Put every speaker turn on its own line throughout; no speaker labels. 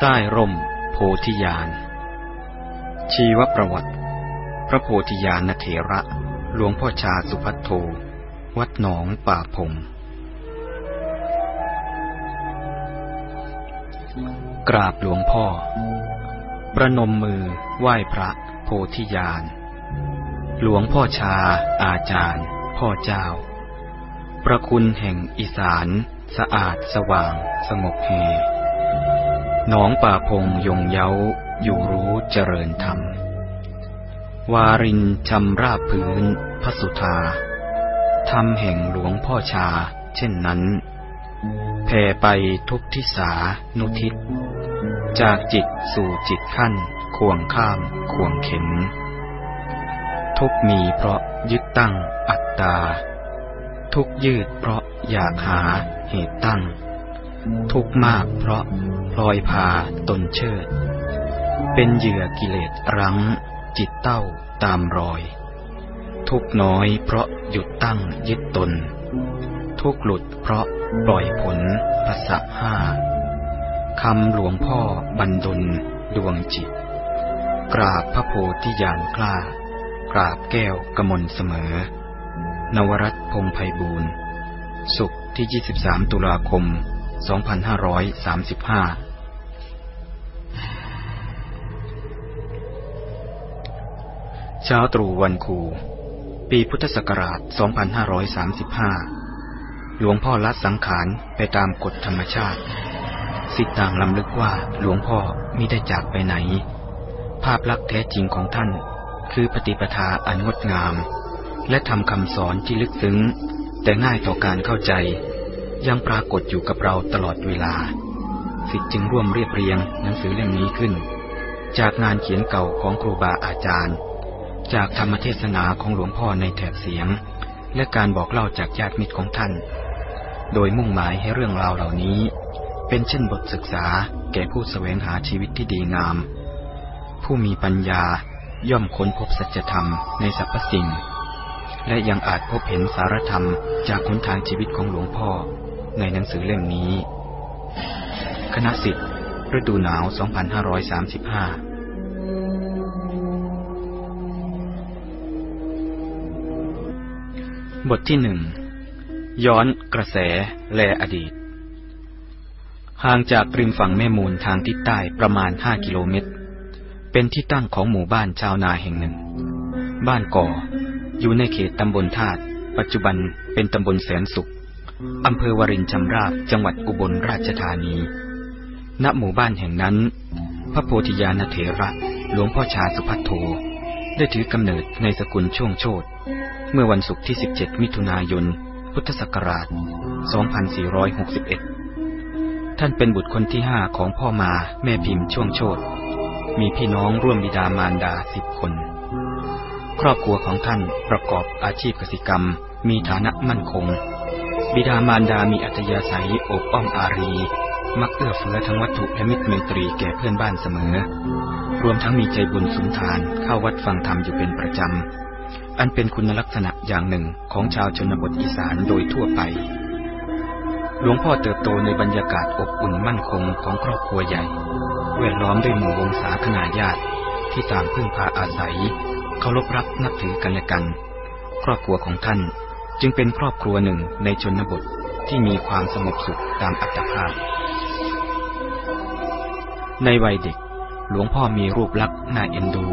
ใต้ร่ม โพธิญาณ ชีวประวัติ พระโพธิญาณเถระ หลวงพ่อชาสุพัทโท วัดหนองป่าพง กราบหลวงพ่อ ประนมมือไหว้พระโพธิญาณ หลวงพ่อชา อาจารย์ พ่อเจ้า ประคุณแห่งอีสาน สะอาดสว่าง สงบเฮห นองป่าพงยงเย้า อยู่รู้เจริญธรรม วารินชำราบพื้นพระสุธาธรรมแห่งหลวงพ่อชา เช่นนั้นแผ่ไปทุกทิสานุทิศ จากจิตสู่จิตขั้นควงข้ามควงเข็นทุกมีเพราะยึดตั้งอัตตา ทุกยืดเพราะอยากหาเหตุตั้ง ทุกมากเพราะ ลอยพาตนเชิด เป็นเหยื่อกิเลสรั้ง จิตเต้าตามรอย ทุกน้อยเพราะหยุดตั้งยึดตน ทุกหลุดเพราะปล่อยผลภาษะห้าคำหลวงพ่อบรรดลดวงจิต กราบพระโพธิญาณกล้า กราบแก้วกมลเสมอ นวรัตพงไพบูรณ์ สุขที่ 23 ตุลาคม 2535 ช้าตรู่วันครูปีพุทธศักราช 2535 หลวงพ่อละสังขารไปตามกฎธรรมชาติ สิทต่างลำลึกว่าหลวงพ่อมิได้จากไปไหน ภาพลักษณ์แท้จริงของท่าน คือปฏิปทาอันงดงาม และทำคำสอนที่ลึกซึ้ง แต่ง่ายต่อการเข้าใจ ยังปรากฏอยู่กับเราตลอดเวลา สิทธิ์จึงร่วมเรียบเรียงหนังสือเล่มนี้ขึ้น จากงานเขียนเก่าของครูบาอาจารย์ จากธรรมเทศนาของหลวงพ่อในแถบเสียง และการบอกเล่าจากญาติมิตรของท่าน โดยมุ่งหมายให้เรื่องราวเหล่านี้ เป็นเช่นบทศึกษาแก่ผู้แสวงหาชีวิตที่ดีงาม ผู้มีปัญญาย่อมค้นพบสัจธรรมในสรรพสิ่ง และยังอาจพบเห็นสารธรรมจากคนทางชีวิตของหลวงพ่อในหนังสือเล่มนี้ คณะสิทธิ์ฤดูหนาว 2535 บทที่หนึ่งย้อนกระแสแลอดีต ห่างจากริมฝั่งแม่มูลทางทิศใต้ประมาณห้ากิโลเมตร เป็นที่ตั้งของหมู่บ้านชาวนาแห่งหนึ่ง บ้านก่อ อยู่ในเขตตำบลธาตุปัจจุบันเป็นตำบลแสนสุขอำเภอวรินชำราบจังหวัดอุบลราชธานี ณหมู่บ้านแห่งนั้น พระโพธิญาณเถระหลวงพ่อชาสุพัทโท ได้ถือกำเนิดในสกุลช่วงโชต เมื่อวันศุกร์ที่ 17 มิถุนายน พุทธศักราช 2461 ท่านเป็นบุตรคนที่ห้าของพ่อมาแม่พิมพ์ช่วงโชตมีพี่น้องร่วมบิดามารดาสิบคน ครอบครัวของท่านประกอบอาชีพกสิกรรม มีฐานะมั่นคง บิดามารดามีอัธยาศัยอบอ้อมอารี มักเอื้อเฟื้อทั้งวัตถุและมิตรไมตรีแก่เพื่อนบ้านเสมอ รวมทั้งมีใจบุญสุนทานเข้าวัดฟังธรรมอยู่เป็นประจำ อันเป็นคุณลักษณะอย่างหนึ่งของชาวชนบทอีสานโดยทั่วไป หลวงพ่อเติบโตในบรรยากาศอบอุ่นมั่นคงของครอบครัวใหญ่ แวดล้อมด้วยหมู่วงศาคณาญาติที่ต่างพึ่งพาอาศัย เคารพรักนับถือกันและกัน ครอบครัวของท่านจึงเป็นครอบครัวหนึ่งในชนบทที่มีความสงบสุขตามอัตภาพ ในวัยเด็ก หลวงพ่อมีรูปลักษณ์น่าเอ็นดู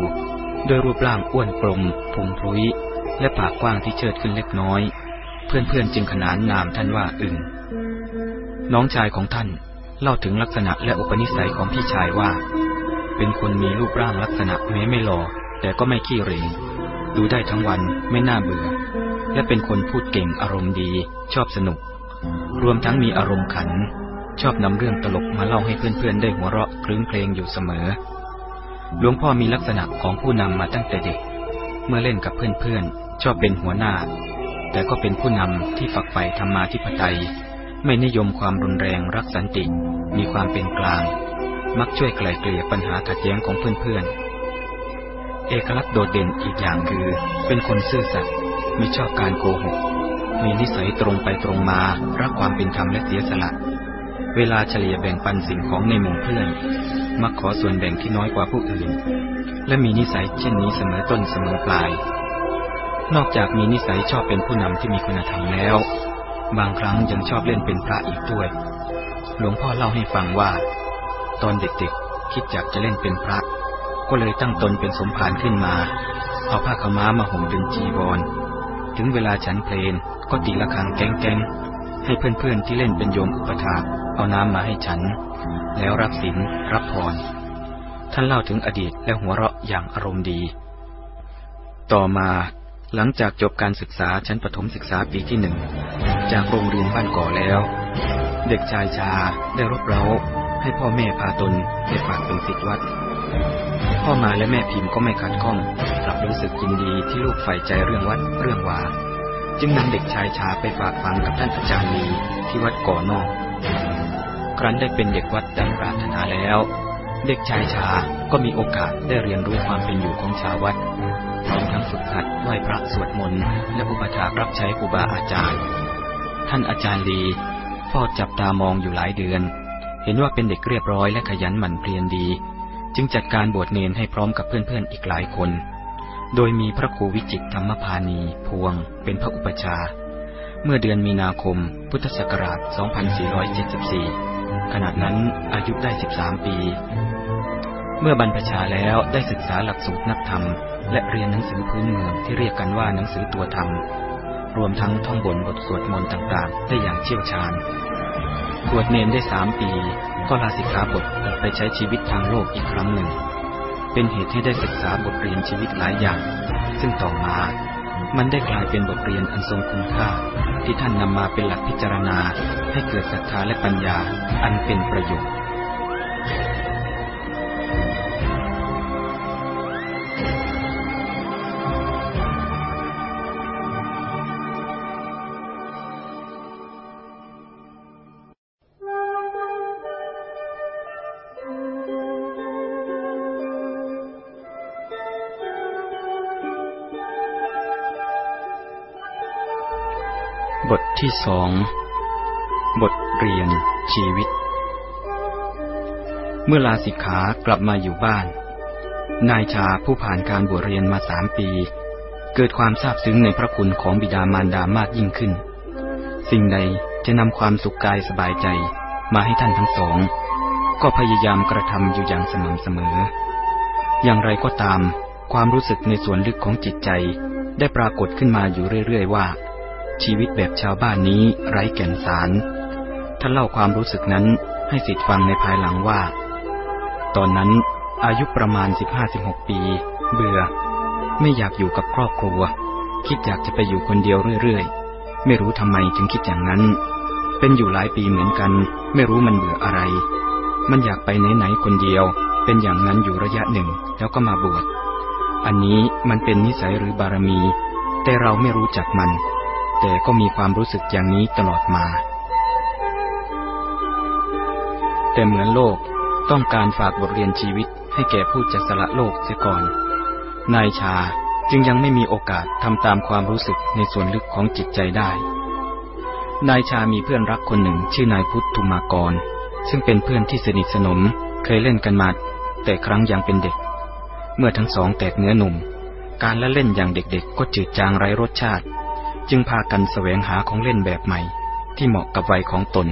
โดยรูปร่างอ้วนกลมพุงพลุยและปากกว้างที่เชิดขึ้นเล็กน้อย เพื่อนๆจึงขนานนามท่านว่าอึงน้องชายของท่านเล่าถึงลักษณะและอุปนิสัยของพี่ชายว่า เป็นคนมีรูปร่างลักษณะแม้ไม่หล่อแต่ก็ไม่ขี้เหร่ดูได้ทั้งวันไม่น่าเบื่อ และเป็นคนพูดเก่งอารมณ์ดี ชอบสนุก รวมทั้งมีอารมณ์ขัน ชอบนำเรื่องตลกมาเล่าให้เพื่อนๆได้หัวเราะคลื้นเพลงอยู่เสมอ หลวงพ่อมีลักษณะของผู้นำมาตั้งแต่เด็ก เมื่อเล่นกับเพื่อนๆ ชอบเป็นหัวหน้า แต่ก็เป็นผู้นำที่ฝักใฝ่ธรรมาธิปไตย ไม่นิยมความรุนแรงรักสันติ มีความเป็นกลาง มักช่วยไกล่เกลี่ยปัญหาขัดแย้งของเพื่อนๆ เอกลักษณ์โดดเด่นอีกอย่างคือ เป็นคนซื่อสัตย์ไม่ชอบการโกหก มีนิสัยตรงไปตรงมา รักความเป็นธรรมและเสียสละ เวลาเฉลี่ยแบ่งปันสิ่งของในหมู่เพื่อน มักขอส่วนแบ่งที่น้อยกว่าผู้อื่น และมีนิสัยเช่นนี้เสมอต้นเสมอปลาย นอกจากมีนิสัยชอบเป็นผู้นำที่มีคุณธรรมแล้ว บางครั้งยังชอบเล่นเป็นพระอีกด้วย หลวงพ่อเล่าให้ฟังว่า ตอนเด็กๆ คิดอยากจะเล่นเป็นพระ ก็เลยตั้งตนเป็นสมภารขึ้นมา เอาผ้าขม้ามาห่มเป็นจีวร ถึงเวลาฉันเพลนก็ตีละครังแกงๆให้เพื่อนๆที่เล่นเป็นโยมอุปถาก เอาน้ำมาให้ฉัน แล้วรับศีลรับพร ท่านเล่าถึงอดีตและหัวเราะอย่างอารมณ์ดี ต่อมาหลังจากจบการศึกษาชั้นประถมศึกษาปีที่หนึ่ง จากโรงเรียนบ้านก่อแล้ว เด็กชายชาได้รบเร้า ให้พ่อแม่พาตนไปฝากเป็นศิษย์วัด พ่อมาและแม่พิมพ์ก็ไม่ขัดข้องกลับรู้สึกยินดีที่ลูกใฝ่ใจเรื่องวัดเรื่องวา จึงนำเด็กชายชาไปฝากฟังกับท่านอาจารย์ลีที่วัดก่อนอก ครั้นได้เป็นเด็กวัดดังปรารถนาแล้ว เด็กชายชาก็มีโอกาสได้เรียนรู้ความเป็นอยู่ของชาววัดพร้อมทั้งฝึกหัดไหว้พระสวดมนต์และอุปถากรับใช้ครูบาอาจารย์ ท่านอาจารย์ลีพ่อจับตามองอยู่หลายเดือน เห็นว่าเป็นเด็กเรียบร้อยและขยันหมั่นเพียรดี จึงจัดการบวชเนนให้พร้อมกับเพื่อนๆอีกหลายคน โดยมีพระครูวิจิตธรรมพานีพวงเป็นพระอุปชา เมื่อเดือนมีนาคม พุทธศักราช 2474 ขณะนั้นอายุได้ 13 ปี เมื่อบรรพชาแล้วได้ศึกษาหลักสูตรนักธรรม และเรียนหนังสือพื้นเมืองที่เรียกกันว่าหนังสือตัวธรรม รวมทั้งท่องบนบทสวดมนต์ต่างๆ ได้อย่างเชี่ยวชาญบวชเนนได้สามปี ก็ลาสิกขาบทไปใช้ชีวิตทางโลกอีกครั้งหนึ่ง เป็นเหตุให้ได้ศึกษาบทเรียนชีวิตหลายอย่าง ซึ่งต่อมา มันได้กลายเป็นบทเรียนอันทรงคุณค่า ที่ท่านนำมาเป็นหลักพิจารณา ให้เกิดศรัทธาและปัญญาอันเป็นประโยชน์ ที่สอง บทเรียนชีวิต เมื่อลาสิกขากลับมาอยู่บ้าน นายชาผู้ผ่านการบวชเรียนมาสามปี เกิดความซาบซึ้งในพระคุณของบิดามารดามากยิ่งขึ้น สิ่งใดจะนำความสุขกายสบายใจมาให้ท่านทั้งสอง ก็พยายามกระทำอยู่อย่างสม่ำเสมอ อย่างไรก็ตาม ความรู้สึกในส่วนลึกของจิตใจได้ปรากฏขึ้นมาอยู่เรื่อย ๆ ว่า ชีวิตแบบชาวบ้านนี้ไร้แก่นสาร ท่านเล่าความรู้สึกนั้นให้สิทธิ์ฟังในภายหลังว่า ตอนนั้นอายุประมาณ 15-16 ปี เบื่อ ไม่อยากอยู่กับครอบครัว คิดอยากจะไปอยู่คนเดียวเรื่อยๆ ไม่รู้ทำไมจึงคิดอย่างนั้น เป็นอยู่หลายปีเหมือนกัน ไม่รู้มันเบื่ออะไร มันอยากไปไหนๆคนเดียว เป็นอย่างนั้นอยู่ระยะหนึ่งแล้วก็มาบวช อันนี้มันเป็นนิสัยหรือบารมี แต่เราไม่รู้จักมัน แต่ก็มีความรู้สึกอย่างนี้ตลอดมา แต่เหมือนโลกต้องการฝากบทเรียนชีวิตให้แก่ผู้จะสละโลกเสียก่อน นายชาจึงยังไม่มีโอกาสทำตามความรู้สึกในส่วนลึกของจิตใจได้ นายชามีเพื่อนรักคนหนึ่งชื่อนายพุทธุมากร ซึ่งเป็นเพื่อนที่สนิทสนมเคยเล่นกันมา แต่ครั้งยังเป็นเด็ก เมื่อทั้งสองแตกเนื้อหนุ่ม การละเล่นอย่างเด็กๆ ก็จืดจางไร้รสชาติ จึงพากันแสวงหาของเล่นแบบใหม่ ที่เหมาะกับวัยของตน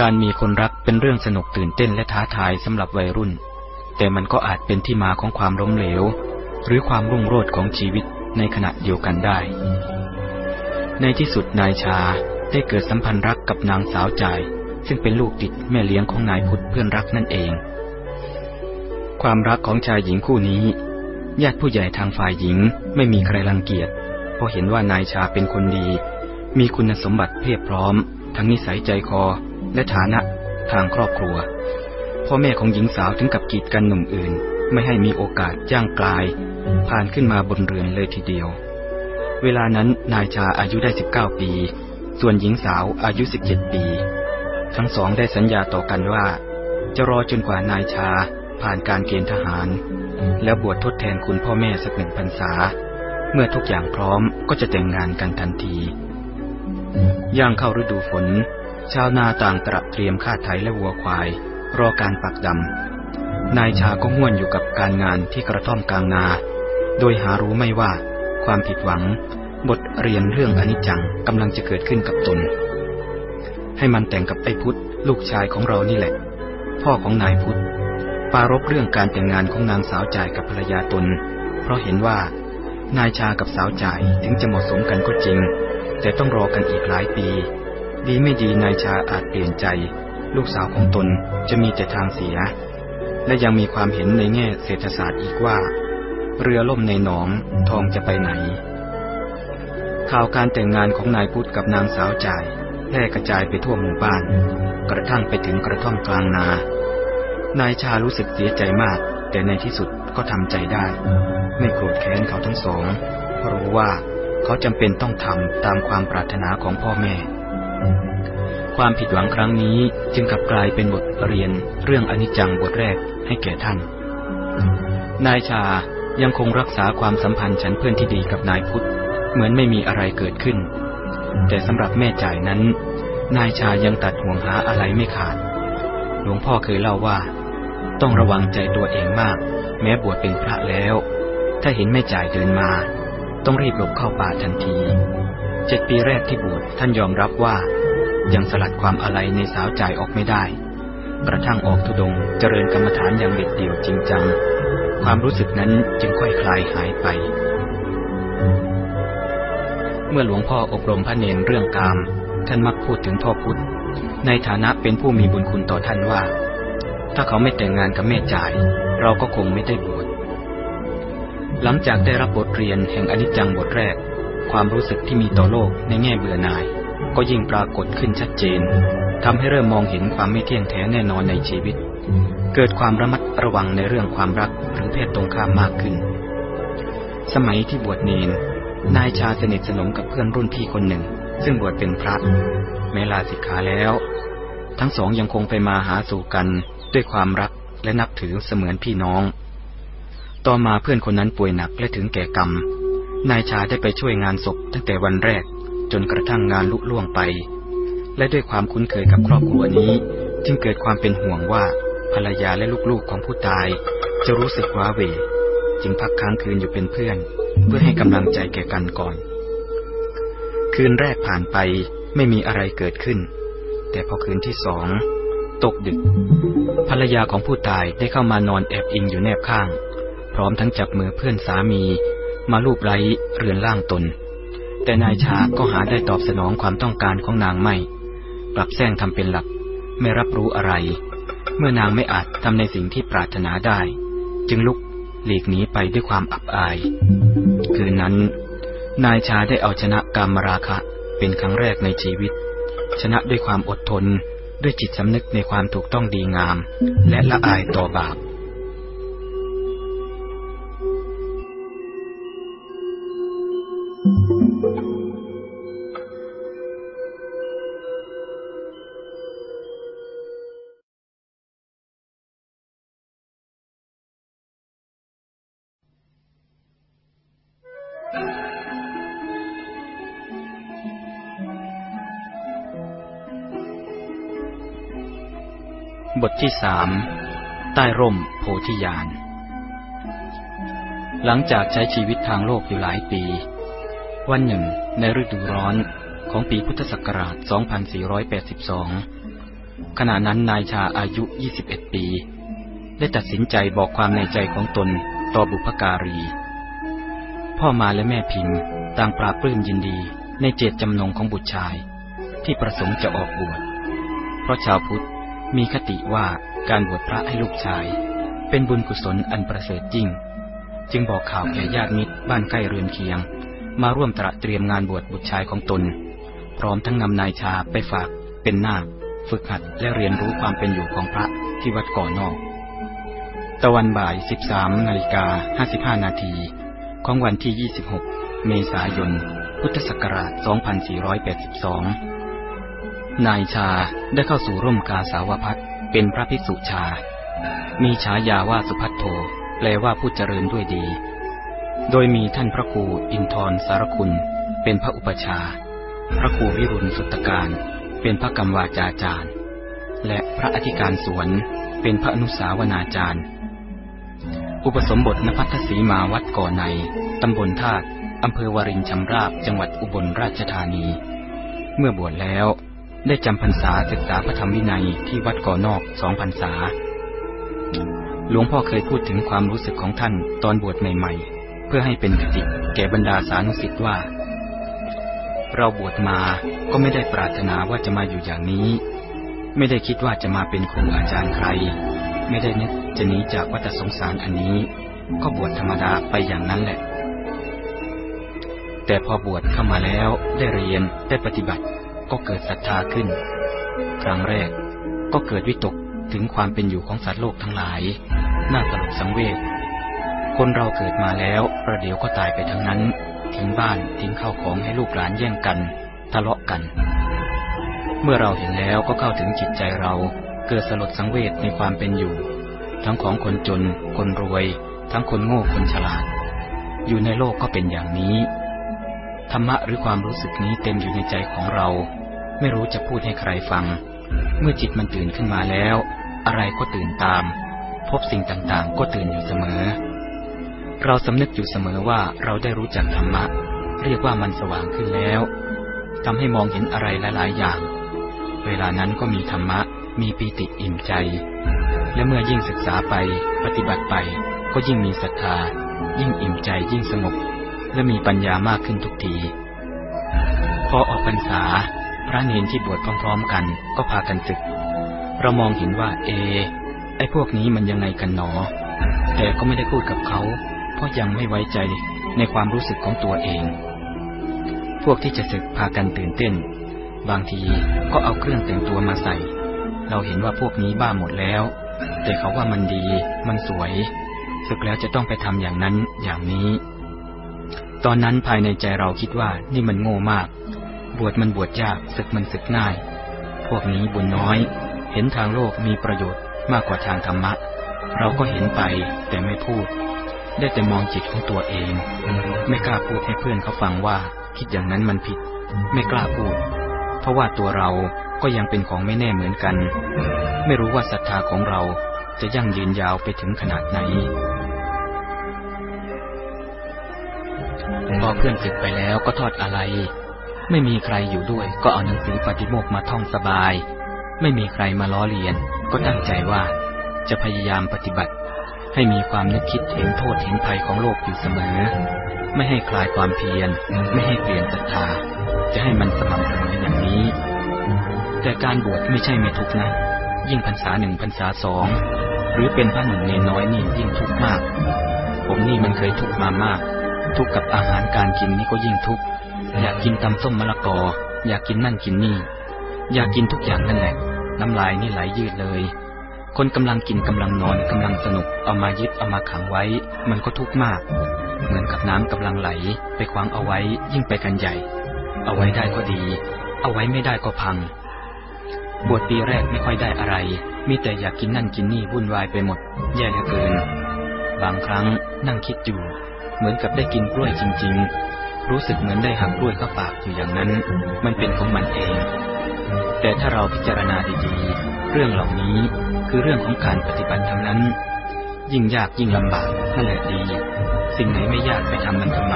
การมีคนรักเป็นเรื่องสนุกตื่นเต้นและท้าทายสำหรับวัยรุ่น แต่มันก็อาจเป็นที่มาของความล้มเหลว หรือความรุ่งโรจน์ของชีวิตในขณะเดียวกันได้ ในที่สุดนายชาได้เกิดสัมพันธ์รักกับนางสาวจ่าย ซึ่งเป็นลูกติดแม่เลี้ยงของนายพุทธเพื่อนรักนั่นเอง ความรักของชายหญิงคู่นี้ ญาติผู้ใหญ่ทางฝ่ายหญิงไม่มีใครรังเกียจ เพราะเห็นว่านายชาเป็นคนดี มีคุณสมบัติเพียบพร้อม ทั้งนิสัยใจคอ และฐานะทางครอบครัว พ่อแม่ของหญิงสาวถึงกับกีดกันหนุ่มอื่น ไม่ให้มีโอกาสย่างกลาย ผ่านขึ้นมาบนเรือนเลยทีเดียว เวลานั้นนายชาอายุได้ 19 ปี ส่วนหญิงสาวอายุ 17 ปี ทั้งสองได้สัญญาต่อกันว่า จะรอจนกว่านายชาผ่านการเกณฑ์ทหาร แล้วบวชทดแทนคุณพ่อแม่สักหนึ่งพรรษา เมื่อทุกอย่างพร้อมก็จะแต่งงานกันทันที ย่างเข้าฤดูฝน ชาวนาต่างตระเตรียมค่าไถและวัวควาย รอการปักดำ นายชาก็ง่วนอยู่กับการงานที่กระท่อมกลางนา โดยหารู้ไม่ว่า ความผิดหวัง บทเรียนเรื่องอนิจจังกำลังจะเกิดขึ้นกับตน ให้มันแต่งกับไอ้พุทธลูกชายของเรานี่แหละ พ่อของนายพุทธ ปารบเรื่องการแต่งงานของนางสาวจ่ายกับภรรยาตน เพราะเห็นว่านายชากับสาวจ่ายถึงจะเหมาะสมกันก็จริง แต่ต้องรอกันอีกหลายปี ดีไม่ดีนายชาอาจเปลี่ยนใจ ลูกสาวของตนจะมีแต่ทางเสีย และยังมีความเห็นในแง่เศรษฐศาสตร์อีกว่า เรือล่มในหนองทองจะไปไหน ข่าวการแต่งงานของนายพุทธกับนางสาวจ่ายแพร่กระจายไปทั่วหมู่บ้าน กระทั่งไปถึงกระท่อมกลางนา นายชารู้สึกเสียใจมาก แต่ในที่สุดก็ทำใจได้ ไม่โกรธแค้นเขาทั้งสองเพราะรู้ว่าเขาจำเป็นต้องทำตามความปรารถนาของพ่อแม่ ความผิดหวังครั้งนี้จึงกลับกลายเป็นบทเรียนเรื่องอนิจจังบทแรกให้แก่ท่าน นายชายังคงรักษาความสัมพันธ์ฉันเพื่อนที่ดีกับนายพุทธ เหมือนไม่มีอะไรเกิดขึ้น แต่สำหรับแม่จ่ายนั้น นายชายังตัดห่วงหาอะไรไม่ขาด หลวงพ่อเคยเล่าว่า ต้องระวังใจตัวเองมาก แม้บวชเป็นพระแล้ว ถ้าเห็นแม่จ่ายเดินมา ต้องรีบหลบเข้าป่าทันที เจ็ดปีแรกที่บวชท่านยอมรับว่า ยังสลัดความอะไรในสาวจ่ายออกไม่ได้ กระทั่งออกทุดงเจริญกรรมฐานอย่างเด็ดเดี่ยวจริงจัง ความรู้สึกนั้นจึงค่อยคลายหายไป เมื่อหลวงพ่ออบรมพระเนรเรื่องกาม ท่านมักพูดถึงพ่อพุทธในฐานะเป็นผู้มีบุญคุณต่อท่านว่า ถ้าเขาไม่แต่งงานกับแม่จ่าย เราก็คงไม่ได้บวชหลังจากได้รับบทเรียนแห่งอนิจจังบทแรก ความรู้สึกที่มีต่อโลกในแง่เบื่อหน่าย ก็ยิ่งปรากฏขึ้นชัดเจนทำให้เริ่มมองเห็นความไม่เที่ยงแท้แน่นอนในชีวิต เกิดความระมัดระวังในเรื่องความรักหรือเพศตรงข้ามมากขึ้น สมัยที่บวชเนน นายชาสนิทสนมกับเพื่อนรุ่นพี่คนหนึ่ง ซึ่งบวชเป็นพระแม้ลาสิกขาแล้ว ทั้งสองยังคงไปมาหาสู่กัน ด้วยความรักและนับถือเสมือนพี่น้อง ต่อมาเพื่อนคนนั้นป่วยหนักและถึงแก่กรรม นายชาได้ไปช่วยงานศพตั้งแต่วันแรกจนกระทั่งงานลุล่วงไป และด้วยความคุ้นเคยกับครอบครัวนี้ จึงเกิดความเป็นห่วงว่าภรรยาและลูกๆของผู้ตาย จะรู้สึกว้าเหวจึงพักค้างคืนอยู่เป็นเพื่อน เพื่อให้กำลังใจแก่กันก่อน คืนแรกผ่านไปไม่มีอะไรเกิดขึ้น แต่พอคืนที่สอง ตกดึก ภรรยาของผู้ตายได้เข้ามานอนแอบอิงอยู่แนบข้าง พร้อมทั้งจับมือเพื่อนสามีมาลูบไล้เรือนล่างตน แต่นายชาก็หาได้ตอบสนองความต้องการของนางไม่ กลับแซงทำเป็นหลับไม่รับรู้อะไร เมื่อนางไม่อาจทำในสิ่งที่ปรารถนาได้ จึงลุกหลีกหนีไปด้วยความอับอาย คืนนั้น นายชาได้เอาชนะกามราคะเป็นครั้งแรกในชีวิต ชนะด้วยความอดทน ด้วยจิตสำนึกในความถูกต้องดีงาม และละอายต่อบาป บทที่สามใต้ร่มโพธิญาณ หลังจากใช้ชีวิตทางโลกอยู่หลายปี วันหนึ่ง ในฤดูร้อนของปีพุทธศักราช 2482 ขณะนั้นนายชาอายุ 21 ปี ได้ตัดสินใจบอกความในใจของตนต่อบุพการี พ่อมาและแม่พิมพ์ต่างปราบปลื้มยินดีในเจตจำนงของบุตรชาย ที่ประสงค์จะออกบวช เพราะชาวพุทธ มีคติว่าการบวชพระให้ลูกชาย เป็นบุญกุศลอันประเสริฐจริง จึงบอกข่าวแก่ญาติมิตรบ้านใกล้เรือนเคียง มาร่วมตระเตรียมงานบวชบุตรชายของตน พร้อมทั้งนำนายชาไปฝากเป็นนาคฝึกหัดและเรียนรู้ความเป็นอยู่ของพระที่วัดก่อนอก ตะวันบ่าย 13นาฬิกา55 นาที ของวันที่ 26 เมษายน พุทธศักราช 2482 นายชาได้เข้าสู่ร่มกาสาวพัฒเป็นพระภิกษุชา มีฉายาว่าสุพัทโทแปลว่าผู้เจริญด้วยดี โดยมีท่านพระครูอินทร์สารคุณ เป็นพระอุปชา พระครูวิรุณสุตการ เป็นพระกรรมวาจาจารย์ และพระอธิการสวน เป็นพระอนุสาวนาจารย์ อุปสมบทนภัทสีมาวัดก่อใน ตำบลธาตุอำเภอวารินชำราบจังหวัดอุบลราชธานี เมื่อบวชแล้ว ได้จำพรรษาศึกษาพระธรรมวินัยที่วัดก่อนอกสองพรรษา หลวงพ่อเคยพูดถึงความรู้สึกของท่านตอนบวชใหม่ๆ เพื่อให้เป็นคติแก่บรรดาสานุสิทธิ์ว่า เราบวชมาก็ไม่ได้ปรารถนาว่าจะมาอยู่อย่างนี้ ไม่ได้คิดว่าจะมาเป็นครูอาจารย์ใคร ไม่ได้นึกจะหนีจากวัฏสงสารอันนี้ ก็บวชธรรมดาไปอย่างนั้นแหละ แต่พอบวชเข้ามาแล้วได้เรียนได้ปฏิบัติ ก็เกิดศรัทธาขึ้น ครั้งแรกก็เกิดวิตกถึงความเป็นอยู่ของสัตว์โลกทั้งหลาย น่าสลดสังเวช คนเราเกิดมาแล้วประเดี๋ยวก็ตายไปทั้งนั้น ทิ้งบ้านทิ้งข้าวของให้ลูกหลานแย่งกัน ทะเลาะกัน เมื่อเราเห็นแล้วก็เข้าถึงจิตใจเรา เกิดสลดสังเวชในความเป็นอยู่ ทั้งของคนจน คนรวย ทั้งคนโง่คนฉลาด อยู่ในโลกก็เป็นอย่างนี้ ธรรมะหรือความรู้สึกนี้เต็มอยู่ในใจของเรา ไม่รู้จะพูดให้ใครฟัง เมื่อจิตมันตื่นขึ้นมาแล้ว อะไรก็ตื่นตาม พบสิ่งต่างๆ ก็ตื่นอยู่เสมอ เราสำนึกอยู่เสมอว่าเราได้รู้จักธรรมะ เรียกว่ามันสว่างขึ้นแล้วทำให้มองเห็นอะไรหลายๆอย่าง เวลานั้นก็มีธรรมะ มีปีติอิ่มใจ และเมื่อยิ่งศึกษาไป ปฏิบัติไป ก็ยิ่งมีศรัทธา ยิ่งอิ่มใจยิ่งสงบ และมีปัญญามากขึ้นทุกที พอออกพรรษา พระเนนที่บวชพร้อมๆกัน ก็พากันศึก เรามองเห็นว่า เอ ไอพวกนี้มันยังไงกันหนอ แต่ก็ไม่ได้พูดกับเขา เพราะยังไม่ไว้ใจในความรู้สึกของตัวเอง พวกที่จะศึกพากันตื่นเต้น บางทีก็เอาเครื่องแต่งตัวมาใส่ เราเห็นว่าพวกนี้บ้าหมดแล้ว แต่เขาว่ามันดี มันสวย ศึกแล้วจะต้องไปทำอย่างนั้นอย่างนี้ ตอนนั้นภายในใจเราคิดว่านี่มันโง่มาก บวชมันบวชยากศึกมันศึกง่าย พวกนี้บุญน้อย เห็นทางโลกมีประโยชน์มากกว่าทางธรรมะ เราก็เห็นไปแต่ไม่พูด ได้แต่มองจิตของตัวเอง ไม่กล้าพูดให้เพื่อนเขาฟังว่า คิดอย่างนั้นมันผิด ไม่กล้าพูด เพราะว่าตัวเราก็ยังเป็นของไม่แน่เหมือนกัน ไม่รู้ว่าศรัทธาของเราจะยั่งยืนยาวไปถึงขนาดไหนพอเพื่อนศึกไปแล้วก็ทอดอะไร ไม่มีใครอยู่ด้วยก็เอาหนังสือปฏิโมกมาท่องสบาย ไม่มีใครมาล้อเลียน ก็ตั้งใจว่า จะพยายามปฏิบัติ ให้มีความนึกคิดเห็นโทษเห็นภัยของโลกอยู่เสมอ ไม่ให้คลายความเพียร ไม่ให้เปลี่ยนศรัทธา จะให้มันสม่ำเสมออย่างนี้ แต่การบวชไม่ใช่ไม่ทุกนะ ยิ่งพรรษาหนึ่งพรรษาสองหรือเป็นพระหนุ่มเนน้อยนี่ยิ่งทุกข์มาก ผมนี่มันเคยทุกข์มามาก ทุกข์กับอาหารการกินนี่ก็ยิ่งทุกข์ อยากกินตำส้มมะละกอ อยากกินนั่นกินนี่ อยากกินทุกอย่างนั่นแหละ น้ำลายนี่ไหลยืดเลย คนกำลังกินกำลังนอนกำลังสนุกเอามายึดเอามาขังไว้ มันก็ทุกข์มาก เหมือนกับน้ำกำลังไหล ไปขวางเอาไว้ยิ่งไปกันใหญ่ เอาไว้ได้ก็ดี เอาไว้ไม่ได้ก็พัง บวชปีแรกไม่ค่อยได้อะไร มีแต่อยากกินนั่นกินนี่วุ่นวายไปหมด แย่เหลือเกิน บางครั้งนั่งคิดอยู่เหมือนกับได้กินกล้วยจริง รู้สึกเหมือนได้หักกล้วยเข้าปากอยู่อย่างนั้น มันเป็นของมันเอง แต่ถ้าเราพิจารณาดีๆ เรื่องเหล่านี้คือเรื่องของการปฏิบัติทั้งนั้น ยิ่งยากยิ่งลำบากนั่นแหละดี สิ่งไหนไม่ยากไปทำมันทำไม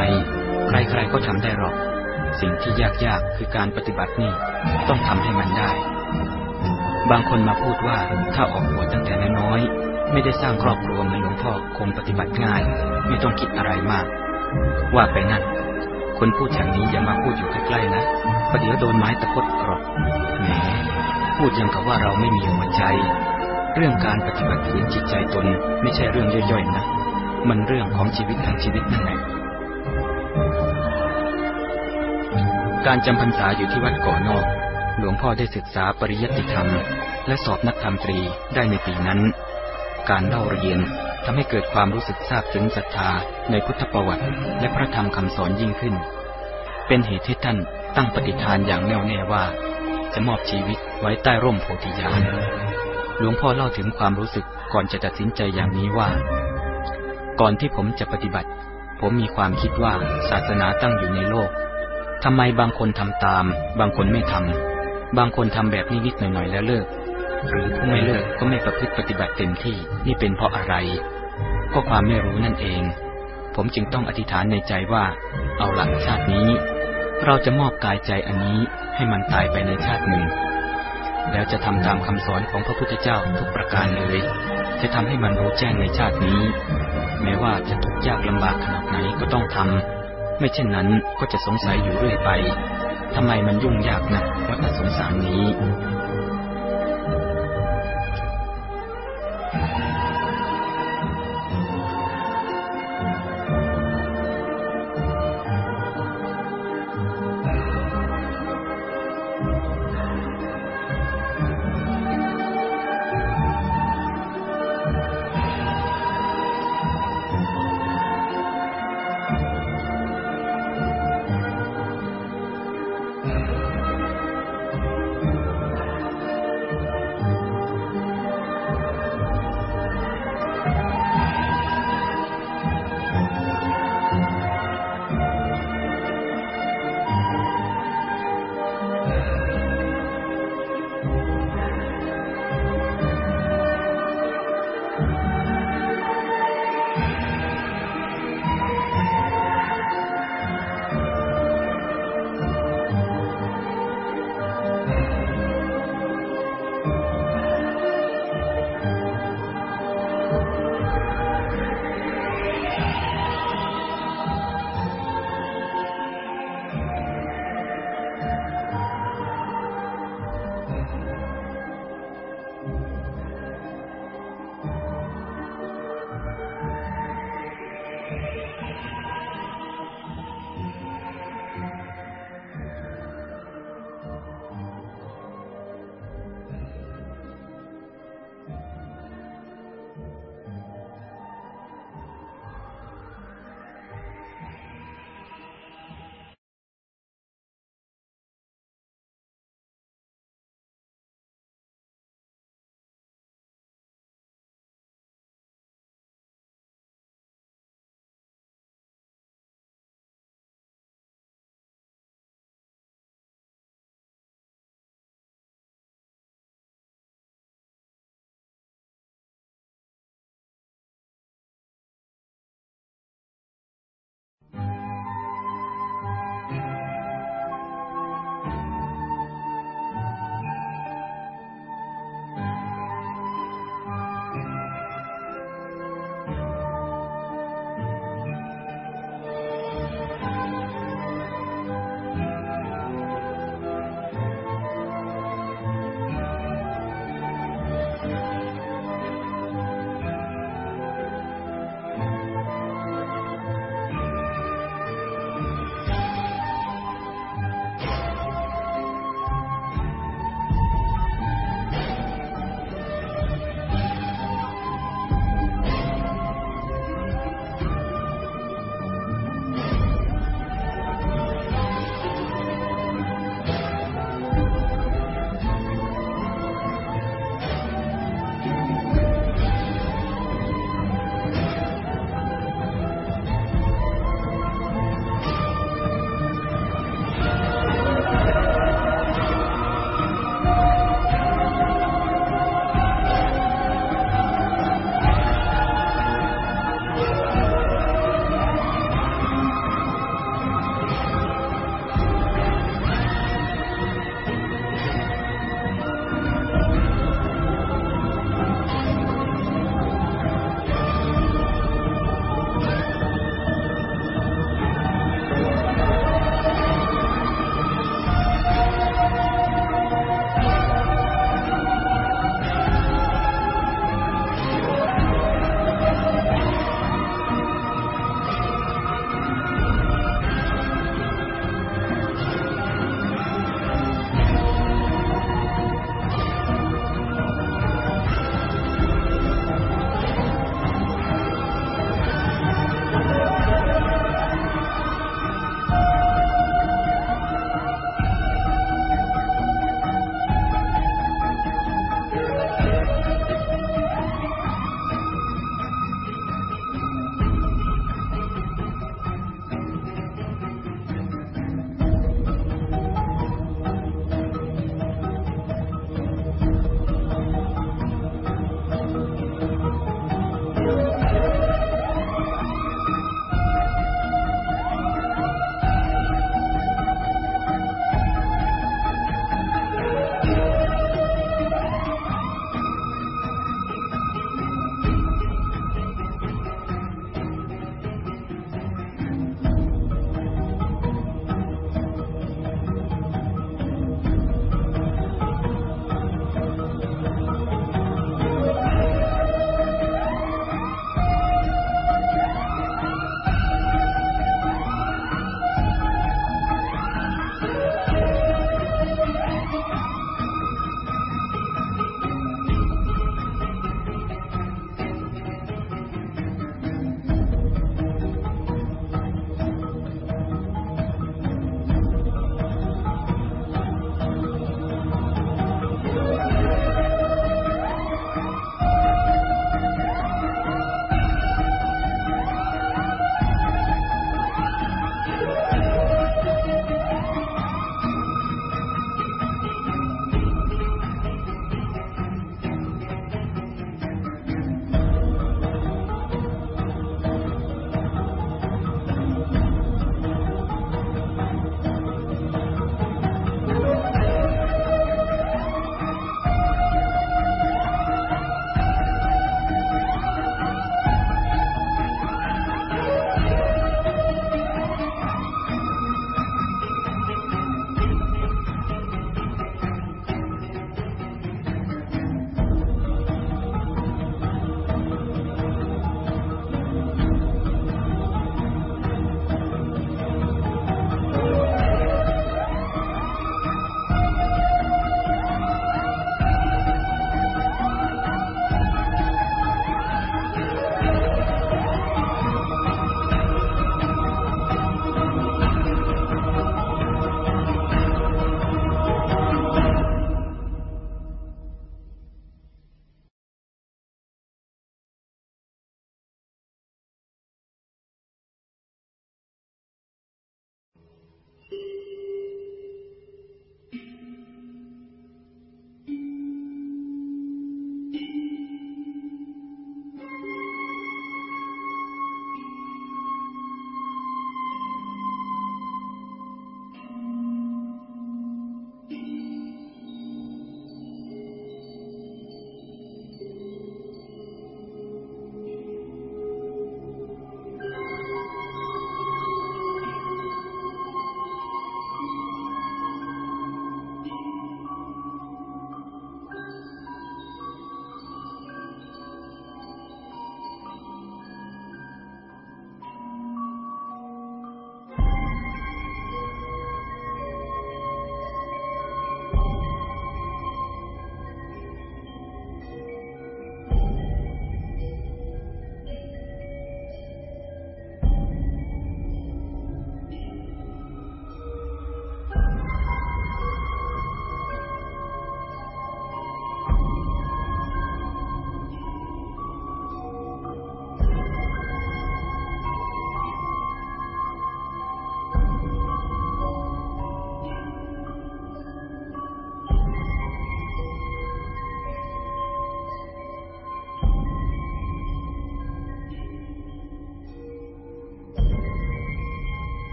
ใครๆก็ทำได้หรอก สิ่งที่ยากๆคือการปฏิบัตินี่ต้องทำให้มันได้ บางคนมาพูดว่าถ้าออกบวชตั้งแต่น้อยไม่ได้สร้างครอบครัวเหมือนหลวงพ่อคงปฏิบัติง่าย ไม่ต้องคิดอะไรมาก ว่าไปนั่น คนพูดอย่างนี้อย่ามาพูดอยู่ใกล้ๆนะประเดี๋ยวโดนไม้ตะพดกรอบแหมพูดยังกับว่าเราไม่มีหัวใจ เรื่องการปฏิบัติฝืนจิตใจตนไม่ใช่เรื่องย่อยๆนะ มันเรื่องของชีวิตทั้งชีวิตนั่นแหละการจำพรรษาอยู่ที่วัดก่อนอก หลวงพ่อได้ศึกษาปริยัติธรรม และสอบนักธรรมตรีได้ในปีนั้น การเล่าเรียน ทำให้เกิดความรู้สึกทราบถึงศรัทธาในพุทธประวัติ และพระธรรมคำสอนยิ่งขึ้น เป็นเหตุที่ท่านตั้งปฏิฐานอย่างแน่วแน่ว่า จะมอบชีวิตไว้ใต้ร่มโพธิญาณหลวงพ่อเล่าถึงความรู้สึกก่อนจะตัดสินใจอย่างนี้ว่า ก่อนที่ผมจะปฏิบัติ ผมมีความคิดว่าศาสนาตั้งอยู่ในโลกทำไมบางคนทำตาม บางคนไม่ทำบางคนทำแบบนิดๆหน่อยๆแล้วเลิก หรือผู้ไม่เลิกก็ไม่ประพฤติปฏิบัติเต็มที่นี่เป็นเพราะอะไร ก็ความไม่รู้นั่นเอง ผมจึงต้องอธิษฐานในใจว่า เอาหลังชาตินี้ เราจะมอบกายใจอันนี้ให้มันตายไปในชาติหนึ่ง แล้วจะทำตามคำสอนของพระพุทธเจ้าทุกประการเลย จะทำให้มันรู้แจ้งในชาตินี้ แม้ว่าจะทุกข์ยากลำบากขนาดไหนก็ต้องทำไม่เช่นนั้นก็จะสงสัยอยู่เรื่อยไปทำไมมันยุ่งยากนะวัฏสงสารนี้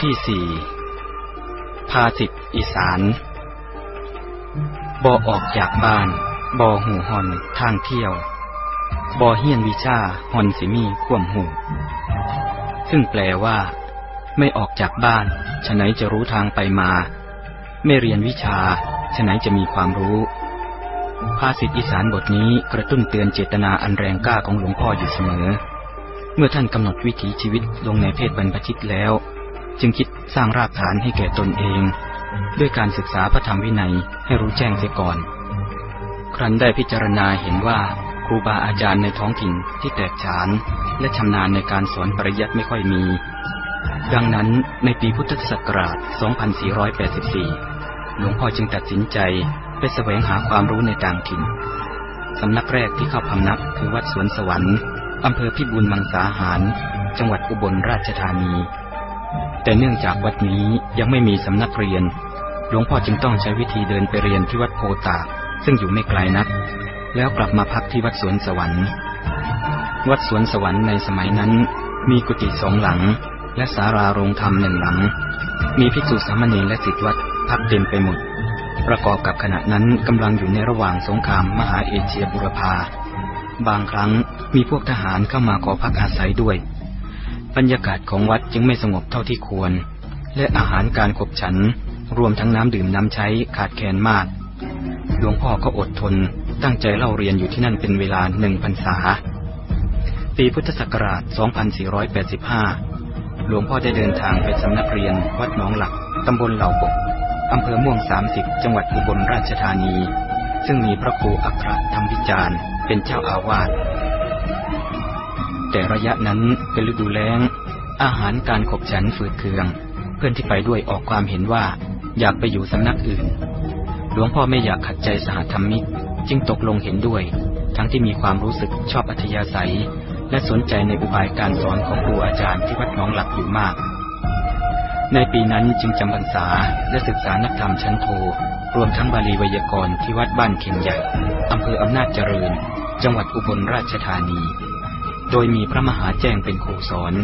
ที่สี่ภาสิทธิอีสานบอออกจากบ้านบอหูหอนทางเที่ยว บอเฮียนวิชาหอนสิมีข่วมหู ซึ่งแปลว่า ไม่ออกจากบ้านฉะไหนจะรู้ทางไปมา ไม่เรียนวิชาฉะไหนจะมีความรู้ ภาษิตอีสานบทนี้กระตุ้นเตือนเจตนาอันแรงกล้าของหลวงพ่ออยู่เสมอ เมื่อท่านกำหนดวิถีชีวิตลงในเพศบรรพชิตแล้ว จึงคิดสร้างรากฐานให้แก่ตนเอง ด้วยการศึกษาพระธรรมวินัยให้รู้แจ้งเสียก่อน ครั้นได้พิจารณาเห็นว่าครูบาอาจารย์ในท้องถิ่นที่แตกฉาน และชำนาญในการสอนปริยัติไม่ค่อยมี ดังนั้นในปีพุทธศักราช 2484 หลวงพ่อจึงตัดสินใจไปแสวงหาความรู้ในต่างถิ่น สำนักแรกที่เข้าพำนักคือวัดสวนสวรรค์อำเภอพิบูลมังสาหาร จังหวัดอุบลราชธานี แต่เนื่องจากวัดนี้ยังไม่มีสำนักเรียน หลวงพ่อจึงต้องใช้วิธีเดินไปเรียนที่วัดโพตากซึ่งอยู่ไม่ไกลนัก แล้วกลับมาพักที่วัดสวนสวรรค์ วัดสวนสวรรค์ในสมัยนั้น มีกุฏิสองหลัง และสาราโรงธรรมหนึ่งหลัง มีภิกษุสามเณรและศิษย์วัดพักเต็มไปหมด ประกอบกับขณะนั้นกำลังอยู่ในระหว่างสงครามมหาเอเชียบุรพา บางครั้งมีพวกทหารเข้ามาขอพักอาศัยด้วย บรรยากาศของวัดจึงไม่สงบเท่าที่ควร และอาหารการขบฉันรวมทั้งน้ำดื่มน้ำใช้ขาดแคลนมาก หลวงพ่อก็อดทนตั้งใจเล่าเรียนอยู่ที่นั่นเป็นเวลาหนึ่งพรรษา ปีพุทธศักราช 2485 หลวงพ่อได้เดินทางไปสำนักเรียนวัดหนองหลัก ตำบลเหล่าบกอำเภอม่วง 30 จังหวัดอุบลราชธานี ซึ่งมีพระครูอัครธรรมวิจารณ์ เป็นเจ้าอาวาส แต่ระยะนั้นเป็นฤดูแล้ง อาหารการขบฉันฝืดเคือง เพื่อนที่ไปด้วยออกความเห็นว่า อยากไปอยู่สำนักอื่น หลวงพ่อไม่อยากขัดใจสหธรรมิก จึงตกลงเห็นด้วย ทั้งที่มีความรู้สึกชอบอัธยาศัย และสนใจในอุบายการสอนของครูอาจารย์ที่วัดหนองหลักอยู่มาก ในปีนั้นจึงจำพรรษาและศึกษานักธรรมชั้นโท รวมทั้งบาลีไวยากรณ์ที่วัดบ้านเข็มใหญ่อำเภออำนาจเจริญ จังหวัดอุบลราชธานี โดยมีพระมหาแจ้งเป็นครูสอน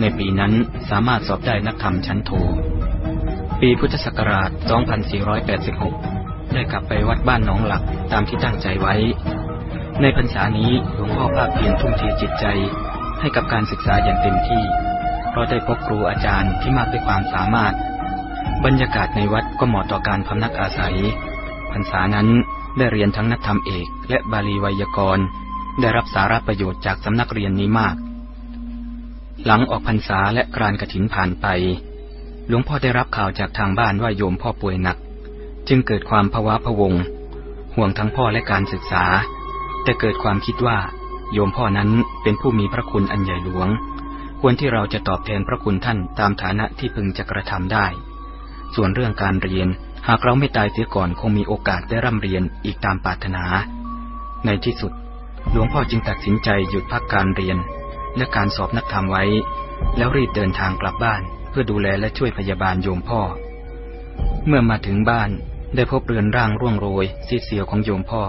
ในปีนั้นสามารถสอบได้นักธรรมชั้นโท ปีพุทธศักราช 2486 ได้กลับไปวัดบ้านหนองหลักตามที่ตั้งใจไว้ ในพรรษานี้หลวงพ่อภาคเพียรทุ่มเทจิตใจให้กับการศึกษาอย่างเต็มที่ เพราะได้พบครูอาจารย์ที่มากด้วยความสามารถ บรรยากาศในวัดก็เหมาะต่อการพำนักอาศัย พรรษานั้นได้เรียนทั้งนักธรรมเอกและบาลีไวยากรณ์ ได้รับสาระประโยชน์จากสำนักเรียนนี้มาก หลังออกพรรษาและกรานกระถินผ่านไป หลวงพ่อได้รับข่าวจากทางบ้านว่าโยมพ่อป่วยหนัก จึงเกิดความภาวะพวง ห่วงทั้งพ่อและการศึกษา แต่เกิดความคิดว่า โยมพ่อนั้นเป็นผู้มีพระคุณอันใหญ่หลวง ควรที่เราจะตอบแทนพระคุณท่านตามฐานะที่พึงจะกระทำได้ ส่วนเรื่องการเรียนหากเราไม่ตายเสียก่อนคงมีโอกาสได้ร่ำเรียนอีกตามปรารถนา ในที่สุด หลวงพ่อจึงตัดสินใจหยุดพักการเรียน และการสอบนักธรรมไว้ แล้วรีบเดินทางกลับบ้าน เพื่อดูแลและช่วยพยาบาลโยมพ่อ เมื่อมาถึงบ้านได้พบเรือนร่างร่วงโรยซีดเสียวของโยมพ่อ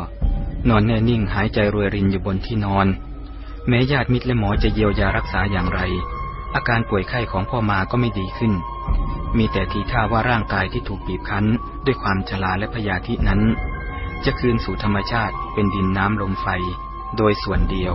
นอนแน่นิ่งหายใจรวยรินอยู่บนที่นอน แม้ญาติมิตรและหมอจะเยียวยารักษาอย่างไร อาการป่วยไข้ของพ่อมาก็ไม่ดีขึ้น มีแต่ทีท่าว่าร่างกายที่ถูกบีบคั้น ด้วยความชราและพยาธินั้น จะคืนสู่ธรรมชาติเป็นดินน้ำลมไฟ โดยส่วนเดียว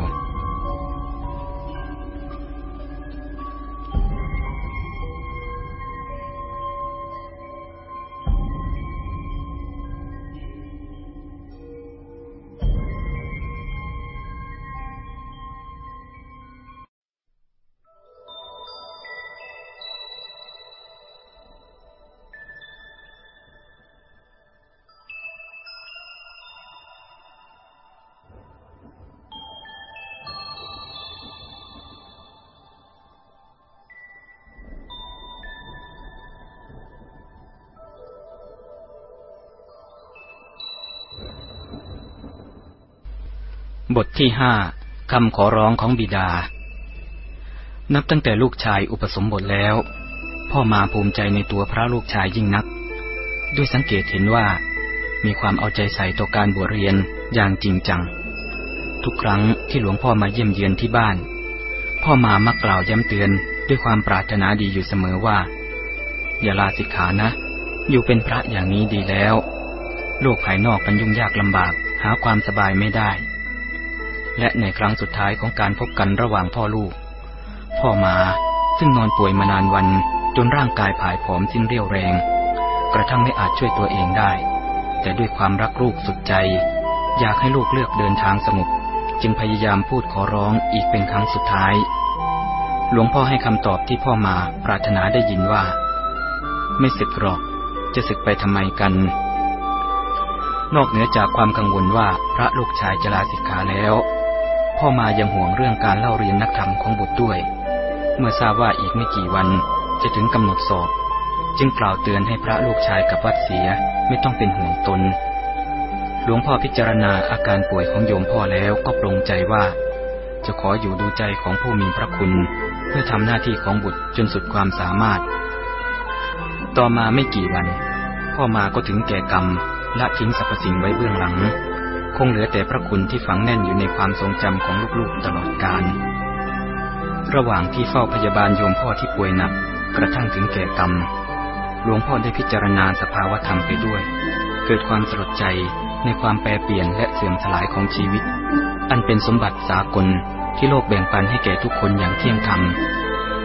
บทที่ห้าคำขอร้องของบิดา นับตั้งแต่ลูกชายอุปสมบทแล้ว พ่อมาภูมิใจในตัวพระลูกชายยิ่งนัก ด้วยสังเกตเห็นว่า มีความเอาใจใส่ต่อการบวชเรียนอย่างจริงจัง ทุกครั้งที่หลวงพ่อมาเยี่ยมเยือนที่บ้าน พ่อมามักกล่าวย้ำเตือนด้วยความปรารถนาดีอยู่เสมอว่า อย่าลาสิกขานะ อยู่เป็นพระอย่างนี้ดีแล้ว โลกภายนอกมันยุ่งยากลำบากหาความสบายไม่ได้ และในครั้งสุดท้ายของการพบกันระหว่างพ่อลูก พ่อมาซึ่งนอนป่วยมานานวันจนร่างกายผายผอมสิ้นเรี่ยวแรง กระทั่งไม่อาจช่วยตัวเองได้ แต่ด้วยความรักลูกสุดใจ อยากให้ลูกเลือกเดินทางสงบจึงพยายามพูดขอร้องอีกเป็นครั้งสุดท้าย หลวงพ่อให้คำตอบที่พ่อมาปรารถนาได้ยินว่า ไม่สึกหรอก จะสึกไปทำไมกัน นอกเหนือจากความกังวลว่าพระลูกชายจะลาสิกขาแล้ว พ่อมายังห่วงเรื่องการเล่าเรียนนักธรรมของบุตรด้วย เมื่อทราบว่าอีกไม่กี่วันจะถึงกำหนดสอบ จึงกล่าวเตือนให้พระลูกชายกับวัดเสียไม่ต้องเป็นห่วงตน หลวงพ่อพิจารณาอาการป่วยของโยมพ่อแล้วก็ปรงใจว่า จะขออยู่ดูใจของผู้มีพระคุณ เพื่อทำหน้าที่ของบุตรจนสุดความสามารถ ต่อมาไม่กี่วัน พ่อมาก็ถึงแก่กรรมละทิ้งสรรพสิ่งไว้เบื้องหลัง คงเหลือแต่พระคุณที่ฝังแน่นอยู่ในความทรงจำของลูกๆตลอดกาลระหว่างที่เฝ้าพยาบาลโยมพ่อที่ป่วยหนัก กระทั่งถึงแก่กรรมหลวงพ่อได้พิจารณาสภาวธรรมไปด้วย เกิดความสลดใจในความแปรเปลี่ยนและเสื่อมสลายของชีวิต อันเป็นสมบัติสากลที่โลกแบ่งปันให้แก่ทุกคนอย่างเที่ยงธรรม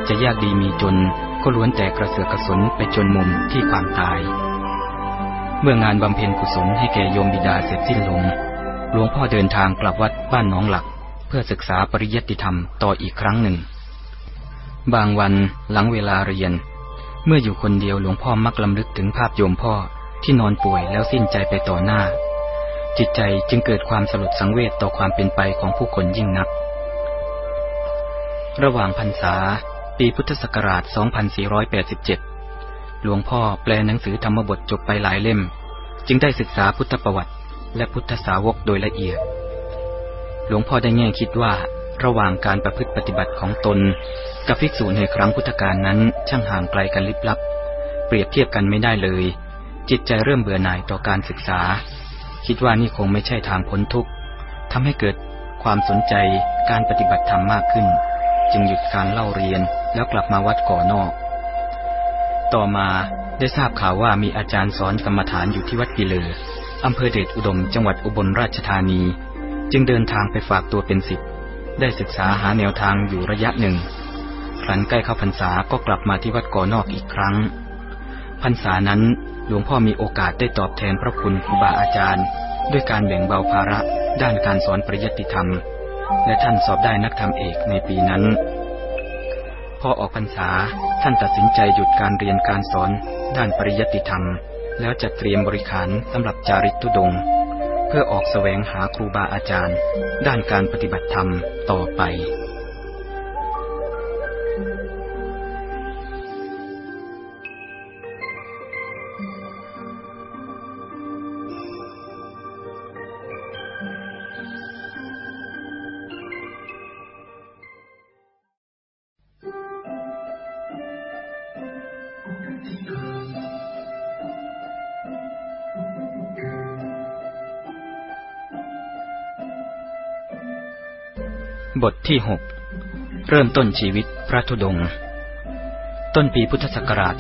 จะยากดีมีจนก็ล้วนแต่กระเสือกกระสนไปจนมุมที่ความตาย เมื่องานบำเพ็ญกุศลให้แก่โยมบิดาเสร็จสิ้นลง หลวงพ่อเดินทางกลับวัดบ้านหนองหลัก เพื่อศึกษาปริยัติธรรมต่ออีกครั้งหนึ่ง บางวันหลังเวลาเรียน เมื่ออยู่คนเดียวหลวงพ่อมักลำลึกถึงภาพโยมพ่อที่นอนป่วยแล้วสิ้นใจไปต่อหน้า จิตใจจึงเกิดความสลดสังเวชต่อความเป็นไปของผู้คนยิ่งนัก ระหว่างพรรษา ปีพุทธศักราช 2487 หลวงพ่อแปลหนังสือธรรมบทจบไปหลายเล่ม จึงได้ศึกษาพุทธประวัติ และพุทธสาวกโดยละเอียด หลวงพ่อได้แง่คิดว่า ระหว่างการประพฤติปฏิบัติของตน กับภิกษุในครั้งพุทธกาลนั้น ช่างห่างไกลกันลิบลับ เปรียบเทียบกันไม่ได้เลย จิตใจเริ่มเบื่อหน่ายต่อการศึกษา คิดว่านี่คงไม่ใช่ทางพ้นทุกข์ทำให้เกิดความสนใจการปฏิบัติธรรมมากขึ้น จึงหยุดการเล่าเรียนแล้วกลับมาวัดก่อนอก ต่อมาได้ทราบข่าวว่ามีอาจารย์สอนกรรมฐานอยู่ที่วัดกิเลอ อำเภอเดชอุดมจังหวัดอุบลราชธานี จึงเดินทางไปฝากตัวเป็นศิษย์ได้ศึกษาหาแนวทางอยู่ระยะหนึ่ง ครั้นใกล้เข้าพรรษาก็กลับมาที่วัดก่อนอกอีกครั้ง พรรษานั้นหลวงพ่อมีโอกาสได้ตอบแทนพระคุณครูบาอาจารย์ ด้วยการแบ่งเบาภาระด้านการสอนปริยัติธรรม และท่านสอบได้นักธรรมเอกในปีนั้น พอออกพรรษาท่านตัดสินใจหยุดการเรียนการสอนด้านปริยัติธรรม แล้วจัดเตรียมบริขารสำหรับจาริกทุดง เพื่อออกแสวงหาครูบาอาจารย์ ด้านการปฏิบัติธรรมต่อไป บทที่หกเริ่มต้นชีวิตพระธุดง ต้นปีพุทธศักราช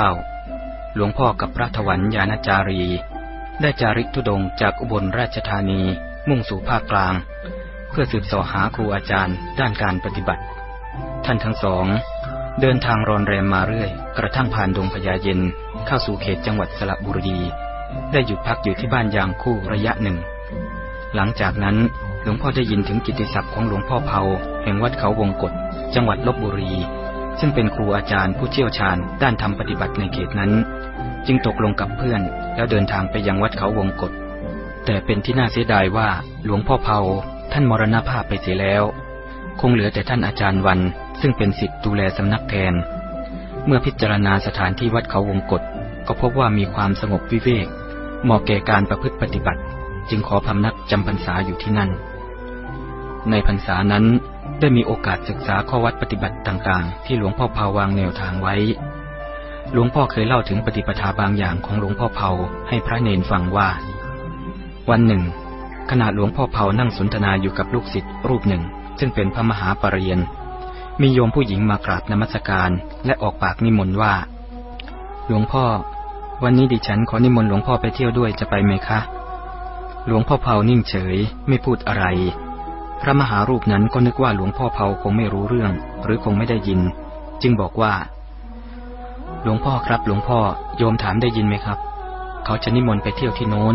2489 หลวงพ่อกับพระถวันยาณจารี ได้จาริกธุดงจากอุบลราชธานีมุ่งสู่ภาคกลาง เพื่อสืบสอหาครูอาจารย์ด้านการปฏิบัติ ท่านทั้งสอง เดินทางรอนแรมมาเรื่อย กระทั่งผ่านดงพญาเย็นเข้าสู่เขตจังหวัดสระบุรี ได้หยุดพักอยู่ที่บ้านยางคู่ระยะหนึ่ง หลังจากนั้น หลวงพ่อได้ยินถึงกิตติศัพท์ของหลวงพ่อเผาแห่งวัดเขาวงกฏจังหวัดลบบุรี ซึ่งเป็นครูอาจารย์ผู้เชี่ยวชาญด้านธรรมปฏิบัติในเขตนั้น จึงตกลงกับเพื่อนแล้วเดินทางไปยังวัดเขาวงกฏแต่เป็นที่น่าเสียดายว่าหลวงพ่อเผาท่านมรณภาพไปเสียแล้ว คงเหลือแต่ท่านอาจารย์วัน ซึ่งเป็นสิทธิ์ดูแลสำนักแทน เมื่อพิจารณาสถานที่วัดเขาวงกฏก็พบว่ามีความสงบวิเวกเหมาะแก่การประพฤติปฏิบัติ จึงขอพำนักจำพรรษาอยู่ที่นั่น ในพรรษานั้นได้มีโอกาสศึกษาข้อวัดปฏิบัติต่างๆ ที่หลวงพ่อเผาวางแนวทางไว้ หลวงพ่อเคยเล่าถึงปฏิปทาบางอย่างของหลวงพ่อเผาให้พระเนนฟังว่า วันหนึ่ง ขณะหลวงพ่อเผานั่งสนทนาอยู่กับลูกศิษย์รูปหนึ่ง ซึ่งเป็นพระมหาปรริญญามีโยมผู้หญิงมากราบนมัสการและออกปากนิมนต์ว่า หลวงพ่อ วันนี้ดิฉันขอนิมนต์หลวงพ่อไปเที่ยวด้วยจะไปไหมคะ หลวงพ่อเผานิ่งเฉย ไม่พูดอะไร พระมหารูปนั้นก็นึกว่าหลวงพ่อเผาคงไม่รู้เรื่อง หรือคงไม่ได้ยิน จึงบอกว่า หลวงพ่อครับ หลวงพ่อโยมถามได้ยินไหมครับ เขาจะนิมนต์ไปเที่ยวที่โน้น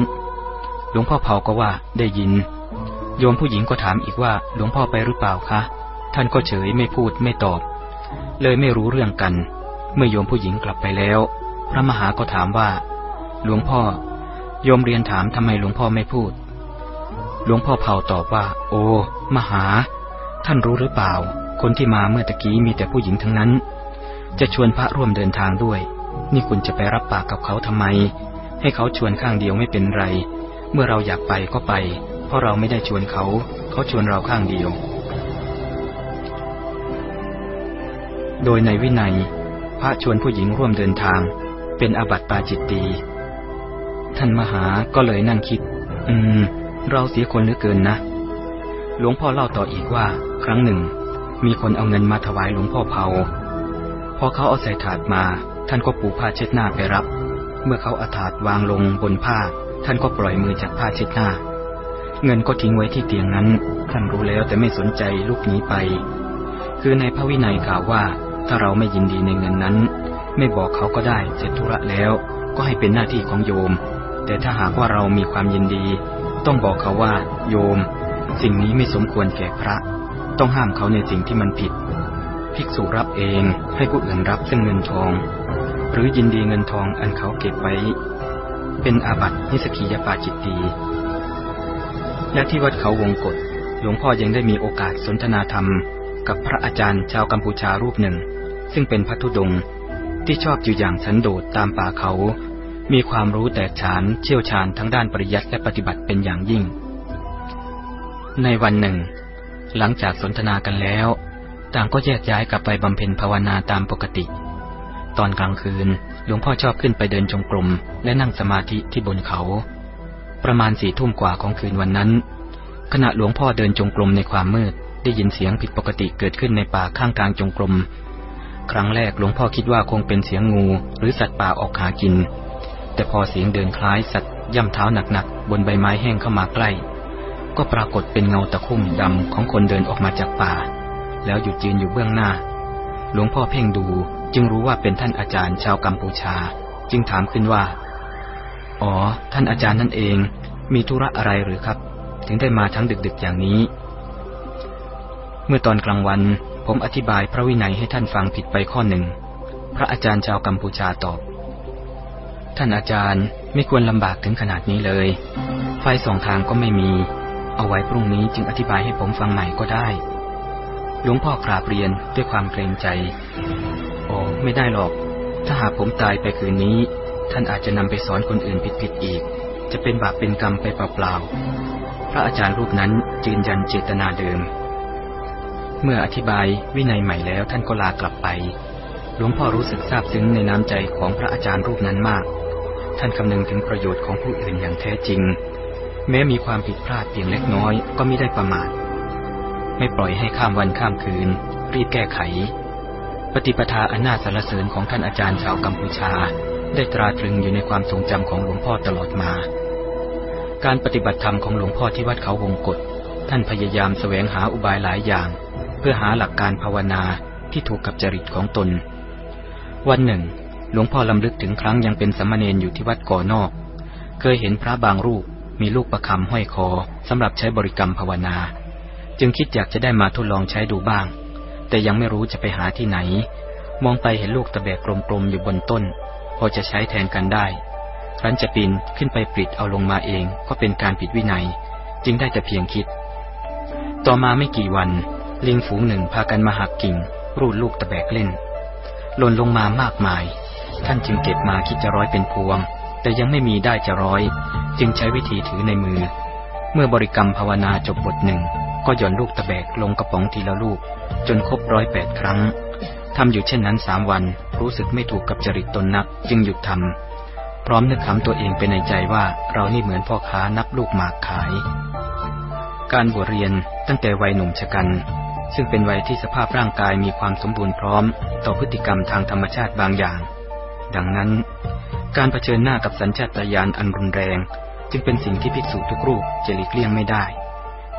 หลวงพ่อเผาก็ว่าได้ยิน โยมผู้หญิงก็ถามอีกว่า หลวงพ่อไปหรือเปล่าคะ ท่านก็เฉยไม่พูดไม่ตอบ เลยไม่รู้เรื่องกัน เมื่อโยมผู้หญิงกลับไปแล้ว พระมหาก็ถามว่า หลวงพ่อ โยมเรียนถามทำไมหลวงพ่อไม่พูด หลวงพ่อเผาตอบว่า โอ้ มหา ท่านรู้หรือเปล่า คนที่มาเมื่อตะกี้มีแต่ผู้หญิงทั้งนั้น จะชวนพระร่วมเดินทางด้วย นี่คุณจะไปรับปากกับเขาทำไม ให้เขาชวนข้างเดียวไม่เป็นไร เมื่อเราอยากไปก็ไป เพราะเราไม่ได้ชวนเขา เขาชวนเราข้างเดียว โดยในวินัย พระชวนผู้หญิงร่วมเดินทาง เป็นอาบัติปาจิตตี ท่านมหาก็เลยนั่งคิด อืม เราเสียคนเหลือเกินนะ หลวงพ่อเล่าต่ออีกว่า ครั้งหนึ่ง มีคนเอาเงินมาถวายหลวงพ่อเผา พอเขาเอาใส่ถาดมา ท่านก็ปูผ้าเช็ดหน้าไปรับ เมื่อเขาอาถาดวางลงบนผ้า ท่านก็ปล่อยมือจากผ้าเช็ดหน้า เงินก็ทิ้งไว้ที่เตียงนั้น ท่านรู้แล้วแต่ไม่สนใจลุกหนีไป คือในพระวินัยกล่าวว่า ถ้าเราไม่ยินดีในเงินนั้น ไม่บอกเขาก็ได้เสร็จธุระแล้ว ก็ให้เป็นหน้าที่ของโยม แต่ถ้าหากว่าเรามีความยินดี ต้องบอกเขาว่า โยม สิ่งนี้ไม่สมควรแก่พระ ต้องห้ามเขาในสิ่งที่มันผิด ภิกษุรับเองให้ผู้อื่นรับซึ่งเงินทอง หรือยินดีเงินทองอันเขาเก็บไว้ เป็นอาบัตินิสกิยปาจิตตีและที่วัดเขาวงกฏหลวงพ่อยังได้มีโอกาสสนทนาธรรม กับพระอาจารย์ชาวกัมพูชารูปหนึ่ง ซึ่งเป็นพัทุดงที่ชอบอยู่อย่างสันโดษตามป่าเขา มีความรู้แตกฉานเชี่ยวชาญทั้งด้านปริยัติและปฏิบัติเป็นอย่างยิ่ง ในวันหนึ่ง หลังจากสนทนากันแล้ว ต่างก็แยกย้ายกลับไปบำเพ็ญภาวนาตามปกติ ตอนกลางคืนหลวงพ่อชอบขึ้นไปเดินจงกรมและนั่งสมาธิที่บนเขา ประมาณสี่ทุ่มกว่าของคืนวันนั้น ขณะหลวงพ่อเดินจงกรมในความมืดได้ยินเสียงผิดปกติเกิดขึ้นในป่าข้างกลางจงกรมครั้งแรกหลวงพ่อคิดว่าคงเป็นเสียงงูหรือสัตว์ป่าออกหากิน แต่พอเสียงเดินคล้ายสัตว์ย่ำเท้าหนักๆบนใบไม้แห้งเข้ามาใกล้ ก็ปรากฏเป็นเงาตะคุ่มดำของคนเดินออกมาจากป่า แล้วหยุดยืนอยู่เบื้องหน้า หลวงพ่อเพ่งดูจึงรู้ว่าเป็นท่านอาจารย์ชาวกัมพูชา จึงถามขึ้นว่า อ๋อ ท่านอาจารย์นั่นเอง มีธุระอะไรหรือครับ ถึงได้มาทั้งดึกๆอย่างนี้ เมื่อตอนกลางวันผมอธิบายพระวินัยให้ท่านฟังผิดไปข้อหนึ่ง พระอาจารย์ชาวกัมพูชาตอบ ท่านอาจารย์ไม่ควรลำบากถึงขนาดนี้เลย ไฟสองทางก็ไม่มี เอาไว้พรุ่งนี้จึงอธิบายให้ผมฟังใหม่ก็ได้ หลวงพ่อกราบเรียนด้วยความเกรงใจ โอ้ไม่ได้หรอก ถ้าหากผมตายไปคืนนี้ ท่านอาจจะนำไปสอนคนอื่นผิดๆอีก จะเป็นบาปเป็นกรรมไปเปล่าๆ พระอาจารย์รูปนั้นยืนยันเจตนาเดิม เมื่ออธิบายวินัยใหม่แล้วท่านก็ลากลับไป หลวงพ่อรู้สึกซาบซึ้งในน้ำใจของพระอาจารย์รูปนั้นมาก ท่านคำนึงถึงประโยชน์ของผู้อื่นอย่างแท้จริง แม้มีความผิดพลาดเพียงเล็กน้อยก็ไม่ได้ประมาท ไม่ปล่อยให้ข้ามวันข้ามคืน รีบแก้ไข ปฏิปทาอันน่าสรรเสริญของท่านอาจารย์ชาวกัมพูชา ได้ตราตรึงอยู่ในความทรงจำของหลวงพ่อตลอดมา การปฏิบัติธรรมของหลวงพ่อที่วัดเขาวงกฏท่านพยายามแสวงหาอุบายหลายอย่าง เพื่อหาหลักการภาวนาที่ถูกกับจริตของตน วันหนึ่ง หลวงพ่อลำลึกถึงครั้งยังเป็นสมณเณรอยู่ที่วัดก่อนอก เคยเห็นพระบางรูปมีลูกประคำห้อยคอสำหรับใช้บริกรรมภาวนา จึงคิดอยากจะได้มาทดลองใช้ดูบ้าง แต่ยังไม่รู้จะไปหาที่ไหน มองไปเห็นลูกตะแบกกลมๆอยู่บนต้น พอจะใช้แทนกันได้ครั้นจะปีนขึ้นไปปลิดเอาลงมาเองก็เป็นการผิดวินัย จึงได้แต่เพียงคิด ต่อมาไม่กี่วัน ลิงฝูงหนึ่งพากันมาหักกิ่ง รูดลูกตะแบกเล่นหล่นลงมามากมาย ท่านจึงเก็บมาคิดจะร้อยเป็นพวง แต่ยังไม่มีได้จะร้อย จึงใช้วิธีถือในมือ เมื่อบริกรรมภาวนาจบบทหนึ่ง ก็หย่อนลูกตะแบกลงกระป๋องทีละลูก จนครบร้อยแปดครั้งทำอยู่เช่นนั้นสามวัน รู้สึกไม่ถูกกับจริตตนนัก จึงหยุดทำพร้อมนึกขำตัวเองเป็นในใจว่าเรานี่เหมือนพ่อค้านับลูกหมากขาย การบวชเรียนตั้งแต่วัยหนุ่มชะกันซึ่งเป็นวัยที่สภาพร่างกายมีความสมบูรณ์พร้อม ต่อพฤติกรรมทางธรรมชาติบางอย่าง ดังนั้น การเผชิญหน้ากับสัญชาตญาณอันรุนแรง จึงเป็นสิ่งที่ภิกษุทุกรูปจะหลีกเลี่ยงไม่ได้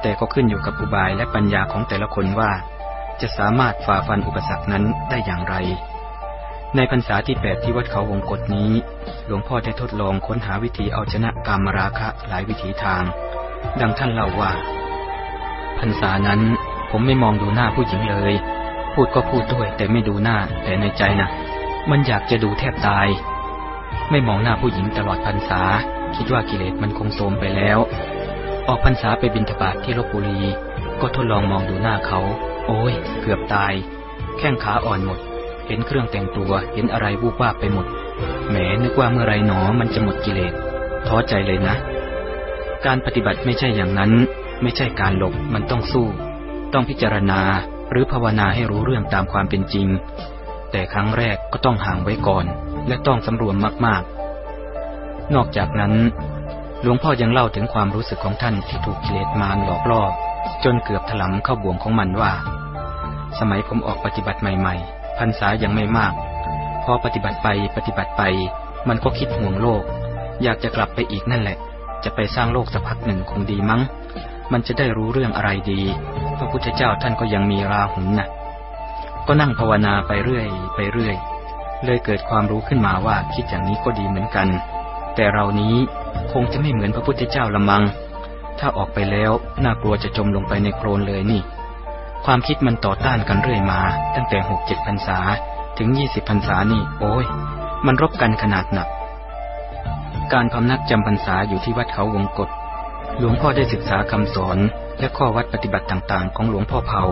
แต่ก็ขึ้นอยู่กับอุบายและปัญญาของแต่ละคนว่า จะสามารถฝ่าฟันอุปสรรคนั้นได้อย่างไร ในพรรษาที่แปดที่วัดเขาวงกฏนี้ หลวงพ่อได้ทดลองค้นหาวิธีเอาชนะกามราคะหลายวิถีทาง ดังท่านเล่าว่าพรรษานั้นผมไม่มองดูหน้าผู้หญิงเลย พูดก็พูดด้วยแต่ไม่ดูหน้าแต่ในใจนะ มันอยากจะดูแทบตาย ไม่มองหน้าผู้หญิงตลอดพรรษา คิดว่ากิเลสมันคงโทมไปแล้ว ออกพรรษาไปบินทบาทที่ลบบุรี ก็ทดลองมองดูหน้าเขา โอ้ย เกือบตาย แข้งขาอ่อนหมด เห็นเครื่องแต่งตัว เห็นอะไรวูบวาบไปหมด แหมนึกว่าเมื่อไรหนอมันจะหมดกิเลส ท้อใจเลยนะ การปฏิบัติไม่ใช่อย่างนั้น ไม่ใช่การหลบ มันต้องสู้ ต้องพิจารณาหรือภาวนาให้รู้เรื่องตามความเป็นจริง แต่ครั้งแรกก็ต้องห่างไว้ก่อน และต้องสำรวมมากๆ นอกจากนั้น หลวงพ่อยังเล่าถึงความรู้สึกของท่านที่ถูกกิเลสมารหลอกล่อ จนเกือบถลำเข้าบ่วงของมันว่า สมัยผมออกปฏิบัติใหม่ ๆ พรรษายังไม่มาก พอปฏิบัติไปปฏิบัติไป มันก็คิดห่วงโลก อยากจะกลับไปอีกนั่นแหละ จะไปสร้างโลกสักพักหนึ่งคงดีมั้ง มันจะได้รู้เรื่องอะไรดี พระพุทธเจ้าท่านก็ยังมีราหุนนะ ก็นั่งภาวนาไปเรื่อยไปเรื่อย เลยเกิดความรู้ขึ้นมาว่าคิดอย่างนี้ก็ดีเหมือนกัน แต่เรานี้คงจะไม่เหมือนพระพุทธเจ้าละมัง ถ้าออกไปแล้วน่ากลัวจะจมลงไปในโคลนเลยนี่ ความคิดมันต่อต้านกันเรื่อยมา ตั้งแต่หกเจ็ดพรรษาถึงยี่สิบพรรษานี่ โอ้ย มันรบกันขนาดหนัก การพำนักจำพรรษาอยู่ที่วัดเขาวงกฏหลวงพ่อได้ศึกษาคำสอนและข้อวัดปฏิบัติต่างๆ ของหลวงพ่อเผา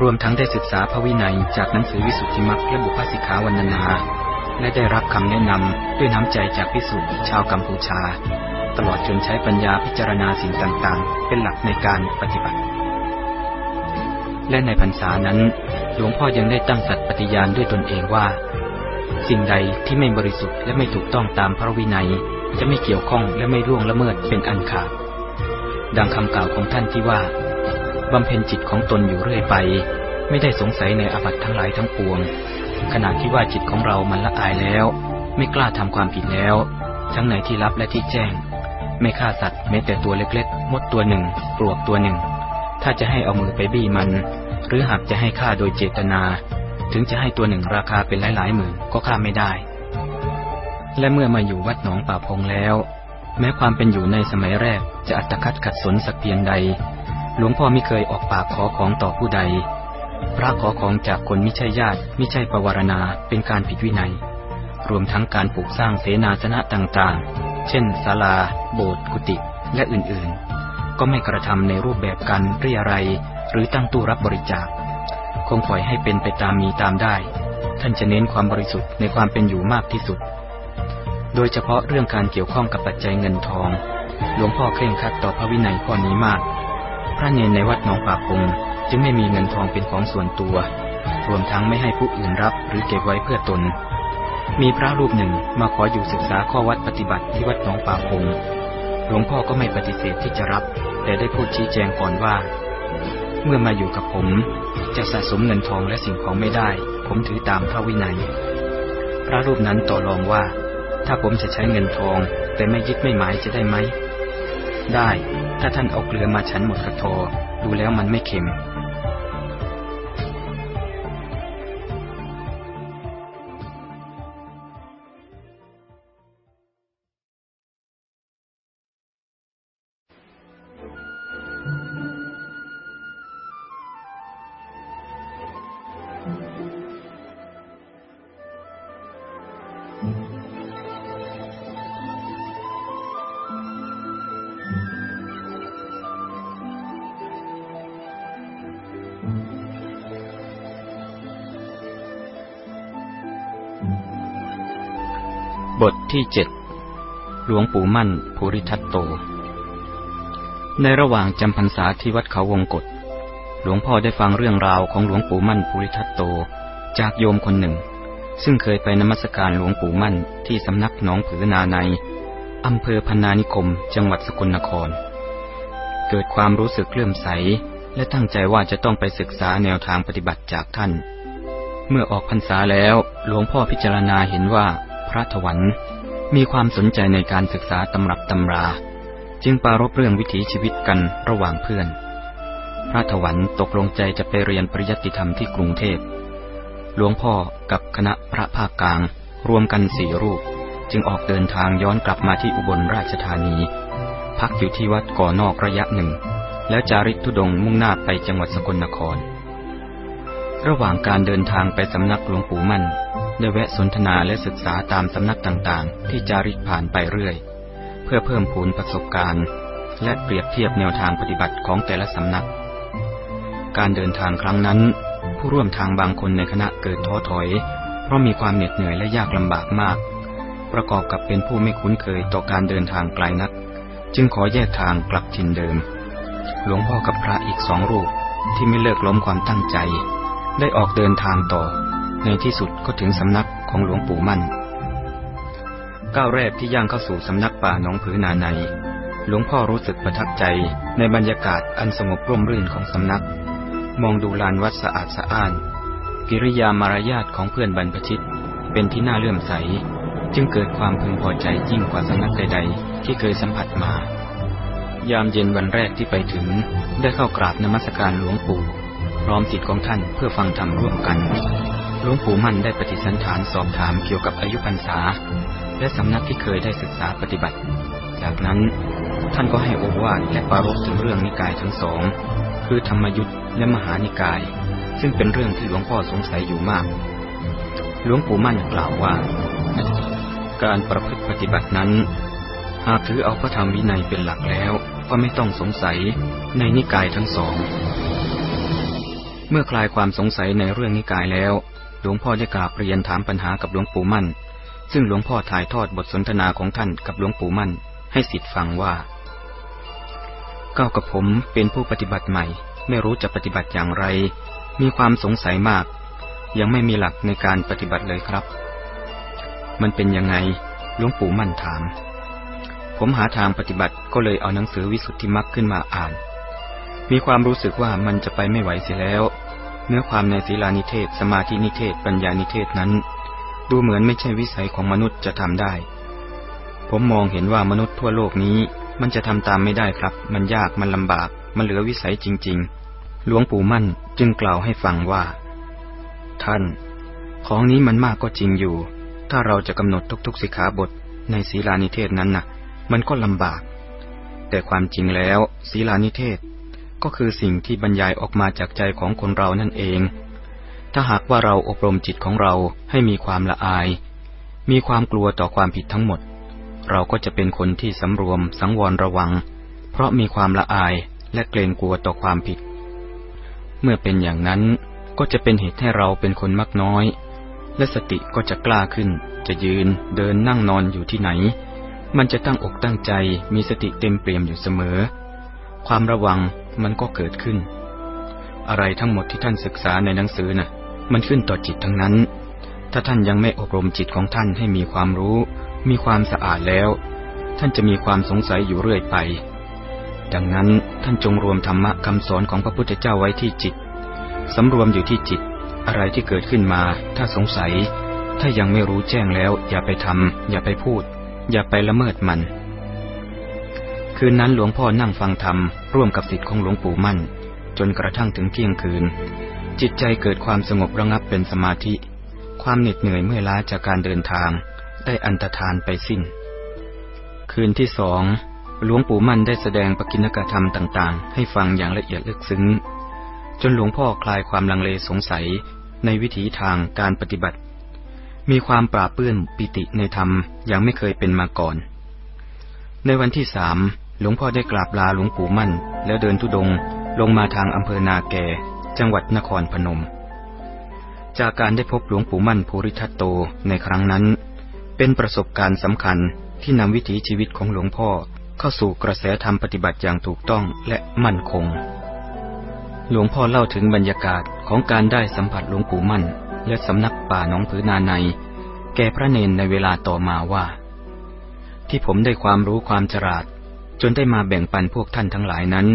รวมทั้งได้ศึกษาพระวินัยจากหนังสือวิสุทธิมรรคและบุพสิกขาวันนา และได้รับคำแนะนำด้วยน้ำใจจากพิสุทธิ์ชาวกัมพูชา ตลอดจนใช้ปัญญาพิจารณาสิ่งต่างๆ เป็นหลักในการปฏิบัติ และในพรรษานั้น หลวงพ่อยังได้ตั้งสัตย์ปฏิญาณด้วยตนเองว่า สิ่งใดที่ไม่บริสุทธิ์และไม่ถูกต้องตามพระวินัย จะไม่เกี่ยวข้องและไม่ร่วงละเมิดเป็นอันขาดดังคำกล่าวของท่านที่ว่า บำเพ็ญจิตของตนอยู่เรื่อยไป ไม่ได้สงสัยในอภัตทั้งหลายทั้งปวง ขณะที่ว่าจิตของเรามันละอายแล้ว ไม่กล้าทำความผิดแล้ว ทั้งในที่ลับและที่แจ้ง ไม่ฆ่าสัตว์แม้แต่ตัวเล็กๆ มดตัวหนึ่ง ปลวกตัวหนึ่ง ถ้าจะให้เอามือไปบี้มัน หรือหากจะให้ฆ่าโดยเจตนา ถึงจะให้ตัวหนึ่งราคาเป็นหลายๆหมื่นก็ฆ่าไม่ได้ และเมื่อมาอยู่วัดหนองป่าพงแล้ว แม้ความเป็นอยู่ในสมัยแรกจะอัตคัดขัดสนสักเพียงใด หลวงพ่อไม่เคยออกปากขอของต่อผู้ใด พระขอของจากคนมิใช่ญาติมิใช่ปวารณาเป็นการผิดวินัย รวมทั้งการปลูกสร้างเสนาสนะต่างๆ เช่นศาลา โบสถ์กุฏิและอื่นๆ ก็ไม่กระทำในรูปแบบการเรียอะไรหรือตั้งตู้รับบริจาค คงปล่อยให้เป็นไปตามมีตามได้ ท่านจะเน้นความบริสุทธิ์ในความเป็นอยู่มากที่สุด โดยเฉพาะเรื่องการเกี่ยวข้องกับปัจจัยเงินทอง หลวงพ่อเคร่งครัดต่อพระวินัยข้อนี้มาก พระเนนในวัดหนองป่าพงจึงไม่มีเงินทองเป็นของส่วนตัว รวมทั้งไม่ให้ผู้อื่นรับหรือเก็บไว้เพื่อตน มีพระรูปหนึ่งมาขออยู่ศึกษาข้อวัดปฏิบัติที่วัดหนองป่าพงหลวงพ่อก็ไม่ปฏิเสธที่จะรับ แต่ได้พูดชี้แจงก่อนว่า เมื่อมาอยู่กับผม จะสะสมเงินทองและสิ่งของไม่ได้ ผมถือตามพระวินัย พระรูปนั้นต่อรองว่า ถ้าผมจะใช้เงินทอง แต่ไม่ยึดไม่หมายจะได้ไหม ได้ ถ้าท่านเอาเกลือมาฉันหมดกระทอดูแล้วมันไม่เค็ม ที่เจ็ดหลวงปู่มั่นภูริทัตโต ในระหว่างจำพรรษาที่วัดเขาวงกฏหลวงพ่อได้ฟังเรื่องราวของหลวงปู่มั่นภูริทัตโตจากโยมคนหนึ่ง ซึ่งเคยไปนมัสการหลวงปู่มั่นที่สำนักหนองผือนาในอำเภอพนานิคม จังหวัดสกลนคร เกิดความรู้สึกเลื่อมใส และตั้งใจว่าจะต้องไปศึกษาแนวทางปฏิบัติจากท่าน เมื่อออกพรรษาแล้วหลวงพ่อพิจารณาเห็นว่าพระถวัน มีความสนใจในการศึกษาตำรับตำรา จึงปารบเรื่องวิถีชีวิตกันระหว่างเพื่อน พระถวันตกลงใจจะไปเรียนปริยัติธรรมที่กรุงเทพ หลวงพ่อกับคณะพระภาคกลาง รวมกันสี่รูป จึงออกเดินทางย้อนกลับมาที่อุบลราชธานี พักอยู่ที่วัดก่อนอกระยะหนึ่ง แล้วจาริกทุดงมุ่งหน้าไปจังหวัดสกลนคร ระหว่างการเดินทางไปสำนักหลวงปู่มั่น ได้แวะสนทนาและศึกษาตามสำนักต่างๆ ที่จาริกผ่านไปเรื่อย เพื่อเพิ่มพูนประสบการณ์ และเปรียบเทียบแนวทางปฏิบัติของแต่ละสำนัก การเดินทางครั้งนั้น ผู้ร่วมทางบางคนในคณะเกิดท้อถอย เพราะมีความเหน็ดเหนื่อยและยากลำบากมาก ประกอบกับเป็นผู้ไม่คุ้นเคยต่อการเดินทางไกลนัก จึงขอแยกทางกลับถิ่นเดิม หลวงพ่อกับพระอีกสองรูปที่ไม่เลิกล้มความตั้งใจ ได้ออกเดินทางต่อ ในที่สุดก็ถึงสำนักของหลวงปู่มั่น ก้าวแรกที่ย่างเข้าสู่สำนักป่าหนองผือนาใน หลวงพ่อรู้สึกประทับใจในบรรยากาศอันสงบร่มรื่นของสำนัก มองดูลานวัดสะอาดสะอ้าน กิริยามารยาทของเพื่อนบรรพชิตเป็นที่น่าเลื่อมใส จึงเกิดความพึงพอใจยิ่งกว่าสำนักใดๆ ที่เคยสัมผัสมา ยามเย็นวันแรกที่ไปถึงได้เข้ากราบนมัสการหลวงปู่พร้อมจิตของท่านเพื่อฟังธรรมร่วมกัน หลวงปู่มั่นได้ปฏิสันฐานสอบถามเกี่ยวกับอายุพรรษา และสำนักที่เคยได้ศึกษาปฏิบัติ จากนั้นท่านก็ให้โอวาทและปารกถึงเรื่องนิกายทั้งสอง คือธรรมยุทธและมหานิกาย ซึ่งเป็นเรื่องที่หลวงพ่อสงสัยอยู่มาก หลวงปู่มั่นกล่าวว่า การประพฤติปฏิบัตินั้น หากถือเอาพระธรรมวินัยเป็นหลักแล้วก็ไม่ต้องสงสัยในนิกายทั้งสอง เมื่อคลายความสงสัยในเรื่องนิกายแล้ว หลวงพ่อได้กราบเรียนถามปัญหากับหลวงปู่มั่น ซึ่งหลวงพ่อถ่ายทอดบทสนทนาของท่านกับหลวงปู่มั่น ให้สิทธิ์ฟังว่าก้ากับผมเป็นผู้ปฏิบัติใหม่ ไม่รู้จะปฏิบัติอย่างไร มีความสงสัยมาก ยังไม่มีหลักในการปฏิบัติเลยครับ มันเป็นยังไงหลวงปู่มั่นถาม ผมหาทางปฏิบัติก็เลยเอาหนังสือวิสุทธิมรรคขึ้นมาอ่าน มีความรู้สึกว่ามันจะไปไม่ไหวเสียแล้ว นื้อความในศีลานิเทศ สมาธินิเทศ ปัญญานิเทศนั้น ดูเหมือนไม่ใช่วิสัยของมนุษย์จะทำได้ ผมมองเห็นว่ามนุษย์ทั่วโลกนี้ มันจะทำตามไม่ได้ครับ มันยากมันลำบาก มันเหลือวิสัยจริง ๆ หลวงปู่มั่นจึงกล่าวให้ฟังว่า ท่าน ของนี้มันมากก็จริงอยู่ ถ้าเราจะกำหนดทุกๆสิกขาบทในศีลานิเทศนั้นนะ่ะ มันก็ลำบาก แต่ความจริงแล้วศีลานิเทศ ก็คือสิ่งที่บรรยายออกมาจากใจของคนเรานั่นเอง ถ้าหากว่าเราอบรมจิตของเราให้มีความละอาย มีความกลัวต่อความผิดทั้งหมด เราก็จะเป็นคนที่สำรวมสังวรระวัง เพราะมีความละอายและเกรงกลัวต่อความผิด เมื่อเป็นอย่างนั้นก็จะเป็นเหตุให้เราเป็นคนมักน้อย และสติก็จะกล้าขึ้น จะยืน เดินนั่งนอนอยู่ที่ไหน มันจะตั้งอกตั้งใจมีสติเต็มเปี่ยมอยู่เสมอ ความระวัง มันก็เกิดขึ้น อะไรทั้งหมดที่ท่านศึกษาในหนังสือนะ่ะ มันขึ้นต่อจิตทั้งนั้น ถ้าท่านยังไม่อบรมจิตของท่านให้มีความรู้ มีความสะอาดแล้ว ท่านจะมีความสงสัยอยู่เรื่อยไป ดังนั้นท่านจงรวมธรรมะคำสอนของพระพุทธเจ้าไว้ที่จิตสำรวมอยู่ที่จิต อะไรที่เกิดขึ้นมา ถ้าสงสัย ถ้ายังไม่รู้แจ้งแล้ว อย่าไปทำอย่าไปพูด อย่าไปละเมิดมัน คืนนั้นหลวงพ่อนั่งฟังธรรมร่วมกับสิทธิ์ของหลวงปู่มั่น จนกระทั่งถึงเที่ยงคืน จิตใจเกิดความสงบระงับเป็นสมาธิ ความเหน็ดเหนื่อยเมื่อล้าจากการเดินทาง ได้อันตรธานไปสิ้น คืนที่สองหลวงปู่มั่นได้แสดงปกิณกธรรมต่างๆ ให้ฟังอย่างละเอียดลึกซึ้ง จนหลวงพ่อคลายความลังเลสงสัยในวิถีทางการปฏิบัติ มีความปราบปื้มปิติในธรรมอย่างไม่เคยเป็นมาก่อน ในวันที่สาม หลวงพ่อได้กราบลาหลวงปู่มั่น แล้วเดินทุดงลงมาทางอำเภอนาแกจังหวัดนครพนม จากการได้พบหลวงปู่มั่นภูริทัตโตในครั้งนั้น เป็นประสบการณ์สำคัญที่นำวิถีชีวิตของหลวงพ่อเข้าสู่กระแสธรรมปฏิบัติอย่างถูกต้องและมั่นคง หลวงพ่อเล่าถึงบรรยากาศของการได้สัมผัสหลวงปู่มั่น และสำนักป่าหนองผือนาใน แก่พระเนนในเวลาต่อมาว่า ที่ผมได้ความรู้ความฉลาด จนได้มาแบ่งปันพวกท่านทั้งหลายนั้น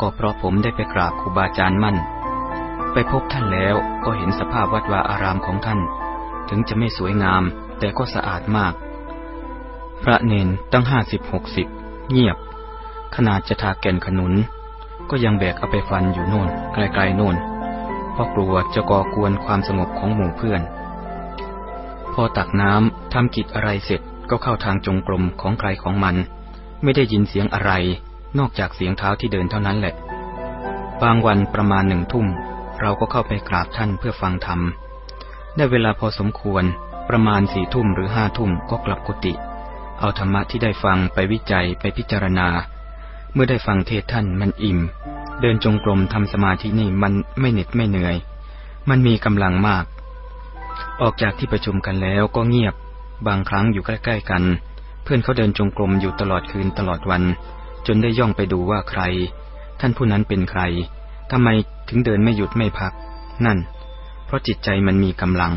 ก็เพราะผมได้ไปกราบครูบาอาจารย์มั่น ไปพบท่านแล้วก็เห็นสภาพวัดวาอารามของท่าน ถึงจะไม่สวยงาม แต่ก็สะอาดมาก พระเนนตั้งห้าสิบหกสิบเงียบ ขนาดจะทาแก่นขนุน ก็ยังแบกเอาไปฟันอยู่โน่นไกลๆโน่นเพราะกลัวจะก่อกวนความสงบของหมู่เพื่อน พอตักน้ำทำกิจอะไรเสร็จก็เข้าทางจงกรมของใครของมัน ไม่ได้ยินเสียงอะไร นอกจากเสียงเท้าที่เดินเท่านั้นแหละ บางวันประมาณหนึ่งทุ่ม เราก็เข้าไปกราบท่านเพื่อฟังธรรม ได้เวลาพอสมควร ประมาณสี่ทุ่มหรือห้าทุ่มก็กลับกุฏิเอาธรรมะที่ได้ฟังไปวิจัยไปพิจารณา เมื่อได้ฟังเทศท่านมันอิ่ม เดินจงกรมทำสมาธินี่มันไม่เหน็ดไม่เหนื่อย มันมีกำลังมาก ออกจากที่ประชุมกันแล้วก็เงียบ บางครั้งอยู่ใกล้ ๆ กัน เพื่อนเขาเดินจงกรมอยู่ตลอดคืนตลอดวัน จนได้ย่องไปดูว่าใคร ท่านผู้นั้นเป็นใครทำไมถึงเดินไม่หยุดไม่พัก นั่น เพราะจิตใจมันมีกำลัง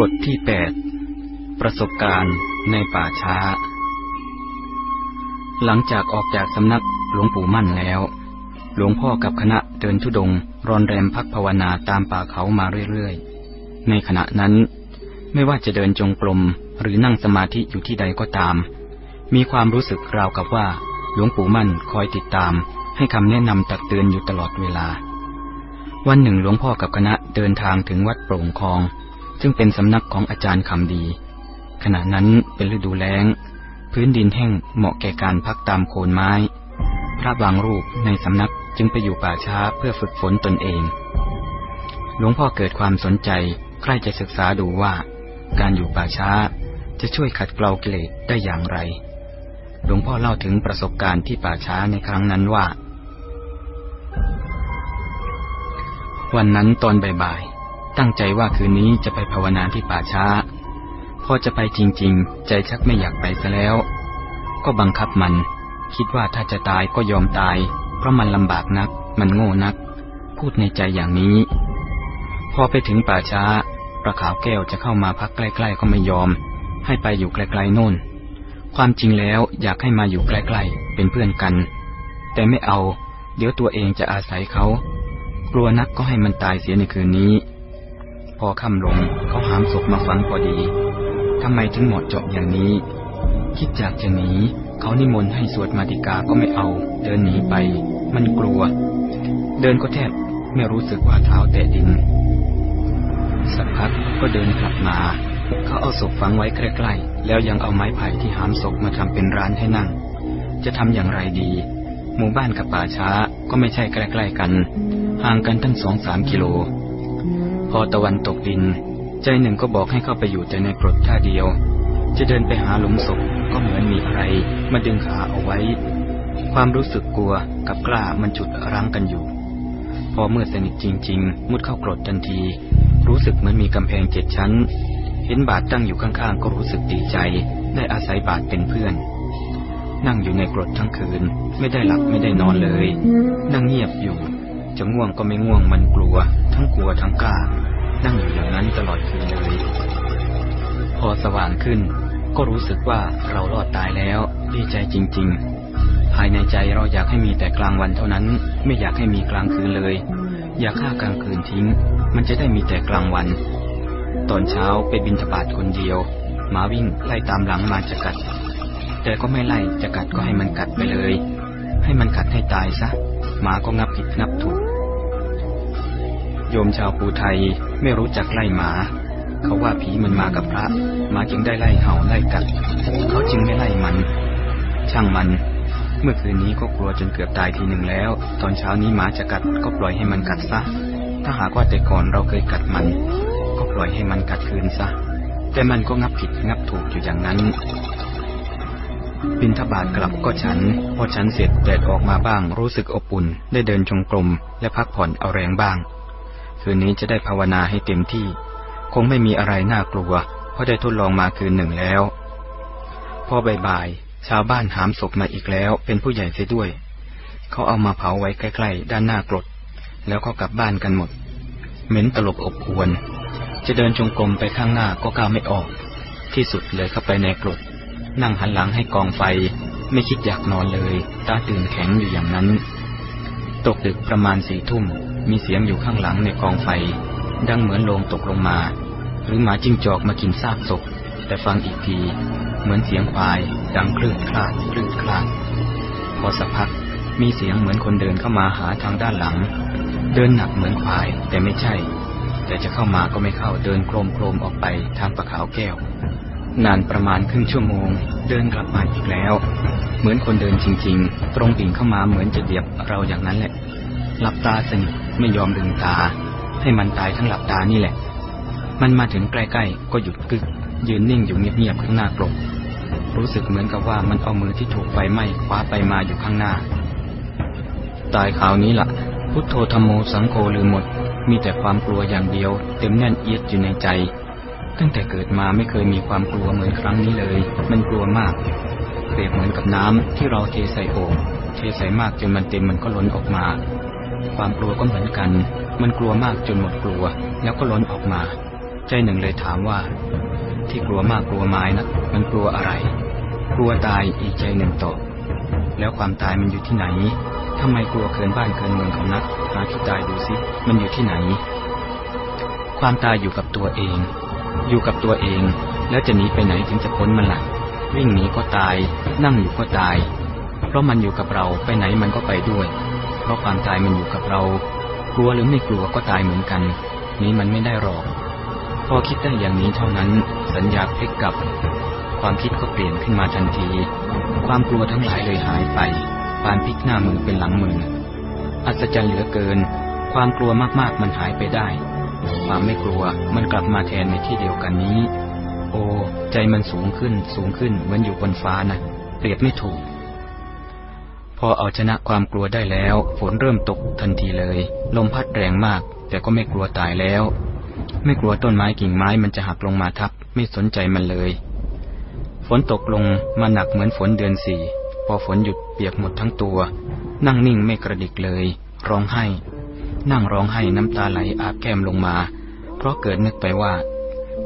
บทที่แปดประสบการณ์ในป่าช้า หลังจากออกจากสำนักหลวงปู่มั่นแล้ว หลวงพ่อกับคณะเดินทุดงรอนแรมพักภาวนาตามป่าเขามาเรื่อยๆ ในขณะนั้น ไม่ว่าจะเดินจงกรมหรือนั่งสมาธิอยู่ที่ใดก็ตาม มีความรู้สึกราวกับว่า หลวงปู่มั่นคอยติดตาม ให้คำแนะนำตักเตือนอยู่ตลอดเวลา วันหนึ่งหลวงพ่อกับคณะเดินทางถึงวัดโปร่งคลอง ซึ่งเป็นสำนักของอาจารย์คำดี ขณะนั้นเป็นฤดูแล้ง พื้นดินแห้งเหมาะแก่การพักตามโคนไม้ พระบางรูปในสำนักจึงไปอยู่ป่าช้าเพื่อฝึกฝนตนเอง หลวงพ่อเกิดความสนใจใคร่จะศึกษาดูว่า การอยู่ป่าช้าจะช่วยขัดเกลากิเลสได้อย่างไร หลวงพ่อเล่าถึงประสบการณ์ที่ป่าช้าในครั้งนั้นว่า วันนั้นตอนบ่าย ตั้งใจว่าคืนนี้จะไปภาวนาที่ป่าช้า พอจะไปจริงๆ ใจชักไม่อยากไปซะแล้ว ก็บังคับมัน คิดว่าถ้าจะตายก็ยอมตาย เพราะมันลำบากนัก มันโง่นัก พูดในใจอย่างนี้ พอไปถึงป่าช้า ประขาวแก้วจะเข้ามาพักใกล้ ๆ ก็ไม่ยอม ให้ไปอยู่ไกลๆโน่น ความจริงแล้วอยากให้มาอยู่ใกล้ๆ เป็นเพื่อนกัน แต่ไม่เอา เดี๋ยวตัวเองจะอาศัยเขา กลัวนักก็ให้มันตายเสียในคืนนี้ พอค่ำลงเขาหามศพมาฝังพอดีทำไมถึงเหมาะเจาะอย่างนี้ คิดจากจะหนีเขานิมนต์ให้สวดมาติกาก็ไม่เอา เดินหนีไป มันกลัว เดินก็แทบไม่รู้สึกว่าเท้าแตะดิน สักพักก็เดินกลับมา เขาเอาศพฝังไว้ใกล้ๆ แล้วยังเอาไม้ไผ่ที่หามศพมาทำเป็นร้านให้นั่ง จะทำอย่างไรดี หมู่บ้านกับป่าช้าก็ไม่ใช่ใกล้ๆกัน ห่างกันตั้งสองสามกิโล พอตะวันตกดิน ใจหนึ่งก็บอกให้เข้าไปอยู่แต่ในกรดท่าเดียว จะเดินไปหาหลุมศพก็เหมือนมีอะไรมาดึงขาเอาไว้ ความรู้สึกกลัวกับกล้ามันจุดรั้งกันอยู่ พอเมื่อสนิทจริง ๆ มุดเข้ากรดทันที รู้สึกเหมือนมีกำแพงเจ็ดชั้น เห็นบาทตั้งอยู่ข้างๆ ก็รู้สึกดีใจ ได้อาศัยบาทเป็นเพื่อนนั่งอยู่ในกรดทั้งคืน ไม่ได้หลับไม่ได้นอนเลย นั่งเงียบอยู่ จะง่วงก็ไม่ง่วงมันกลัว ทั้งกลัวทั้งกล้า นั่งอยู่อย่างนั้นตลอดคืนเลยพอสว่างขึ้น ก็รู้สึกว่าเรารอดตายแล้ว ดีใจจริง ๆ ภายในใจเราอยากให้มีแต่กลางวันเท่านั้น ไม่อยากให้มีกลางคืนเลย อยากฆ่ากลางคืนทิ้ง มันจะได้มีแต่กลางวัน ตอนเช้าไปบินทบาทคนเดียวหมาวิ่งไล่ตามหลังมาจะกัด แต่ก็ไม่ไล่จะกัดก็ให้มันกัดไปเลย ให้มันกัดให้ตายซะ หมาก็งับผิดงับถูก โยมชาวปูไทยไม่รู้จักไล่หมา เขาว่าผีมันมากับพระหมาจึงได้ไล่เห่าไล่กัด เขาจึงไม่ไล่มัน ช่างมัน เมื่อคืนนี้ก็กลัวจนเกือบตายทีหนึ่งแล้ว ตอนเช้านี้หมาจะกัดก็ปล่อยให้มันกัดซะ ถ้าหากว่าแต่ก่อนเราเคยกัดมัน ก็ปล่อยให้มันกัดคืนซะ แต่มันก็งับผิดงับถูกอยู่อย่างนั้น บินทบาทกลับก็ฉัน พอฉันเสร็จแดดออกมาบ้าง รู้สึกอบอุ่น ได้เดินชงกลมและพักผ่อนเอาแรงบ้าง คืนนี้จะได้ภาวนาให้เต็มที่ คงไม่มีอะไรน่ากลัว เพราะได้ทดลองมาคืนหนึ่งแล้ว พอบ่ายๆชาวบ้านหามศพมาอีกแล้ว เป็นผู้ใหญ่เสียด้วย เขาเอามาเผาไว้ใกล้ๆ ด้านหน้ากรด แล้วก็กลับบ้านกันหมด เหม็นตลบอบอวน จะเดินจงกรมไปข้างหน้าก็ก้าวไม่ออก ที่สุดเลยเข้าไปในกรด นั่งหันหลังให้กองไฟ ไม่คิดอยากนอนเลย ตาตื่นแข็งอยู่อย่างนั้น ตกดึกประมาณสี่ทุ่ม มีเสียงอยู่ข้างหลังในกองไฟ ดังเหมือนโลงตกลงมา หรือหมาจิ้งจอกมากินซากศพ แต่ฟังอีกที เหมือนเสียงควาย ดังคลื่นคลาดคลื่นคลาด พอสักพัก มีเสียงเหมือนคนเดินเข้ามาหาทางด้านหลัง เดินหนักเหมือนควาย แต่ไม่ใช่ แต่จะเข้ามาก็ไม่เข้า เดินโครมโครมออกไปทางประขาวแก้ว นานประมาณครึ่งชั่วโมง เดินกลับมาอีกแล้ว เหมือนคนเดินจริง ๆ ตรงดิ่งเข้ามาเหมือนจะเดียบเราอย่างนั้นแหละ หลับตาสนิทไม่ยอมลืมตา ให้มันตายทั้งหลับตานี่แหละ มันมาถึงใกล้ๆก็หยุดกึก ยืนนิ่งอยู่เงียบๆข้างหน้ากลบรู้สึกเหมือนกับว่ามันเอามือที่ถูกไฟไหม้คว้าไปมาอยู่ข้างหน้า ตายคราวนี้ละ่ะ พุทโธธรรมโมสังโฆลืมหมด มีแต่ความกลัวอย่างเดียว เต็มแน่นเอียดอยู่ในใจ ตั้งแต่เกิดมาไม่เคยมีความกลัวเหมือนครั้งนี้เลย มันกลัวมากเปรียบเหมือนกับน้ำที่เราเทใส่โอ่งเทใส่มากจนมันเต็มมันก็ล้นออกมา ความกลัวก็เหมือนกัน มันกลัวมากจนหมดกลัว แล้วก็ล้นออกมา ใจหนึ่งเลยถามว่า ที่กลัวมากกลัวไม้นะมันกลัวอะไร กลัวตายอีกใจหนึ่งตอบแล้วความตายมันอยู่ที่ไหนทำไมกลัวเกินบ้านเกินเมืองเขานักหาที่ตายดูสิมันอยู่ที่ไหน ความตายอยู่กับตัวเอง อยู่กับตัวเอง แล้วจะหนีไปไหนถึงจะพ้นมันละ่ะ วิ่งหนีก็ตาย นั่งอยู่ก็ตาย เพราะมันอยู่กับเราไปไหนมันก็ไปด้วย เพราะความตายมันอยู่กับเรา กลัวหรือไม่กลัวก็ตายเหมือนกัน นี้มันไม่ได้หรอกพอคิดได้อย่างนี้เท่านั้น สัญญาพลิกกลับ ความคิดก็เปลี่ยนขึ้นมาทันที ความกลัวทั้งหลายเลยหายไปปานพลิกหน้ามือเป็นหลังมืออัศจรรย์เหลือเกิน ความกลัวมากๆมันหายไปได้ ความไม่กลัวมันกลับมาแทนในที่เดียวกันนี้ โอ้ใจมันสูงขึ้นสูงขึ้นเหมือนอยู่บนฟ้านะเปรียบไม่ถูก พอเอาชนะความกลัวได้แล้ว ฝนเริ่มตกทันทีเลย ลมพัดแรงมาก แต่ก็ไม่กลัวตายแล้ว ไม่กลัวต้นไม้กิ่งไม้มันจะหักลงมาทับ ไม่สนใจมันเลย ฝนตกลงมาหนักเหมือนฝนเดือนสี่พอฝนหยุดเปียกหมดทั้งตัว นั่งนิ่งไม่กระดิกเลย ร้องไห้ นั่งร้องไห้น้ำตาไหลอาบแก้มลงมา เพราะเกิดนึกไปว่า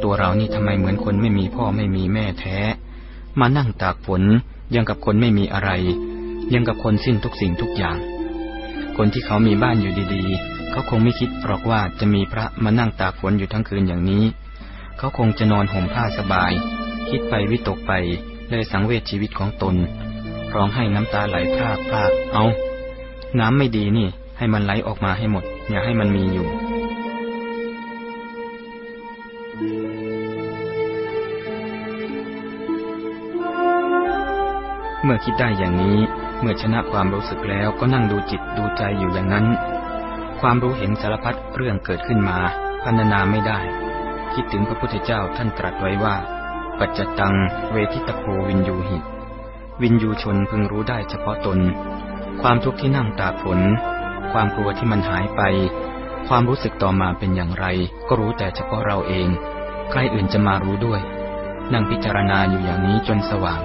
ตัวเรานี่ทำไมเหมือนคนไม่มีพ่อไม่มีแม่แท้ มานั่งตากฝนยังกับคนไม่มีอะไร ยังกับคนสิ้นทุกสิ่งทุกอย่าง คนที่เขามีบ้านอยู่ดีๆ เขาคงไม่คิดหรอกว่าจะมีพระมานั่งตากฝนอยู่ทั้งคืนอย่างนี้ เขาคงจะนอนห่มผ้าสบาย คิดไปวิตกไปเลยสังเวชชีวิตของตน ร้องให้น้ำตาไหลพรากพรากเอาน้ำไม่ดีนี่ ให้มันไหลออกมาให้หมด อย่าให้มันมีอยู่ เมื่อคิดได้อย่างนี้ เมื่อชนะความรู้สึกแล้วก็นั่งดูจิตดูใจอยู่อย่างนั้น ความรู้เห็นสารพัดเรื่องเกิดขึ้นมาพันนาไม่ได้ คิดถึงพระพุทธเจ้าท่านตรัสไว้ว่า ปัจจตัง เวทิตโพวินยูหิต วินยูชนพึงรู้ได้เฉพาะตน ความทุกข์ที่นั่งตากฝน ความกลัวที่มันหายไป ความรู้สึกต่อมาเป็นอย่างไร ก็รู้แต่เฉพาะเราเอง ใครอื่นจะมารู้ด้วย นั่งพิจารณาอยู่อย่างนี้จนสว่าง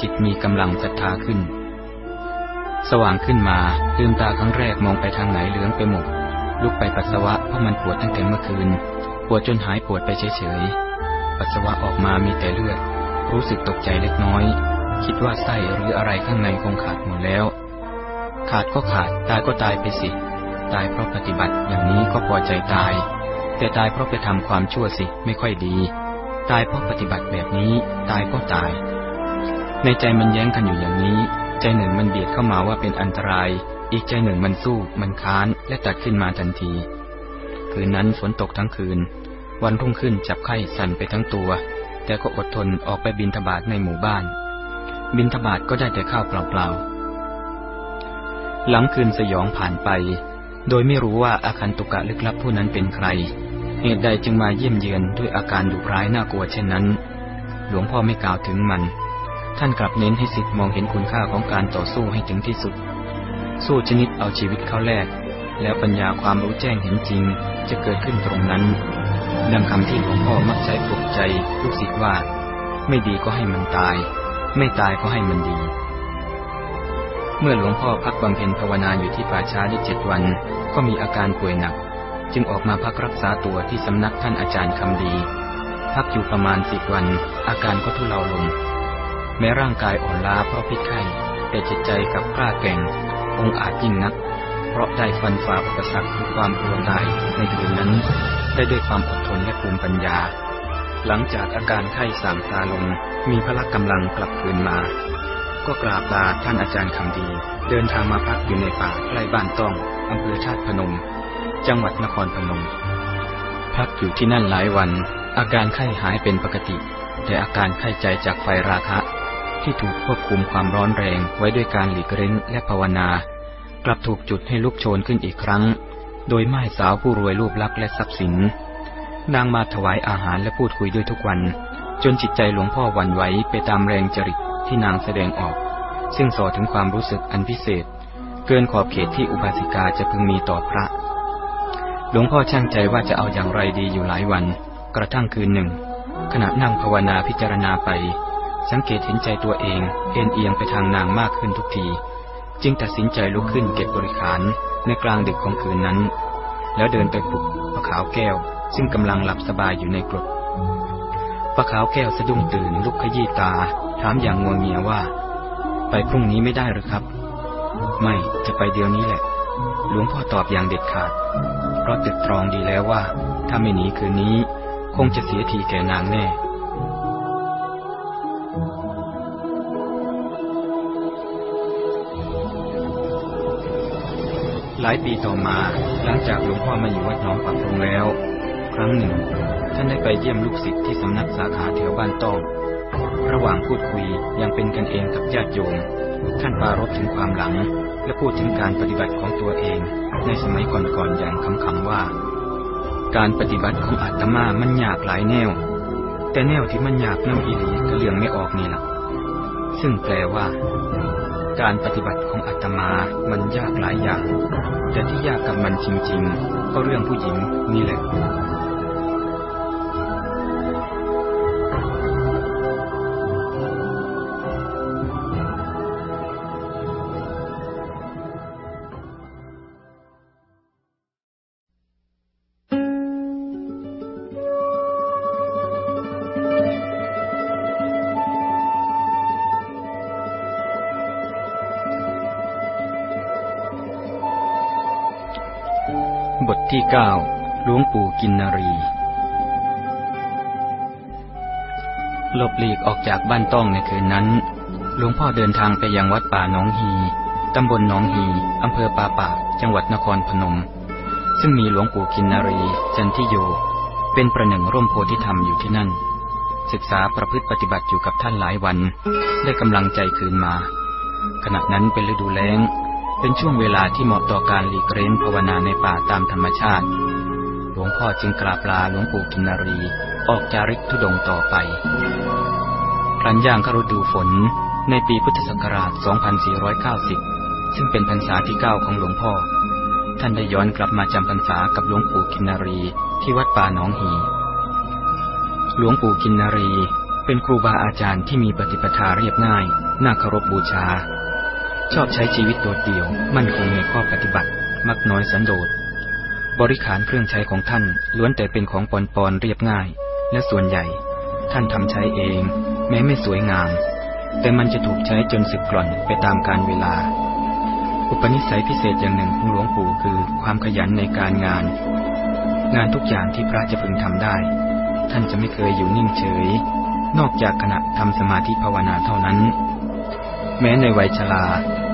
จิตมีกำลังศรัทธาขึ้น สว่างขึ้นมาลืมตาครั้งแรกมองไปทางไหนเหลืองไปหมด ลุกไปปัสสาวะเพราะมันปวดตั้งแต่เมื่อคืน ปวดจนหายปวดไปเฉยๆ ปัสสาวะออกมามีแต่เลือด รู้สึกตกใจเล็กน้อย คิดว่าไส้หรืออะไรข้างในคงขาดหมดแล้ว ขาดก็ขาดตายก็ตายไปสิ ตายเพราะปฏิบัติอย่างนี้ก็พอใจตาย แต่ตายเพราะไปทำความชั่วสิไม่ค่อยดี ตายเพราะปฏิบัติแบบนี้ ตายก็ตาย ในใจมันแย้งกันอยู่อย่างนี้ ใจหนึ่งมันเบียดเข้ามาว่าเป็นอันตราย อีกใจหนึ่งมันสู้ มันค้านและตัดขึ้นมาทันที คืนนั้นฝนตกทั้งคืน วันรุ่งขึ้นจับไข้สั่นไปทั้งตัว แต่ก็อดทนออกไปบินทบาทในหมู่บ้าน บินทบาทก็ได้แต่ข้าวเปล่าๆ หลังคืนสยองผ่านไป โดยไม่รู้ว่าอาคันตุกะลึกลับผู้นั้นเป็นใคร เหตุใดจึงมาเยี่ยมเยือนด้วยอาการดุร้ายน่ากลัวเช่นนั้น หลวงพ่อไม่กล่าวถึงมัน ท่านกลับเน้นให้สิทธิ์มองเห็นคุณค่าของการต่อสู้ให้ถึงที่สุด สู้ชนิดเอาชีวิตเข้าแลก แล้วปัญญาความรู้แจ้งเห็นจริง จะเกิดขึ้นตรงนั้น ดังคำที่หลวงพ่อมักใช้ปลุกใจลูกศิษย์ว่า ไม่ดีก็ให้มันตาย ไม่ตายก็ให้มันดี เมื่อหลวงพ่อพักบำเพ็ญภาวนาอยู่ที่ป่าช้าได้เจ็ดวัน ก็มีอาการป่วยหนัก จึงออกมาพักรักษาตัวที่สำนักท่านอาจารย์คำดี พักอยู่ประมาณสิบวัน อาการก็ทุเลาลง แม้ร่างกายอ่อนล้าเพราะพิษไข้ แต่จิตใจกับกล้าแก่งองอาจยิ่งนัก เพราะได้ฟันฝ่าอุปสรรคคือความกลัวตายในคืนนั้น ได้ด้วยความอดทนและภูมิปัญญา หลังจากอาการไข้สามซาลง มีพละกำลังกลับคืนมา ก็กราบลาท่านอาจารย์คำดี เดินทางมาพักอยู่ในป่าใกล้บ้านต้องอำเภอชาติพนม จังหวัดนครพนม พักอยู่ที่นั่นหลายวัน อาการไข้หายเป็นปกติแต่อาการไข้ใจจากไฟราคะ ที่ถูกควบคุมความร้อนแรงไว้ด้วยการหลีกเล่นและภาวนา กลับถูกจุดให้ลุกโชนขึ้นอีกครั้ง โดยไม้สาวผู้รวยรูปลักษ์และทรัพย์สิน นางมาถวายอาหารและพูดคุยด้วยทุกวัน จนจิตใจหลวงพ่อหวั่นไหวไปตามแรงจริต ที่นางแสดงออก ซึ่งสอถึงความรู้สึกอันพิเศษ เกินขอบเขตที่อุบาสิกาจะพึงมีต่อพระ หลวงพ่อช่างใจว่าจะเอาอย่างไรดีอยู่หลายวัน กระทั่งคืนหนึ่ง ขณะนั่งภาวนาพิจารณาไป สังเกตเห็นใจตัวเอง เอ็นเอียงไปทางนางมากขึ้นทุกที จึงตัดสินใจลุกขึ้นเก็บบริขารในกลางดึกของคืนนั้น แล้วเดินไปปลุกพระขาวแก้ว ซึ่งกำลังหลับสบายอยู่ในกรด ปะขาวแก้วสะดุ้งตื่นลุกขยี้ตา ถามอย่างงวงเงียว่า ไปพรุ่งนี้ไม่ได้หรือครับ ไม่จะไปเดี๋ยวนี้แหละ หลวงพ่อตอบอย่างเด็ดขาด เพราะตึกตรองดีแล้วว่า ถ้าไม่หนีคืนนี้ คงจะเสียทีแก่นางแน่หลายปีต่อมาหลังจากหลวงพ่อมาอยู่วัดหนองปักพงแล้ว ครั้งหนึ่ง ท่านได้ไปเยี่ยมลูกศิษย์ที่สำนักสาขาแถวบ้านต้อง ระหว่างพูดคุยยังเป็นกันเองกับญาติโยม ท่านปารบถึงความหลัง และพูดถึงการปฏิบัติของตัวเอง ในสมัยก่อนๆอย่างคำๆว่า การปฏิบัติของอาตมามันยากหลายแนว แต่แนวที่มันยากแนวอีหลีก็เลืองไม่ออกนี่แหละซึ่งแปลว่า การปฏิบัติของอาตมามันยากหลายอย่าง แต่ที่ยากกับมันจริงๆก็เรื่องผู้หญิงนี่แหละ บทที่เก้าหลวงปู่กินนรี หลบหลีกออกจากบ้านต้องในคืนนั้น หลวงพ่อเดินทางไปยังวัดป่าหนองฮีตำบลหนองฮีอำเภอป่าปากจังหวัดนครพนม ซึ่งมีหลวงปู่กินนรีจันทิโยเป็นประหนึ่งร่มโพธิธรรมอยู่ที่นั่น ศึกษาประพฤติปฏิบัติอยู่กับท่านหลายวัน ได้กำลังใจคืนมา ขณะนั้นเป็นฤดูแล้ง เป็นช่วงเวลาที่เหมาะต่อการหลีกเร้นภาวนาในป่าตามธรรมชาติ หลวงพ่อจึงกราบลาหลวงปู่กินนารี ออกจาริกทุดงต่อไป ครั้นย่างครุดูฝนในปีพุทธศักราช 2490 ซึ่งเป็นพรรษาที่เก้าของหลวงพ่อ ท่านได้ย้อนกลับมาจำพรรษากับหลวงปู่กินนารีที่วัดป่าหนองฮีหลวงปู่กินนารีเป็นครูบาอาจารย์ที่มีปฏิปทาเรียบง่าย น่าเคารพบบูชา ชอบใช้ชีวิตโดดเดี่ยว มั่นคงในข้อปฏิบัติ มักน้อยสันโดษ บริขารเครื่องใช้ของท่านล้วนแต่เป็นของปอนปอนเรียบง่าย และส่วนใหญ่ ท่านทำใช้เอง แม้ไม่สวยงาม แต่มันจะถูกใช้จนสึกกร่อนไปตามกาลเวลา อุปนิสัยพิเศษอย่างหนึ่งของหลวงปู่คือความขยันในการงาน งานทุกอย่างที่พระจะพึงทำได้ ท่านจะไม่เคยอยู่นิ่งเฉย นอกจากขณะทำสมาธิภาวนาเท่านั้นแม้ในวัยชรา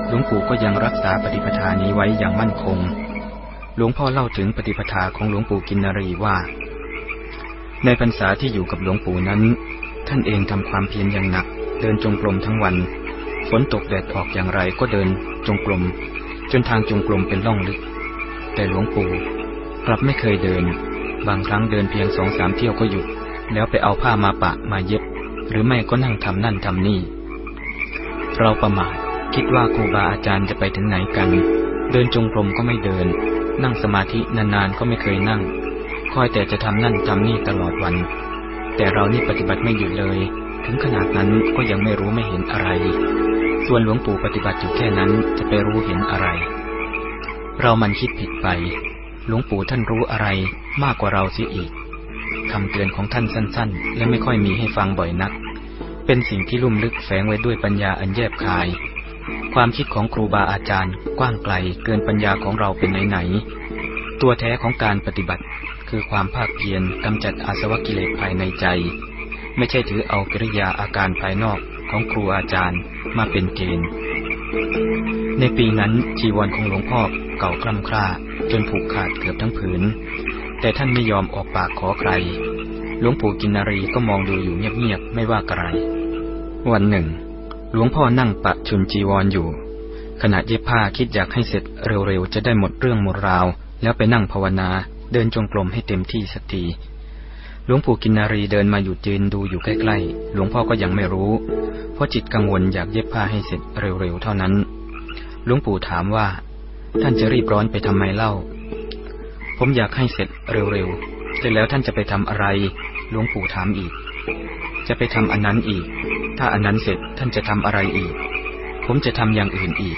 หลวงปู่ก็ยังรักษาปฏิปทานี้ไว้อย่างมั่นคง หลวงพ่อเล่าถึงปฏิปทาของหลวงปู่กินนรีว่า ในพรรษาที่อยู่กับหลวงปู่นั้น ท่านเองทำความเพียรอย่างหนัก เดินจงกรมทั้งวัน ฝนตกแดดออกอย่างไรก็เดินจงกรม จนทางจงกรมเป็นล่องลึก แต่หลวงปู่กลับไม่เคยเดิน บางครั้งเดินเพียงสองสามเที่ยวก็หยุด แล้วไปเอาผ้ามาปะมาเย็บ หรือไม่ก็นั่งทำนั่นทำนี่ เราประมาท คิดว่าครูบาอาจารย์จะไปถึงไหนกัน เดินจงกรมก็ไม่เดิน นั่งสมาธินานๆก็ไม่เคยนั่ง คอยแต่จะทำนั่นทำนี่ตลอดวัน แต่เรานี่ปฏิบัติไม่หยุดเลย ถึงขนาดนั้นก็ยังไม่รู้ไม่เห็นอะไร ส่วนหลวงปู่ปฏิบัติอยู่แค่นั้นจะไปรู้เห็นอะไร เรามันคิดผิดไป หลวงปู่ท่านรู้อะไรมากกว่าเราเสียอีกคำเตือนของท่านสั้น ๆ และไม่ค่อยมีให้ฟังบ่อยนัก เป็นสิ่งที่ลุ่มลึกแฝงไว้ด้วยปัญญาอันแยบคาย ความคิดของครูบาอาจารย์ กว้างไกลเกินปัญญาของเราเป็นไหนๆตัวแท้ของการปฏิบัติ คือความภาคเพียรกำจัดอาสวะกิเลสภายในใจ ไม่ใช่ถือเอากิริยาอาการภายนอกของครูอาจารย์มาเป็นเกณฑ์ ในปีนั้นจีวรของหลวงพ่อเก่าคล่ำคร่าจนผูกขาดเกือบทั้งผืน แต่ท่านไม่ยอมออกปากขอใคร หลวงปู่กินนารีก็มองดูอยู่เงียบๆไม่ว่าอะไร วันหนึ่ง หลวงพ่อนั่งปะชุนจีวรออยู่ ขณะเย็บผ้าคิดอยากให้เสร็จเร็วๆ จะได้หมดเรื่องหมดราว แล้วไปนั่งภาวนา เดินจงกรมให้เต็มที่สักทีหลวงปู่กินนารีเดินมาอยู่จีนดูอยู่ใกล้ๆ หลวงพ่อก็ยังไม่รู้ เพราะจิตกังวลอยากเย็บผ้าให้เสร็จเร็วๆ เท่านั้น หลวงปู่ถามว่า ท่านจะรีบร้อนไปทำไมเล่า ผมอยากให้เสร็จเร็วๆเสร็จแล้วท่านจะไปทำอะไร หลวงปู่ถามอีก จะไปทำอันนั้นอีก ถ้าอันนั้นเสร็จท่านจะทำอะไรอีก ผมจะทำอย่างอื่นอีก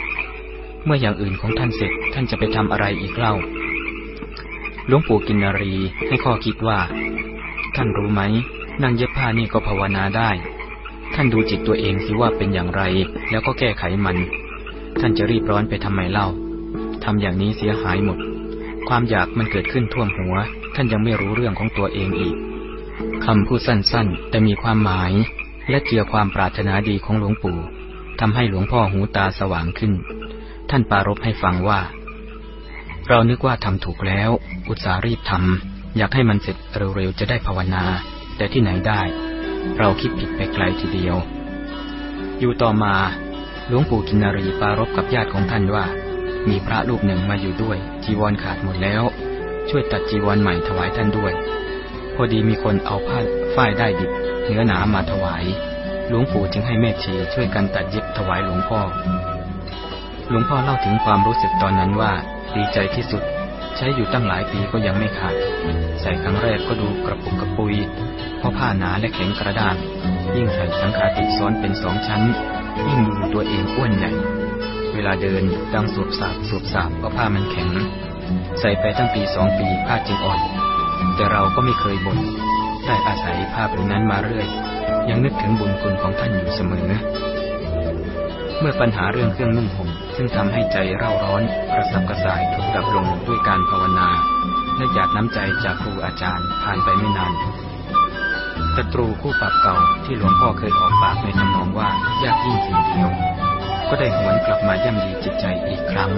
เมื่ออย่างอื่นของท่านเสร็จท่านจะไปทำอะไรอีกเล่า หลวงปู่กินนรีให้ข้อคิดว่า ท่านรู้ไหมนั่งเย็บผ้านี่ก็ภาวนาได้ ท่านดูจิตตัวเองสิว่าเป็นอย่างไร แล้วก็แก้ไขมัน ท่านจะรีบร้อนไปทำไมเล่าทำอย่างนี้เสียหายหมด ความอยากมันเกิดขึ้นท่วมหัว ท่านยังไม่รู้เรื่องของตัวเองอีก คำพูดสั้นๆ แต่มีความหมายและเกี่ยวความปรารถนาดีของหลวงปู่ทำให้หลวงพ่อหูตาสว่างขึ้น ท่านปารบให้ฟังว่า เรานึกว่าทำถูกแล้ว อุตสารีบทำอยากให้มันเสร็จเร็วๆจะได้ภาวนา แต่ที่ไหนได้ เราคิดผิดไปไกลทีเดียว อยู่ต่อมาหลวงปู่กินรีปารบกับญาติของท่านว่า มีพระรูปหนึ่งมาอยู่ด้วย จีวรขาดหมดแล้ว ช่วยตัดจีวรใหม่ถวายท่านด้วย พอดีมีคนเอาผ้าฝ้ายได้ดิบเนื้อหนามาถวาย หลวงปู่จึงให้แม่ชีช่วยกันตัดเย็บถวายหลวงพ่อ หลวงพ่อเล่าถึงความรู้สึกตอนนั้นว่าดีใจที่สุด ใช้อยู่ตั้งหลายปีก็ยังไม่ขาด ใส่ครั้งแรกก็ดูกระปุกกระปุย เพราะผ้าหนาและแข็งกระด้างยิ่งใส่สังขาติซ้อนเป็นสองชั้น ยิ่งดูตัวเองอ้วนใหญ่เวลาเดินดังสูบสาบสูบสาบเพราะผ้ามันแข็ง ใส่ไปตั้งปีสองปีผ้าจึงอ่อน แต่เราก็ไม่เคยบน่นได้อาศัยภาพนั้นมาเรื่อย ยังนึกถึงบุญคุณของท่านอยู่เสมอ เมื่อปัญหาเรื่องเครื่องนุ่งห่มซึ่งทำให้ใจเร่าร้อนกระสับกระส่ายถูกดับลงด้วยการภาวนา และหยาดน้ำใจจากครูอาจารย์ผ่านไปไม่นานศัตรูคู่ปรับเก่าที่หลวงพ่อเคยออกปากในทำนองว่ายากยิ่งสิ่งเดียว ก็ได้หวนกลับมาย่ำยีจิตใจอีกครั้ง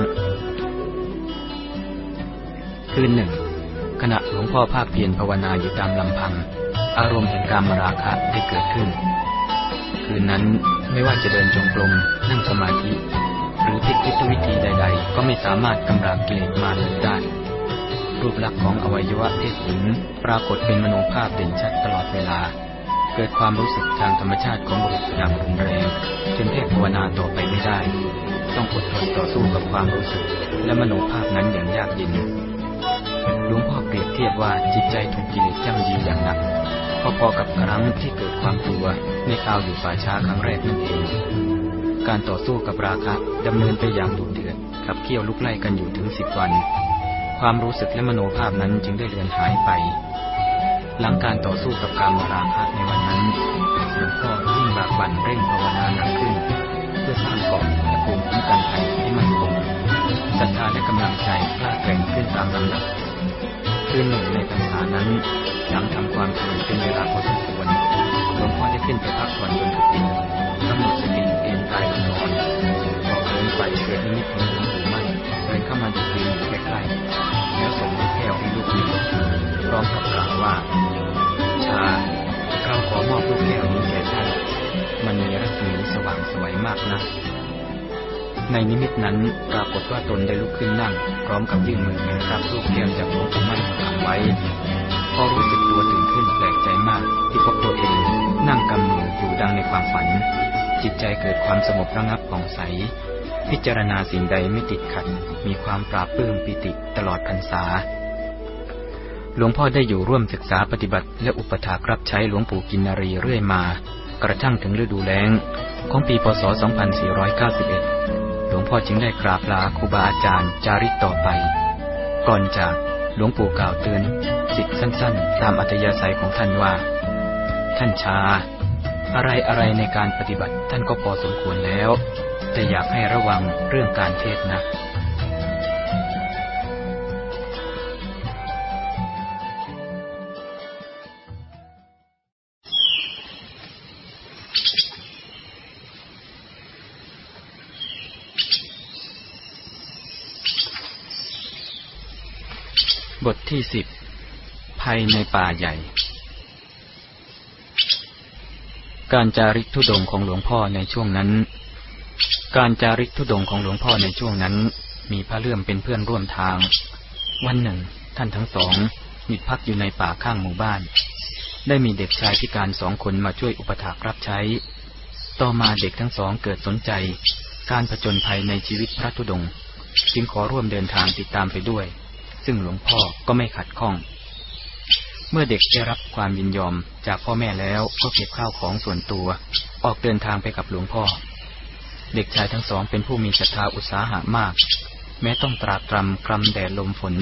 คืนหนึ่ง ขณะหลวงพ่อภาคเพียรภาวนาอยู่ตามลำพัง อารมณ์แห่งการมราคะได้เกิดขึ้น คืนนั้นไม่ว่าจะเดินจงกรมนั่งสมาธิ หรือพิจิตวิธีใด ๆ ก็ไม่สามารถกำราบกิเลสมาเลยได้ รูปลักษณ์ของอวัยวะเพศหญิงปรากฏเป็นมโนภาพเด่นชัดตลอดเวลา เกิดความรู้สึกทางธรรมชาติของบุรุษอย่างรุนแรงจนแทบภาวนาต่อไปไม่ได้ ต้องอดทนต่อสู้กับความรู้สึก และมโนภาพนั้นอย่างยากเย็น หลวงพ่อเปรียบเทียบว่าจิตใจถูกกิเลสจ้ำยีอย่างหนักพอๆกับครั้งที่เกิดความกลัวในคราวอยู่ป่าช้าครั้งแรกนั่นเองการต่อสู้กับราคะดำเนินไปอย่างดุเดือดขับเคี่ยวลุกไล่กันอยู่ถึงสิบวัน ความรู้สึกและมโนภาพนั้นจึงได้เลือนหายไป หลังการต่อสู้กับการมราคะในวันนั้นหลวงพ่อยิ่งบากบั่นเร่งภาวนาหนักขึ้น เพื่อสร้างเกาะและภูมิคุ้มกันใจให้มั่นคงศรัทธาและกำลังใจกล้าแกร่งขึ้นตามลำดับ คืนหนึ่งในพรรษานั้นหลังทำความเพียรเป็นเวลาพอสมควรหลวงพ่อได้ขึ้นไปพักผ่อนบนกุฏิกำหนดสติเอนกายนอนพอเคลิ้มไปเกิดนิมิตเห็นหลวงปู่มั่นเดินเข้ามาจุดยืนอยู่ใกล้ๆแล้วส่งลูกแก้วให้ลูกนี้พร้อมกับกล่าวว่า ชาเราขอมอบลูกแก้วนี้แก่ท่านมันมีรัศมีสว่างสวยมากนะ ในนิมิตนั้นปรากฏว่าตนได้ลุกขึ้นนั่ง พร้อมกับยื่นมือไปรับลูกแก้วจากหลวงปู่มั่นวางไว้ พอรู้สึกตัวตื่นขึ้นแปลกใจมาก ที่พบตัวเอง นั่งกำมืออยู่ดังในความฝัน จิตใจเกิดความสงบระงับผ่องใส พิจารณาสิ่งใดไม่ติดขัด มีความปราบปลื้มปิติตลอดพรรษาหลวงพ่อได้อยู่ร่วมศึกษาปฏิบัติ และอุปถากรับใช้หลวงปู่กินนารีเรื่อยมา กระทั่งถึงฤดูแล้ง ของปีพศ 2491 ลวงพ่อจึงได้กราบลาครูบาอาจารย์จาริกต่อไป ก่อนจากหลวงปู่กล่าวเตือนสิทธิ์สั้น ๆ ตามอัธยาศัยของท่านว่า ท่านชา อะไรอะไรในการปฏิบัติท่านก็พอสมควรแล้ว แต่อยากให้ระวังเรื่องการเทศนะ บทที่สิบภัยในป่าใหญ่ การจาริกทุดงของหลวงพ่อในช่วงนั้น การจาริกทุดงของหลวงพ่อในช่วงนั้น มีพระเลื่อมเป็นเพื่อนร่วมทาง วันหนึ่ง ท่านทั้งสองมีพักอยู่ในป่าข้างหมู่บ้าน ได้มีเด็กชายพิการสองคนมาช่วยอุปถากรับใช้ ต่อมาเด็กทั้งสองเกิดสนใจ การผจญภัยในชีวิตพระธุดง จึงขอร่วมเดินทางติดตามไปด้วย ซึ่งหลวงพ่อก็ไม่ขัดข้อง เมื่อเด็กได้รับความยินยอมจากพ่อแม่แล้วก็เก็บข้าวของส่วนตัวออกเดินทางไปกับหลวงพ่อ เด็กชายทั้งสองเป็นผู้มีศรัทธาอุตสาหะมาก แม้ต้องตราตรำกรำแดดลมฝน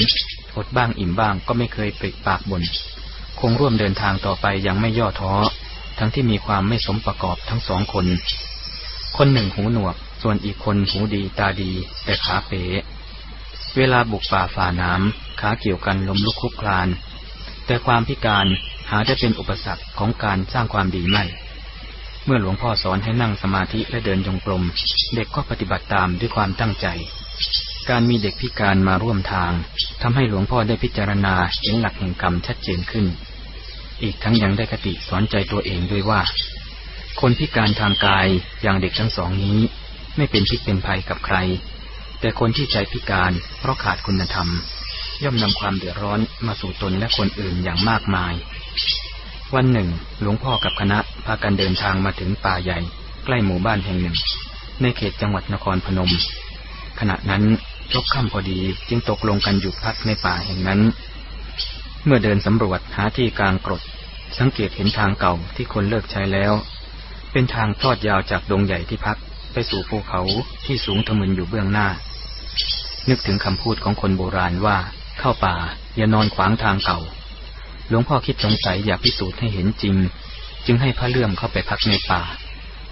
อดบ้างอิ่มบ้างก็ไม่เคยปริปากบนคงร่วมเดินทางต่อไปยังไม่ย่อท้อ ทั้งที่มีความไม่สมประกอบทั้งสองคน คนหนึ่งหูหนวก ส่วนอีกคนหูดีตาดีแต่ขาเป๋ เวลาบุกป่าฝ่าน้ำขาเกี่ยวกันล้มลุกคลุกคลาน แต่ความพิการหาได้เป็นอุปสรรคของการสร้างความดีไม่ เมื่อหลวงพ่อสอนให้นั่งสมาธิและเดินจงกรม เด็กก็ปฏิบัติตามด้วยความตั้งใจ การมีเด็กพิการมาร่วมทางทำให้หลวงพ่อได้พิจารณาเห็นหลักแห่งกรรมชัดเจนขึ้น อีกทั้งยังได้คติสอนใจตัวเองด้วยว่า คนพิการทางกายอย่างเด็กทั้งสองนี้ ไม่เป็นพิษเป็นภัยกับใคร แต่คนที่ใจพิการเพราะขาดคุณธรรม ย่อมนำความเดือดร้อนมาสู่ตนและคนอื่นอย่างมากมาย วันหนึ่ง หลวงพ่อกับคณะพากันเดินทางมาถึงป่าใหญ่ ใกล้หมู่บ้านแห่งหนึ่ง ในเขตจังหวัดนครพนม ขณะนั้นรบค่ำพอดีจึงตกลงกันอยู่พักในป่าแห่งนั้น เมื่อเดินสำรวจหาที่กลางกรด สังเกตเห็นทางเก่าที่คนเลิกใช้แล้ว เป็นทางทอดยาวจากดงใหญ่ที่พักไปสู่ภูเขาที่สูงทะมึนอยู่เบื้องหน้า นึกถึงคำพูดของคนโบราณว่า เข้าป่า อย่านอนขวางทางเก่า หลวงพ่อคิดสงสัยอยากพิสูจน์ให้เห็นจริง จึงให้พระเลื่อมเข้าไปพักในป่า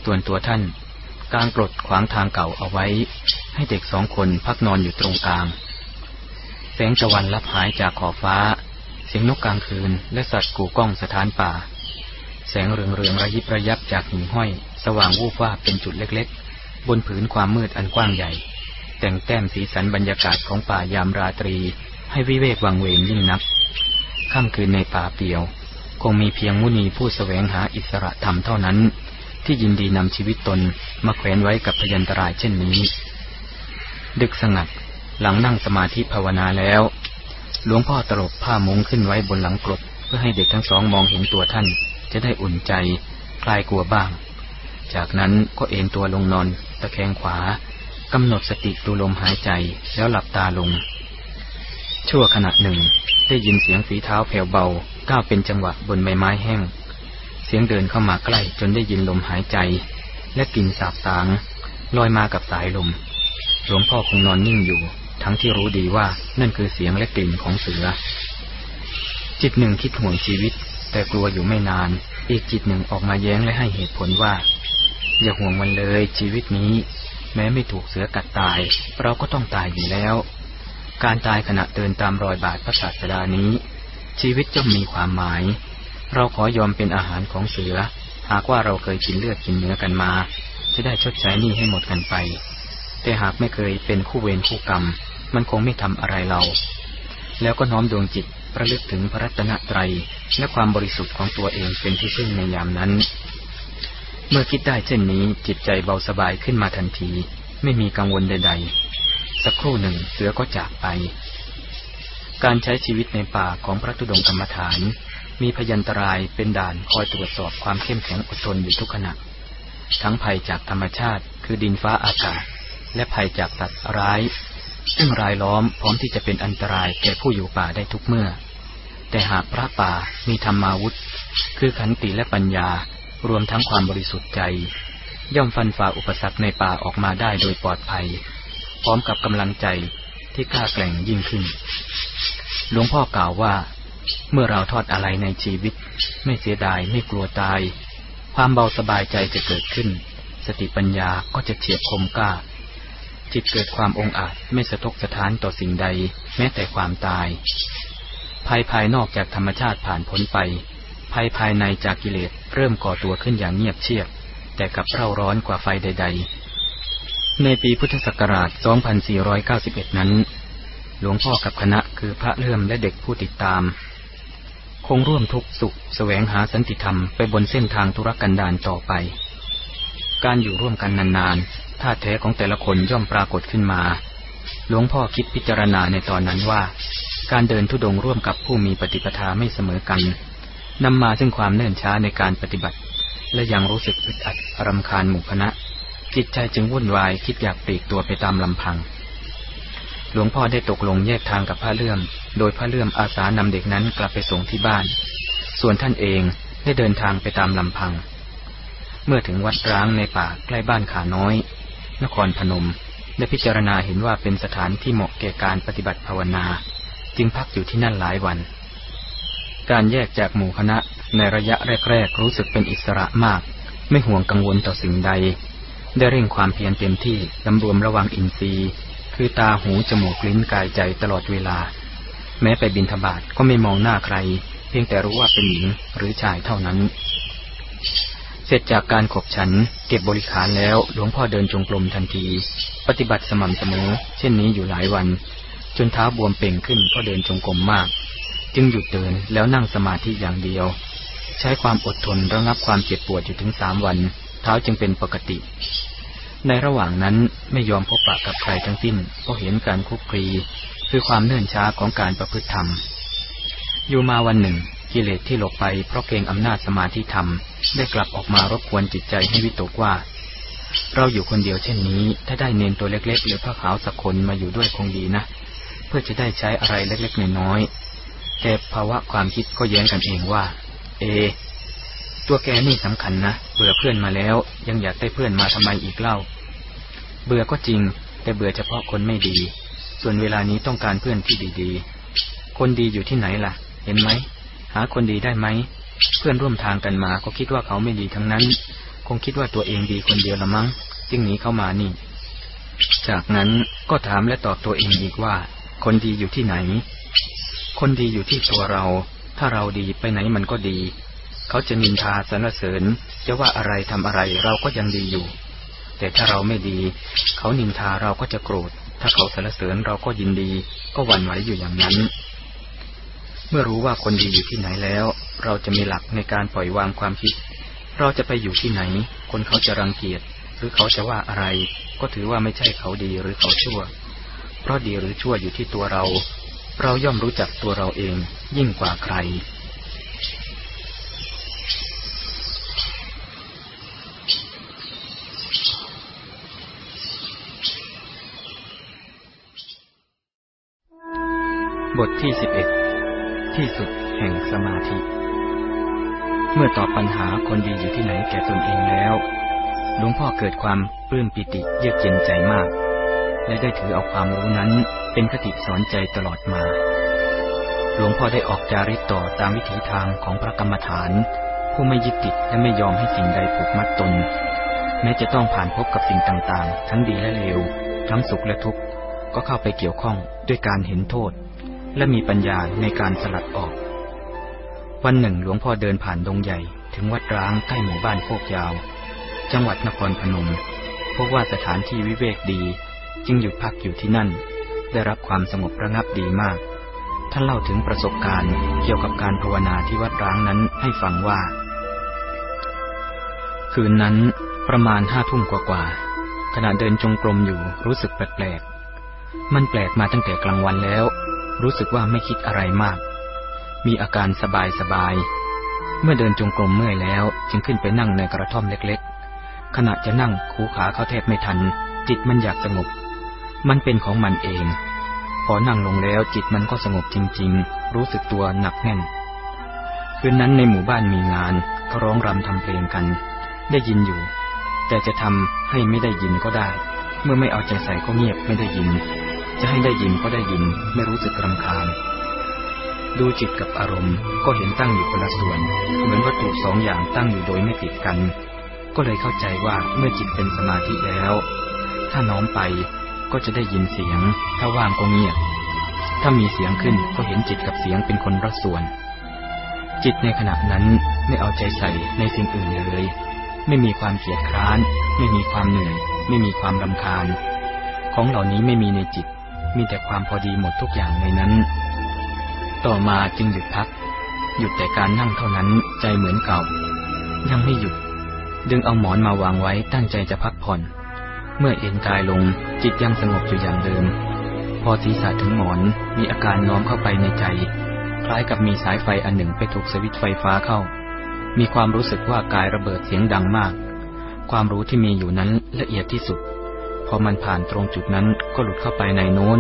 ส่วนตัวท่าน กางกรดขวางทางเก่าเอาไว้ ให้เด็กสองคนพักนอนอยู่ตรงกลางแสงตะวันลับหายจากขอบฟ้า เสียงนกกลางคืน และสัตว์กู่ก้องสถานป่า แสงเรืองเรืองระยิบระยับจากหิ่งห้อย สว่างวูบว่าเป็นจุดเล็กๆ บนผืนความมืดอันกว้างใหญ่ แต่งแต้มสีสันบรรยากาศของป่ายามราตรี ให้วิเวกวังเวงยิ่งนักค่ำคืนในป่าเปียว คงมีเพียงมุนีผู้สแสวงหาอิสระธรรมเท่านั้น ที่ยินดีนำชีวิตตนมาแขวนไว้กับพยันตรายเช่นนี้ ดึกสงัดหลังนั่งสมาธิภาวนาแล้ว หลวงพ่อตลบผ้ามุงขึ้นไว้บนหลังกรดเพื่อให้เด็กทั้งสองมองเห็นตัวท่าน จะได้อุ่นใจ คลายกลัวบ้าง จากนั้นก็เอนตัวลงนอน ตะแคงขวา กำหนดสติดูลมหายใจแล้วหลับตาลง ชั่วขณะหนึ่ง ได้ยินเสียงฝีเท้าแผ่วเบาก้าวเป็นจังหวะบนใบไม้แห้ง เสียงเดินเข้ามาใกล้จนได้ยินลมหายใจ และกลิ่นสาบสางลอยมากับสายลม หลวงพ่อคงนอนนิ่งอยู่ ทั้งที่รู้ดีว่านั่นคือเสียงและกลิ่นของเสือ จิตหนึ่งคิดห่วงชีวิต แต่กลัวอยู่ไม่นาน อีกจิตหนึ่งออกมาแย้งและให้เหตุผลว่า อย่าห่วงมันเลยชีวิตนี้ แม้ไม่ถูกเสือกัดตาย เราก็ต้องตายอยู่แล้ว การตายขณะเดินตามรอยบาทพระศาสดานี้ ชีวิตจะมีความหมาย เราขอยอมเป็นอาหารของเสือ หากว่าเราเคยกินเลือดกินเนื้อกันมา จะได้ชดใช้หนี้ให้หมดกันไป แต่หากไม่เคยเป็นคู่เวรคู่กรรม มันคงไม่ทำอะไรเรา แล้วก็น้อมดวงจิตประลึกถึงพระรัตนตรัยและความบริสุทธิ์ของตัวเองเป็นที่พึ่งในยามนั้น เมื่อคิดได้เช่นนี้จิตใจเบาสบายขึ้นมาทันที ไม่มีกังวลใด ๆ สักครู่หนึ่งเสือก็จากไป การใช้ชีวิตในป่าของพระธุดงกรรมฐาน มีพยันตรายเป็นด่านคอยตรวจสอบความเข้มแข็งอดทนอยู่ทุกขณะ ทั้งภัยจากธรรมชาติ คือดินฟ้าอากาศ และภัยจากสัตว์ร้าย ซึ่งรายล้อมพร้อมที่จะเป็นอันตรายแก่ผู้อยู่ป่าได้ทุกเมื่อ แต่หากพระป่ามีธรรมาวุธ คือขันติและปัญญา รวมทั้งความบริสุทธิ์ใจ ย่อมฟันฝ่าอุปสรรคในป่าออกมาได้โดยปลอดภัย พร้อมกับกำลังใจที่กล้าแกร่งยิ่งขึ้น หลวงพ่อกล่าวว่า เมื่อเราทอดอะไรในชีวิต ไม่เสียดายไม่กลัวตาย ความเบาสบายใจจะเกิดขึ้น สติปัญญาก็จะเฉียบคมกล้า จิตเกิดความองอาจไม่สะทกสะท้านต่อสิ่งใด แม้แต่ความตาย ภายภายนอกจากธรรมชาติผ่านพ้นไป ภายภายในจากกิเลสเริ่มก่อตัวขึ้นอย่างเงียบเชียบ แต่กับเร่าร้อนกว่าไฟใด ๆ ในปีพุทธศักราช 2491 นั้น หลวงพ่อกับคณะคือพระเลื่อมและเด็กผู้ติดตาม คงร่วมทุกสุขแสวงหาสันติธรรมไปบนเส้นทางธุรกันดารต่อไป การอยู่ร่วมกันนานๆท่าแท้ของแต่ละคนย่อมปรากฏขึ้นมา หลวงพ่อคิดพิจารณาในตอนนั้นว่า การเดินทุดงร่วมกับผู้มีปฏิปทาไม่เสมอกัน นำมาซึ่งความเนื่นช้าในการปฏิบัติ และยังรู้สึกอึดอัดรำคาญหมู่คณะ จิตใจจึงวุ่นวายคิดอยากปลีกตัวไปตามลำพัง หลวงพ่อได้ตกลงแยกทางกับพระเลื่อม โดยพระเลื่อมอาสานำเด็กนั้นกลับไปส่งที่บ้าน ส่วนท่านเองได้เดินทางไปตามลำพัง เมื่อถึงวัดร้างในป่าใกล้บ้านขาน้อย นครพนมได้พิจารณาเห็นว่าเป็นสถานที่เหมาะแก่การปฏิบัติภาวนา จึงพักอยู่ที่นั่นหลายวัน การแยกจากหมู่คณะในระยะแรกๆรู้สึกเป็นอิสระมาก ไม่ห่วงกังวลต่อสิ่งใด ได้เร่งความเพียรเต็มที่สำรวมระวังอินทรีย์ คือตาหูจมูกลิ้นกายใจตลอดเวลา แม้ไปบินทบาทก็ไม่มองหน้าใคร เพียงแต่รู้ว่าเป็นหญิงหรือชายเท่านั้น เสร็จจากการขบฉันเก็บบริขารแล้วหลวงพ่อเดินจงกรมทันที ปฏิบัติสม่ำเสมอ เช่นนี้อยู่หลายวัน จนเท้าบวมเป่งขึ้นเพราะเดินจงกรมมาก จึงหยุดเดินแล้วนั่งสมาธิอย่างเดียว ใช้ความอดทนระงับความเจ็บปวดอยู่ถึงสามวัน เท้าจึงเป็นปกติ ในระหว่างนั้นไม่ยอมพบปะกับใครทั้งสิ้นเพราะเห็นการคุกคีคือความเนื่นช้าของการประพฤติธรรม อยู่มาวันหนึ่ง กิเลสที่หลบไปเพราะเกรงอำนาจสมาธิธรรม ได้กลับออกมารบกวนจิตใจให้วิตกว่า เราอยู่คนเดียวเช่นนี้ ถ้าได้เนนตัวเล็กๆหรือผ้าขาวสักคนมาอยู่ด้วยคงดีนะ เพื่อจะได้ใช้อะไรเล็กๆน้อยๆ แต่ภาวะความคิดก็แย้งกันเองว่า เอ ตัวแกนี่สำคัญนะเบื่อเพื่อนมาแล้ว ยังอยากได้เพื่อนมาทำไมอีกเล่า เบื่อก็จริง แต่เบื่อเฉพาะคนไม่ดี ส่วนเวลานี้ต้องการเพื่อนที่ดีๆ คนดีอยู่ที่ไหนล่ะ เห็นไหมหาคนดีได้ไหมเพื่อนร่วมทางกันมาก็คิดว่าเขาไม่ดีทั้งนั้น คงคิดว่าตัวเองดีคนเดียวละมั้ง จึงหนีเข้ามานี่ จากนั้นก็ถามและตอบตัวเองอีกว่า คนดีอยู่ที่ไหน คนดีอยู่ที่ตัวเรา ถ้าเราดีไปไหนมันก็ดี เขาจะนินทาสรรเสริญ จะว่าอะไรทำอะไรเราก็ยังดีอยู่ แต่ถ้าเราไม่ดี เขานินทาเราก็จะโกรธ ถ้าเขาสรรเสริญเราก็ยินดี ก็หวั่นไหวอยู่อย่างนั้น เมื่อรู้ว่าคนดีอยู่ที่ไหนแล้ว เราจะมีหลักในการปล่อยวางความคิด เราจะไปอยู่ที่ไหน คนเขาจะรังเกียจ หรือเขาจะว่าอะไร ก็ถือว่าไม่ใช่เขาดีหรือเขาชั่ว เพราะดีหรือชั่วอยู่ที่ตัวเรา เราย่อมรู้จักตัวเราเองยิ่งกว่าใคร บทที่สิบเอ็ดที่สุดแห่งสมาธิ เมื่อตอบปัญหาคนดีอยู่ที่ไหนแก่ตนเองแล้วหลวงพ่อเกิดความปลื้มปิติเยือกเย็นใจมาก และได้ถือเอาความรู้นั้นเป็นคติสอนใจตลอดมา หลวงพ่อได้ออกจาริกต่อตามวิถีทางของพระกรรมฐาน ผู้ไม่ยึดติดและไม่ยอมให้สิ่งใดผูกมัดตน แม้จะต้องผ่านพบกับสิ่งต่างๆ ทั้งดีและเลว ทั้งสุขและทุกข์ก็เข้าไปเกี่ยวข้องด้วยการเห็นโทษ และมีปัญญาในการสลัดออก วันหนึ่งหลวงพ่อเดินผ่านดงใหญ่ถึงวัดร้างใกล้หมู่บ้านโคกยาว จังหวัดนครพนมพบว่าสถานที่วิเวกดี จึงหยุดพักอยู่ที่นั่น ได้รับความสงบระงับดีมาก ท่านเล่าถึงประสบการณ์เกี่ยวกับการภาวนาที่วัดร้างนั้นให้ฟังว่า คืนนั้นประมาณห้าทุ่มกว่าๆขณะเดินจงกรมอยู่รู้สึกแปลกๆ มันแปลกมาตั้งแต่กลางวันแล้ว รู้สึกว่าไม่คิดอะไรมาก มีอาการสบายสบาย เมื่อเดินจงกรมเมื่อยแล้ว จึงขึ้นไปนั่งในกระท่อมเล็กๆ ขณะจะนั่งคูขาเข้าแทบไม่ทัน จิตมันอยากสงบ มันเป็นของมันเอง พอนั่งลงแล้วจิตมันก็สงบจริง ๆ รู้สึกตัวหนักแน่น คืนนั้นในหมู่บ้านมีงานเขาร้องรำทำเพลงกัน ได้ยินอยู่ แต่จะทำให้ไม่ได้ยินก็ได้ เมื่อไม่เอาใจใส่ก็เงียบไม่ได้ยิน จะให้ได้ยินก็ได้ยินไม่รู้สึกรำคาญดูจิตกับอารมณ์ก็เห็นตั้งอยู่คนละส่วน เหมือนวัตถุสองอย่างตั้งอยู่โดยไม่ติดกัน ก็เลยเข้าใจว่าเมื่อจิตเป็นสมาธิแล้ว ถ้าน้อมไป ก็จะได้ยินเสียง ถ้าว่างก็เงียบ ถ้ามีเสียงขึ้นก็เห็นจิตกับเสียงเป็นคนละส่วน จิตในขณะนั้นไม่เอาใจใส่ในสิ่งอื่นเลย ไม่มีความเกียดคร้าน ไม่มีความเหนื่อย ไม่มีความรำคาญ ของเหล่านี้ไม่มีในจิต มีแต่ความพอดีหมดทุกอย่างในนั้น ต่อมาจึงหยุดพัก หยุดแต่การนั่งเท่านั้นใจเหมือนเก่า ยังไม่หยุด ดึงเอาหมอนมาวางไว้ตั้งใจจะพักผ่อน เมื่อเอ็นกายลงจิตยังสงบอยู่อย่างเดิม พอศีรษะถึงหมอนมีอาการน้อมเข้าไปในใจ คล้ายกับมีสายไฟอันหนึ่งไปถูกสวิตไฟฟ้าเข้า มีความรู้สึกว่ากายระเบิดเสียงดังมาก ความรู้ที่มีอยู่นั้นละเอียดที่สุด พอมันผ่านตรงจุดนั้นก็หลุดเข้าไปในโน้น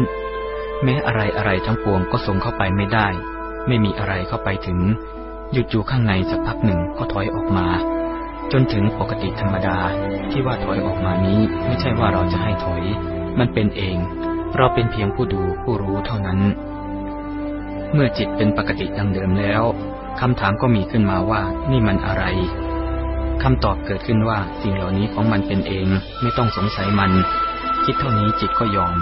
แม้อะไรอะไรทั้งปวงก็ส่งเข้าไปไม่ได้ ไม่มีอะไรเข้าไปถึง หยุดอยู่ข้างในสักพักหนึ่งก็ถอยออกมา จนถึงปกติธรรมดาที่ว่าถอยออกมานี้ไม่ใช่ว่าเราจะให้ถอย มันเป็นเอง เราเป็นเพียงผู้ดูผู้รู้เท่านั้น เมื่อจิตเป็นปกติดังเดิมแล้วคำถามก็มีขึ้นมาว่านี่มันอะไรคำตอบเกิดขึ้นว่าสิ่งเหล่านี้ของมันเป็นเองไม่ต้องสงสัยมัน คิดเท่านี้จิตก็ยอม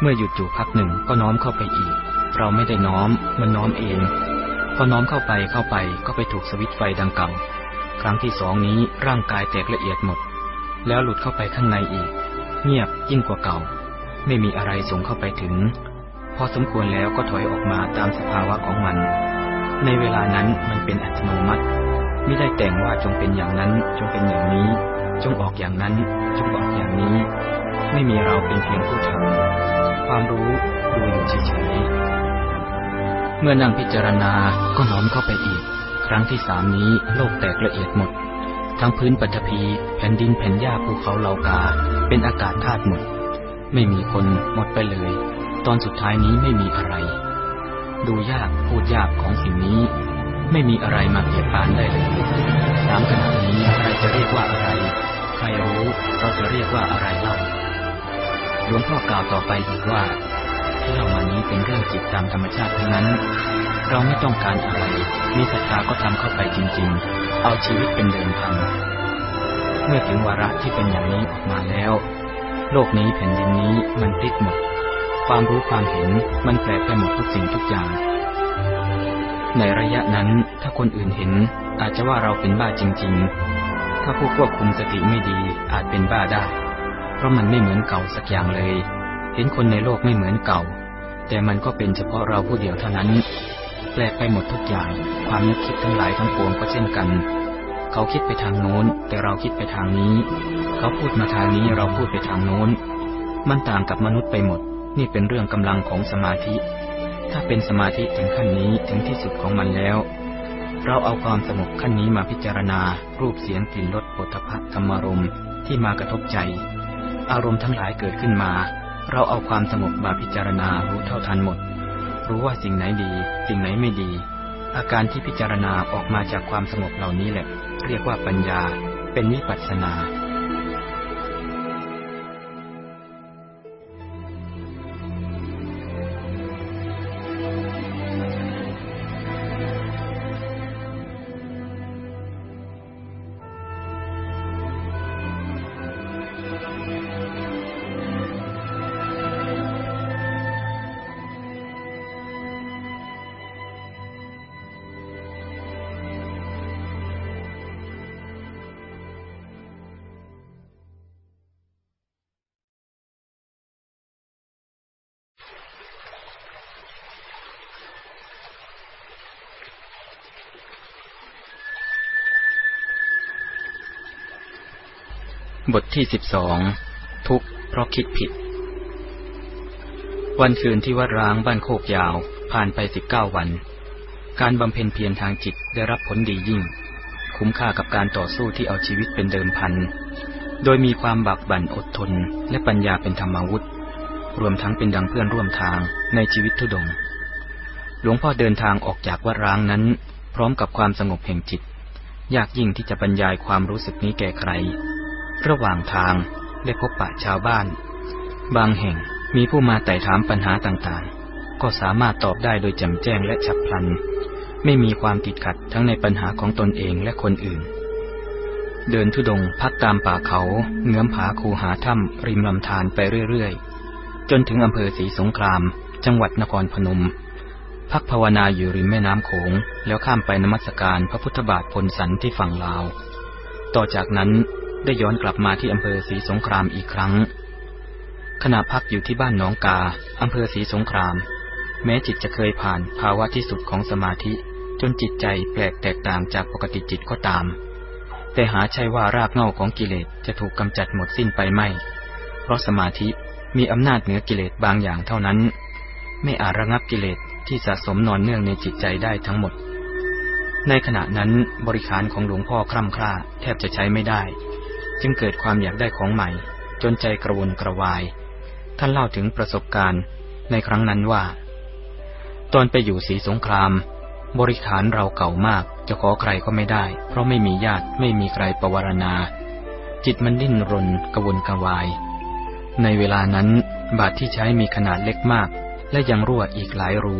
เมื่อหยุดอยู่พักหนึ่งก็น้อมเข้าไปอีก เราไม่ได้น้อม มันน้อมเอง พอน้อมเข้าไปเข้าไปก็ไปถูกสวิตไฟดังเก่า ครั้งที่สองนี้ร่างกายแตกละเอียดหมด แล้วหลุดเข้าไปข้างในอีก เงียบยิ่งกว่าเก่า ไม่มีอะไรส่งเข้าไปถึง พอสมควรแล้วก็ถอยออกมาตามสภาวะของมัน ในเวลานั้นมันเป็นอัตโนมัติไม่ได้แต่งว่าจงเป็นอย่างนั้นจงเป็นอย่างนี้ จงออกอย่างนั้น จงออกอย่างนี้ ไม่มีเราเป็นเพียงผู้ทำความรู้ดูอยู่เฉยๆเมื่อนั่งพิจารณาก็น้อมเข้าไปอีก ครั้งที่สามนี้โลกแตกละเอียดหมด ทั้งพื้นปฐพีแผ่นดินแผ่นหญ้าภูเขาเหล่ากา เป็นอากาศธาตุหมด ไม่มีคนหมดไปเลย ตอนสุดท้ายนี้ไม่มีอะไร ดูยากพูดยากของสิ่งนี้ ไม่มีอะไรมาเปรียบปานได้เลยถามขนาดนี้ใครจะเรียกว่าอะไร ใครรู้เราจะเรียกว่าอะไรเล่าหลวงพ่อกล่าวต่อไปอีกว่าที่เรามานี้เป็นเรื่องจิตตามธรรมชาติทั้งนั้น เราไม่ต้องการอะไรมีศรัทธาก็ทำเข้าไปจริง ๆ เอาชีวิตเป็นเดิมพัน เมื่อถึงวาระที่เป็นอย่างนี้ออกมาแล้ว โลกนี้แผ่นดินนี้มันพลิกหมด ความรู้ความเห็นมันแปลไปหมดทุกสิ่งทุกอย่าง ในระยะนั้นถ้าคนอื่นเห็นอาจจะว่าเราเป็นบ้าจริง ๆ ถ้าผู้ควบคุมสติไม่ดีอาจเป็นบ้าได้ เพราะมันไม่เหมือนเก่าสักอย่างเลย เห็นคนในโลกไม่เหมือนเก่า แต่มันก็เป็นเฉพาะเราผู้เดียวเท่านั้น แปลกไปหมดทุกอย่าง ความนึกคิดทั้งหลายทั้งปวงก็เช่นกัน เขาคิดไปทางโน้น แต่เราคิดไปทางนี้ เขาพูดมาทางนี้เราพูดไปทางโน้น มันต่างกับมนุษย์ไปหมด นี่เป็นเรื่องกำลังของสมาธิ ถ้าเป็นสมาธิถึงขั้นนี้ถึงที่สุดของมันแล้ว เราเอาความสงบขั้นนี้มาพิจารณา รูปเสียงกลิ่นรสปุถะธรรมารมที่มากระทบใจ อารมณ์ทั้งหลายเกิดขึ้นมา เราเอาความสงบมาพิจารณารู้เท่าทันหมด รู้ว่าสิ่งไหนดี สิ่งไหนไม่ดี อาการที่พิจารณาออกมาจากความสงบเหล่านี้แหละ เรียกว่าปัญญา เป็นวิปัสสนา บทที่สิบสองทุกเพราะคิดผิด วันคืนที่วัดร้างบ้านโคกยาว ผ่านไปสิบเก้าวัน การบำเพ็ญเพียรทางจิตได้รับผลดียิ่ง คุ้มค่ากับการต่อสู้ที่เอาชีวิตเป็นเดิมพัน โดยมีความบักบั่นอดทน และปัญญาเป็นธรรมวุธรวมทั้งเป็นดังเพื่อนร่วมทางในชีวิตทุดง หลวงพ่อเดินทางออกจากวัดร้างนั้น พร้อมกับความสงบแห่งจิต ยากยิ่งที่จะบรรยายความรู้สึกนี้แก่ใคร ระหว่างทางได้พบปะชาวบ้าน บางแห่งมีผู้มาไต่ถามปัญหาต่างๆ ก็สามารถตอบได้โดยแจ่มแจ้งและฉับพลัน ไม่มีความติดขัดทั้งในปัญหาของตนเองและคนอื่น เดินทุดงพักตามป่าเขาเงื้อมผาคูหาถ้ำริมลำธารไปเรื่อยๆ จนถึงอำเภอศรีสงคราม จังหวัดนครพนม พักภาวนาอยู่ริมแม่น้ำโขงแล้วข้ามไปนมัสการพระพุทธบาทพลสันที่ฝั่งลาว ต่อจากนั้น ได้ย้อนกลับมาที่อำเภอศรีสงครามอีกครั้ง ขณะพักอยู่ที่บ้านหนองกา อำเภอศรีสงคราม แม้จิตจะเคยผ่านภาวะที่สุดของสมาธิ จนจิตใจแปลกแตกต่างจากปกติจิตก็ตาม แต่หาใช่ว่ารากเง้าของกิเลสจะถูกกำจัดหมดสิ้นไปไม่ เพราะสมาธิมีอำนาจเหนือกิเลสบางอย่างเท่านั้น ไม่อาจระงับกิเลสที่สะสมนอนเนื่องในจิตใจได้ทั้งหมด ในขณะนั้นบริขารของหลวงพ่อคร่ำคร่าแทบจะใช้ไม่ได้ จึงเกิดความอยากได้ของใหม่ จนใจกระวนกระวาย ท่านเล่าถึงประสบการณ์ในครั้งนั้นว่า ตอนไปอยู่สีสงคราม บริขารเราเก่ามาก จะขอใครก็ไม่ได้ เพราะไม่มีญาติไม่มีใครประวรณา จิตมันดิ้นรนกระวนกระวาย ในเวลานั้นบาทที่ใช้มีขนาดเล็กมาก และยังรั่วอีกหลายรู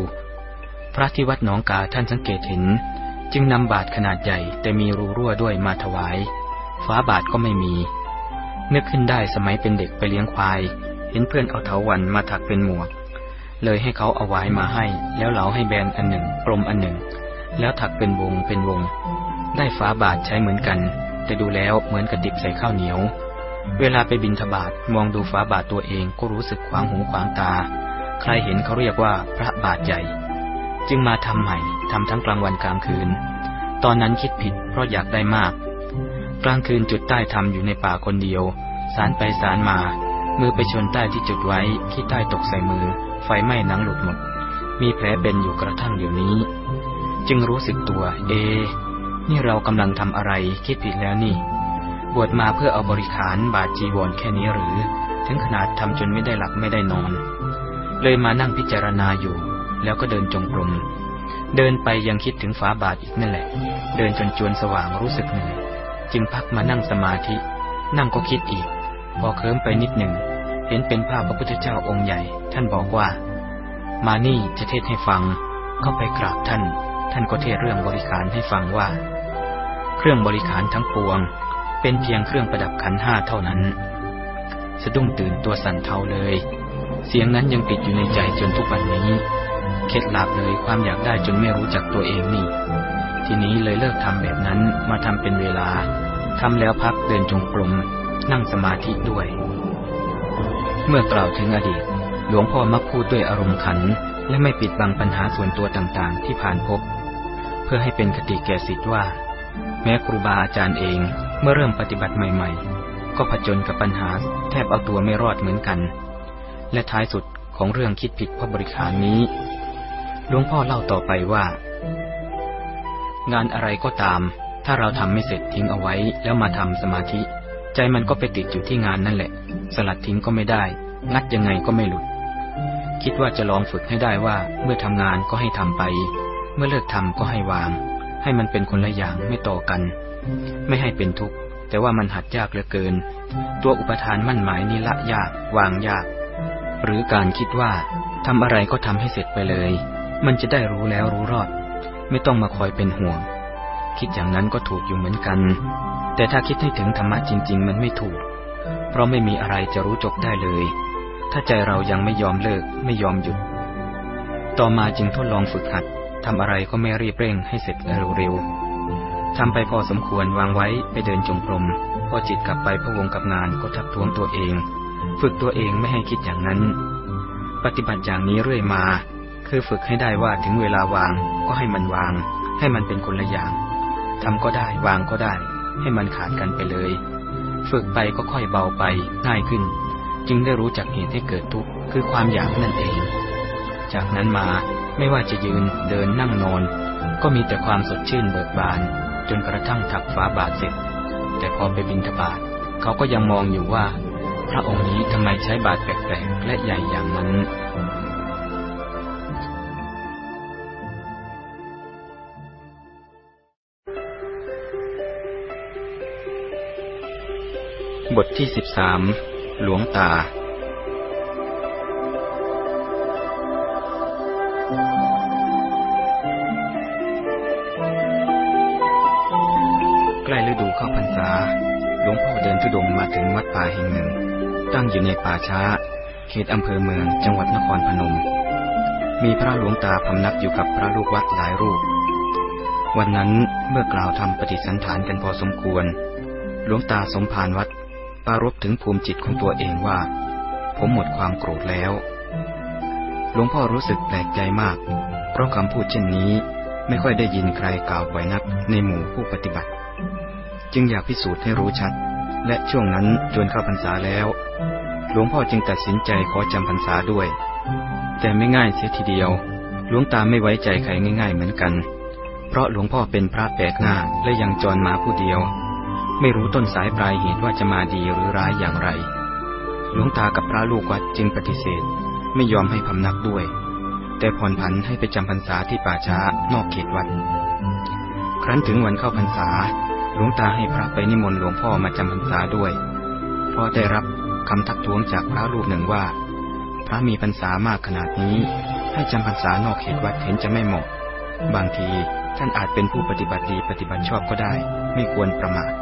พระที่วัดหนองกาท่านสังเกตเห็น จึงนำบาตรขนาดใหญ่แต่มีรูรั่วด้วยมาถวาย ฟ้าบาทก็ไม่มี นึกขึ้นได้สมัยเป็นเด็กไปเลี้ยงควาย เห็นเพื่อนเอาเถาวันมาถักเป็นหมวก เลยให้เขาเอาไว้มาให้ แล้วเหลาให้แบนอันหนึ่งกลมอันหนึ่ง แล้วถักเป็นวงเป็นวง ได้ฟ้าบาทใช้เหมือนกัน แต่ดูแล้วเหมือนกระติบใส่ข้าวเหนียว เวลาไปบินทบาทมองดูฟ้าบาทตัวเองก็รู้สึกขวางหูขวางตา ใครเห็นเขาเรียกว่าพระบาทใหญ่ จึงมาทำใหม่ทำทั้งกลางวันกลางคืนตอนนั้นคิดผิดเพราะอยากได้มาก กลางคืนจุดใต้ทำอยู่ในป่าคนเดียว สารไปสารมา มือไปชนใต้ที่จุดไว้ขี้ใต้ตกใส่มือ ไฟไหม้หนังหลุดหมด มีแผลเป็นอยู่กระทั่งเดี๋ยวนี้ จึงรู้สึกตัว เอ นี่เรากำลังทำอะไรคิดผิดแล้วนี่ บวชมาเพื่อเอาบริขารบาจีวรแค่นี้หรือ ถึงขนาดทำจนไม่ได้หลับไม่ได้นอน เลยมานั่งพิจารณาอยู่ แล้วก็เดินจงกรมเดินไปยังคิดถึงฝาบาทอีกนั่นแหละ เดินจนจวนสว่างรู้สึกเหนื่อย จึงพักมานั่งสมาธิ นั่งก็คิดอีก พอเคลิ้มไปนิดหนึ่ง เห็นเป็นภาพพระพุทธเจ้าองค์ใหญ่ ท่านบอกว่า มานี่จะเทศให้ฟัง เข้าไปกราบท่าน ท่านก็เทศเรื่องบริขารให้ฟังว่า เครื่องบริขารทั้งปวง เป็นเพียงเครื่องประดับขันห้าเท่านั้น สะดุ้งตื่นตัวสั่นเทาเลย เสียงนั้นยังติดอยู่ในใจจนทุกวันนี้ เคล็ดลับเลยความอยากได้จนไม่รู้จักตัวเองนี่ ทีนี้เลยเลิกทำแบบนั้นมาทำเป็นเวลาทำแล้วพักเดินจงกรมนั่งสมาธิด้วย เมื่อกล่าวถึงอดีต หลวงพ่อมักพูดด้วยอารมณ์ขัน และไม่ปิดบังปัญหาส่วนตัวต่างๆ ที่ผ่านพบ เพื่อให้เป็นคติแก่สิทธิ์ว่า แม้ครูบาอาจารย์เองเมื่อเริ่มปฏิบัติใหม่ๆ ก็ผจญกับปัญหาแทบเอาตัวไม่รอดเหมือนกัน และท้ายสุดของเรื่องคิดผิดเพราะบริขารนี้หลวงพ่อเล่าต่อไปว่า งานอะไรก็ตาม ถ้าเราทำไม่เสร็จทิ้งเอาไว้ แล้วมาทำสมาธิ ใจมันก็ไปติดอยู่ที่งานนั่นแหละ สลัดทิ้งก็ไม่ได้ งัดยังไงก็ไม่หลุด คิดว่าจะลองฝึกให้ได้ว่า เมื่อทำงานก็ให้ทำไป เมื่อเลิกทำก็ให้วาง ให้มันเป็นคนละอย่างไม่ต่อกัน ไม่ให้เป็นทุกข์ แต่ว่ามันหัดยากเหลือเกิน ตัวอุปทานมั่นหมายนี่ละยาก วางยาก หรือการคิดว่าทำอะไรก็ทำให้เสร็จไปเลย มันจะได้รู้แล้วรู้รอด ไม่ต้องมาคอยเป็นห่วง คิดอย่างนั้นก็ถูกอยู่เหมือนกัน แต่ถ้าคิดให้ถึงธรรมะจริง ๆ มันไม่ถูก เพราะไม่มีอะไรจะรู้จบได้เลย ถ้าใจเรายังไม่ยอมเลิกไม่ยอมหยุด ต่อมาจึงทดลองฝึกหัดทำอะไรก็ไม่รีบเร่งให้เสร็จเร็วๆทำไปพอสมควรวางไว้ไปเดินจงกรมพอจิตกลับไปพะวงกับงานก็ทักทวงตัวเอง ฝึกตัวเองไม่ให้คิดอย่างนั้น ปฏิบัติอย่างนี้เรื่อยมา คือฝึกให้ได้ว่าถึงเวลาวางก็ให้มันวาง ให้มันเป็นคนละอย่างทำก็ได้วางก็ได้ ให้มันขาดกันไปเลย ฝึกไปก็ค่อยเบาไปง่ายขึ้น จึงได้รู้จักเหตุให้เกิดทุกข์คือความอยากนั่นเอง จากนั้นมาไม่ว่าจะยืนเดินนั่งนอน ก็มีแต่ความสดชื่นเบิกบาน จนกระทั่งถักฟ้าบาทเสร็จ แต่พอไปบินทบาทเขาก็ยังมองอยู่ว่า พระองค์นี้ทำไมใช้บาทแปลกๆและใหญ่อย่างนั้น ทที่สิบสามหลวงตา ใกล้ฤดูเข้าพรรษา หลวงพ่อเดินทุดงมาถึงวัดป่าแห่งหนึ่ง ตั้งอยู่ในป่าช้า เขตอำเภอเมืองจังหวัดนครพนม มีพระหลวงตาพำนักอยู่กับพระลูกวัดหลายรูป วันนั้นเมื่อกล่าวทำปฏิสันฐานกันพอสมควร หลวงตาสมภารวัด ปารบถึงภูมิจิตของตัวเองว่า ผมหมดความโกรธแล้ว หลวงพ่อรู้สึกแปลกใจมาก เพราะคำพูดเช่นนี้ไม่ค่อยได้ยินใครกล่าวบ่อยนักในหมู่ผู้ปฏิบัติ จึงอยากพิสูจน์ให้รู้ชัด และช่วงนั้นจนเข้าพรรษาแล้ว หลวงพ่อจึงตัดสินใจขอจำพรรษาด้วย แต่ไม่ง่ายเสียทีเดียว หลวงตาไม่ไว้ใจใครง่าย ๆ เหมือนกัน เพราะหลวงพ่อเป็นพระแปลกหน้าและยังจรมาผู้เดียว ไม่รู้ต้นสายปลายเหตุว่าจะมาดีหรือร้ายอย่างไร หลวงตากับพระลูกวัดจึงปฏิเสธ ไม่ยอมให้พำนักด้วย แต่ผ่อนผันให้ไปจำพรรษาที่ป่าช้านอกเขตวัด ครั้นถึงวันเข้าพรรษา หลวงตาให้พระไปนิมนต์หลวงพ่อมาจำพรรษาด้วยเพราะได้รับคำทักท้วงจากพระรูปหนึ่งว่า พระมีพรรษามากขนาดนี้ ให้จำพรรษานอกเขตวัดเห็นจะไม่เหมาะ บางทีท่านอาจเป็นผู้ปฏิบัติดีปฏิบัติชอบก็ได้ ไม่ควรประมาท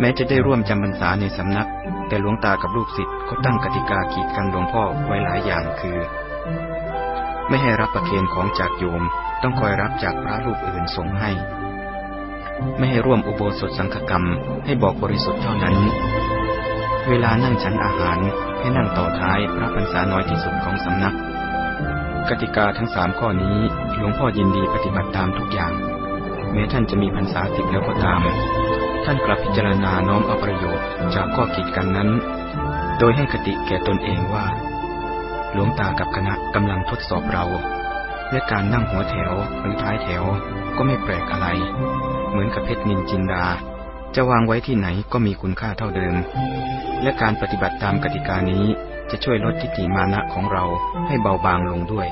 แม้จะได้ร่วมจำพรรษาในสำนัก แต่หลวงตากับลูกศิษย์ก็ตั้งกติกาขีดกันหลวงพ่อไว้หลายอย่างคือ ไม่ให้รับประเคนของจากโยมต้องคอยรับจากพระรูปอื่นส่งให้ ไม่ให้ร่วมอุโบสถสังฆกรรม ให้บอกบริสุทธิ์เท่านั้น เวลานั่งฉันอาหารให้นั่งต่อท้ายพระพรรษาน้อยที่สุดของสำนัก กติกาทั้งสามข้อนี้หลวงพ่อยินดีปฏิบัติตามทุกอย่าง แม้ท่านจะมีพรรษาติดแล้วก็ตาม ท่านกลับพิจารณาน้อมเอาประโยชน์จากข้อกีดกันนั้น โดยให้คติแก่ตนเองว่า หลวงตากับคณะกำลังทดสอบเรา และการนั่งหัวแถวหรือท้ายแถวก็ไม่แปลกอะไร เหมือนกับเพชรนินจินดา จะวางไว้ที่ไหนก็มีคุณค่าเท่าเดิม และการปฏิบัติตามกติกานี้จะช่วยลดทิฏฐิมานะของเราให้เบาบางลงด้วย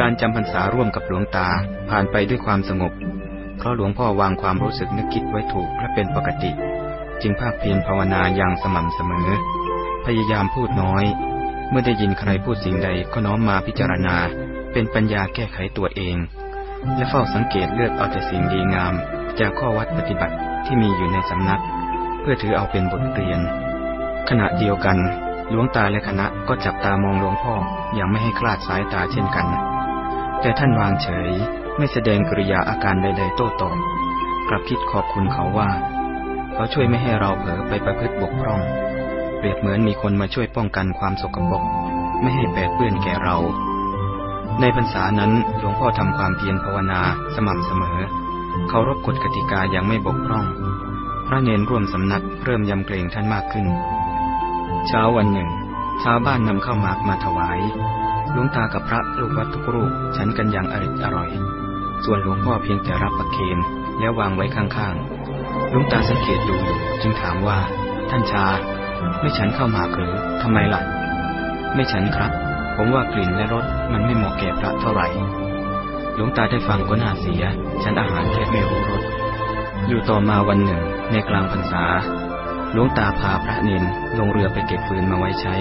การจำพรรษาร่วมกับหลวงตาผ่านไปด้วยความสงบ เพราะหลวงพ่อวางความรู้สึกนึกคิดไว้ถูกและเป็นปกติ จึงภาคเพียรภาวนาอย่างสม่ำเสมอ พยายามพูดน้อย เมื่อได้ยินใครพูดสิ่งใดก็น้อมมาพิจารณา เป็นปัญญาแก้ไขตัวเอง และเฝ้าสังเกตเลือกเอาแต่สิ่งดีงาม จากข้อวัดปฏิบัติที่มีอยู่ในสำนัก เพื่อถือเอาเป็นบทเรียน ขณะเดียวกันหลวงตาและคณะก็จับตามองหลวงพ่ออย่างไม่ให้คลาดสายตาเช่นกัน แต่ท่านวางเฉย ไม่แสดงกริยาอาการใดๆโต้ตอบกลับคิดขอบคุณเขาว่า เขาช่วยไม่ให้เราเผลอไปประพฤติบกพร่อง เปรียบเหมือนมีคนมาช่วยป้องกันความสกปรกไม่ให้แปดเปื้อนแก่เรา ในพรรษานั้นหลวงพ่อทำความเพียรภาวนาสม่ำเสมอ เคารพกฎกติกาอย่างไม่บกพร่อง พระเนนร่วมสำนักเริ่มยำเกรงท่านมากขึ้น เช้าวันหนึ่ง ชาวบ้านนำข้าวหมากมาถวายหลวงตากับพระลูกวัดทุกรูปฉันกันอย่างอริดอร่อย ส่วนหลวงพ่อเพียงแต่รับประเคนแล้ววางไว้ข้างๆหลวงตาสังเกตดูอยู่จึงถามว่า ท่านชา ไม่ฉันเข้ามาหรือทำไมล่ะ ไม่ฉันครับ ผมว่ากลิ่นและรสมันไม่เหมาะแก่พระเท่าไหร่หลวงตาได้ฟังก็น่าเสีย ฉันอาหารแทบไม่รู้รสอยู่ต่อมาวันหนึ่งในกลางพรรษาหลวงตาพาพระเนนลงเรือไปเก็บฟืนมาไว้ใช้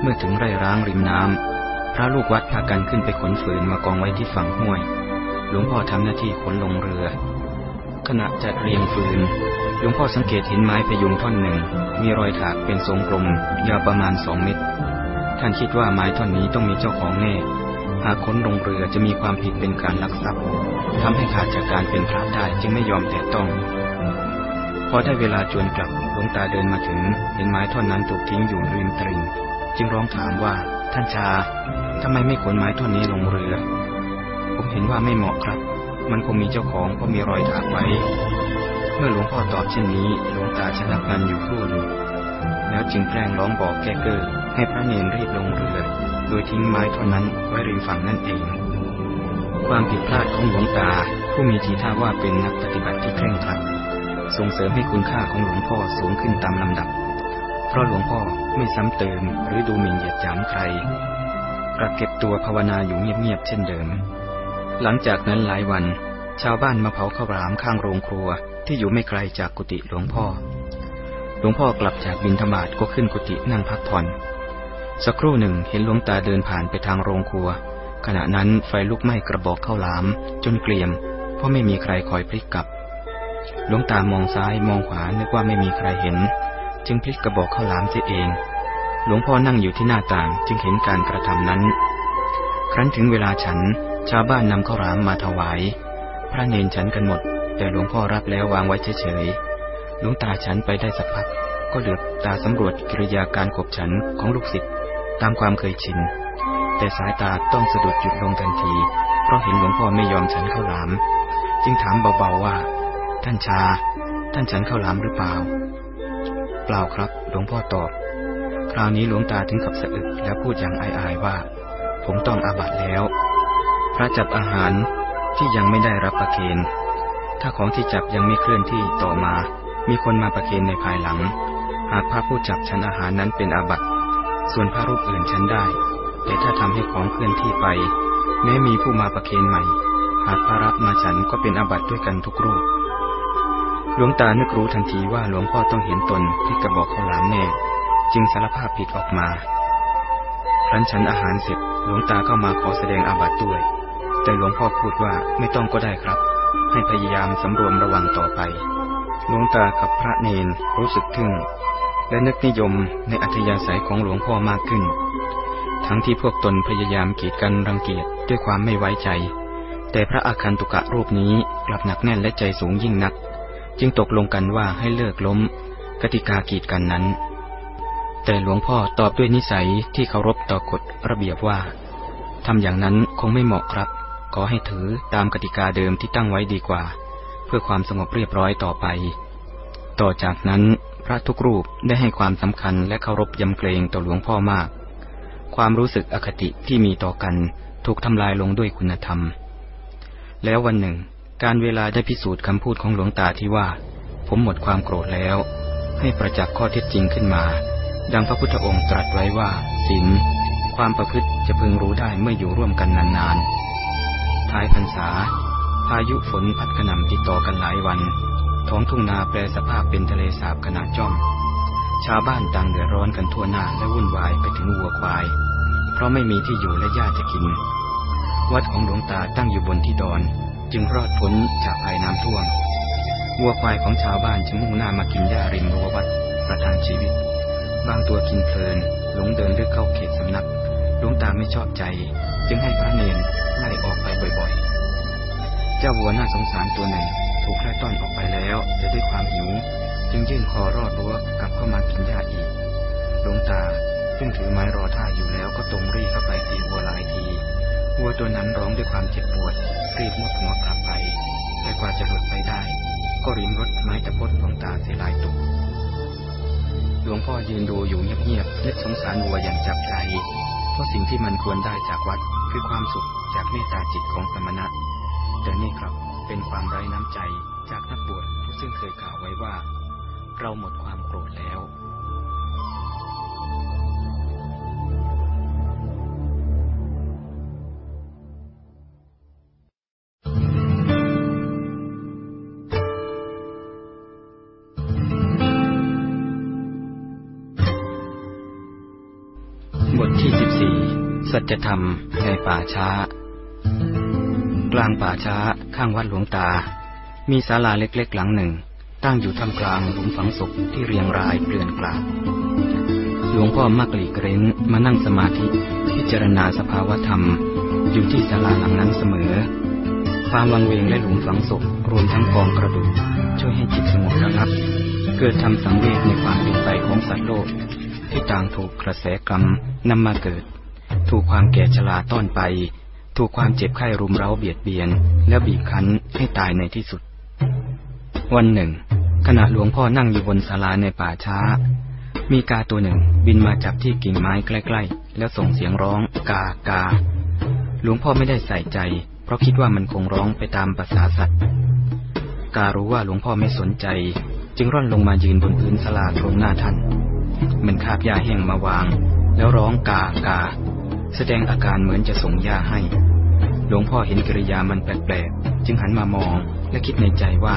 เมื่อถึงไร่ร้างริมน้ำพระลูกวัดพากันขึ้นไปขนฟืนมากองไว้ที่ฝั่งห้วย หลวงพ่อทำหน้าที่ขนลงเรือ ขณะจัดเรียงฟืน หลวงพ่อสังเกตเห็นไม้พยุงท่อนหนึ่ง มีรอยถากเป็นทรงกลม ยาวประมาณสองเมตร ท่านคิดว่าไม้ท่อนนี้ต้องมีเจ้าของแน่ หากค้นลงเรือจะมีความผิดเป็นการลักทรัพย์ทำให้ขาดจากการเป็นพระได้จึงไม่ยอมแตะต้องพอได้เวลาจวนกลับหลวงตาเดินมาถึง เห็นไม้ท่อนนั้นถูกทิ้งอยู่ริมตลิ่งจึงร้องถามว่าท่านชาทำไมไม่ขนไม้ท่อนนี้ลงเรือ ผมเห็นว่าไม่เหมาะครับ มันคงมีเจ้าของเพราะมีรอยถากไว้ เมื่อหลวงพ่อตอบเช่นนี้หลวงตาชะงักงันอยู่ครู่หนึ่งแล้วจึงแกล้งร้องบอกแก้เกอร์ให้พระเนรรีบลงเรือ โดยทิ้งไม้ท่อนนั้นไว้ริมฝั่งนั่นเอง ความผิดพลาดของหลวงตาผู้มีทีท่าว่าเป็นนักปฏิบัติที่เคร่งครัดส่งเสริมให้คุณค่าของหลวงพ่อสูงขึ้นตามลำดับ เพราะหลวงพ่อไม่ซ้ำเติมหรือดูหมิ่นเหยียดหยามใครกลับเก็บตัวภาวนาอยู่เงียบๆเช่นเดิม หลังจากนั้นหลายวัน ชาวบ้านมาเผาข้าวหลามข้างโรงครัวที่อยู่ไม่ไกลจากกุฏิหลวงพ่อ หลวงพ่อกลับจากบินธบาตก็ขึ้นกุฏินั่งพักผ่อน สักครู่หนึ่งเห็นหลวงตาเดินผ่านไปทางโรงครัว ขณะนั้นไฟลุกไหม้กระบอกข้าวหลาม จนเกลียม เพราะไม่มีใครคอยพลิกกลับ หลวงตามองซ้ายมองขวานึกว่าไม่มีใครเห็น จึงพลิกกระบอกข้าวหลามเสียเอง หลวงพ่อนั่งอยู่ที่หน้าต่างจึงเห็นการกระทำนั้น ครั้นถึงเวลาฉัน ชาวบ้านนำข้าวหลามมาถวาย พระเนนฉันกันหมด แต่หลวงพ่อรับแล้ววางไว้เฉยๆหลวงตาฉันไปได้สักพัก ก็เหลือบตาสำรวจกิริยาการขบฉันของลูกศิษย์ตามความเคยชิน แต่สายตาต้องสะดุดหยุดลงทันที เพราะเห็นหลวงพ่อไม่ยอมฉันข้าวหลาม จึงถามเบาๆว่า ท่านชา ท่านฉันข้าวหลามหรือเปล่า เปล่าครับ หลวงพ่อตอบ คราวนี้หลวงตาถึงกับสะอึกแล้วพูดอย่างอายๆว่า ผมต้องอาบัตแล้ว พระจับอาหารที่ยังไม่ได้รับประเคนถ้าของที่จับยังไม่เคลื่อนที่ต่อมา มีคนมาประเคนในภายหลัง หากพระผู้จับฉันอาหารนั้นเป็นอาบัติ ส่วนพระรูปอื่นฉันได้ แต่ถ้าทำให้ของเคลื่อนที่ไป แม้มีผู้มาประเคนใหม่ หากพระรับมาฉันก็เป็นอาบัติด้วยกันทุกรูป หลวงตานึกรู้ทันทีว่าหลวงพ่อต้องเห็นตนที่กระบอกข้าวหลามแน่ จึงสารภาพผิดออกมาครั้นฉันอาหารเสร็จหลวงตาเข้ามาขอแสดงอาบัติด้วย แต่หลวงพ่อพูดว่าไม่ต้องก็ได้ครับ ให้พยายามสำรวมระวังต่อไปหลวงตากับพระเนนรู้สึกทึ่ง และนึกนิยมในอัธยาศัยของหลวงพ่อมากขึ้น ทั้งที่พวกตนพยายามกีดกันรังเกียจด้วยความไม่ไว้ใจ แต่พระอาคันตุกะรูปนี้กลับหนักแน่นและใจสูงยิ่งนัก จึงตกลงกันว่าให้เลิกล้ม กติกากีดกันนั้น แต่หลวงพ่อตอบด้วยนิสัยที่เคารพต่อกฎระเบียบว่าทำอย่างนั้นคงไม่เหมาะครับ ขอให้ถือตามกติกาเดิมที่ตั้งไว้ดีกว่า เพื่อความสงบเรียบร้อยต่อไป ต่อจากนั้นพระทุกรูปได้ให้ความสำคัญและเคารพยำเกรงต่อหลวงพ่อมาก ความรู้สึกอคติที่มีต่อกันถูกทำลายลงด้วยคุณธรรม แล้ววันหนึ่ง การเวลาได้พิสูจน์คำพูดของหลวงตาที่ว่า ผมหมดความโกรธแล้ว ให้ประจักษ์ข้อเท็จจริงขึ้นมา ดังพระพุทธองค์ตรัสไว้ว่าศีลความประพฤติจะพึงรู้ได้เมื่ออยู่ร่วมกันนานๆ ท้ายพรรษา พายุฝนพัดกระหน่ำติดต่อกันหลายวัน ท้องทุ่งนาแปรสภาพเป็นทะเลสาบขนาดจ้อม ชาวบ้านต่างเดือดร้อนกันทั่วหน้าและวุ่นวายไปถึงวัวควาย เพราะไม่มีที่อยู่และหญ้าจะกิน วัดของหลวงตาตั้งอยู่บนที่ดอน จึงรอดพ้นจากภัยน้ำท่วม วัวควายของชาวบ้านจึงมุ่งหน้ามากินหญ้าริมรั้ววัดประทังชีวิต บางตัวกินเพลินหลงเดินเลือกเข้าเขตสำนักหลวงตาไม่ชอบใจ จึงให้พระเนนไล่ออกไปบ่อยๆ เจ้าวัวน่าสงสารตัวหนึ่งถูกไล่ต้อนออกไปแล้ว แต่ด้วยความหิว จึงยื่นคอรอดรั้วกลับเข้ามากินหญ้าอีกหลวงตาซึ่งถือไม้รอท่าอยู่แล้วก็ตรงรีเข้าไปตีวัวหลายทีวัวตัวนั้นร้องด้วยความเจ็บปวดรีบมุดหัวกลับไป แต่กว่าจะหลุดไปได้ ก็ริมรถไม้ตะพดหลวงตาเสียลายตุกหลวงพ่อยืนดูอยู่เงียบๆนึกสงสารวัวอย่างจับใจ เพราะสิ่งที่มันควรได้จากวัด คือความสุขจากเมตตาจิตของสมณะ แต่นี่ครับเป็นความไร้น้ำใจจากนักบวชผู้ซึ่งเคยกล่าวไว้ว่า เราหมดความโกรธแล้ว สัจธรรมในป่าช้า กลางป่าช้าข้างวัดหลวงตา มีศาลาเล็กๆหลังหนึ่ง ตั้งอยู่ท่ามกลางหลุมฝังศพที่เรียงรายเกลื่อนกลาดหลวงพ่อมักหลีกเร้นมานั่งสมาธิพิจารณาสภาวธรรม อยู่ที่ศาลาหลังนั้นเสมอ ความวังเวงและหลุมฝังศพรวมทั้งกองกระดูกช่วยให้จิตสงบระงับ เกิดทำสังเวชในความเป็นไปของสัตว์โลกที่ต่างถูกกระแสกรรมนำมาเกิด ถูกความแก่ชราต้อนไป ถูกความเจ็บไข้รุมเร้าเบียดเบียน และบีบคั้นให้ตายในที่สุด วันหนึ่ง ขณะหลวงพ่อนั่งอยู่บนศาลาในป่าช้า มีกาตัวหนึ่งบินมาจับที่กิ่งไม้ใกล้ๆ แล้วส่งเสียงร้อง กากา หลวงพ่อไม่ได้ใส่ใจ เพราะคิดว่ามันคงร้องไปตามภาษาสัตว์ การู้ว่าหลวงพ่อไม่สนใจ จึงร่อนลงมายืนบนพื้นศาลาตรงหน้าท่านมันคาบยาแห้งมาวาง แล้วร้องกากา แสดงอาการเหมือนจะส่งยาให้ หลวงพ่อเห็นกิริยามันแปลกๆ จึงหันมามองและคิดในใจว่า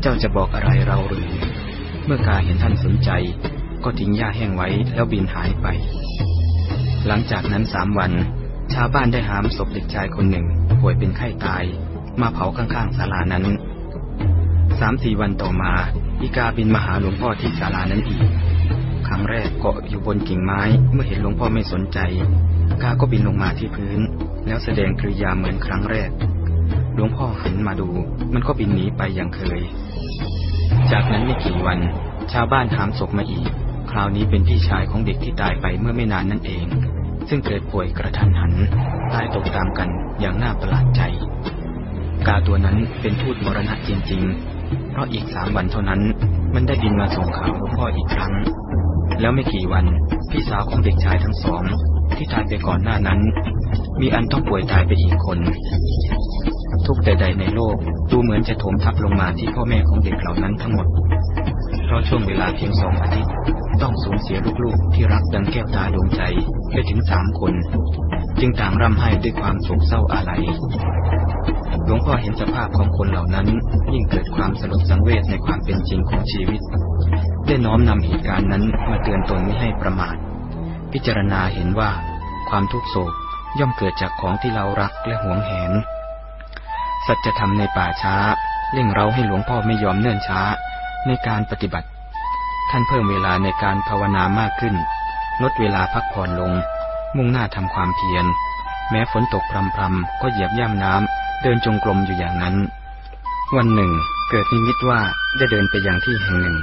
เจ้าจะบอกอะไรเราหรือ เมื่อกาเห็นท่านสนใจ ก็ทิ้งหญ้าแห้งไว้แล้วบินหายไป หลังจากนั้นสามวัน ชาวบ้านได้หามศพเด็กชายคนหนึ่ง ป่วยเป็นไข้ตาย มาเผาข้างๆศาลานั้นสามสี่วันต่อมา อีกาบินมาหาหลวงพ่อที่ศาลานั้นอีก รั้งแรกเกาะอยู่บนกิ่งไม้ เมื่อเห็นหลวงพ่อไม่สนใจ กาก็บินลงมาที่พื้น แล้วแสดงกริยาเหมือนครั้งแรก หลวงพ่อหันมาดู มันก็บินหนีไปอย่างเคย จากนั้นไม่กี่วัน ชาวบ้านหามศพมาอีก คราวนี้เป็นพี่ชายของเด็กที่ตายไปเมื่อไม่นานนั่นเอง ซึ่งเกิดป่วยกระทันหันตายตกตามกันอย่างน่าประหลาดใจ กาตัวนั้นเป็นทูตมรณะจริงๆ เพราะอีกสามวันเท่านั้นมันได้บินมาส่งข่าวหลวงพ่ออีกครั้ง แล้วไม่กี่วันพี่สาวของเด็กชายทั้งสอง ที่ตายไปก่อนหน้านั้น มีอันต้องป่วยตายไปอีกคน ทุกใด ๆ ในโลกดูเหมือนจะโถมทับลงมาที่พ่อแม่ของเด็กเหล่านั้นทั้งหมด เพราะช่วงเวลาเพียงสองอาทิตย์ต้องสูญเสียลูกๆ ที่รักดังแก้วตาดวงใจไปถึงสามคน จึงต่างร่ำไห้ด้วยความโศกเศร้าอาลัยหลวงพ่อเห็นสภาพของคนเหล่านั้น ยิ่งเกิดความสลดสังเวชในความเป็นจริงของชีวิต ได้น้อมนำเหตุการณ์นั้นมาเตือนตนไม่ให้ประมาท พิจารณาเห็นว่า ความทุกโศกย่อมเกิดจากของที่เรารักและหวงแหน สัจธรรมในป่าช้าเร่งเราให้หลวงพ่อไม่ยอมเนื่นช้าในการปฏิบัติ ท่านเพิ่มเวลาในการภาวนามากขึ้น ลดเวลาพักผ่อนลง มุ่งหน้าทำความเพียร แม้ฝนตกพรำๆก็เหยียบย่ำน้ำเดินจงกรมอยู่อย่างนั้น วันหนึ่ง เกิดนิมิตว่าได้เดินไปย่างที่แห่งหนึ่ง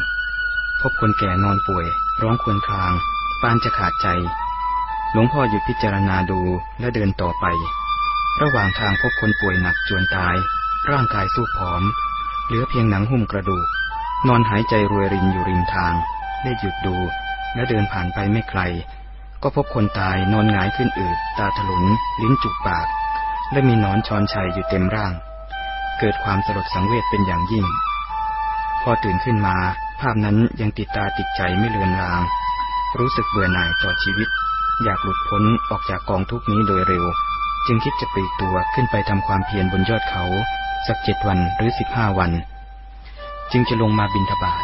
พบคนแก่นอนป่วย ร้องควญคราง ปานจะขาดใจ หลวงพ่อหยุดพิจารณาดูและเดินต่อไป ระหว่างทางพบคนป่วยหนักจวนตาย ร่างกายสู้ผอม เหลือเพียงหนังหุ้มกระดูก นอนหายใจรวยรินอยู่ริมทาง ได้หยุดดู และเดินผ่านไปไม่ไกล ก็พบคนตายนอนหงายขึ้นอืดตาถลุน ลิ้นจุกปาก และมีนอนชอนชัยอยู่เต็มร่าง เกิดความสลดสังเวชเป็นอย่างยิ่ง พอตื่นขึ้นมา ภาพนั้นยังติดตาติดใจไม่เลือนราง รู้สึกเบื่อหน่ายต่อชีวิต อยากหลุดพ้นออกจากกองทุกนี้โดยเร็ว จึงคิดจะปลีกตัวขึ้นไปทำความเพียรบนยอดเขา สักเจ็ดวันหรือสิบห้าวัน จึงจะลงมาบินทบาท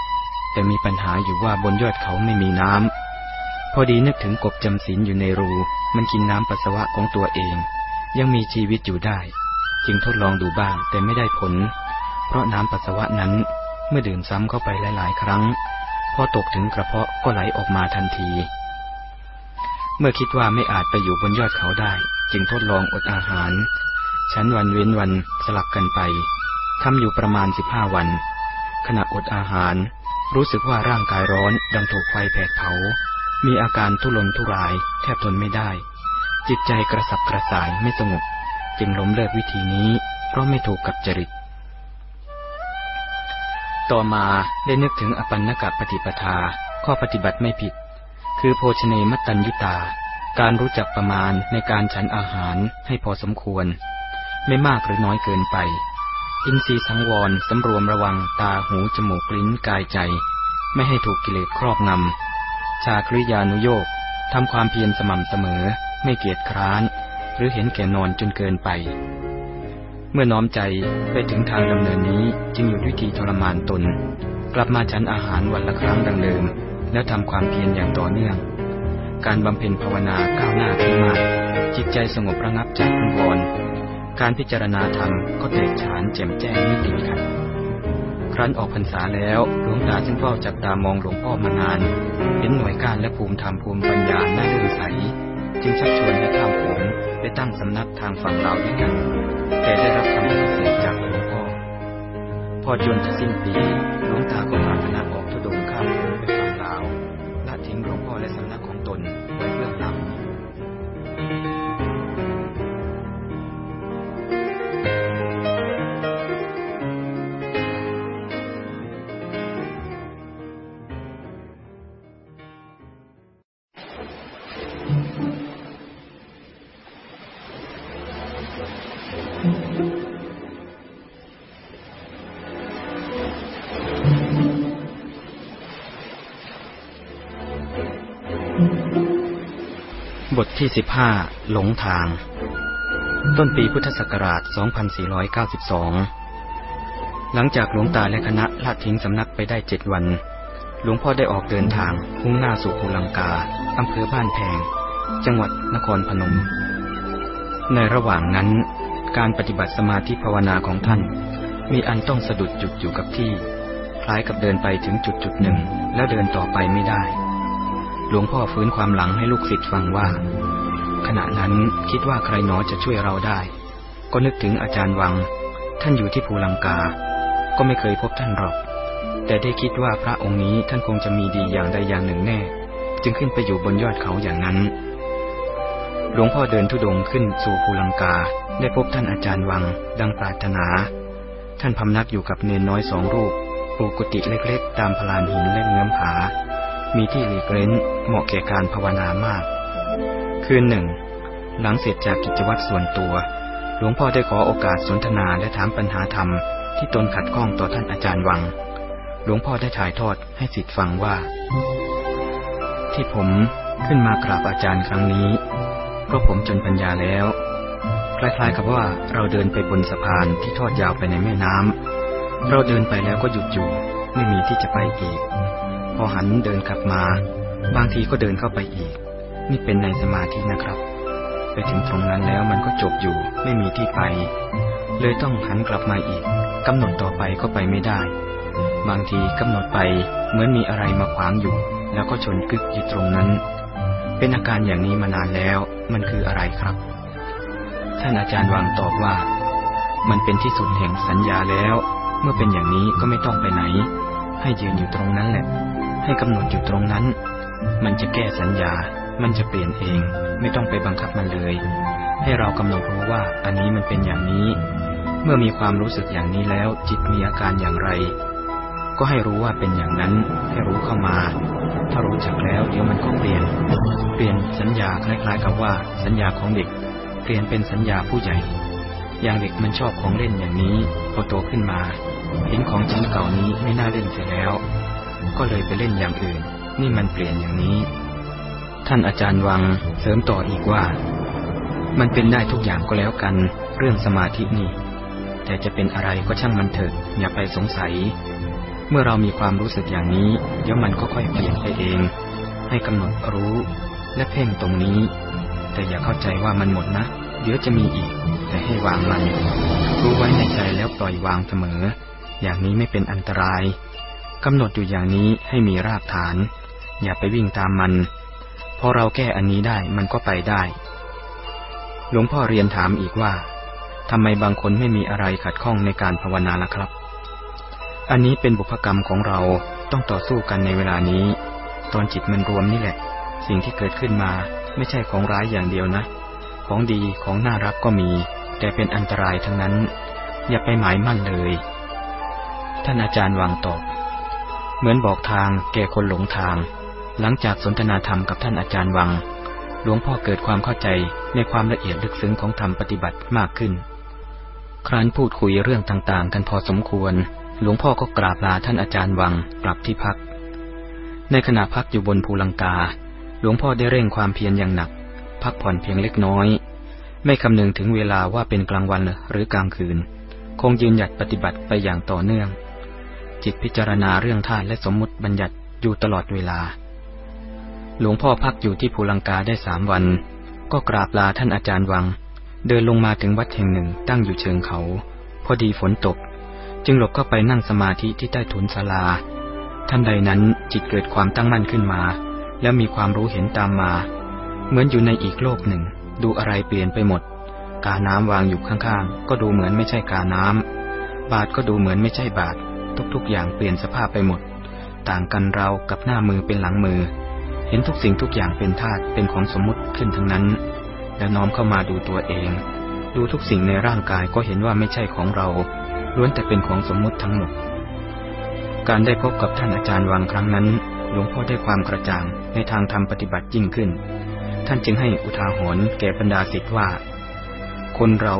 แต่มีปัญหาอยู่ว่าบนยอดเขาไม่มีน้ำ พอดีนึกถึงกบจำศีลอยู่ในรู มันกินน้ำปัสสาวะของตัวเอง ยังมีชีวิตอยู่ได้ จึงทดลองดูบ้างแต่ไม่ได้ผล เพราะน้ำปัสสาวะนั้น เมื่อดื่มซ้ำเข้าไปหลาย ๆ ครั้ง พอตกถึงกระเพาะก็ไหลออกมาทันที เมื่อคิดว่าไม่อาจไปอยู่บนยอดเขาได้ จึงทดลองอดอาหารฉันวันเว้นวันสลับกันไปทำอยู่ประมาณสิบห้าวัน ขณะอดอาหาร รู้สึกว่าร่างกายร้อนดังถูกไฟแผดเผา มีอาการทุรนทุราย แทบทนไม่ได้ จิตใจกระสับกระส่ายไม่สงบ จึงล้มเลิกวิธีนี้ เพราะไม่ถูกกับจริต ต่อมาได้นึกถึงอปันนกะปฏิปทา ข้อปฏิบัติไม่ผิด คือโภชเนมัตตัญยุตา การรู้จักประมาณในการฉันอาหารให้พอสมควร ไม่มากหรือน้อยเกินไป อินทรีย์สังวรสำรวมระวังตาหูจมูกลิ้นกายใจ ไม่ให้ถูกกิเลสครอบงำ ชาคริยานุโยกทำความเพียรสม่ำเสมอ ไม่เกียจคร้าน หรือเห็นแก่นอนจนเกินไป เมื่อน้อมใจไปถึงทางดำเนินนี้จึงหยุดวิธีทรมานตน กลับมาฉันอาหารวันละครั้งดังเดิม แล้วทำความเพียรอย่างต่อเนื่อง การบำเพ็ญภาวนาก้าวหน้าขึ้นมาจิตใจสงบระงับจากคุณวรการพิจารณาธรรมก็แตกฉานแจ่มแจ้งไม่ติดขัดครั้นออกพรรษาแล้วหลวงตาซึ่งเฝ้าจับตามองหลวงพ่อมานาน เห็นหน่วยการและภูมิธรรมภูมิปัญญาน่าเลื่อใส จึงชักชวนให้ข้ามโขง ไปตั้งสำนักทางฝั่งลาวด้วยกัน แต่ได้รับคำปฏิเสธจากหลวงพ่อ พอจนจะสิ้นปีหลวงตาก็มาคณะออก ที่ 15 หลงทาง ต้นปีพุทธศักราช 2492 หลังจากหลวงตาและคณะละทิ้งสำนักไปได้เจ็ดวัน หลวงพ่อได้ออกเดินทางมุ่งหน้าสู่ภูลังกาอำเภอบ้านแพง จังหวัดนครพนม ในระหว่างนั้น การปฏิบัติสมาธิภาวนาของท่าน มีอันต้องสะดุดจุดอยู่กับที่ คล้ายกับเดินไปถึงจุดจุดหนึ่ง แล้วเดินต่อไปไม่ได้ หลวงพ่อฟื้นความหลังให้ลูกศิษย์ฟังว่า ขณะนั้นคิดว่าใครหนอจะช่วยเราได้ ก็นึกถึงอาจารย์วัง ท่านอยู่ที่ภูลังกา ก็ไม่เคยพบท่านหรอก แต่ได้คิดว่าพระองค์นี้ท่านคงจะมีดีอย่างใดอย่างหนึ่งแน่ จึงขึ้นไปอยู่บนยอดเขาอย่างนั้น หลวงพ่อเดินทุดงขึ้นสู่ภูลังกา ได้พบท่านอาจารย์วัง ดังปรารถนา ท่านพำนักอยู่กับเนนน้อยสองรูปปลูกกุฏิเล็กๆ ตามพลานหินและเงื้อมผา มีที่หลีกเล้นเหมาะแก่การภาวนามาก คืนหนึ่ง หลังเสร็จจากกิจวัตรส่วนตัว หลวงพ่อได้ขอโอกาสสนทนาและถามปัญหาธรรมที่ตนขัดข้องต่อท่านอาจารย์วัง หลวงพ่อได้ถ่ายทอดให้สิทธิ์ฟังว่า ที่ผมขึ้นมากราบอาจารย์ครั้งนี้เพราะผมจนปัญญาแล้ว คล้ายๆกับว่าเราเดินไปบนสะพานที่ทอดยาวไปในแม่น้ำเราเดินไปแล้วก็หยุดอยู่ไม่มีที่จะไปอีก พอหันเดินกลับมา บางทีก็เดินเข้าไปอีก นี่เป็นในสมาธินะครับ ไปถึงตรงนั้นแล้วมันก็จบอยู่ไม่มีที่ไป เลยต้องหันกลับมาอีกกำหนดต่อไปก็ไปไม่ได้ บางทีกำหนดไปเหมือนมีอะไรมาขวางอยู่ แล้วก็ชนกึกอยู่ตรงนั้น เป็นอาการอย่างนี้มานานแล้วมันคืออะไรครับ ท่านอาจารย์วางตอบว่า มันเป็นที่สุดแห่งสัญญาแล้ว เมื่อเป็นอย่างนี้ก็ไม่ต้องไปไหน ให้ยืนอยู่ตรงนั้นแหละ ให้กำหนดอยู่ตรงนั้น มันจะแก้สัญญา มันจะเปลี่ยนเอง ไม่ต้องไปบังคับมันเลย ให้เรากำหนดรู้ว่าอันนี้มันเป็นอย่างนี้ เมื่อมีความรู้สึกอย่างนี้แล้ว จิตมีอาการอย่างไร ก็ให้รู้ว่าเป็นอย่างนั้น ให้รู้เข้ามา ถ้ารู้จักแล้วเดี๋ยวมันก็เปลี่ยน เปลี่ยนสัญญาคล้ายๆกับว่า สัญญาของเด็ก เปลี่ยนเป็นสัญญาผู้ใหญ่ อย่างเด็กมันชอบของเล่นอย่างนี้พอโตขึ้นมาเห็นของชิ้นเก่านี้ไม่น่าเล่นเสียแล้ว ก็เลยไปเล่นอย่างอื่น นี่มันเปลี่ยนอย่างนี้ ท่านอาจารย์วังเสริมต่ออีกว่า มันเป็นได้ทุกอย่างก็แล้วกัน เรื่องสมาธินี่ แต่จะเป็นอะไรก็ช่างมันเถิดอย่าไปสงสัย เมื่อเรามีความรู้สึกอย่างนี้ เดี๋ยวมันก็ค่อยเปลี่ยนไปเอง ให้กำหนดรู้ และเพ่งตรงนี้ แต่อย่าเข้าใจว่ามันหมดนะเดี๋ยวจะมีอีก แต่ให้วางมัน รู้ไว้ในใจแล้วปล่อยวางเสมอ อย่างนี้ไม่เป็นอันตราย กำหนดอยู่อย่างนี้ให้มีรากฐาน อย่าไปวิ่งตามมัน พอเราแก้อันนี้ได้มันก็ไปได้ หลวงพ่อเรียนถามอีกว่าทำไมบางคนไม่มีอะไรขัดข้องในการภาวนาล่ะครับ อันนี้เป็นบุพกรรมของเราต้องต่อสู้กันในเวลานี้ ตอนจิตมันรวมนี่แหละ สิ่งที่เกิดขึ้นมาไม่ใช่ของร้ายอย่างเดียวนะ ของดีของน่ารักก็มี แต่เป็นอันตรายทั้งนั้น อย่าไปหมายมั่นเลย ท่านอาจารย์วางตอบ เหมือนบอกทางแก่คนหลงทาง หลังจากสนทนาธรรมกับท่านอาจารย์วัง หลวงพ่อเกิดความเข้าใจในความละเอียดลึกซึ้งของธรรมปฏิบัติมากขึ้น ครั้นพูดคุยเรื่องต่างๆ กันพอสมควร หลวงพ่อก็กราบลาท่านอาจารย์วังกลับที่พัก ในขณะพักอยู่บนภูลังกา หลวงพ่อได้เร่งความเพียรอย่างหนัก พักผ่อนเพียงเล็กน้อย ไม่คำนึงถึงเวลาว่าเป็นกลางวันหรือกลางคืน คงยืนหยัดปฏิบัติไปอย่างต่อเนื่อง จิตพิจารณาเรื่องธาตุและสมมุติบัญญัติอยู่ตลอดเวลา หลวงพ่อพักอยู่ที่ภูลังกาได้สามวัน ก็กราบลาท่านอาจารย์วัง เดินลงมาถึงวัดแห่งหนึ่งตั้งอยู่เชิงเขา พอดีฝนตก จึงหลบเข้าไปนั่งสมาธิที่ใต้ถุนศาลา ท่านใดนั้นจิตเกิดความตั้งมั่นขึ้นมา แล้วมีความรู้เห็นตามมา เหมือนอยู่ในอีกโลกหนึ่ง ดูอะไรเปลี่ยนไปหมด กาน้ำวางอยู่ข้างๆ ก็ดูเหมือนไม่ใช่กาน้ำบาทก็ดูเหมือนไม่ใช่บาท ทุกๆ อย่างเปลี่ยนสภาพไปหมด ต่างกันเรากับหน้ามือเป็นหลังมือ เห็นทุกสิ่งทุกอย่างเป็นธาตุเป็นของสมมุติขึ้นทั้งนั้น แล้วน้อมเข้ามาดูตัวเอง ดูทุกสิ่งในร่างกายก็เห็นว่าไม่ใช่ของเรา ล้วนแต่เป็นของสมมุติทั้งหมด การได้พบกับท่านอาจารย์วังครั้งนั้น หลวงพ่อได้ความกระจ่างในทางธรรมปฏิบัติยิ่งขึ้น ท่านจึงให้อุทาหรณ์แก่บรรดาศิษย์ว่า คนเรา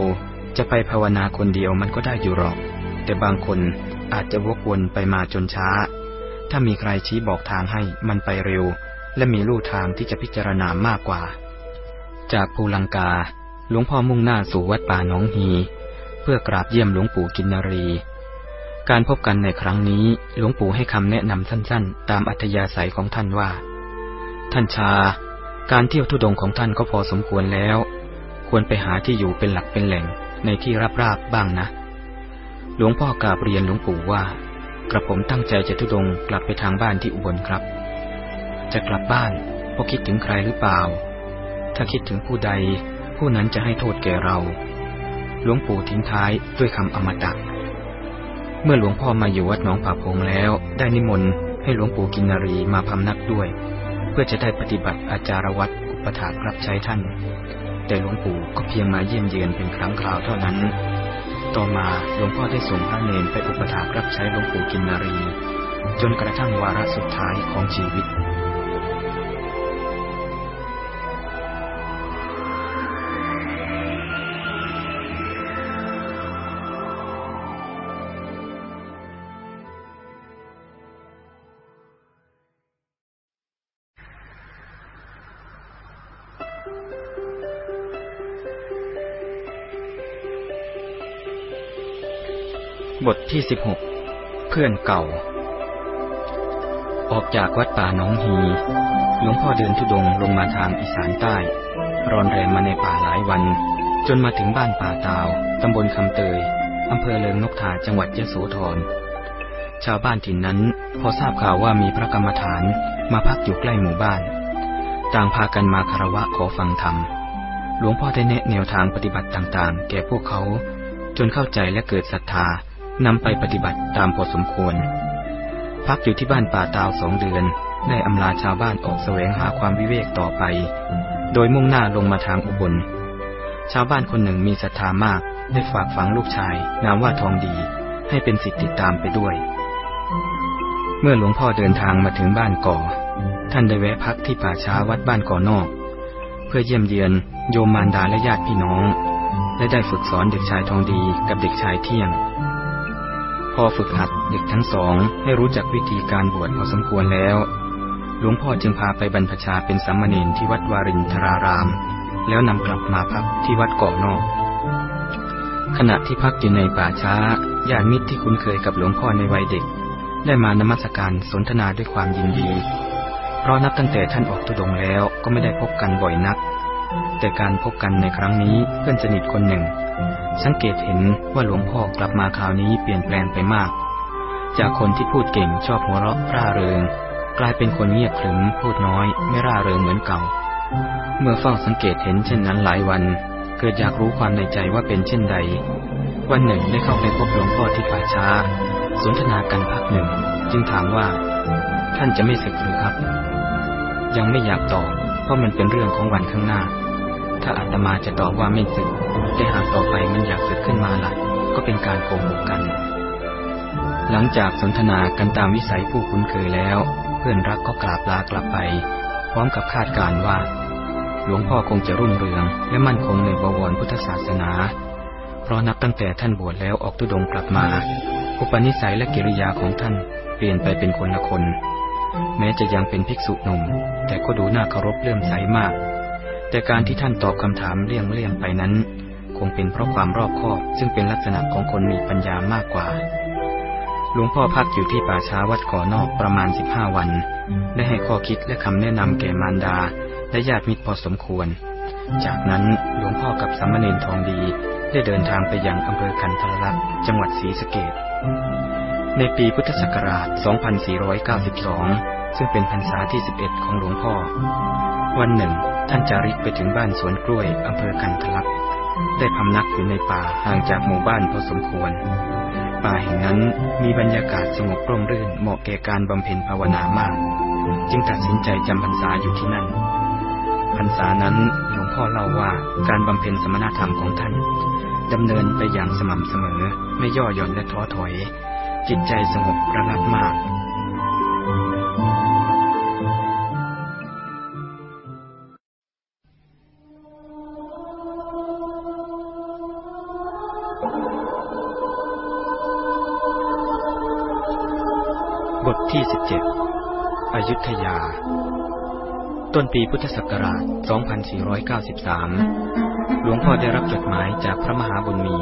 จะไปภาวนาคนเดียวมันก็ได้อยู่หรอก แต่บางคนอาจจะวกวนไปมาจนช้า ถ้ามีใครชี้บอกทางให้มันไปเร็ว และมีลู่ทางที่จะพิจารณามากกว่า จากภูลังกาหลวงพ่อมุ่งหน้าสู่วัดป่าหนองฮี เพื่อกราบเยี่ยมหลวงปู่กินนรี การพบกันในครั้งนี้หลวงปู่ให้คำแนะนำสั้นๆ ตามอัธยาศัยของท่านว่า ท่านชา การเที่ยวทุดงของท่านก็พอสมควรแล้ว ควรไปหาที่อยู่เป็นหลักเป็นแหล่งในที่ราบๆบ้างนะ หลวงพ่อกราบเรียนหลวงปู่ว่า กระผมตั้งใจจะทุดงกลับไปทางบ้านที่อุบลครับ จะกลับบ้านเพราะคิดถึงใครหรือเปล่า ถ้าคิดถึงผู้ใด ผู้นั้นจะให้โทษแก่เรา หลวงปู่ทิ้งท้ายด้วยคำอมตะ เมื่อหลวงพ่อมาอยู่วัดหนองผาพงแล้ว ได้นิมนต์ให้หลวงปู่กินนารีมาพำนักด้วย เพื่อจะได้ปฏิบัติอาจารวัตรอุปถากรับใช้ท่าน แต่หลวงปู่ก็เพียงมาเยี่ยมเยือนเป็นครั้งคราวเท่านั้น ต่อมาหลวงพ่อได้ส่งพระเนนไปอุปถัมภ์รับใช้หลวงปู่กินนารี จนกระทั่งวาระสุดท้ายของชีวิต บทที่สิบหกเพื่อนเก่า ออกจากวัดป่าหนองฮีหลวงพ่อเดินทุดงลงมาทางอีสานใต้ รอนแรมมาในป่าหลายวัน จนมาถึงบ้านป่าตาว ตำบลคำเตย อำเภอเลิงนกทาจังหวัดยะโสธร ชาวบ้านถิ่นนั้น พอทราบข่าวว่ามีพระกรรมฐานมาพักอยู่ใกล้หมู่บ้าน ต่างพากันมาคารวะขอฟังธรรม หลวงพ่อได้แนะแนวทางปฏิบัติต่างๆ แก่พวกเขาจนเข้าใจและเกิดศรัทธา นำไปปฏิบัติตามพอสมควร พักอยู่ที่บ้านป่าตาวสองเดือน ได้อำลาชาวบ้านออกแสวงหาความวิเวกต่อไป โดยมุ่งหน้าลงมาทางอุบล ชาวบ้านคนหนึ่งมีศรัทธามาก ได้ฝากฝังลูกชาย นามว่าทองดี ให้เป็นสิทธิ์ติดตามไปด้วย เมื่อหลวงพ่อเดินทางมาถึงบ้านก่อ ท่านได้แวะพักที่ป่าช้าวัดบ้านก่อนอก เพื่อเยี่ยมเยียนโยมมารดาและญาติพี่น้องและได้ฝึกสอนเด็กชายทองดีกับเด็กชายเที่ยง พอฝึกหัดเด็กทั้งสองให้รู้จักวิธีการบวชพอสมควรแล้ว หลวงพ่อจึงพาไปบรรพชาเป็นสามเณรที่วัดวารินทราราม แล้วนำกลับมาพักที่วัดเกาะนอก ขณะที่พักอยู่ในป่าช้าญาติมิตรที่คุ้นเคยกับหลวงพ่อในวัยเด็ก ได้มานมัสการสนทนาด้วยความยินดี เพราะนับตั้งแต่ท่านออกตุดงแล้วก็ไม่ได้พบกันบ่อยนัก แต่การพบกันในครั้งนี้เพื่อนสนิทคนหนึ่ง สังเกตเห็นว่าหลวงพ่อกลับมาคราวนี้เปลี่ยนแปลงไปมาก จากคนที่พูดเก่งชอบหัวเราะร่าเริง กลายเป็นคนเงียบขรึมพูดน้อย ไม่ร่าเริงเหมือนเก่า เมื่อเฝ้าสังเกตเห็นเช่นนั้นหลายวัน เกิดอยากรู้ความในใจว่าเป็นเช่นใด วันหนึ่งได้เข้าไปพบหลวงพ่อที่ป่าช้า สนทนากันพักหนึ่ง จึงถามว่า ท่านจะไม่ศึกหรือครับ ยังไม่อยากตอบเพราะมันเป็นเรื่องของวันข้างหน้า ถ้าอาตมาจะตอบว่าไม่ศึก แต่หากต่อไปมันอยากศึกขึ้นมาล่ะ ก็เป็นการโกหกกัน หลังจากสนทนากันตามวิสัยผู้คุ้นเคยแล้ว เพื่อนรักก็กราบลากลับไป พร้อมกับคาดการว่า หลวงพ่อคงจะรุ่งเรือง และมั่นคงในบวรพุทธศาสนา เพราะนับตั้งแต่ท่านบวชแล้วออกตุดงกลับมา อุปนิสัยและกิริยาของท่านเปลี่ยนไปเป็นคนละคน แม้จะยังเป็นภิกษุหนุ่ม แต่ก็ดูน่าเคารพเลื่อมใสมาก แต่การที่ท่านตอบคำถามเลี่ยงเลี่ยงไปนั้น คงเป็นเพราะความรอบคอบ ซึ่งเป็นลักษณะของคนมีปัญญามากกว่าหลวงพ่อพักอยู่ที่ป่าช้าวัดก่อนอกประมาณ15วัน ได้ให้ข้อคิดและคำแนะนำแก่มารดา และญาติมิตรพอสมควร จากนั้นหลวงพ่อกับสามเณรทองดีได้เดินทางไปยังอำเภอกันทรลักษณ์จังหวัดศรีสะเกษในปีพุทธศักราช 2492 ซึ่งเป็นพรรษาที่ 11 ของหลวงพ่อ วันหนึ่ง ท่านจาริกไปถึงบ้านสวนกล้วยอำเภอกันทลัก ได้พำนักอยู่ในป่าห่างจากหมู่บ้านพอสมควร ป่าแห่งนั้นมีบรรยากาศสงบร่มรื่นเหมาะแก่การบำเพ็ญภาวนามาก จึงตัดสินใจจำพรรษาอยู่ที่นั่น พรรษานั้นหลวงพ่อเล่าว่าการบำเพ็ญสมณธรรมของท่านดำเนินไปอย่างสม่ำเสมอไม่ย่อหย่อนและท้อถอย จิตใจสงบระงับมาก ที่ 17 อยุธยา ต้นปีพุทธศักราช 2493 หลวงพ่อได้รับจดหมายจากพระมหาบุญมี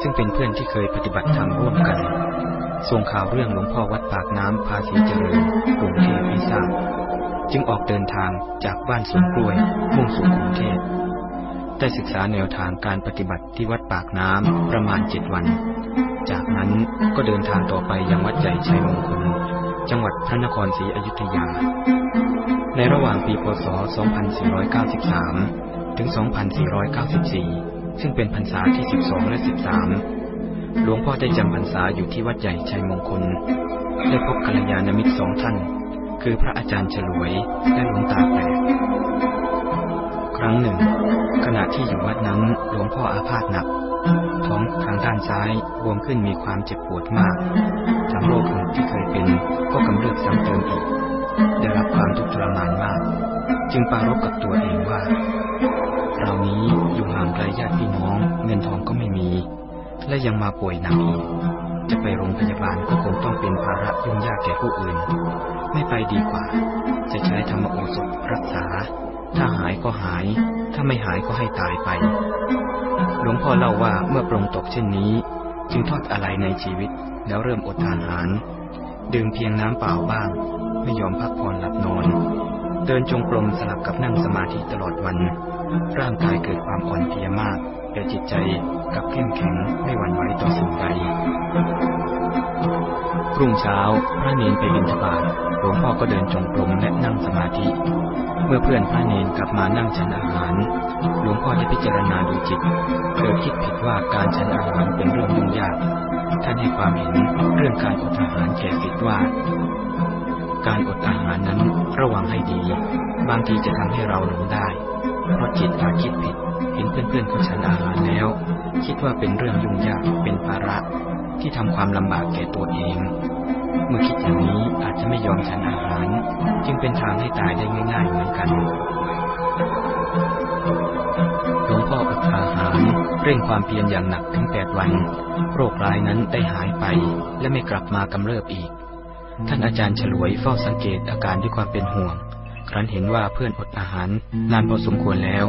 ซึ่งเป็นเพื่อนที่เคยปฏิบัติธรรมร่วมกันส่งข่าวเรื่องหลวงพ่อวัดปากน้ำภาษีเจริญกรุงเทพให้ทราบจึงออกเดินทางจากบ้านสวนกล้วยมุ่งสู่กรุงเทพได้ศึกษาแนวทางการปฏิบัติที่วัดปากน้ำประมาณเจ็ดวัน จากนั้นก็เดินทางต่อไปยังวัดใหญ่ชัยมงคล จังหวัดพระนครศรีอยุธยา ในระหว่างปีพศ 2493 ถึง 2494 ซึ่งเป็นพรรษาที่ 12 และ 13 หลวงพ่อได้จำพรรษาอยู่ที่วัดใหญ่ชัยมงคล ได้พบกัลยาณมิตรสองท่าน คือพระอาจารย์ฉลวยและหลวงตาแปลครั้งหนึ่ง ขณะที่อยู่วัดนั้นหลวงพ่ออาพาธหนัก ท้องทางด้านซ้ายบวมขึ้นมีความเจ็บปวดมาก โรคอื่นที่เคยเป็นก็กำเริบซ้ำเติมอีก ได้รับความทุกข์ทรมานมาก จึงปรารบกับตัวเองว่าเรานี้อยู่ห่างไกลญาติพี่น้อง เงินทองก็ไม่มี และยังมาป่วยหนักอีก จะไปโรงพยาบาลก็คงต้องเป็นภาระยุ่งยากแก่ผู้อื่น ไม่ไปดีกว่า จะใช้ธรรมโอสถรักษา ถ้าหายก็หาย ถ้าไม่หายก็ให้ตายไป หลวงพ่อเล่าว่าเมื่อปรงตกเช่นนี้ จึงทอดอะไรในชีวิต แล้วเริ่มอดทานอาหาร ดื่มเพียงน้ำเปล่าบ้าง ไม่ยอมพักผ่อนหลับนอน เดินจงกรมสลับกับนั่งสมาธิตลอดวัน ร่างกายเกิดความอ่อนเพลียมากแต่จิตใจกลับเข้มแข็งไม่หวั่นไหวต่อสิ่งใดรุ่งเช้าพระเนนไปบิณฑบาตหลวงพ่อก็เดินจงกรมและนั่งสมาธิ เมื่อเพื่อนพระเนนกลับมานั่งฉันอาหาร หลวงพ่อได้พิจารณาดูจิต เกิดคิดผิดว่าการฉันอาหารเป็นเรื่องยุ่งยาก ท่านให้ความเห็นเรื่องการอดอาหารแก่สิทธิ์ว่า การอดอาหารนั้นระวังให้ดี บางทีจะทำให้เราหลงได้ เพราะจิตอาจคิดผิด เห็นเพื่อนๆเขาฉันอาหารแล้ว คิดว่าเป็นเรื่องยุ่งยากเป็นภาระ ที่ทำความลำบากแก่ตัวเองเมื่อคิดอย่างนี้อาจจะไม่ยอมฉันอาหาร จึงเป็นทางให้ตายได้ง่ายๆเหมือนกัน เร่งความเพียรอย่างหนักถึงแปดวัน โรคร้ายนั้นได้หายไปและไม่กลับมากำเริบอีก ท่านอาจารย์ฉลวยเฝ้าสังเกตอาการด้วยความเป็นห่วง ครั้นเห็นว่าเพื่อนอดอาหารนานพอสมควรแล้ว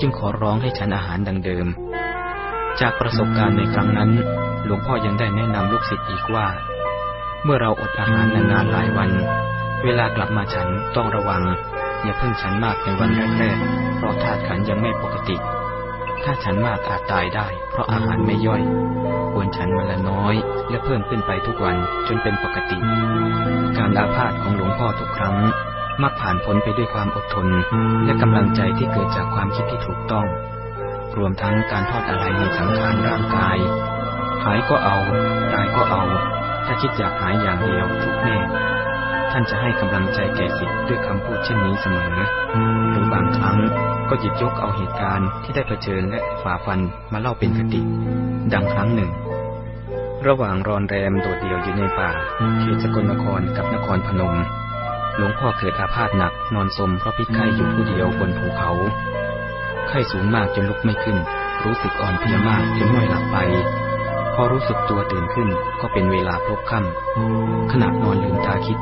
จึงขอร้องให้ฉันอาหารดังเดิม จากประสบการณ์ในครั้งนั้น หลวงพ่อยังได้แนะนำลูกศิษย์อีกว่า เมื่อเราอดอาหารนานๆหลายวัน เวลากลับมาฉันต้องระวัง อย่าเพิ่งฉันมากในวันแรกๆเพราะธาตุขันยังไม่ปกติ ถ้าฉันมากอาจตายได้ เพราะอาหารไม่ย่อย ควรฉันวันละน้อย และเพิ่มขึ้นไปทุกวันจนเป็นปกติ การอาพาธของหลวงพ่อทุกครั้ง มักผ่านพ้นไปด้วยความอดทน และกำลังใจที่เกิดจากความคิดที่ถูกต้อง รวมทั้งการทอดอะไรในสังขารร่างกาย หายก็เอาตายก็เอา ถ้าคิดอยากหายอย่างเดียวทุกแน่ท่านจะให้กำลังใจแก่สิทธิ์ด้วยคำพูดเช่นนี้เสมอ หรือบางครั้ง ก็หยิบยกเอาเหตุการณ์ที่ได้เผชิญและฝ่าฟันมาเล่าเป็นคติ ดังครั้งหนึ่ง ระหว่างรอนแรมโดดเดี่ยวอยู่ในป่าเขตสกลนครกับนครพนม หลวงพ่อเกิดอาพาธหนักนอนสมเพราะพิษไข้อยู่ผู้เดียวบนภูเขา ไข้สูงมากจนลุกไม่ขึ้น รู้สึกอ่อนเพลียมากจนม่อยหลับไป พอรู้สึกตัวตื่นขึ้นก็เป็นเวลาพลบค่ำขณะนอนลืมตาคิด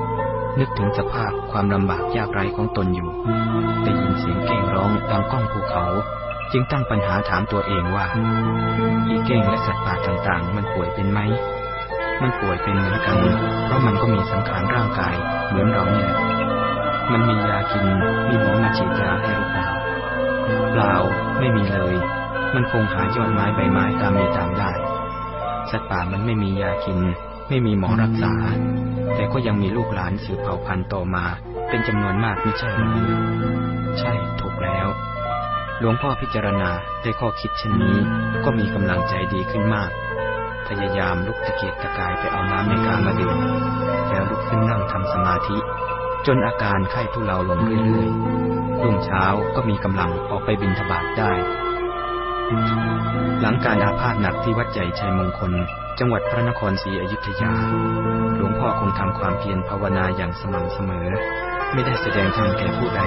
นึกถึงสภาพความลำบากยากไร้ของตนอยู่ ได้ยินเสียงเก้งร้องดังก้องภูเขา จึงตั้งปัญหาถามตัวเองว่าอีเก้งและสัตว์ป่าต่างๆ มันป่วยเป็นไหม มันป่วยเป็นเหมือนกัน เพราะมันก็มีสังขารร่างกายเหมือนเราเนี่ย มันมียากิน มีหมอมาฉีดยาให้หรือเปล่า เปล่า ไม่มีเลย มันคงหายอดไม้ใบไม้ตามมีตามได้ สัตว์ป่ามันไม่มียากิน ไม่มีหมอรักษา แต่ก็ยังมีลูกหลานสืบเผ่าพันธุ์ต่อมา เป็นจำนวนมากไม่ใช่หรือใช่ถูกแล้ว หลวงพ่อพิจารณาได้ข้อคิดเช่นนี้ก็มีกำลังใจดีขึ้นมาก พยายามลุกตะเกียกตะกายไปเอาน้ำในกามาดื่มแล้วลุกขึ้นนั่งทำสมาธิ จนอาการไข้ทุเลาลงเรื่อยๆรุ่งเช้าก็มีกำลังออกไปบินทบาทได้ หลังการอาพาธหนักที่วัดใหญ่ชัยมงคล จังหวัดพระนครศรีอยุธยา หลวงพ่อคงทำความเพียรภาวนาอย่างสม่ำเสมอ ไม่ได้แสดงธรรมแก่ผู้ใด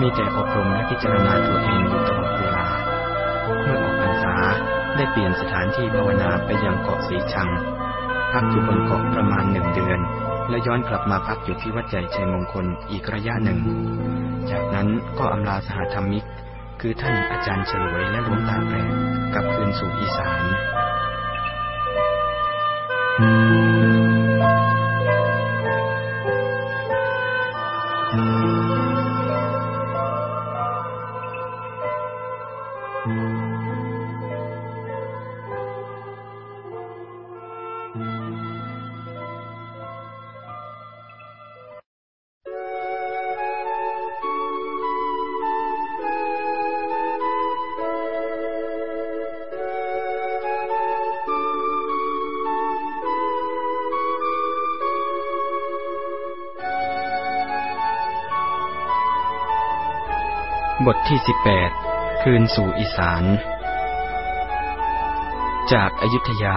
มีแต่อบรมและพิจารณาตัวเองอยู่ตลอดเวลา เมื่อออกพรรษาได้เปลี่ยนสถานที่ภาวนาไปยังเกาะสีชัง พักอยู่บนเกาะประมาณหนึ่งเดือน และย้อนกลับมาพักอยู่ที่วัดใหญ่ชัยมงคลอีกระยะหนึ่ง จากนั้นก็อำลาสหธรรมิก คือท่านอาจารย์เฉลวยและหลวงตาแปรกลับคืนสู่อีสาน Thank you. บทที่สิบแปดคืนสู่อีสาน จากอายุทยา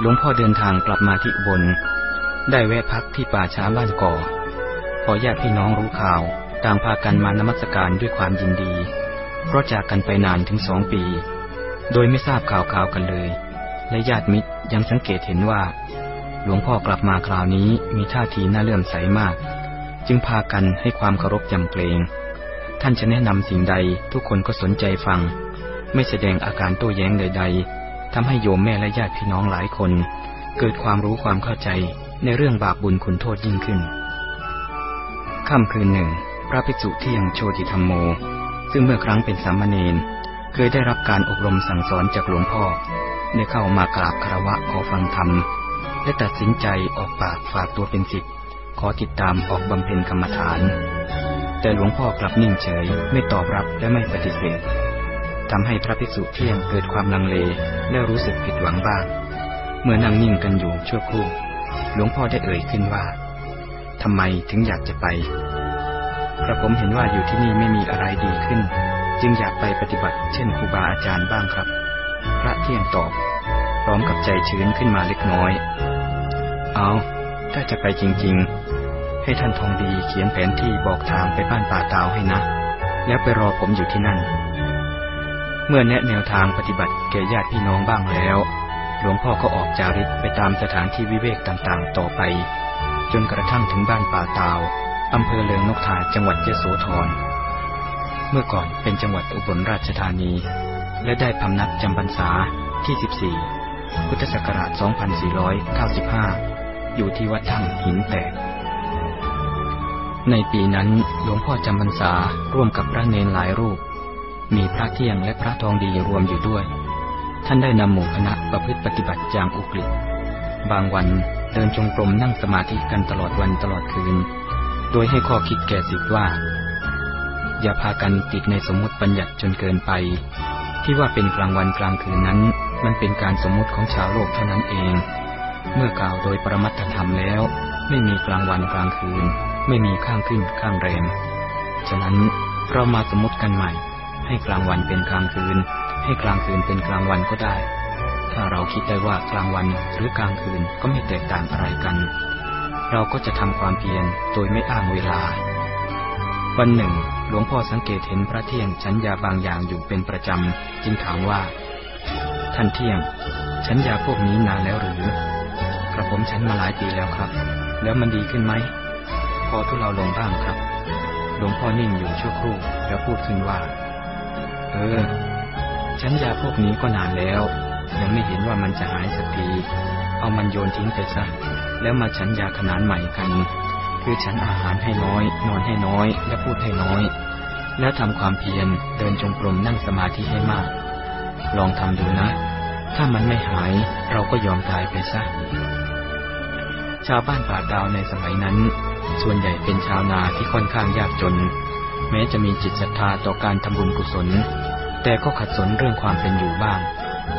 หลวงพ่อเดินทางกลับมาที่อุบล ได้แวะพักที่ป่าช้าบ้านก่อ พอญาติพี่น้องรู้ข่าวต่างพากันมานมัสการด้วยความยินดี เพราะจากกันไปนานถึงสองปี โดยไม่ทราบข่าวข่าวกันเลย และญาติมิตรยังสังเกตเห็นว่า หลวงพ่อกลับมาคราวนี้มีท่าทีน่าเลื่อมใสมาก จึงพากันให้ความเคารพยำเกรง ท่านจะแนะนำสิ่งใดทุกคนก็สนใจฟัง ไม่แสดงอาการโต้แย้งใด ๆทำให้โยมแม่และญาติพี่น้องหลายคน เกิดความรู้ความเข้าใจในเรื่องบาปบุญคุณโทษยิ่งขึ้น ค่ำคืนหนึ่ง พระภิกษุเที่ยงโชติธรรมโม ซึ่งเมื่อครั้งเป็นสามเณรเคยได้รับการอบรมสั่งสอนจากหลวงพ่อ ได้เข้ามากราบคารวะขอฟังธรรม และตัดสินใจออกปากฝากตัวเป็นศิษย์ขอติดตามออกบำเพ็ญกรรมฐาน แต่หลวงพ่อกลับนิ่งเฉย ไม่ตอบรับและไม่ปฏิเสธทำให้พระภิกษุเที่ยงเกิดความลังเลและรู้สึกผิดหวังบ้าง เมื่อนั่งนิ่งกันอยู่ชั่วครู่ หลวงพ่อได้เอ่ยขึ้นว่าทำไมถึงอยากจะไปกระผมเห็นว่าอยู่ที่นี่ไม่มีอะไรดีขึ้น จึงอยากไปปฏิบัติเช่นครูบาอาจารย์บ้างครับ พระเที่ยงตอบ พร้อมกับใจชื้นขึ้นมาเล็กน้อย เอา ถ้าจะไปจริง ๆ ให้ท่านทองดีเขียนแผนที่บอกทางไปบ้านป่าตาวให้นะ แล้วไปรอผมอยู่ที่นั่น เมื่อแนะแนวทางปฏิบัติแก่ญาติพี่น้องบ้างแล้ว หลวงพ่อก็ออกจาริกไปตามสถานที่วิเวกต่างๆ ต่อไป จนกระทั่งถึงบ้านป่าตาวอำเภอเลืองนกทาจังหวัดยโสธร เมื่อก่อนเป็นจังหวัดอุบลราชธานี และได้พำนักจำพรรษาที่ 14 พุทธศักราช 2495 อยู่ที่วัดถ้ำหินแตก ในปีนั้นหลวงพ่อจำพรรษาร่วมกับพระเนนหลายรูป มีพระเที่ยงและพระทองดีรวมอยู่ด้วย ท่านได้นำหมู่คณะประพฤติปฏิบัติอย่างอุกฤษบางวันเดินจงกรมนั่งสมาธิกันตลอดวันตลอดคืน โดยให้ข้อคิดแก่สิทธ์ว่า อย่าพากันติดในสมมติบัญญัติจนเกินไป ที่ว่าเป็นกลางวันกลางคืนนั้น มันเป็นการสมมติของชาวโลกเท่านั้นเอง เมื่อกล่าวโดยปรมัตถธรรมแล้ว ไม่มีกลางวันกลางคืน ไม่มีข้างขึ้นข้างแรม ฉะนั้นเรามาสมมติกันใหม่ ให้กลางวันเป็นกลางคืน ให้กลางคืนเป็นกลางวันก็ได้ ถ้าเราคิดได้ว่ากลางวันหรือกลางคืนก็ไม่แตกต่างอะไรกัน เราก็จะทำความเพียรโดยไม่อ้างเวลา วันหนึ่ง หลวงพ่อสังเกตเห็นพระเที่ยงฉันยาบางอย่างอยู่เป็นประจำจึงถามว่า ท่านเที่ยงฉันยาพวกนี้นานแล้วหรือกระผมฉันมาหลายปีแล้วครับ แล้วมันดีขึ้นไหม อทุเราลงบ้างครับ หลวงพ่อนิ่งอยู่ชั่วครู่แล้วพูดขึ้นว่า เออ ฉันยาพวกนี้ก็นานแล้ว ยังไม่เห็นว่ามันจะหายสักที เอามันโยนทิ้งไปซะ แล้วมาฉันยาขนานใหม่กัน คือฉันอาหารให้น้อย นอนให้น้อย และพูดให้น้อย แล้วทำความเพียร เดินจงกรมนั่งสมาธิให้มาก ลองทำดูนะ ถ้ามันไม่หาย เราก็ยอมตายไปซะ ชาวบ้านป่าดาวในสมัยนั้น ส่วนใหญ่เป็นชาวนาที่ค่อนข้างยากจน แม้จะมีจิตศรัทธาต่อการทำบุญกุศล แต่ก็ขัดสนเรื่องความเป็นอยู่บ้าง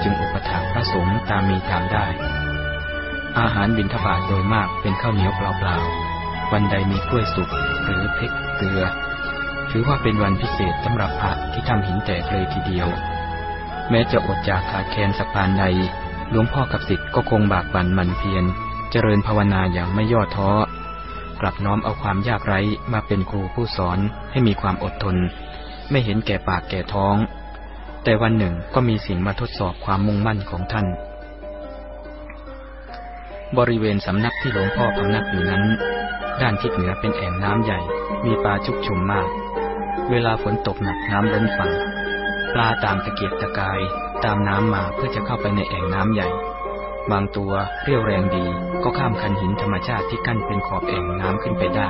จึงอุปถัมภ์พระสงฆ์ตามมีตามได้ อาหารบิณฑบาตโดยมากเป็นข้าวเหนียวเปล่าๆ วันใดมีกล้วยสุกหรือพริกเกลือ ถือว่าเป็นวันพิเศษสำหรับพระที่ทำหินแตกเลยทีเดียว แม้จะอดจากขาดแคลนสักปานใดหลวงพ่อกับสิทธิ์ก็คงบากบั่นหมันเพียรเจริญภาวนาอย่างไม่ย่อท้อ กลับน้อมเอาความยากไร้มาเป็นครูผู้สอนให้มีความอดทน ไม่เห็นแก่ปากแก่ท้อง แต่วันหนึ่งก็มีสิ่งมาทดสอบความมุ่งมั่นของท่าน บริเวณสำนักที่หลวงพ่อพำนักอยู่นั้น ด้านทิศเหนือเป็นแอ่งน้ำใหญ่ มีปลาชุกชุมมาก เวลาฝนตกหนักน้ำล้นฝั่ง ปลาตามตะเกียกตะกายตามน้ำมาเพื่อจะเข้าไปในแอ่งน้ำใหญ่ บางตัวเรียวแรงดีก็ข้ามคันหินธรรมชาติที่กั้นเป็นขอบแอ่งน้ำขึ้นไปได้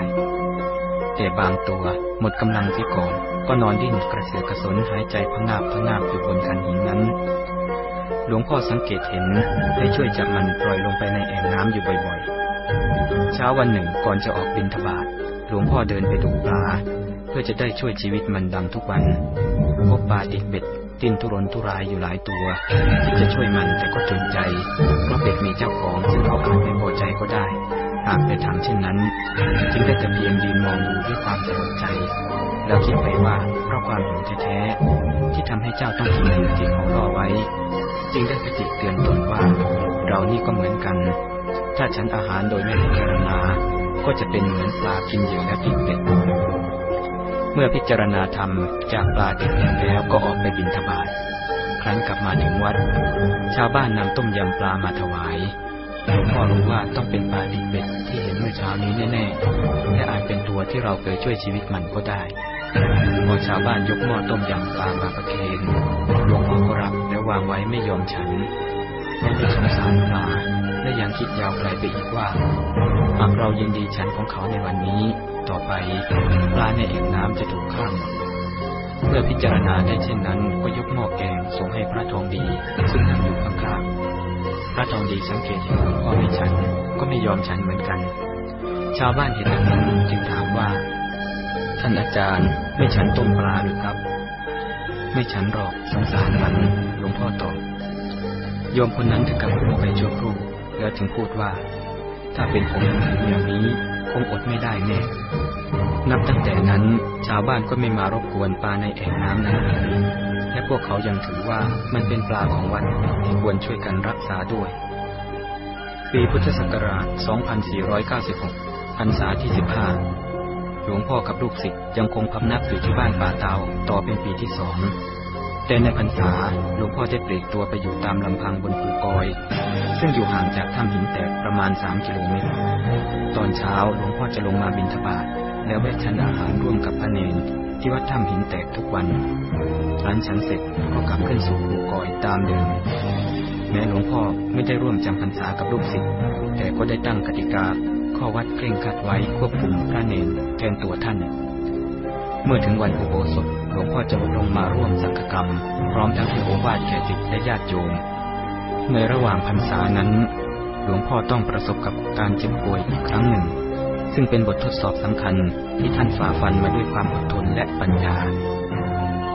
แต่บางตัวหมดกำลังเสียก่อนก็นอนดิ้นกระเสือกกระสนหายใจพงาบพงาบอยู่บนคันหินนั้น หลวงพ่อสังเกตเห็นได้ช่วยจับมันปล่อยลงไปในแอ่งน้ำอยู่บ่อยๆ เช้าวันหนึ่งก่อนจะออกบินทบาทหลวงพ่อเดินไปดูปลา เพื่อจะได้ช่วยชีวิตมันดังทุกวันพบปลาติดเบ็ด ดิ้นทุรนทุรายอยู่หลายตัวที่จะช่วยมันแต่ก็จนใจ เพราะเบ็ดมีเจ้าของซึ่งเขาอาจไม่พอใจก็ได้ หากไปทำเช่นนั้นจึงได้แต่เพียงยืนมองดูด้วยความสลดใจ แล้วคิดไปว่าเพราะความหิวแท้ๆที่ทำให้เจ้าต้องกินเหยื่อที่เขาล่อไว้ จึงได้สติเตือนตนว่า เรานี่ก็เหมือนกัน ถ้าฉันอาหารโดยไม่พิจารณาก็จะเป็นเหมือนปลากินเหยื่อและพิษเป็ด เมื่อพิจารณาธรรมจากปลาติดแหแล้วก็ออกไปบินทบาทครั้นกลับมาถึงวัด ชาวบ้านนำต้มยำปลามาถวายหลวงพ่อรู้ว่าต้องเป็นปลาดิบเป็ดที่เห็นเมื่อเช้านี้แน่ๆและอาจเป็นตัวที่เราเคยช่วยชีวิตมันก็ได้พอชาวบ้านยกหม้อต้มยำปลามาประเคนหลวงพ่อก็รับแล้ววางไว้ไม่ยอมฉันไม่ได้สงสารปลา และยังคิดยาวไกลไปอีกว่า หากเรายินดีฉันของเขาในวันนี้ ต่อไปปลาในแอ่งน้ำจะถูกข้ามเมื่อพิจารณาได้เช่นนั้น ก็ยกหม้อแกงส่งให้พระทองดี ซึ่งนั่งอยู่ข้างๆพระทองดีสังเกตเห็นหลวงพ่อไม่ฉันก็ไม่ยอมฉันเหมือนกัน ชาวบ้านเห็นดังนั้นจึงถามว่า ท่านอาจารย์ไม่ฉันต้มปลาหรือครับ ไม่ฉันหรอกสงสารมันหลวงพ่อตอบโยมคนนั้นถึงกับพูดไปชั่วครู่ แล้วจึงพูดว่า ถ้าเป็นผมอย่างนี้คงอดไม่ได้แน่ นับตั้งแต่นั้นชาวบ้านก็ไม่มารบกวนปลาในแอ่งน้ำนั้นเลยและพวกเขายังถือว่ามันเป็นปลาของวัดที่ควรช่วยกันรักษาด้วย ปีพุทธศักราช 2496พรรษาที่ 15 หลวงพ่อกับลูกศิษย์ยังคงพำนักอยู่ที่บ้านป่าเตาต่อเป็นปีที่สอง แต่ในพรรษาหลวงพ่อได้เปลีกตัวไปอยู่ตามลำพังบนภูกอย ซึ่งอยู่ห่างจากถ้ำหินแตกประมาณสามกิโลเมตร ตอนเช้าหลวงพ่อจะลงมาบิณฑบาตแล้วแวะฉันอาหารร่วมกับพระเนนที่วัดถ้ำหินแตกทุกวันหลังฉันเสร็จก็กลับขึ้นสู่ภูกอยตามเดิม แม้หลวงพ่อไม่ได้ร่วมจำพรรษากับลูกศิษย์แต่ก็ได้ตั้งกติกาข้อวัดเคร่งคัดไว้ควบคุมพระเนนแทนตัวท่าน เมื่อถึงวันอุโบสถ หลวงพ่อจะลงมาร่วมสังฆกรรม พร้อมทั้งให้โอวาทแก่ศิษย์และญาติโยม ในระหว่างพรรษานั้น หลวงพ่อต้องประสบกับการเจ็บป่วยอีกครั้งหนึ่ง ซึ่งเป็นบททดสอบสำคัญที่ท่านฝ่าฟันมาด้วยความอดทนและปัญญา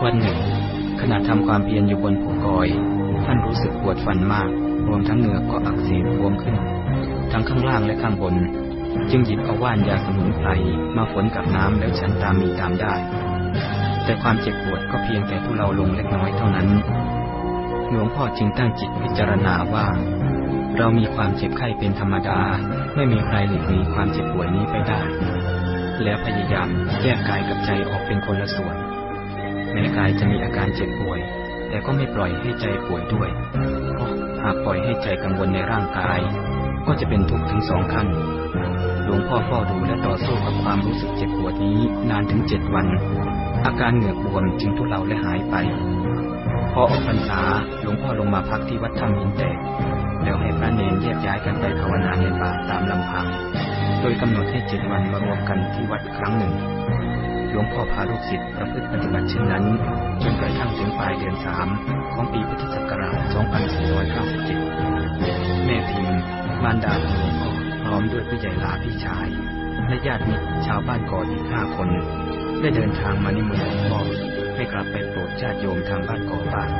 วันหนึ่ง ขณะทำความเพียรอยู่บนภูกอย ท่านรู้สึกปวดฟันมาก รวมทั้งเหงือกก็อักเสบบวมขึ้น ทั้งข้างล่างและข้างบน จึงหยิบเอาว่านยาสมุนไพรมาฝนกับน้ำแล้วฉันตามมีตามได้ แต่ความเจ็บปวดก็เพียงแต่ทุเลาลงเล็กน้อยเท่านั้น หลวงพ่อจึงตั้งจิตพิจารณาว่า เรามีความเจ็บไข้เป็นธรรมดา ไม่มีใครหลีกหนีความเจ็บป่วยนี้ไปได้ แล้วพยายามแยกกายกับใจออกเป็นคนละส่วน แม้กายจะมีอาการเจ็บป่วย แต่ก็ไม่ปล่อยให้ใจป่วยด้วย เพราะหากปล่อยให้ใจกังวลในร่างกาย ก็จะเป็นทุกข์ถึงสองขั้นหลวงพ่อเฝ้าดูและต่อสู้กับความรู้สึกเจ็บปวดนี้นานถึงเจ็ดวัน อาการเหงือกบวมจึงทุเลาและหายไป พอออกพรรษาหลวงพ่อลงมาพักที่วัดถ้ำหินแตกแล้วให้พระเนรแยกย้ายกันไปภาวนาในป่าตามลำพัง โดยกำหนดให้เจ็ดวันมารวมกันที่วัดครั้งหนึ่ง หลวงพ่อพาลูกศิษย์ประพฤติปฏิบัติเช่นนั้น จนกระทั่งถึงปลายเดือนสามของปีพุทธศักราช 2497 แม่พิมพ์มารดาหลวงพ่อพร้อมด้วยผู้ใหญ่ลาพี่ชาย และญาติมิตรชาวบ้านก่ออีกห้าคน ได้เดินทางมานเมืองหลวงพ่อให้กลับไปโปรดญาติโยมทางบ้านก่อบ้าน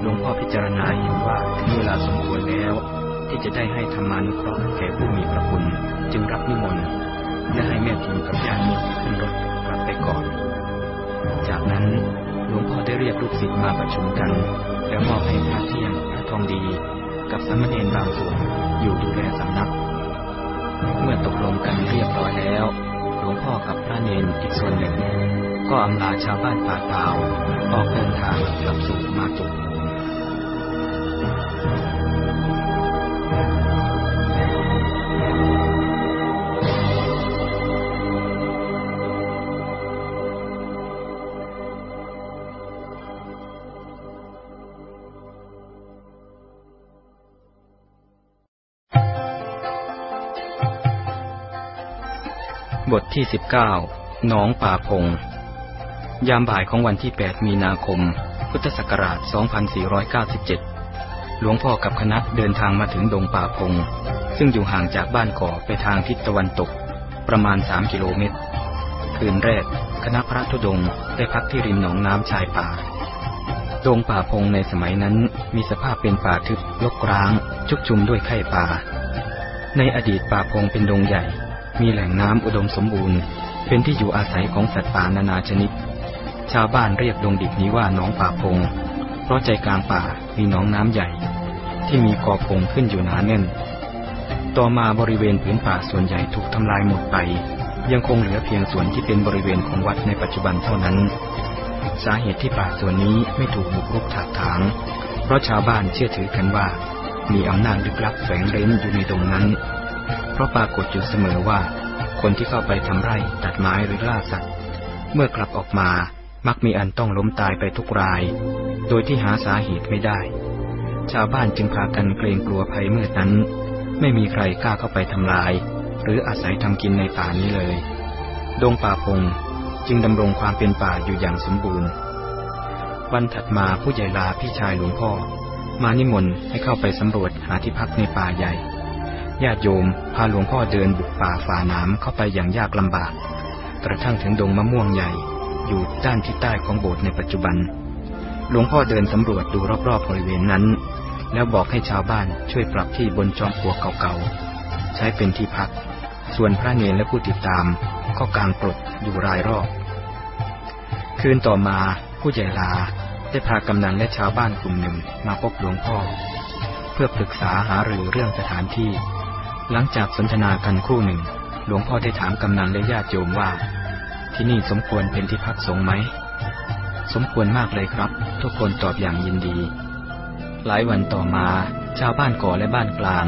หลวงพ่อพิจารณาเห็นว่าถึงเวลาสมควรแล้ว ที่จะได้ให้ธรรมานุเคราะห์แก่ผู้มีพระคุณ จึงรับนิมนต์และให้แม่พิมกับญาติมิตรขึ้นรถกลับไปก่อน จากนั้นหลวงพ่อได้เรียกลูกศิษย์มาประชุมกัน แล้วมอบให้พระเที่ยงพระทองดี กับสมณเณรบางส่วนอยู่ดูแลสำนัก เมื่อตกลงกันเรียบร้อยแล้ว ลวงพ่อกับพระเนนอีกส่วนหนึ่ง ก็อำลาชาวบ้านป่าเปล่าออกเดินทางกลับสู่มาตุ บทที่สิบเก้าหนองป่าพง ยามบ่ายของวันที่8มีนาคม พุทธศักราช 2497 หลวงพ่อกับคณะเดินทางมาถึงดงป่าพง ซึ่งอยู่ห่างจากบ้านก่อไปทางทิศตะวันตก ประมาณ3กิโลเมตร คืนแรก คณะพระธุดงได้พักที่ริมหนองน้ำชายป่า ดงป่าพงในสมัยนั้นมีสภาพเป็นป่าทึบลกร้าง ชุกชุมด้วยไข่ป่า ในอดีตป่าพงเป็นดงใหญ่ มีแหล่งน้ำอุดมสมบูรณ์ เป็นที่อยู่อาศัยของสัตว์ป่านานาชนิด ชาวบ้านเรียกดงดิบนี้ว่าหนองป่าพง เพราะใจกลางป่ามีหนองน้ำใหญ่ ที่มีกอพงขึ้นอยู่หนาแน่น ต่อมาบริเวณผืนป่าส่วนใหญ่ถูกทำลายหมดไป ยังคงเหลือเพียงส่วนที่เป็นบริเวณของวัดในปัจจุบันเท่านั้น สาเหตุที่ป่าส่วนนี้ไม่ถูกบุกรุกถากถาง เพราะชาวบ้านเชื่อถือกันว่า มีอำนาจลึกลับแฝงเร้นอยู่ในตรงนั้น เพราะปรากฏอยู่เสมอว่า คนที่เข้าไปทำไร่ตัดไม้หรือล่าสัตว์ เมื่อกลับออกมามักมีอันต้องล้มตายไปทุกราย โดยที่หาสาเหตุไม่ได้ ชาวบ้านจึงพากันเกรงกลัวภัยมืดนั้น ไม่มีใครกล้าเข้าไปทำลาย หรืออาศัยทำกินในป่านี้เลย ดงป่าพงจึงดำรงความเป็นป่าอยู่อย่างสมบูรณ์ วันถัดมาผู้ใหญ่ลาพี่ชายหลวงพ่อ มานิมนต์ให้เข้าไปสำรวจหาที่พักในป่าใหญ่ ญาติโยมพาหลวงพ่อเดินบุกป่าฝ่าน้ำเข้าไปอย่างยากลำบาก กระทั่งถึงดงมะม่วงใหญ่ อยู่ด้านทิศใต้ของโบสถ์ในปัจจุบัน หลวงพ่อเดินสำรวจดูรอบๆบริเวณนั้น แล้วบอกให้ชาวบ้านช่วยปรับที่บนจอมปลวกเก่าๆ ใช้เป็นที่พัก ส่วนพระเนรและผู้ติดตาม ก็กางกรดอยู่รายรอบ คืนต่อมาผู้ใหญ่ลาได้พากำนันและชาวบ้านกลุ่มหนึ่งมาพบหลวงพ่อ เพื่อปรึกษาหารือเรื่องสถานที่ หลังจากสนทนากันครู่หนึ่ง หลวงพ่อได้ถามกำนันและญาติโยมว่า ที่นี่สมควรเป็นที่พักสงฆ์ไหม สมควรมากเลยครับ ทุกคนตอบอย่างยินดี หลายวันต่อมา ชาวบ้านก่อและบ้านกลาง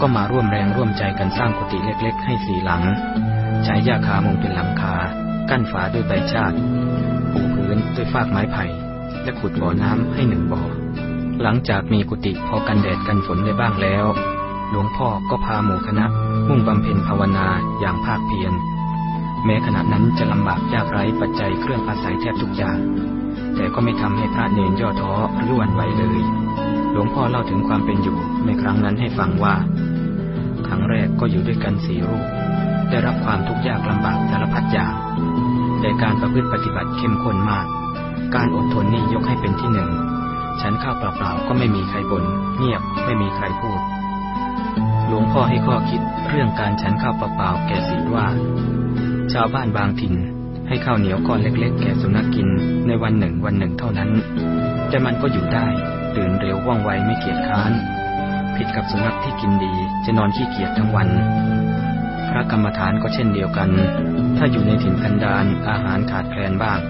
ก็มาร่วมแรงร่วมใจกันสร้างกุฏิเล็กๆ ให้สีหลัง ใช้ยาคามุงเป็นหลังคา กั้นฝาด้วยใบชาติปูพื้นด้วยฟากไม้ไผ่ และขุดบ่อน้ำให้หนึ่งบ่อหลังจากมีกุฏิพอกันแดดกันฝนได้บ้างแล้ว หลวงพ่อก็พาหมู่คณะ มุ่งบำเพ็ญภาวนาอย่างภาคเพียร แม้ขณะนั้นจะลำบากยากไร้ปัจจัยเครื่องอาศัยแทบทุกอย่าง แต่ก็ไม่ทำให้พระเนนย่อท้อหรือวันไหวเลย หลวงพ่อเล่าถึงความเป็นอยู่ในครั้งนั้นให้ฟังว่า ครั้งแรกก็อยู่ด้วยกันสี่รูป ได้รับความทุกข์ยากลำบากสารพัดอย่างแต่การประพฤติปฏิบัติเข้มข้นมาก การอดทนนี่ยกให้เป็นที่หนึ่ง ฉันข้าวเปล่าๆก็ไม่มีใครบน่นเงียบไม่มีใครพูด หลวงพ่อให้ข้อคิดเรื่องการฉันข้าวเปล่าๆแก่สีว่า ชาวบ้านบางถิ่นให้ข้าวเหนียวก้อนเล็ก ๆ แก่สุนัขกินในวันหนึ่งวันหนึ่งเท่านั้น แต่มันก็อยู่ได้ ตื่นเร็วว่องไวไม่เกียจค้าน ผิดกับสุนัขที่กินดีจะนอนขี้เกียจทั้งวัน พระกรรมฐานก็เช่นเดียวกัน ถ้าอยู่ในถิ่นกันดารอาหารขาดแคลนบ้าง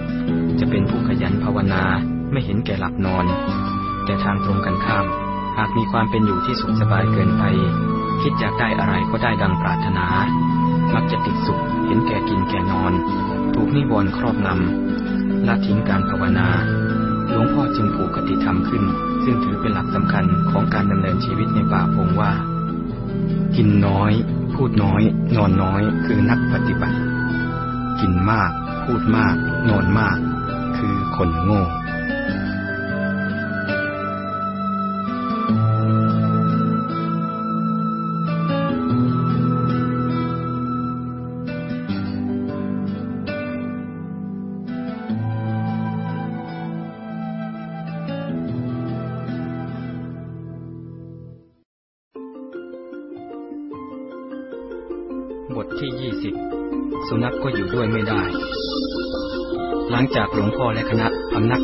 จะเป็นผู้ขยันภาวนาไม่เห็นแก่หลับนอน แต่ทางตรงกันข้าม หากมีความเป็นอยู่ที่สุขสบายเกินไป คิดอยากได้อะไรก็ได้ดังปรารถนา มักจะติดสุข เห็นแก่กินแก่นอน ถูกนิวรณ์ครอบงำละทิ้งการภาวนา หลวงพ่อจึงผูกคติธรรมขึ้น ซึ่งถือเป็นหลักสำคัญของการดำเนินชีวิตในป่าพงว่า กินน้อย พูดน้อย นอนน้อยคือนักปฏิบัติ กินมาก พูดมาก นอนมาก คือคนโง่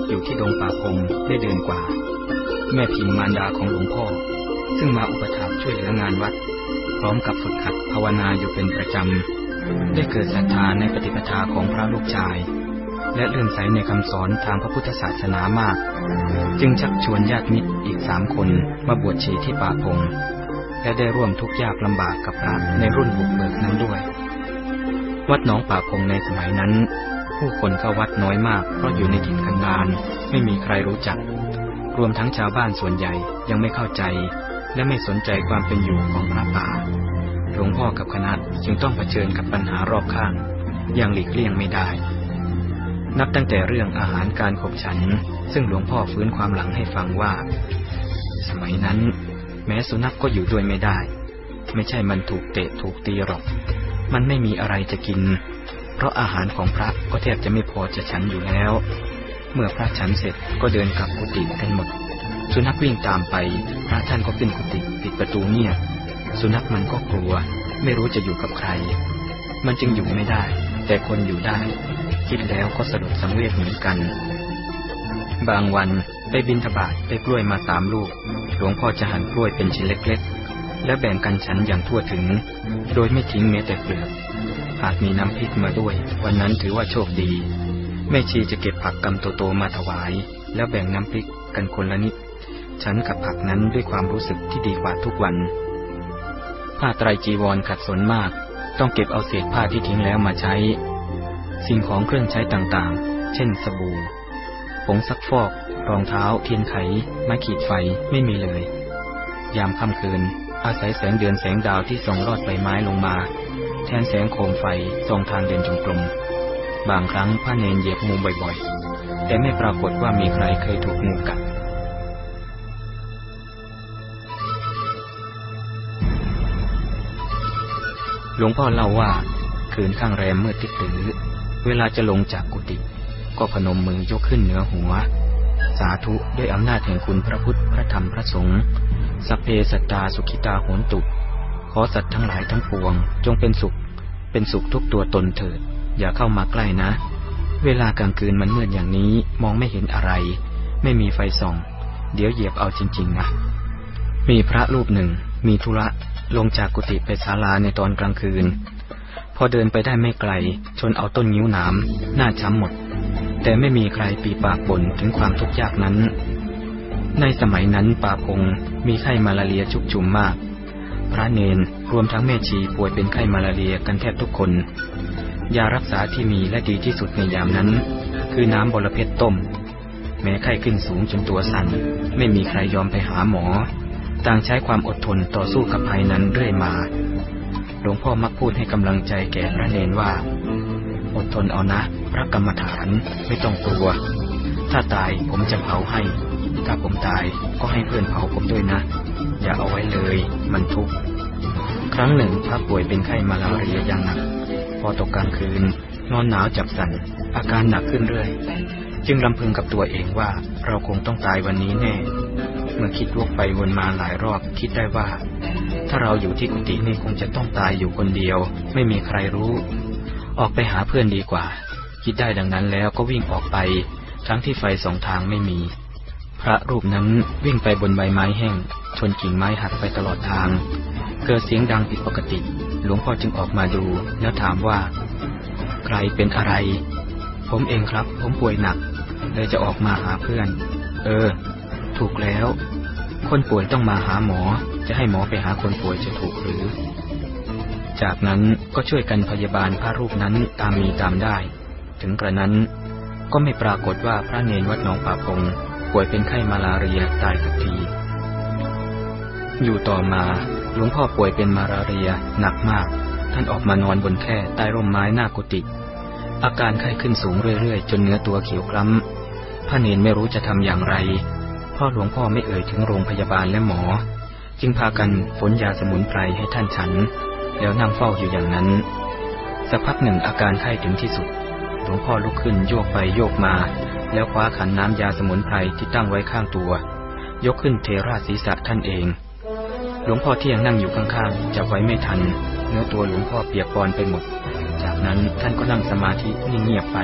อยู่ที่ดงป่าพงได้เดือนกว่า แม่พิมมารดาของหลวงพ่อ ซึ่งมาอุปถัมภ์ช่วยเหลืองานวัด พร้อมกับฝึกหัดภาวนาอยู่เป็นประจำ ได้เกิดศรัทธาในปฏิปทาของพระลูกชาย และเลื่อมใสในคำสอนทางพระพุทธศาสนามาก จึงชักชวนญาติมิตรอีกสามคนมาบวชชีที่ป่าพงและได้ร่วมทุกข์ยากลำบากกับพระในรุ่นบุกเบิกนั้นด้วย วัดหนองป่าพงในสมัยนั้น ผู้คนเข้าวัดน้อยมาก เพราะอยู่ในถิ่นกันดารไม่มีใครรู้จัก รวมทั้งชาวบ้านส่วนใหญ่ยังไม่เข้าใจ และไม่สนใจความเป็นอยู่ของพระป่าหลวงพ่อกับคณะจึงต้องเผชิญกับปัญหารอบข้าง อย่างหลีกเลี่ยงไม่ได้ นับตั้งแต่เรื่องอาหารการขบฉัน ซึ่งหลวงพ่อฟื้นความหลังให้ฟังว่า สมัยนั้น แม้สุนัขกก็อยู่ด้วยไม่ได้ ไม่ใช่มันถูกเตะถูกตีหรอก มันไม่มีอะไรจะกิน เพราะอาหารของพระก็แทบจะไม่พอจะฉันอยู่แล้ว เมื่อพระฉันเสร็จก็เดินกลับกุฏิกันหมด สุนัขวิ่งตามไป พระท่านก็ขึ้นกุฏิปิดประตูเงียบสุนัขมันก็กลัว ไม่รู้จะอยู่กับใคร มันจึงอยู่ไม่ได้ แต่คนอยู่ได้ คิดแล้วก็สะดุดสังเวชเหมือนกัน บางวันได้บินทบาทได้กล้วยมาสามลูก หลวงพ่อจะหั่นกล้วยเป็นชิ้นเล็ก ๆ และแบ่งกันฉันอย่างทั่วถึง โดยไม่ทิ้งแม้แต่เปลือก หากมีน้ำพริกมาด้วย วันนั้นถือว่าโชคดี แม่ชีจะเก็บผักกำโตๆมาถวาย แล้วแบ่งน้ำพริกกันคนละนิด ฉันกับผักนั้นด้วยความรู้สึกที่ดีกว่าทุกวัน ผ้าไตรจีวรขัดสนมาก ต้องเก็บเอาเศษผ้าที่ทิ้งแล้วมาใช้ สิ่งของเครื่องใช้ต่างๆ เช่นสบู่ ผงซักฟอก รองเท้า เทียนไขไม้ขีดไฟไม่มีเลย ยามค่ำคืนอาศัยแสงเดือนแสงดาวที่ส่องลอดใบไม้ลงมา แทนแสงโคมไฟส่องทางเดินจงกรมบางครั้งพระเนนเหยียบงูบ่อยๆ แต่ไม่ปรากฏว่ามีใครเคยถูกงูกัดหลวงพ่อเล่าว่า คืนข้างแรมเมื่อติดตือ เวลาจะลงจากกุฏิก็พนมมือยกขึ้นเหนือหัว สาธุด้วยอำนาจแห่งคุณพระพุทธพระธรรมพระสงฆ์สัพเพสัตตาสุขิตาโหนตุ อสัตว์ทั้งหลายทั้งปวง จงเป็นสุข เป็นสุขทุกตัวตนเถิด อย่าเข้ามาใกล้นะ เวลากลางคืนมันมืดอย่างนี้มองไม่เห็นอะไร ไม่มีไฟส่อง เดี๋ยวเหยียบเอาจริง ๆ นะ มีพระรูปหนึ่ง มีธุระลงจากกุฏิไปศาลาในตอนกลางคืน พอเดินไปได้ไม่ไกล ชนเอาต้นงิ้วหนามหน้าช้ำหมด แต่ไม่มีใครปีปากบ่นถึงความทุกข์ยากนั้น ในสมัยนั้นป่าพงมีไข้มาลาเรียชุกชุมมาก พระเนนรวมทั้งแม่ชีป่วยเป็นไข้มาลาเรียกันแทบทุกคน ยารักษาที่มีและดีที่สุดในยามนั้น คือน้ำบรเพชรต้ม แม้ไข้ขึ้นสูงจนตัวสัน่นไม่มีใครยอมไปหาหมอ ต่างใช้ความอดทนต่อสู้กับภัยนั้นเรื่อยมา หลวงพ่อมักพูดให้กำลังใจแก่พระเนนว่า อดทนเอานะ พระกรรมฐานไม่ต้องกลัว ถ้าตายผมจะเผาให้ ถ้าผมตายก็ให้เพื่อนเผาผมด้วยนะ อย่าเอาไว้เลย มันทุกข์ครั้งหนึ่งพระป่วยเป็นไข้มาลาเรียอย่างหนัก พอตกกลางคืน นอนหนาวจับสัน อาการหนักขึ้นเรื่อย จึงลำพึงกับตัวเองว่าเราคงต้องตายวันนี้แน่ เมื่อคิดวกไปวนมาหลายรอบคิดได้ว่า ถ้าเราอยู่ที่กุฏินี่คงจะต้องตายอยู่คนเดียว ไม่มีใครรู้ ออกไปหาเพื่อนดีกว่า คิดได้ดังนั้นแล้วก็วิ่งออกไป ทั้งที่ไฟสองทางไม่มี พระรูปนั้นวิ่งไปบนใบไม้แห้ง ชนกิ่งไม้หักไปตลอดทาง เกิดเสียงดังผิดปกติ หลวงพ่อจึงออกมาดูแล้วถามว่า ใครเป็นอะไร ผมเองครับ ผมป่วยหนักเลยจะออกมาหาเพื่อน เออ ถูกแล้ว คนป่วยต้องมาหาหมอ จะให้หมอไปหาคนป่วยจะถูกหรือ จากนั้นก็ช่วยกันพยาบาลพระรูปนั้นตามมีตามได้ ถึงกระนั้นก็ไม่ปรากฏว่าพระเนรวัดหนองป่าพง ป่วยเป็นไข้มาลาเรียตายสักที อยู่ต่อมาหลวงพ่อป่วยเป็นมาลาเรียหนักมาก ท่านออกมานอนบนแค่ใต้ร่มไม้หน้ากุฏิอาการไข้ขึ้นสูงเรื่อยๆ จนเนื้อตัวเขียวคล้ำพระเนรไม่รู้จะทำอย่างไรพ่อหลวงพ่อไม่เอ่ยถึงโรงพยาบาลและหมอ จึงพากันฝนยาสมุนไพรให้ท่านฉัน แล้วนั่งเฝ้าอยู่อย่างนั้นสักพักหนึ่งอาการไข้ถึงที่สุด หลวงพ่อลุกขึ้นโยกไปโยกมา แล้วคว้าขันน้ำยาสมุนไพรที่ตั้งไว้ข้างตัว ยกขึ้นเทราศีรษะท่านเอง หลวงพ่อที่ยังนั่งอยู่ข้างๆจับไว้ไม่ทัน เนื้อตัวหลวงพ่อเปียกปอนไปหมด จากนั้นท่านก็นั่งสมาธินิ่งเงียบไป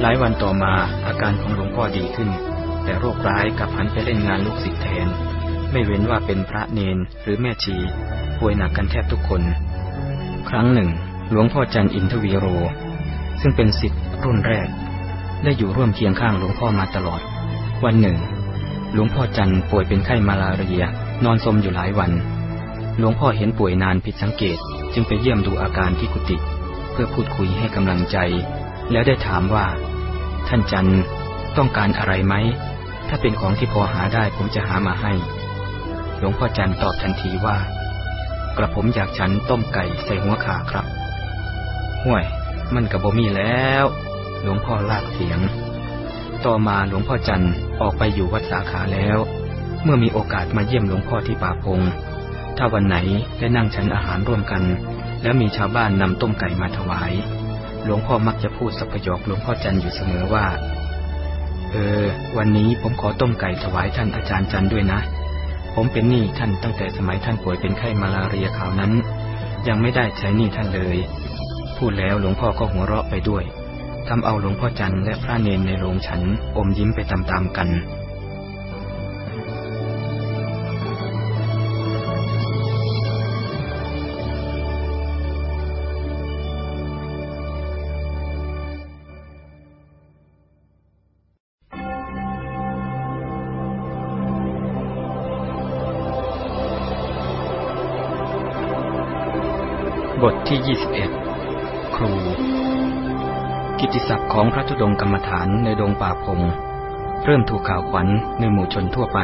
หลายวันต่อมาอาการของหลวงพ่อดีขึ้น แต่โรคร้ายกลับหันไปเล่นงานลูกศิษย์แทน ไม่เว้นว่าเป็นพระเนนหรือแม่ชีป่วยหนักกันแทบทุกคน ครั้งหนึ่ง หลวงพ่อจันอินทวีโร ซึ่งเป็นศิษย์รุ่นแรก ได้อยู่ร่วมเคียงข้างหลวงพ่อมาตลอด วันหนึ่ง หลวงพ่อจันป่วยเป็นไข้มาลาเรีย นอนสมอยู่หลายวัน หลวงพ่อเห็นป่วยนานผิดสังเกตจึงไปเยี่ยมดูอาการที่กุฏิเพื่อพูดคุยให้กำลังใจ แล้วได้ถามว่า ท่านจันต้องการอะไรไหม ถ้าเป็นของที่พอหาได้ผมจะหามาให้ หลวงพ่อจันตอบทันทีว่า กระผมอยากฉันต้มไก่ใส่หัวขาครับ ห่วย มันกับบ่มีแล้ว หลวงพ่อลากเสียง ต่อมาหลวงพ่อจันออกไปอยู่วัดสาขาแล้ว เมื่อมีโอกาสมาเยี่ยมหลวงพ่อที่ป่าพง ถ้าวันไหนได้นั่งฉันอาหารร่วมกัน แล้วมีชาวบ้านนำต้มไก่มาถวาย หลวงพ่อมักจะพูดสัพยอกหลวงพ่อจันอยู่เสมอว่า เออ วันนี้ผมขอต้มไก่ถวายท่านอาจารย์จันด้วยนะ ผมเป็นหนี้ท่านตั้งแต่สมัยท่านป่วยเป็นไข้มาลาเรียขาวนั้น ยังไม่ได้ใช้หนี้ท่านเลย พูดแล้วหลวงพ่อก็หัวเราะไปด้วยทำเอาหลวงพ่อจันและพระเนนในโรงฉันอมยิ้มไปตามๆกันบทที่ 21 ครูกิกิติศัพท์ของพระธุดงกรรมฐานในดงป่าพง เริ่มถูกข่าวขวัญในหมู่ชนทั่วไป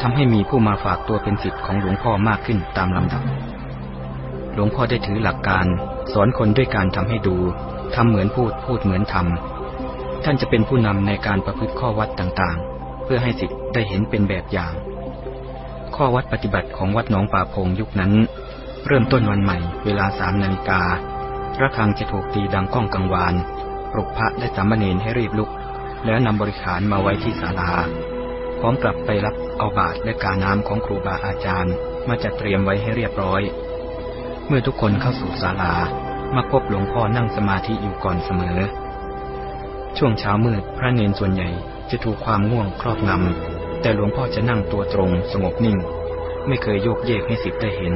ทำให้มีผู้มาฝากตัวเป็นศิษย์ของหลวงพ่อมากขึ้นตามลำดับ หลวงพ่อได้ถือหลักการ สอนคนด้วยการทำให้ดูทำเหมือนพูดพูดเหมือนทำท่านจะเป็นผู้นำในการประพฤติข้อวัดต่างๆ เพื่อให้ศิษย์ได้เห็นเป็นแบบอย่าง ข้อวัดปฏิบัติของวัดหนองป่าพงยุคนั้น เริ่มต้นวันใหม่ เวลาสามนาฬิกา ระฆังจะถูกตีดังก้องกังวานปลุกพระและสามเณรให้รีบลุก แล้วนำบริขารมาไว้ที่ศาลา พร้อมกลับไปรับเอาบาตรและกาน้ำของครูบาอาจารย์ มาจัดเตรียมไว้ให้เรียบร้อย เมื่อทุกคนเข้าสู่ศาลามาพบหลวงพ่อนั่งสมาธิอยู่ก่อนเสมอ ช่วงเช้ามืดพระเนนส่วนใหญ่จะถูกความง่วงครอบงำแต่หลวงพ่อจะนั่งตัวตรงสงบนิ่ง ไม่เคยโยกเยกให้สิทธิ์ได้เห็น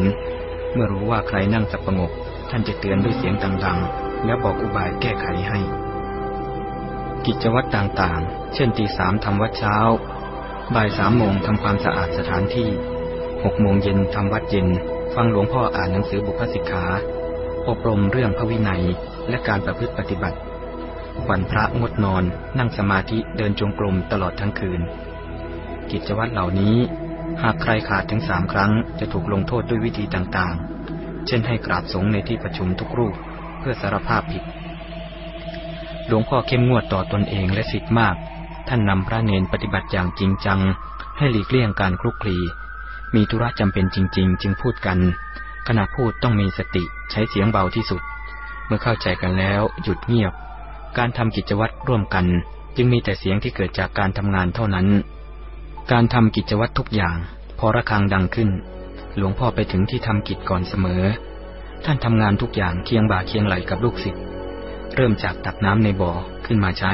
เมื่อรู้ว่าใครนั่งสับประงก ท่านจะเตือนด้วยเสียงดังๆ แล้วบอกอุบายแก้ไขให้ กิจวัตรต่างๆ เช่นตีสามทำวัดเช้า บ่ายสามโมงทำความสะอาดสถานที่หกโมงเย็นทำวัดเย็น ฟังหลวงพ่ออ่านหนังสือบุพสิกขา อบรมเรื่องพระวินัยและการประพฤติปฏิบัติวันพระงดนอน นั่งสมาธิเดินจงกรมตลอดทั้งคืน กิจวัตรเหล่านี้ หากใครขาดถึงสามครั้งจะถูกลงโทษด้วยวิธีต่างๆ เช่นให้กราบสงในที่ประชุมทุกรูปเพื่อสารภาพผิด หลวงพ่อเข้มงวดต่อตอนเองและสิทธิ์มาก ท่านนำพระเนนปฏิบัติอย่างจริงจัง ให้หลีกเลี่ยงการคลุกคลี มีธุระจำเป็นจริง ๆ จึงพูดกัน ขณะพูดต้องมีสติใช้เสียงเบาที่สุด เมื่อเข้าใจกันแล้ว หยุดเงียบ การทำกิจวัตรร่วมกัน จึงมีแต่เสียงที่เกิดจากการทำงานเท่านั้น การทำกิจวัตรทุกอย่าง พอระฆังดังขึ้น หลวงพ่อไปถึงที่ทำกิจก่อนเสมอ ท่านทำงานทุกอย่างเคียงบ่าเคียงไหลกับลูกศิษย์เริ่มจากตักน้ำในบ่อขึ้นมาใช้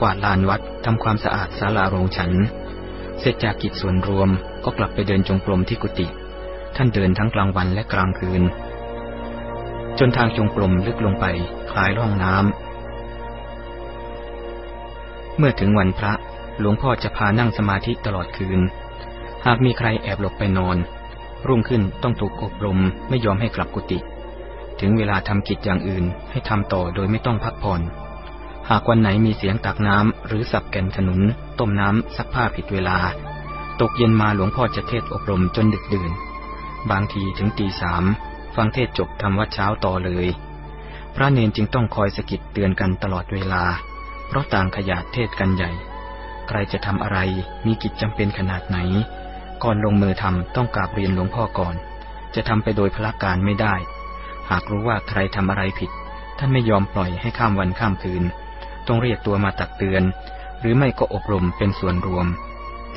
กวาดลานวัดทำความสะอาดศาลาโรงฉัน เสร็จจากกิจส่วนรวมก็กลับไปเดินจงกรมที่กุฏิท่านเดินทั้งกลางวันและกลางคืน จนทางจงกรมลึกลงไปคล้ายร่องน้ำเมื่อถึงวันพระหลวงพ่อจะพานั่งสมาธิตลอดคืน หากมีใครแอบหลบไปนอน รุ่งขึ้นต้องถูกอบรมไม่ยอมให้กลับกุฏิถึงเวลาทำกิจอย่างอื่นให้ทำต่อโดยไม่ต้องพักผ่อน หากวันไหนมีเสียงตักน้ำหรือสับแก่นขนุน ต้มน้ำซักผ้าผิดเวลา ตกเย็นมาหลวงพ่อจะเทศอบรมจนดึกดื่น บางทีถึงตีสามฟังเทศจบทำวัดเช้าต่อเลย พระเนนจึงต้องคอยสกิดเตือนกันตลอดเวลา เพราะต่างขยาดเทศกันใหญ่ ใครจะทำอะไรมีกิจจำเป็นขนาดไหน ก่อนลงมือทำต้องกราบเรียนหลวงพ่อก่อน จะทำไปโดยพละการไม่ได้ หากรู้ว่าใครทำอะไรผิด ท่านไม่ยอมปล่อยให้ข้ามวันข้ามคืน ต้องเรียกตัวมาตักเตือน หรือไม่ก็อบรมเป็นส่วนรวม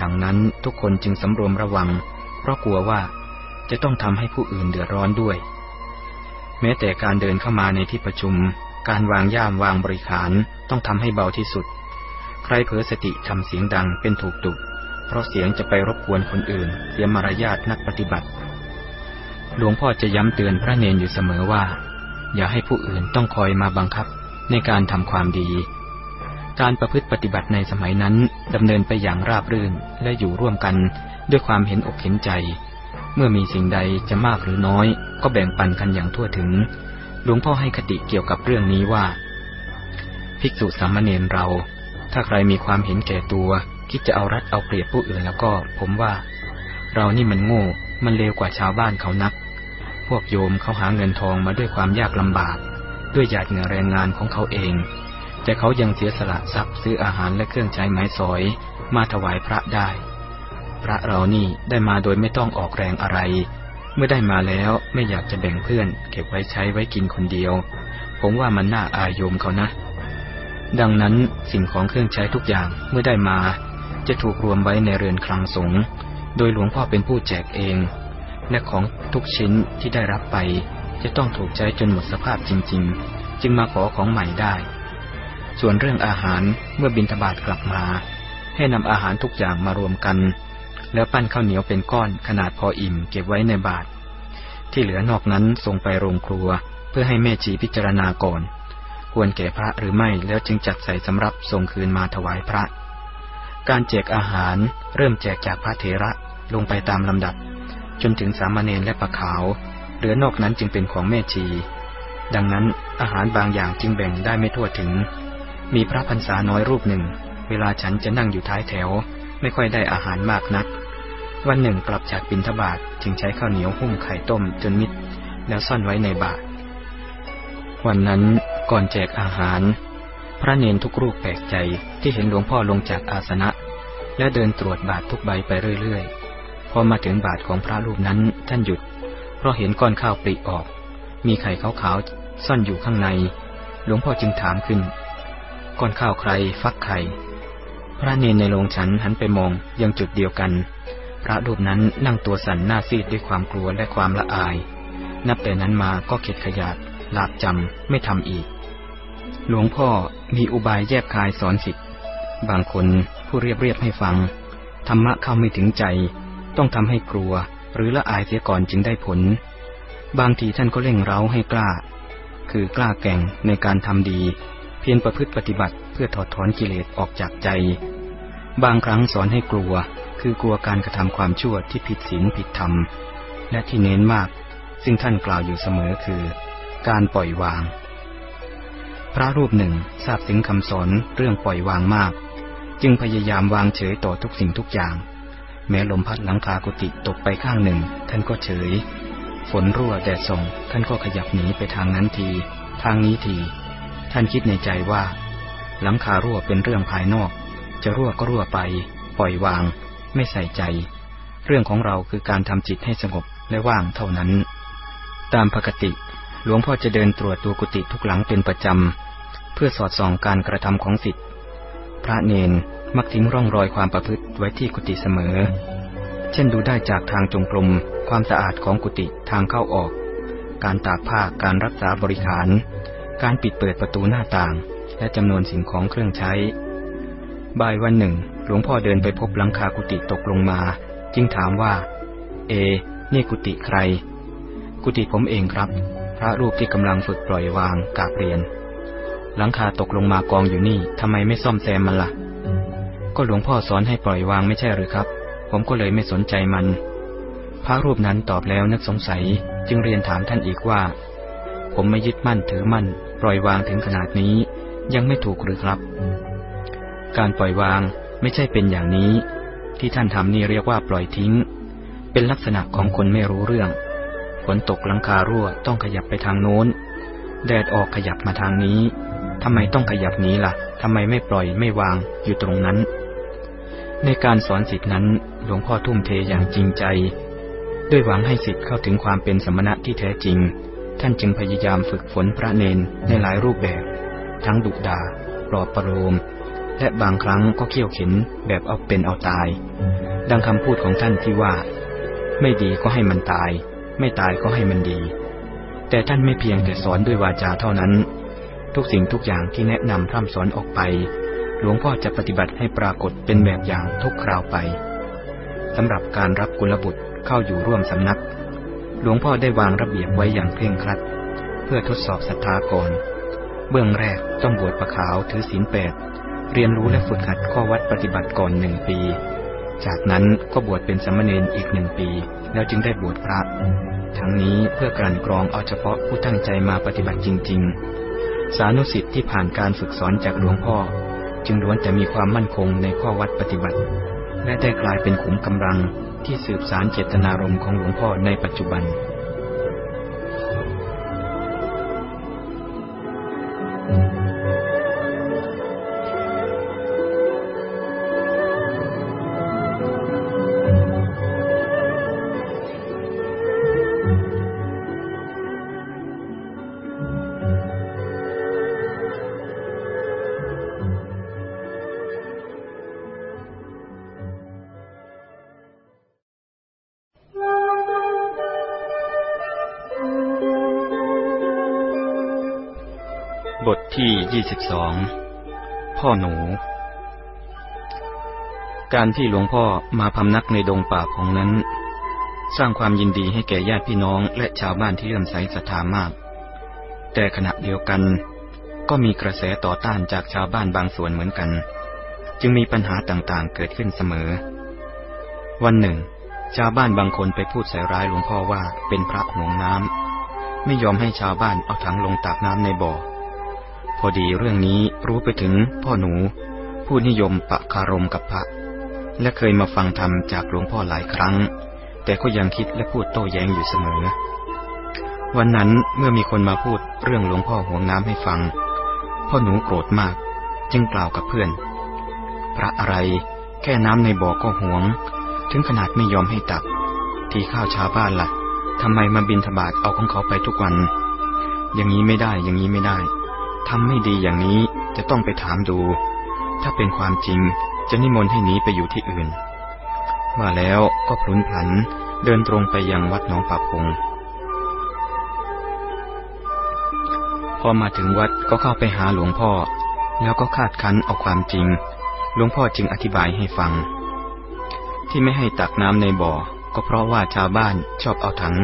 ดังนั้นทุกคนจึงสำรวมระวัง เพราะกลัวว่าจะต้องทำให้ผู้อื่นเดือดร้อนด้วย แม้แต่การเดินเข้ามาในที่ประชุม การวางย่ามวางบริขารต้องทำให้เบาที่สุด ใครเผลอสติทำเสียงดังเป็นถูกตุก เพราะเสียงจะไปรบกวนคนอื่น เสียมารยาทนักปฏิบัติ หลวงพ่อจะย้ำเตือนพระเนนอยู่เสมอว่า อย่าให้ผู้อื่นต้องคอยมาบังคับในการทำความดี การประพฤติปฏิบัติในสมัยนั้นดำเนินไปอย่างราบรื่นและอยู่ร่วมกันด้วยความเห็นอกเห็นใจ เมื่อมีสิ่งใดจะมากหรือน้อย ก็แบ่งปันกันอย่างทั่วถึง หลวงพ่อให้คติเกี่ยวกับเรื่องนี้ว่า ภิกษุสามเณรเรา ถ้าใครมีความเห็นแก่ตัว คิดจะเอารัดเอาเปรียบผู้อื่นแล้วก็ ผมว่า เรานี่มันโง่ มันเลวกว่าชาวบ้านเขานัก พวกโยมเขาหาเงินทองมาด้วยความยากลำบาก ด้วยหยาดเหงื่อแรงงานของเขาเอง แต่เขายังเสียสละทรัพย์ซื้ออาหารและเครื่องใช้ไม้สอย มาถวายพระได้ พระเรานี่ได้มาโดยไม่ต้องออกแรงอะไร เมื่อได้มาแล้วไม่อยากจะแบ่งเพื่อน เก็บไว้ใช้ไว้กินคนเดียว ผมว่ามันน่าอายโยมเขานะดังนั้นสิ่งของเครื่องใช้ทุกอย่างเมื่อได้มา จะถูกรวมไว้ในเรือนคลังสงฆ์โดยหลวงพ่อเป็นผู้แจกเอง และของทุกชิ้นที่ได้รับไปจะต้องถูกใช้จนหมดสภาพจริง ๆ จึงมาขอของใหม่ได้ ส่วนเรื่องอาหารเมื่อบินทบาทกลับมา ให้นำอาหารทุกอย่างมารวมกัน แล้วปั้นข้าวเหนียวเป็นก้อนขนาดพออิ่มเก็บไว้ในบาตรที่เหลือนอกนั้นส่งไปโรงครัว เพื่อให้แม่ชีพิจารณาก่อน ควรแก่พระหรือไม่แล้วจึงจัดใส่สำรับส่งคืนมาถวายพระ การแจกอาหารเริ่มแจกจากพระเถระลงไปตามลำดับ จนถึงสามเณรและปะขาว เหลือนอกนั้นจึงเป็นของแม่ชี ดังนั้นอาหารบางอย่างจึงแบ่งได้ไม่ทั่วถึง มีพระพรรษาน้อยรูปหนึ่ง เวลาฉันจะนั่งอยู่ท้ายแถว ไม่ค่อยได้อาหารมากนัก วันหนึ่งกลับจากบินทบาทจึงใช้ข้าวเหนียวหุ้มไข่ต้มจนมิด แล้วซ่อนไว้ในบาตรวันนั้นก่อนแจกอาหาร พระเนนทุกรูปแปลกใจที่เห็นหลวงพ่อลงจากอาสนะ และเดินตรวจบาตรทุกใบไปเรื่อยๆ พอมาถึงบาตรของพระรูปนั้นท่านหยุด เพราะเห็นก้อนข้าวปริออก มีไข่ขาวๆซ่อนอยู่ข้างใน หลวงพ่อจึงถามขึ้น ก้อนข้าวใครฟักไข่ พระเนนในโรงฉันหันไปมองยังจุดเดียวกัน พระรูปนั้นนั่งตัวสั่นหน้าซีดด้วยความกลัวและความละอาย นับแต่นั้นมาก็เข็ดขยาดหลาบจำไม่ทำอีก หลวงพ่อมีอุบายแยบคายสอนสิทธิ์บางคนผู้เรียบเรียบให้ฟัง ธรรมะเข้าไม่ถึงใจ ต้องทำให้กลัว หรือละอายเสียก่อนจึงได้ผล บางทีท่านก็เร่งเร้าให้กล้า คือกล้าแก่งในการทำดี เพียรประพฤติปฏิบัติเพื่อถอดถอนกิเลสออกจากใจ บางครั้งสอนให้กลัว คือกลัวการกระทำความชั่วที่ผิดศีลผิดธรรม และที่เน้นมาก ซึ่งท่านกล่าวอยู่เสมอคือ การปล่อยวาง พระรูปหนึ่งทราบถึงคำสอนเรื่องปล่อยวางมาก จึงพยายามวางเฉยต่อทุกสิ่งทุกอย่าง แม้ลมพัดหลังคากุฏิตกไปข้างหนึ่ง ท่านก็เฉย ฝนรั่วแดดส่งท่านก็ขยับหนีไปทางนั้นที ทางนี้ที ท่านคิดในใจว่า หลังคารั่วเป็นเรื่องภายนอก จะรั่วก็รั่วไป ปล่อยวาง ไม่ใส่ใจ เรื่องของเราคือการทำจิตให้สงบและว่างเท่านั้น ตามปกติหลวงพ่อจะเดินตรวจดูกุฏิทุกหลังเป็นประจำ เพื่อสอดส่องการกระทำของสิทธิ์พระเนนมักทิ้งร่องรอยความประพฤติไว้ที่กุฏิเสมอ เช่นดูได้จากทางจงกรมความสะอาดของกุฏิทางเข้าออก การตากผ้าการรักษาบริหาร การปิดเปิดประตูหน้าต่าง และจำนวนสิ่งของเครื่องใช้ บ่ายวันหนึ่ง หลวงพ่อเดินไปพบหลังคากุฏิตกลงมา จึงถามว่า เอ นี่กุฏิใคร กุฏิผมเองครับ พระรูปที่กำลังฝึกปล่อยวางกาบเรียน หลังคาตกลงมากองอยู่นี่ทำไมไม่ซ่อมแซมมันละ่ะ ก็หลวงพ่อสอนให้ปล่อยวางไม่ใช่หรือครับ ผมก็เลยไม่สนใจมัน พระรูปนั้นตอบแล้วนึกสงสัย จึงเรียนถามท่านอีกว่า ผมไม่ยึดมั่นถือมั่น ปล่อยวางถึงขนาดนี้ ยังไม่ถูกหรือครับ การปล่อยวางไม่ใช่เป็นอย่างนี้ ที่ท่านทำนี่เรียกว่าปล่อยทิ้ง เป็นลักษณะของคนไม่รู้เรื่องฝนตกหลังคารั่วต้องขยับไปทางโน้น แดดออกขยับมาทางนี้ทำไมต้องขยับนี้ละ่ะทำไมไม่ปล่อยไม่วางอยู่ตรงนั้น ในการสอนสิทธินั้น หลวงพ่อทุ่มเทอย่างจริงใจ ด้วยหวังให้สิทธิ์เข้าถึงความเป็นสมณะที่แท้จริง ท่านจึงพยายามฝึกฝนพระเนนในหลายรูปแบบ ทั้งดุดาปลอบประโลมและบางครั้งก็เขี่ยวเข็นแบบเอาเป็นเอาตาย ดังคำพูดของท่านที่ว่า ไม่ดีก็ให้มันตาย ไม่ตายก็ให้มันดี แต่ท่านไม่เพียงแต่สอนด้วยวาจาเท่านั้น ทุกสิ่งทุกอย่างที่แนะนำพร่ำสอนออกไป หลวงพ่อจะปฏิบัติให้ปรากฏเป็นแบบอย่างทุกคราวไปสำหรับการรับกุลบุตรเข้าอยู่ร่วมสำนัก หลวงพ่อได้วางระเบียบไว้อย่างเคร่งครัด เพื่อทดสอบศรัทธาก่อน เบื้องแรกต้องบวชประขาวถือศีลแปดเรียนรู้และฝึกหัดข้อวัดปฏิบัติก่อนหนึ่งปี จากนั้นก็บวชเป็นสมณเณรอีกหนึ่งปี แล้วจึงได้บวชพระ ทั้งนี้เพื่อการกรองเอาเฉพาะผู้ตั้งใจมาปฏิบัติจริง ๆ สานุสิทธิ์ที่ผ่านการฝึกสอนจากหลวงพ่อ จึงล้วนแต่มีความมั่นคงในข้อวัดปฏิบัติ และได้กลายเป็นขุมกำลังที่สืบสารเจตนารมณ์ของหลวงพ่อในปัจจุบัน ยี่สิบสองพ่อหนู การที่หลวงพ่อมาพำนักในดงป่าของนั้น สร้างความยินดีให้แก่ญาติพี่น้องและชาวบ้านที่เลื่อมใสศรัทธามาก แต่ขณะเดียวกัน ก็มีกระแสต่อต้านจากชาวบ้านบางส่วนเหมือนกัน จึงมีปัญหาต่างๆเกิดขึ้นเสมอ วันหนึ่ง ชาวบ้านบางคนไปพูดใส่ร้ายหลวงพ่อว่าเป็นพระหวงน้ำไม่ยอมให้ชาวบ้านเอาถังลงตักน้ำในบ่อ พอดีเรื่องนี้รู้ไปถึงพ่อหนู ผู้นิยมปะคารมกับพระ และเคยมาฟังธรรมจากหลวงพ่อหลายครั้ง แต่ก็ยังคิดและพูดโต้แย้งอยู่เสมอ วันนั้นเมื่อมีคนมาพูดเรื่องหลวงพ่อห่วงน้ำให้ฟัง พ่อหนูโกรธมาก จึงกล่าวกับเพื่อน พระอะไรแค่น้ำในบ่อก็ห่วง ถึงขนาดไม่ยอมให้ตัก ทีข้าวชาวบ้านละ่ะทำไมมาบินทบาทเอาของเขาไปทุกวัน อย่างนี้ไม่ได้อย่างนี้ไม่ได้ ทำไม่ดีอย่างนี้จะต้องไปถามดู ถ้าเป็นความจริงจะนิมนต์ให้หนีไปอยู่ที่อื่น ว่าแล้วก็พลุนผันเดินตรงไปยังวัดหนองปาพง พอมาถึงวัดก็เข้าไปหาหลวงพ่อ แล้วก็คาดคั้นเอาความจริง หลวงพ่อจึงอธิบายให้ฟัง ที่ไม่ให้ตักน้ำในบ่อ ก็เพราะว่าชาวบ้านชอบเอาถัง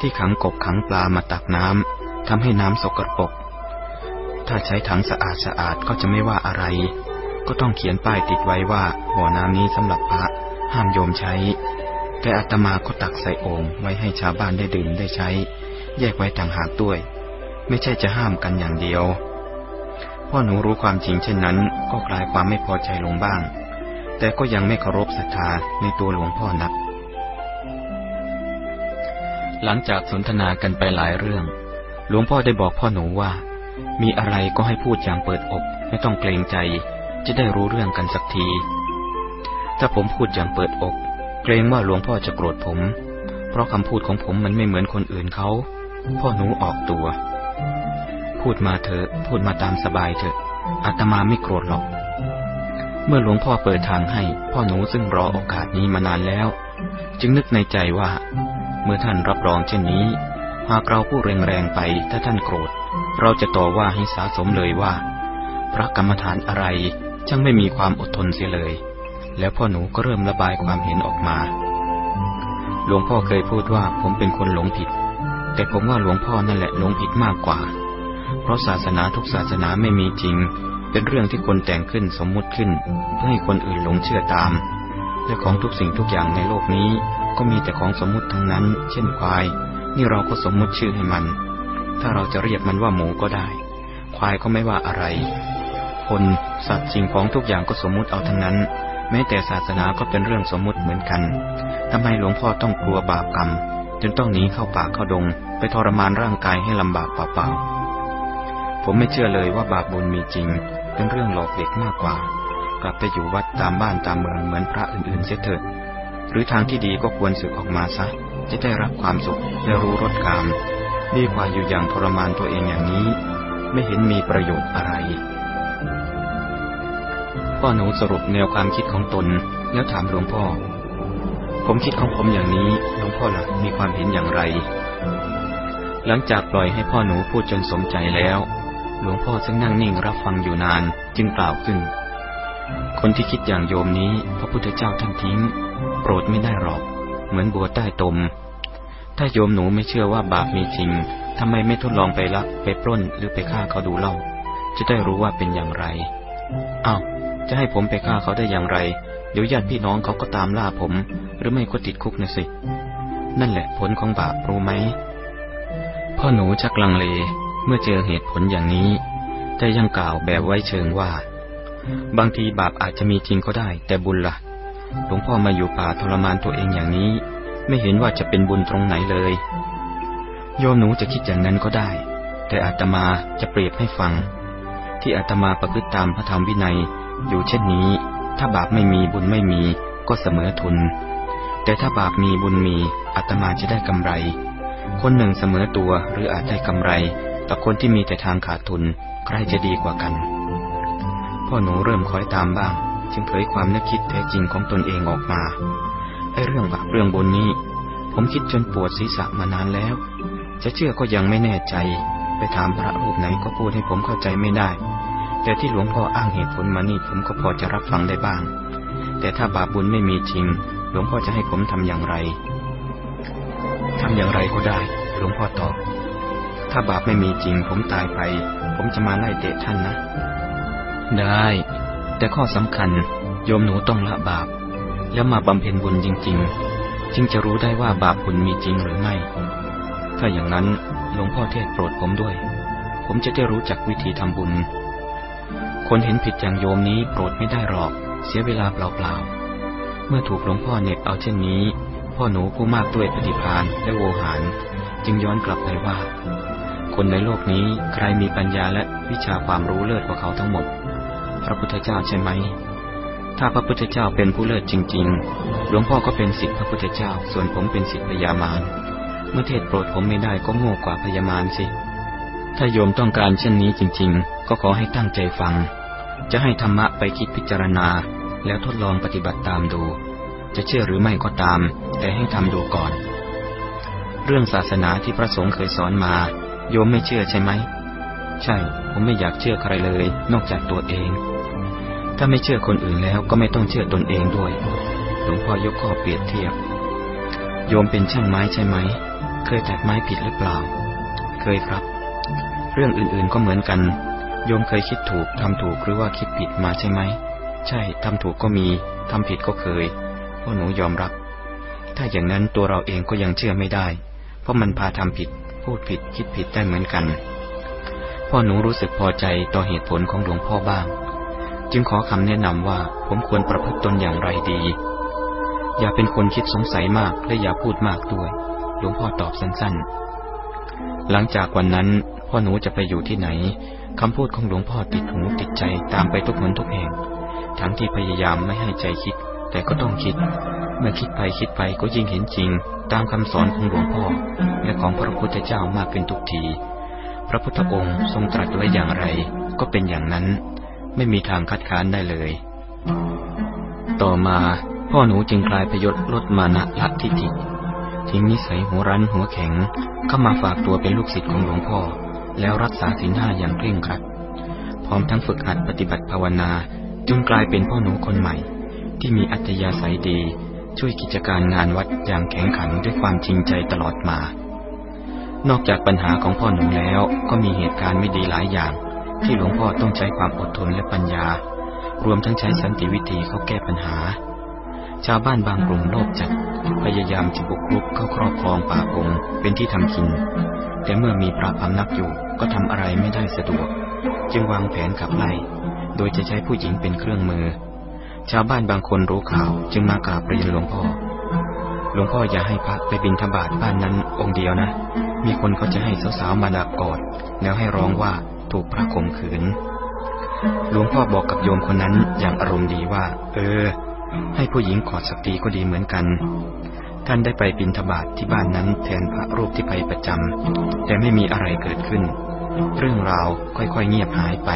ที่ขังกบขังปลามาตักน้ำทำให้น้ำสกรปรก ถ้าใช้ถังสะอาดสะอาดก็จะไม่ว่าอะไร ก็ต้องเขียนป้ายติดไว้ว่าบ่อน้ำนี้สำหรับพระห้ามโยมใช้ แต่อาตมาก็ตักใส่โอ่งไว้ให้ชาวบ้านได้ดื่มได้ใช้ แยกไว้ต่างหากด้วย ไม่ใช่จะห้ามกันอย่างเดียวพ่อหนูรู้ความจริงเช่นนั้น ก็คลายความไม่พอใจลงบ้าง แต่ก็ยังไม่เคารพศรัทธาในตัวหลวงพ่อนัก หลังจากสนทนากันไปหลายเรื่อง หลวงพ่อได้บอกพ่อหนูว่า มีอะไรก็ให้พูดอย่างเปิดอก ไม่ต้องเกรงใจ จะได้รู้เรื่องกันสักที ถ้าผมพูดอย่างเปิดอก เกรงว่าหลวงพ่อจะโกรธผม เพราะคำพูดของผมมันไม่เหมือนคนอื่นเขา พ่อหนูออกตัว พูดมาเถอะ พูดมาตามสบายเถอะอาตมาไม่โกรธหรอก เมื่อหลวงพ่อเปิดทางให้ พ่อหนูซึ่งรอโอกาสนี้มานานแล้ว จึงนึกในใจว่า เมื่อท่านรับรองเช่นนี้ หากเราพูดแรงๆไปถ้าท่านโกรธ เราจะต่อว่าให้สาสมเลยว่า พระกรรมฐานอะไรจังไม่มีความอดทนเสียเลย แล้วพ่อหนูก็เริ่มระบายความเห็นออกมา หลวงพ่อเคยพูดว่าผมเป็นคนหลงผิด แต่ผมว่าหลวงพ่อนั่นแหละหลงผิดมากกว่า เพราะศาสนาทุกศาสนาไม่มีจริง เป็นเรื่องที่คนแต่งขึ้นสมมุติขึ้น เพื่อให้คนอื่นหลงเชื่อตามและของทุกสิ่งทุกอย่างในโลกนี้ ก็มีแต่ของสมมุติทั้งนั้น เช่นควาย นี่เราก็สมมุติชื่อให้มัน ถ้าเราจะเรียกมันว่าหมูก็ได้ ควายก็ไม่ว่าอะไร คนสัตว์สิ่งของทุกอย่างก็สมมุติเอาทั้งนั้น แม้แต่ศาสนาก็เป็นเรื่องสมมุติเหมือนกันทำไมหลวงพ่อต้องกลัวบาปกรรม จนต้องหนีเข้าป่าเข้าดง ไปทรมานร่างกายให้ลำบากเปล่าๆ ผมไม่เชื่อเลยว่าบาปบุญมีจริง เป็นเรื่องหลอกเด็กมากกว่า กลับไปอยู่วัดตามบ้านตามเมืองเหมือนพระอื่นๆเสียเถิด หรือทางที่ดีก็ควรสึกออกมาซะจะได้รับความสุขและรู้รสกาม ดีกว่าอยู่อย่างทรมานตัวเองอย่างนี้ ไม่เห็นมีประโยชน์อะไรพ่อหนูสรุปแนวความคิดของตนแล้วถามหลวงพ่อ ผมคิดของผมอย่างนี้หลวงพ่อหลักมีความเห็นอย่างไร หลังจากปล่อยให้พ่อหนูพูดจนสมใจแล้ว หลวงพ่อซึ่งนั่งนิ่งรับฟังอยู่นานจึงกล่าวขึ้น คนที่คิดอย่างโยมนี้ พระพุทธเจ้าท่านทิ้ง โปรดไม่ได้หรอก เหมือนบัวใต้ตม ถ้าโยมหนูไม่เชื่อว่าบาปมีจริงทำไมไม่ทดลองไปลักไปปล้นหรือไปฆ่าเขาดูเล่า จะได้รู้ว่าเป็นอย่างไรอ้าวจะให้ผมไปฆ่าเขาได้อย่างไร เดี๋ยวญาติพี่น้องเขาก็ตามล่าผม หรือไม่ก็ติดคุกนะสิ นั่นแหละผลของบาปรู้ไหมพ่อหนูชักลังเลเมื่อเจอเหตุผลอย่างนี้ แต่ยังกล่าวแบบไว้เชิงว่า บางทีบาปอาจจะมีจริงก็ได้ แต่บุญละ่ะ หลวงพ่อมาอยู่ป่าทรมานตัวเองอย่างนี้ ไม่เห็นว่าจะเป็นบุญตรงไหนเลย โยมหนูจะคิดอย่างนั้นก็ได้ แต่อาตมาจะเปรียบให้ฟัง ที่อาตมาประพฤติตามพระธรรมวินัย อยู่เช่นนี้ ถ้าบาปไม่มีบุญไม่มี ก็เสมอทุน แต่ถ้าบาปมีบุญมีอาตมาจะได้กำไร คนหนึ่งเสมอตัวหรืออาจได้กำไรกับคนที่มีแต่ทางขาดทุนใครจะดีกว่ากัน พ่อหนูเริ่มคอยตามบ้าง จึงเผยความนึกคิดแท้จริงของตนเองออกมา ไอ้เรื่องบาปเรื่องบนนี้ ผมคิดจนปวดศีรษะมานานแล้ว จะเชื่อก็ยังไม่แน่ใจ ไปถามพระรูปไหนก็พูดให้ผมเข้าใจไม่ได้ แต่ที่หลวงพ่ออ้างเหตุผลมานี่ผมก็พอจะรับฟังได้บ้าง แต่ถ้าบาปบุญไม่มีจริง หลวงพ่อจะให้ผมทำอย่างไรทำอย่างไรก็ได้ หลวงพ่อตอบ ถ้าบาปไม่มีจริง ผมตายไป ผมจะมาไล่เตะท่านนะ ได้ แต่ข้อสำคัญโยมหนูต้องละบาป แล้วมาบำเพ็ญบุญจริง ๆ จึงจะรู้ได้ว่าบาปบุญมีจริงหรือไม่ ถ้าอย่างนั้นหลวงพ่อเทศโปรดผมด้วย ผมจะได้รู้จักวิธีทำบุญ คนเห็นผิดอย่างโยมนี้โปรดไม่ได้หรอก เสียเวลาเปล่าๆ เมื่อถูกหลวงพ่อเน็บเอาเช่นนี้ พ่อหนูผู้มากด้วยปฏิพานและโวหาร จึงย้อนกลับไปว่า คนในโลกนี้ใครมีปัญญาและวิชาความรู้เลิศกว่าเขาทั้งหมด พระพุทธเจ้าใช่ไหม ถ้าพระพุทธเจ้าเป็นผู้เลิศจริง ๆ หลวงพ่อก็เป็นศิษย์พระพุทธเจ้า ส่วนผมเป็นศิษย์พญามาร เมื่อเทศโปรดผมไม่ได้ก็โง่กว่าพญามารสิ ถ้าโยมต้องการเช่นนี้จริง ๆ ก็ขอให้ตั้งใจฟัง จะให้ธรรมะไปคิดพิจารณา แล้วทดลองปฏิบัติตามดู จะเชื่อหรือไม่ก็ตาม แต่ให้ทำดูก่อน เรื่องศาสนาที่พระสงฆ์เคยสอนมา โยมไม่เชื่อใช่ไหม ใช่ ผมไม่อยากเชื่อใครเลย นอกจากตัวเอง ถ้าไม่เชื่อคนอื่นแล้วก็ไม่ต้องเชื่อตนเองด้วย หลวงพ่อยกข้อเปรียบเทียบ โยมเป็นช่างไม้ใช่ไหม เคยตัดไม้ผิดหรือเปล่า เคยครับ เรื่องอื่นๆก็เหมือนกัน โยมเคยคิดถูกทำถูกหรือว่าคิดผิดมาใช่ไหม ใช่ทำถูกก็มีทำผิดก็เคยพ่อหนูยอมรับ ถ้าอย่างนั้นตัวเราเองก็ยังเชื่อไม่ได้ เพราะมันพาทำผิด พูดผิดคิดผิดได้เหมือนกัน พ่อหนูรู้สึกพอใจต่อเหตุผลของหลวงพ่อบ้าง จึงขอคำแนะนำว่าผมควรประพฤติตนอย่างไรดี อย่าเป็นคนคิดสงสัยมากและอย่าพูดมากด้วย หลวงพ่อตอบสั้นๆ หลังจากวันนั้น พ่อหนูจะไปอยู่ที่ไหนคำพูดของหลวงพ่อติดหูติดใจตามไปทุกคนทุกแห่ง ทั้งที่พยายามไม่ให้ใจคิด แต่ก็ต้องคิด เมื่อคิดไปคิดไปก็ยิ่งเห็นจริง ตามคำสอนของหลวงพ่อ และของพระพุทธเจ้ามากขึ้นทุกที พระพุทธองค์ทรงตรัสไว้อย่างไร ก็เป็นอย่างนั้น ไม่มีทางคัดค้านได้เลย ต่อมาพ่อหนูจึงกลายพยศลดมานะละทิฐิทิ้งนิสัยหัวรั้นหัวแข็งเข้ามาฝากตัวเป็นลูกศิษย์ของหลวงพ่อ แล้วรักษาศีลห้าอย่างเคร่งครัด พร้อมทั้งฝึกหัดปฏิบัติภาวนาจึงกลายเป็นพ่อหนูคนใหม่ ที่มีอัธยาศัยดี ช่วยกิจการงานวัดอย่างแข็งขันด้วยความจริงใจตลอดมา นอกจากปัญหาของพ่อหนูแล้วก็มีเหตุการณ์ไม่ดีหลายอย่าง ที่หลวงพ่อต้องใช้ความอดทนและปัญญา รวมทั้งใช้สันติวิธีเข้าแก้ปัญหา ชาวบ้านบางกลุ่มโลภจัดพยายามจะบุกรุกเข้าครอบครองป่าองค์เป็นที่ทำกิน แต่เมื่อมีพระพำนักอยู่ก็ทำอะไรไม่ได้สะดวก จึงวางแผนขับไล่ โดยจะใช้ผู้หญิงเป็นเครื่องมือ ชาวบ้านบางคนรู้ข่าวจึงมากราบเรียนหลวงพ่อ หลวงพ่ออย่าให้พระไปบินธบาตบ้านนั้นองค์เดียวนะ มีคนเขาจะให้สาวๆมาดักกอด แล้วให้ร้องว่า ถูกพระข่มขืน หลวงพ่อบอกกับโยมคนนั้นอย่างอารมณ์ดีว่า เออ ให้ผู้หญิงกอดสักทีก็ดีเหมือนกัน ท่านได้ไปบินทบาทที่บ้านนั้นแทนพระรูปที่ไปประจำแต่ไม่มีอะไรเกิดขึ้น เรื่องราวค่อยๆเงียบหายไป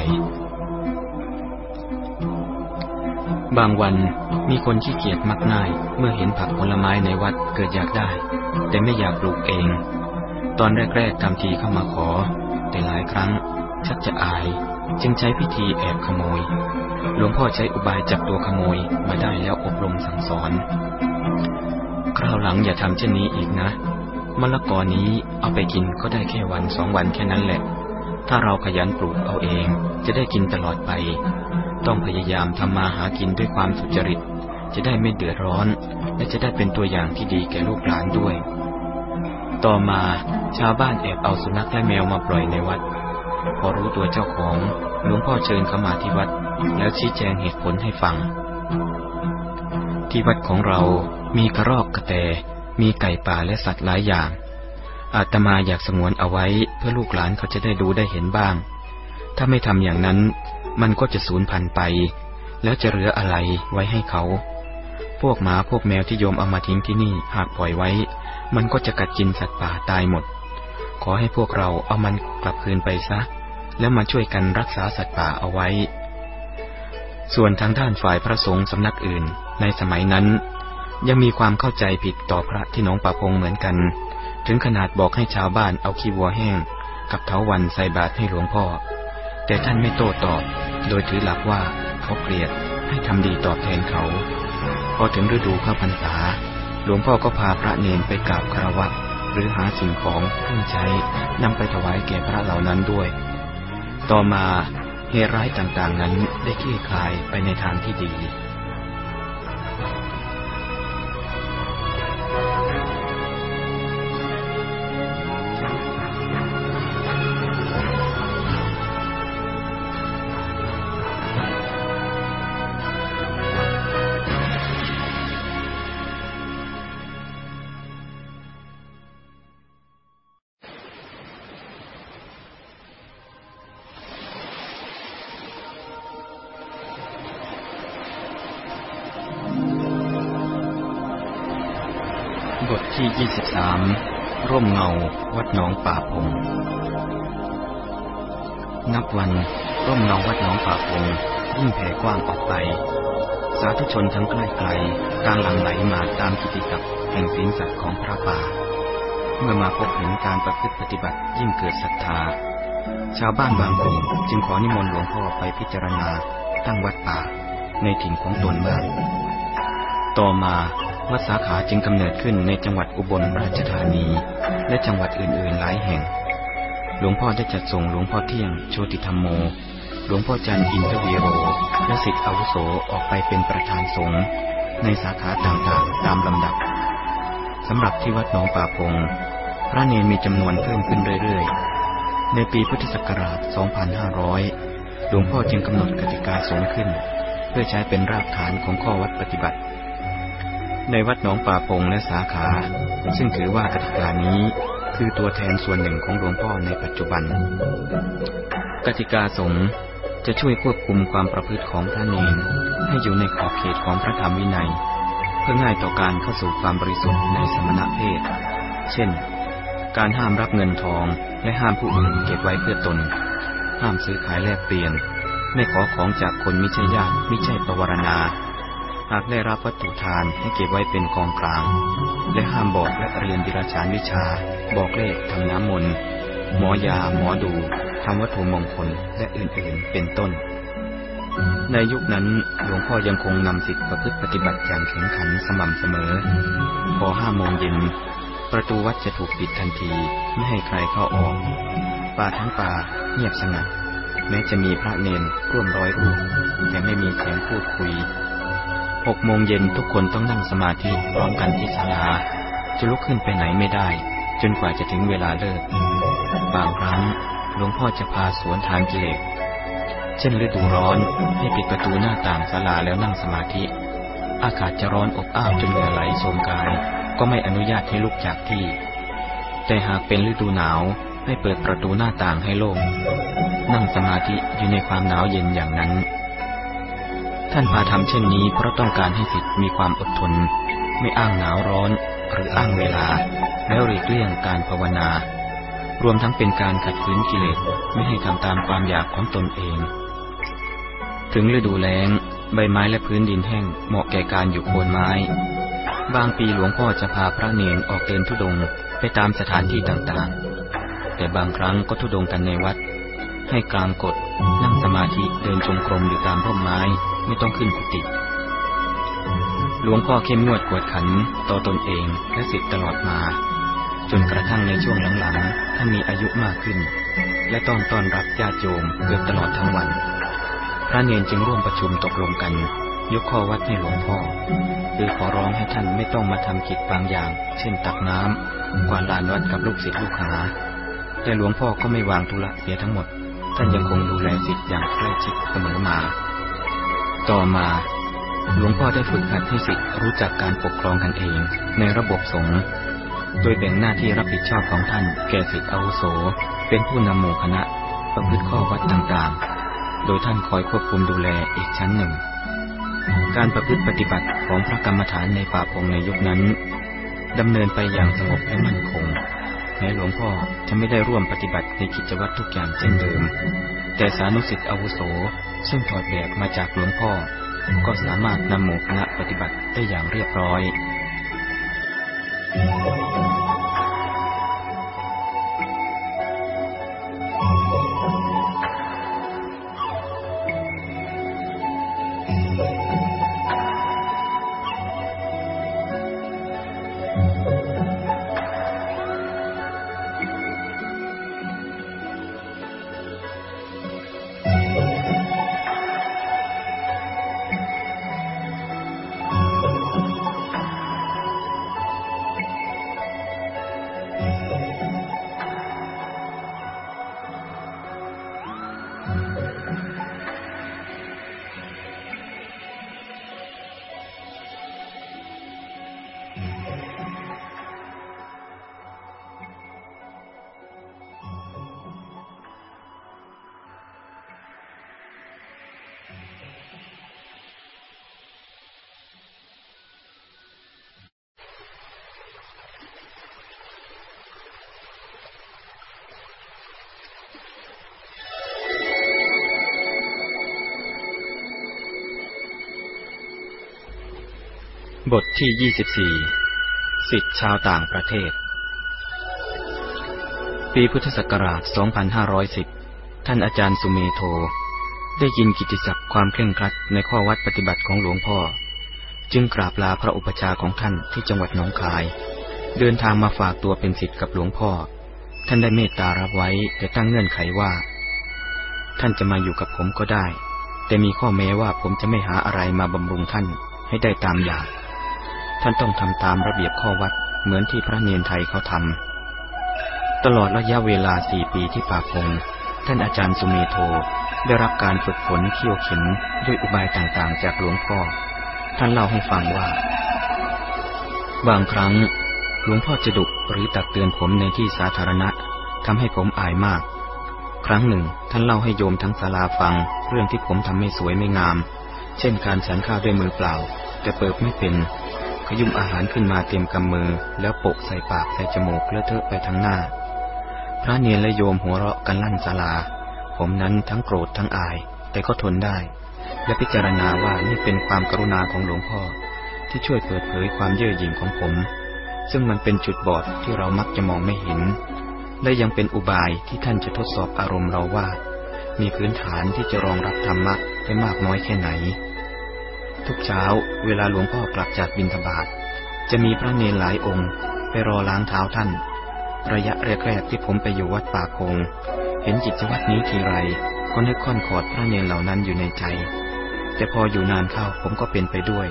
บางวันมีคนขี้เกียจมักง่าย เมื่อเห็นผักผลไม้ในวัดเกิดอยากได้ แต่ไม่อยากปลูกเอง ตอนแรกๆทำทีเข้ามาขอ แต่หลายครั้ง ชักจะอาย จึงใช้พิธีแอบขโมย หลวงพ่อใช้อุบายจับตัวขโมยมาได้แล้วอบรมสั่งสอน คราวหลังอย่าทำเช่นนี้อีกนะมะละกอนี้เอาไปกินก็ได้แค่วันสองวันแค่นั้นแหละ ถ้าเราขยันปลูกเอาเองจะได้กินตลอดไป ต้องพยายามทำมาหากินด้วยความสุจริต จะได้ไม่เดือดร้อน และจะได้เป็นตัวอย่างที่ดีแก่ลูกหลานด้วย ต่อมาชาวบ้านแอบเอาสุนัขและแมวมาปล่อยในวัด พอรู้ตัวเจ้าของหลวงพ่อเชิญเข้ามาที่วัด แล้วชี้แจงเหตุผลให้ฟัง ที่วัดของเรามีกระรอกกระแต มีไก่ป่าและสัตว์หลายอย่าง อาตมาอยากสงวนเอาไว้เพื่อลูกหลานเขาจะได้ดูได้เห็นบ้าง ถ้าไม่ทำอย่างนั้น มันก็จะสูญพันธุ์ไป แล้วจะเหลืออะไรไว้ให้เขา พวกหมาพวกแมวที่โยมเอามาทิ้งที่นี่หากปล่อยไว้ มันก็จะกัดกินสัตว์ป่าตายหมดขอให้พวกเราเอามันกลับคืนไปซะ แล้วมาช่วยกันรักษาสัตว์ป่าเอาไว้ ส่วนทางด้านฝ่ายพระสงฆ์สำนักอื่น ในสมัยนั้น ยังมีความเข้าใจผิดต่อพระที่หนองป่าพงเหมือนกัน ถึงขนาดบอกให้ชาวบ้านเอาขี้วัวแห้ง กับเถาวันใส่บาตรให้หลวงพ่อ แต่ท่านไม่โต้ตอบ โดยถือหลักว่าเขาเกลียดให้ทำดีตอบแทนเขา พอถึงฤดูเข้าพรรษา หลวงพ่อก็พาพระเนนไปกราบคารวะหรือหาสิ่งของเครื่องใช้นำไปถวายแก่พระเหล่านั้นด้วย ต่อมาเหตุร้ายต่างๆนั้นได้คลี่คลายไปในทางที่ดี ชนทั้งใกล้ไกลการหลั่งไหลมาตามกิติศัพท์แห่งศีลสัตว์ของพระป่า เมื่อมาพบเห็นการประพฤติปฏิบัติยิ่งเกิดศรัทธา ชาวบ้านบางกลุ่มจึงขอนิมนต์หลวงพ่อไปพิจารณาตั้งวัดป่าในถิ่นของตนบ้างต่อมาวัดสาขาจึงกำเนิดขึ้นในจังหวัดอุบลราชธานี และจังหวัดอื่นๆหลายแห่ง หลวงพ่อได้จัดส่งหลวงพ่อเที่ยงโชติธรรมโม หลวงพ่อจันทร์อินทวีโรและสิทธิอาวุโสออกไปเป็นประธานสงฆ์ในสาขาต่างๆ ตามลำดับสำหรับที่วัดหนองป่าพง พระเนรมีจำนวนเพิ่มขึ้นเรื่อยๆ ในปีพุทธศักราช 2500 หลวงพ่อจึงกำหนดกติกาสงฆ์ขึ้น เพื่อใช้เป็นรากฐานของข้อวัดปฏิบัติ ในวัดหนองป่าพงและสาขา ซึ่งถือว่ากติกานี้คือตัวแทนส่วนหนึ่งของหลวงพ่อในปัจจุบัน กติกาสงฆ์ จะช่วยควบคุมความประพฤติของพระเนรให้อยู่ในขอบเขตของพระธรรมวินัย เพื่อง่ายต่อการเข้าสู่ความบริสุทธิ์ในสมณะเพศ เช่น การห้ามรับเงินทองและห้ามผู้อื่นเก็บไว้เพื่อตน ห้ามซื้อขายแลกเปลี่ยน ไม่ขอของจากคนมิใช่ญาติมิใช่ปวารณา หากได้รับวัตถุทานให้เก็บไว้เป็นกองกลาง และห้ามบอกและเรียนดิราชานวิชา บอกเลขทำน้ำมนต์ หมอยา หมอดูทำวัตถุมงคลและอื่นๆ เป็นต้น ในยุคนั้นหลวงพ่อยังคงนำสิทธิประพฤติปฏิบัติอย่างแข็งขันสม่ำเสมอ พอห้าโมงเย็น ประตูวัดจะถูกปิดทันที ไม่ให้ใครเข้าออก ป่าทั้งป่าเงียบสงัด แม้จะมีพระเนนร่วมร้อยรูปแต่ไม่มีเสียงพูดคุยหกโมงเย็นทุกคนต้องนั่งสมาธิพร้อมกันที่ศาลา จะลุกขึ้นไปไหนไม่ได้ จนกว่าจะถึงเวลาเลิก บางครั้งหลวงพ่อจะพาสวนทางกิเลส เช่นฤดูร้อนให้ปิดประตูหน้าต่างศาลาแล้วนั่งสมาธิ อากาศจะร้อนอบอ้าวจนเหงื่อไหลโสมกาย ก็ไม่อนุญาตให้ลุกจากที่ แต่หากเป็นฤดูหนาวให้เปิดประตูหน้าต่างให้โล่ง นั่งสมาธิอยู่ในความหนาวเย็นอย่างนั้น ท่านพาทำเช่นนี้เพราะต้องการให้สิทธิ์มีความอดทน ไม่อ้างหนาวร้อนหรืออ้างเวลา แล้วหลีกเลี่ยงการภาวนา รวมทั้งเป็นการขัดขืนกิเลสไม่ให้ทำตามความอยากของตนเอง ถึงฤดูแล้ง ใบไม้และพื้นดินแห้งเหมาะแก่การอยู่โคนไม้ บางปีหลวงพ่อจะพาพระเนนออกเดินทุดงไปตามสถานที่ต่างๆ แต่บางครั้งก็ทุดงกันในวัด ให้กลางกฎนั่งสมาธิเดินจงกรมอยู่ตามร่มไม้ไม่ต้องขึ้นกุฏิหลวงพ่อเข้มงวดกวดขันต่อตนเองและสิทธิ์ตลอดมา จนกระทั่งในช่วงหลังๆท่านมีอายุมากขึ้น และต้องต้อนรับญาติโยมเกือบตลอดทั้งวัน พระเนนจึงร่วมประชุมตกลงกัน ยกข้อวัดให้หลวงพ่อ คือขอร้องให้ท่านไม่ต้องมาทำกิจบางอย่าง เช่นตักน้ำกวาดลานวัดกับลูกศิษย์ลูกหา แต่หลวงพ่อก็ไม่วางธุระเสียทั้งหมด ท่านยังคงดูแลศิษย์อย่างใกล้ชิดเสมอมา ต่อมาหลวงพ่อได้ฝึกหัดให้ศิษย์รู้จักการปกครองกันเอง ในระบบสงฆ์ โดยแบ่งหน้าที่รับผิดชอบของท่านแก่ศิษย์อาวุโส เป็นผู้นำหมู่คณะประพฤติข้อวัดต่างๆ โดยท่านคอยควบคุมดูแลอีกชั้นหนึ่ง การประพฤติปฏิบัติของพระกรรมฐานในป่าพงในยุคนั้นดำเนินไปอย่างสงบและมั่นคงแม้หลวงพ่อจะไม่ได้ร่วมปฏิบัติในกิจวัตรทุกอย่างเช่นเดิม แต่สานุสิทธิอาวุโสซึ่งถอดแบบมาจากหลวงพ่อ ก็สามารถนำหมู่คณะปฏิบัติได้อย่างเรียบร้อย
อ
บทที่ 24 สิทธิชาวต่างประเทศ ปีพุทธศักราช 2510 ท่านอาจารย์สุเมโท ได้ยินกิติศัพท์ความเคร่งครัดในข้อวัดปฏิบัติของหลวงพ่อ จึงกราบลาพระอุปชาของท่านที่จังหวัดหนองคาย เดินทางมาฝากตัวเป็นสิทธิ์กับหลวงพ่อ ท่านได้เมตตารับไว้แต่ตั้งเงื่อนไขว่า ท่านจะมาอยู่กับผมก็ได้ แต่มีข้อแม้ว่าผมจะไม่หาอะไรมาบำรุงท่านให้ได้ตามอยาก ท่านต้องทำตามระเบียบข้อวัดเหมือนที่พระเนนไทยเขาทำตลอดระยะเวลาสี่ปีที่ปากพงท่านอาจารย์สุเมโทได้รับการฝึกฝนเขี่ยวเข็นด้วยอุบายต่างๆ จากหลวงพ่อ ท่านเล่าให้ฟังว่า บางครั้งหลวงพ่อจะดุหรือตักเตือนผมในที่สาธารณะทำให้ผมอายมาก ครั้งหนึ่ง ท่านเล่าให้โยมทั้งศาลาฟัง เรื่องที่ผมทำไม่สวยไม่งาม เช่นการฉันข้าวด้วยมือเปล่า แต่เปิดไม่เป็น ขยุ่มอาหารขึ้นมาเตรียมกำมือ แล้วโปะใส่ปากใส่จมูกเลอะเทอะไปทั้งหน้า พระเนียนและโยมหัวเราะกันลั่นศาลา ผมนั้นทั้งโกรธทั้งอาย แต่ก็ทนได้ และพิจารณาว่านี่เป็นความกรุณาของหลวงพ่อ ที่ช่วยเปิดเผยความเย่อหยิ่งของผม ซึ่งมันเป็นจุดบอดที่เรามักจะมองไม่เห็น และยังเป็นอุบายที่ท่านจะทดสอบอารมณ์เราว่า มีพื้นฐานที่จะรองรับธรรมะได้มากน้อยแค่ไหน ทุกเช้า เวลาหลวงพ่อกลับจากบินทบาทจะมีพระเนรหลายองค์ ไปรอล้างเท้าท่าน ระยะแรกๆที่ผมไปอยู่วัดป่าคง เห็นจิตวัดนี้ทีไร ก็นึกค่อนขอดพระเนรเหล่านั้นอยู่ในใจ แต่พออยู่นานเข้าผมก็เป็นไปด้วย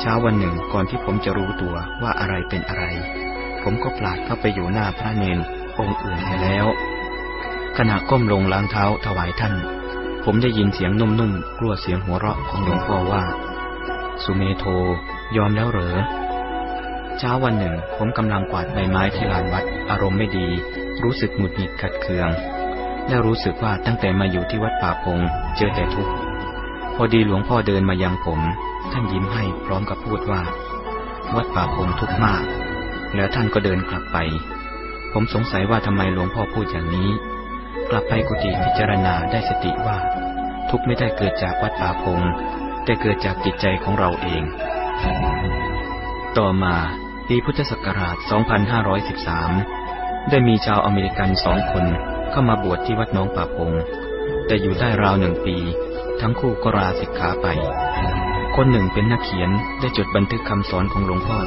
เช้าวันหนึ่งก่อนที่ผมจะรู้ตัวว่าอะไรเป็นอะไร ผมก็ปลาดเข้าไปอยู่หน้าพระเนรองค์อื่นไปแล้ว ขณะก้มลงล้างเท้าถวายท่าน ผมได้ยินเสียงนุ่มๆกลัวเสียงหัวเราะของหลวงพ่อว่า สุเมโท ยอมแล้วเหรอ เช้าวันหนึ่ง ผมกำลังกวาดใบไม้ที่ลานวัด อารมณ์ไม่ดี รู้สึกหงุดหงิดขัดเคือง และรู้สึกว่าตั้งแต่มาอยู่ที่วัดป่าพง เจอแต่ทุกข์ พอดีหลวงพ่อเดินมายังผม ท่านยิ้มให้พร้อมกับพูดว่า วัดป่าพงทุกข์มาก แล้วท่านก็เดินกลับไป ผมสงสัยว่าทำไมหลวงพ่อพูดอย่างนี้ กลับไปกุฏิพิจารณาได้สติว่า ทุกข์ไม่ได้เกิดจากวัดป่าพง แต่เกิดจากจิตใจของเราเอง ต่อมาปีพุทธศักราช 2513 ได้มีชาวอเมริกันสองคนเข้ามาบวชที่วัดน้องป่าพง แต่อยู่ได้ราวหนึ่งปี ทั้งคู่ก็ราสิกขาไป คนหนึ่งเป็นนักเขียนได้จดบันทึกคำสอนของหลวงพ่อ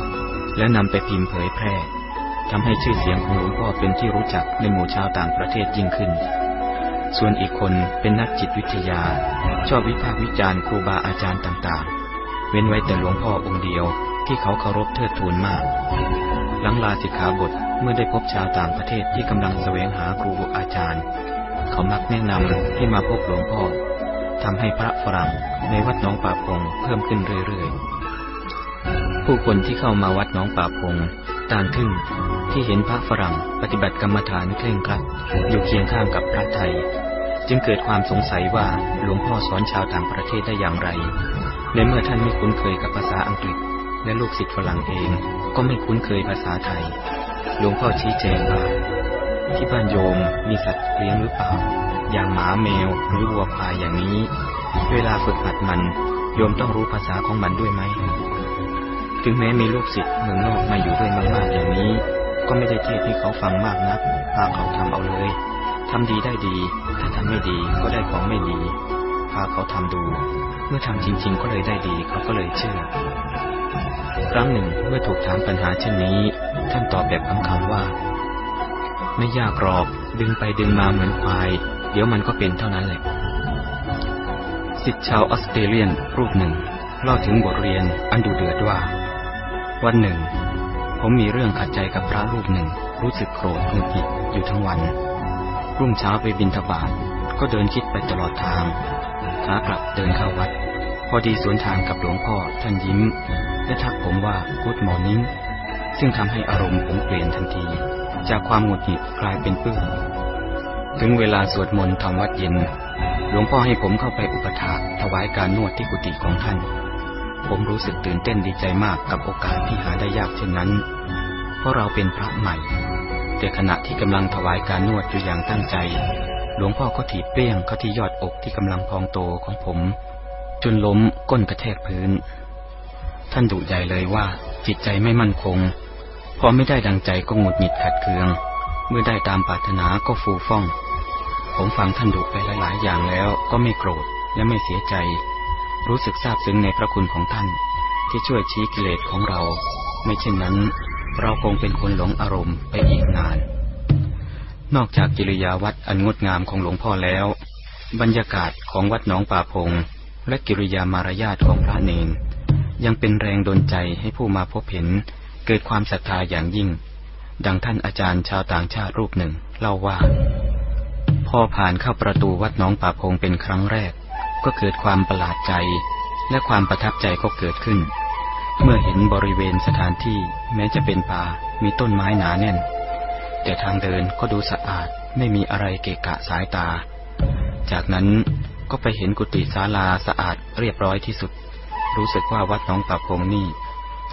และนำไปพิมพ์เผยแพร่ทำให้ชื่อเสียงของหลวงพ่อเป็นที่รู้จักในหมู่ชาวต่างประเทศยิ่งขึ้น ส่วนอีกคนเป็นนักจิตวิทยา ชอบวิพากษ์วิจารณ์ครูบาอาจารย์ต่างๆ เว้นไว้แต่หลวงพ่อองค์เดียวที่เขาเคารพเทิดทูนมาก หลังลาสิกขาบทเมื่อได้พบชาวต่างประเทศที่กำลังแสวงหาครูอาจารย์ เขามักแนะนำให้มาพบหลวงพ่อทำให้พระฝรั่งในวัดน้องป่าพงเพิ่มขึ้นเรื่อยๆ ผู้คนที่เข้ามาวัดน้องป่าพง ต่างขึ้นที่เห็นพระฝรั่งปฏิบัติกรรมฐานเคร่งครัดอยู่เคียงข้างกับพระไทย จึงเกิดความสงสัยว่าหลวงพ่อสอนชาวต่างประเทศได้อย่างไร ในเมื่อท่านไม่คุ้นเคยกับภาษาอังกฤษ และลูกศิษย์ฝรั่งเองก็ไม่คุ้นเคยภาษาไทย หลวงพ่อชี้แจงว่า ที่บ้านโยมมีสัตว์เลี้ยงหรือเปล่า อย่างหมาแมวหรือวัวควายอย่างนี้ เวลาฝึกหัดมันโยมต้องรู้ภาษาของมันด้วยไหมถึงแม้มีลูกศิษย์ มืองนอกมาอยู่ด้วยมากๆอย่างนี้ ก็ไม่ได้เทศให้เขาฟังมากนักพาเขาทำเอาเลยทำดีได้ดี ถ้าทำไม่ดีก็ได้ของไม่ดี พาเขาทำดู เมื่อทำจริง ๆ ก็เลยได้ดีเขาก็เลยเชื่อ ครั้งหนึ่งเมื่อถูกถามปัญหาเช่นนี้ ท่านตอบแบบคำๆว่า ไม่ยากหรอกดึงไปดึงมาเหมือนควาย เดี๋ยวมันก็เป็นเท่านั้นแหละสิทธิ์ชาวออสเตรเลียนรูปหนึ่งเล่าถึงบทเรียนอันดูเดือดว่า วันหนึ่ง ผมมีเรื่องขัดใจกับพระรูปหนึ่ง รู้สึกโกรธหงุดหงิดอยู่ทั้งวัน รุ่งเช้าไปบินทบาทก็เดินคิดไปตลอดทางขากลับเดินเข้าวัด พอดีสวนทางกับหลวงพ่อท่านยิ้ม และทักผมว่า Good Morning ซึ่งทำให้อารมณ์ผมเปลี่ยนทันที จากความหงุดหงิดกลายเป็นปื้มถึงเวลาสวดมนต์ทำวัดเย็น หลวงพ่อให้ผมเข้าไปอุปถากถวายการนวดที่กุฏิของท่าน ผมรู้สึกตื่นเต้นดีใจมากกับโอกาสที่หาได้ยากเช่นนั้น เพราะเราเป็นพระใหม่ แต่ขณะที่กำลังถวายการนวดอยู่อย่างตั้งใจ หลวงพ่อก็ถีบเปี้ยงเข้าที่ยอดอกที่กำลังพองโตของผม จนล้มก้นกระแทกพื้น ท่านดุใหญ่เลยว่าจิตใจไม่มั่นคง พอไม่ได้ดังใจก็หงุดหงิดขัดเคือง เมื่อได้ตามปรารถนาก็ฟูฟ่อง ผมฟังท่านดุไปหลายๆอย่างแล้วก็ไม่โกรธและไม่เสียใจ รู้สึกซาบซึ้งในพระคุณของท่าน ที่ช่วยชี้กิเลสของเรา ไม่เช่นนั้น เราคงเป็นคนหลงอารมณ์ไปอีกนาน นอกจากกิริยาวัดอันงดงามของหลวงพ่อแล้ว บรรยากาศของวัดหนองป่าพง และกิริยามารยาทของพระเนนยังเป็นแรงดลใจให้ผู้มาพบเห็น เกิดความศรัทธาอย่างยิ่ง ดังท่านอาจารย์ชาวต่างชาติรูปหนึ่ง เล่าว่าพอผ่านเข้าประตูวัดหนองป่าพงเป็นครั้งแรก ก็เกิดความประหลาดใจ และความประทับใจก็เกิดขึ้น เมื่อเห็นบริเวณสถานที่แม้จะเป็นป่ามีต้นไม้หนาแน่น แต่ทางเดินก็ดูสะอาดไม่มีอะไรเกะกะสายตา จากนั้นก็ไปเห็นกุฏิศาลาสะอาดเรียบร้อยที่สุด รู้สึกว่าวัดหนองป่าพงนี่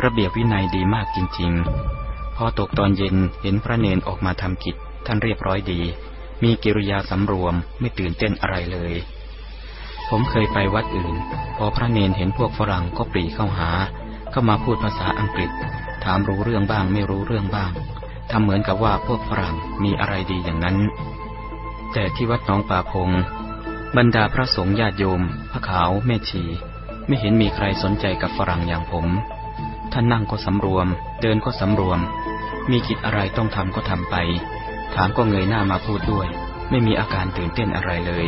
ระเบียบวินัยดีมากจริง ๆ พอตกตอนเย็นเห็นพระเนนออกมาทำกิจ ท่านเรียบร้อยดี มีกิริยาสำรวมไม่ตื่นเต้นอะไรเลย ผมเคยไปวัดอื่น พอพระเนนเห็นพวกฝรั่งก็ปรีเข้าหา เข้ามาพูดภาษาอังกฤษ ถามรู้เรื่องบ้างไม่รู้เรื่องบ้างทำเหมือนกับว่าพวกฝรั่งมีอะไรดีอย่างนั้น แต่ที่วัดหนองป่าพง บรรดาพระสงฆ์ญาติโยม พระขาวแม่ชี ไม่เห็นมีใครสนใจกับฝรั่งอย่างผม ท่านนั่งก็สำรวม เดินก็สำรวม มีกิจอะไรต้องทำก็ทำไป ถามก็เงยหน้ามาพูดด้วย ไม่มีอาการตื่นเต้นอะไรเลย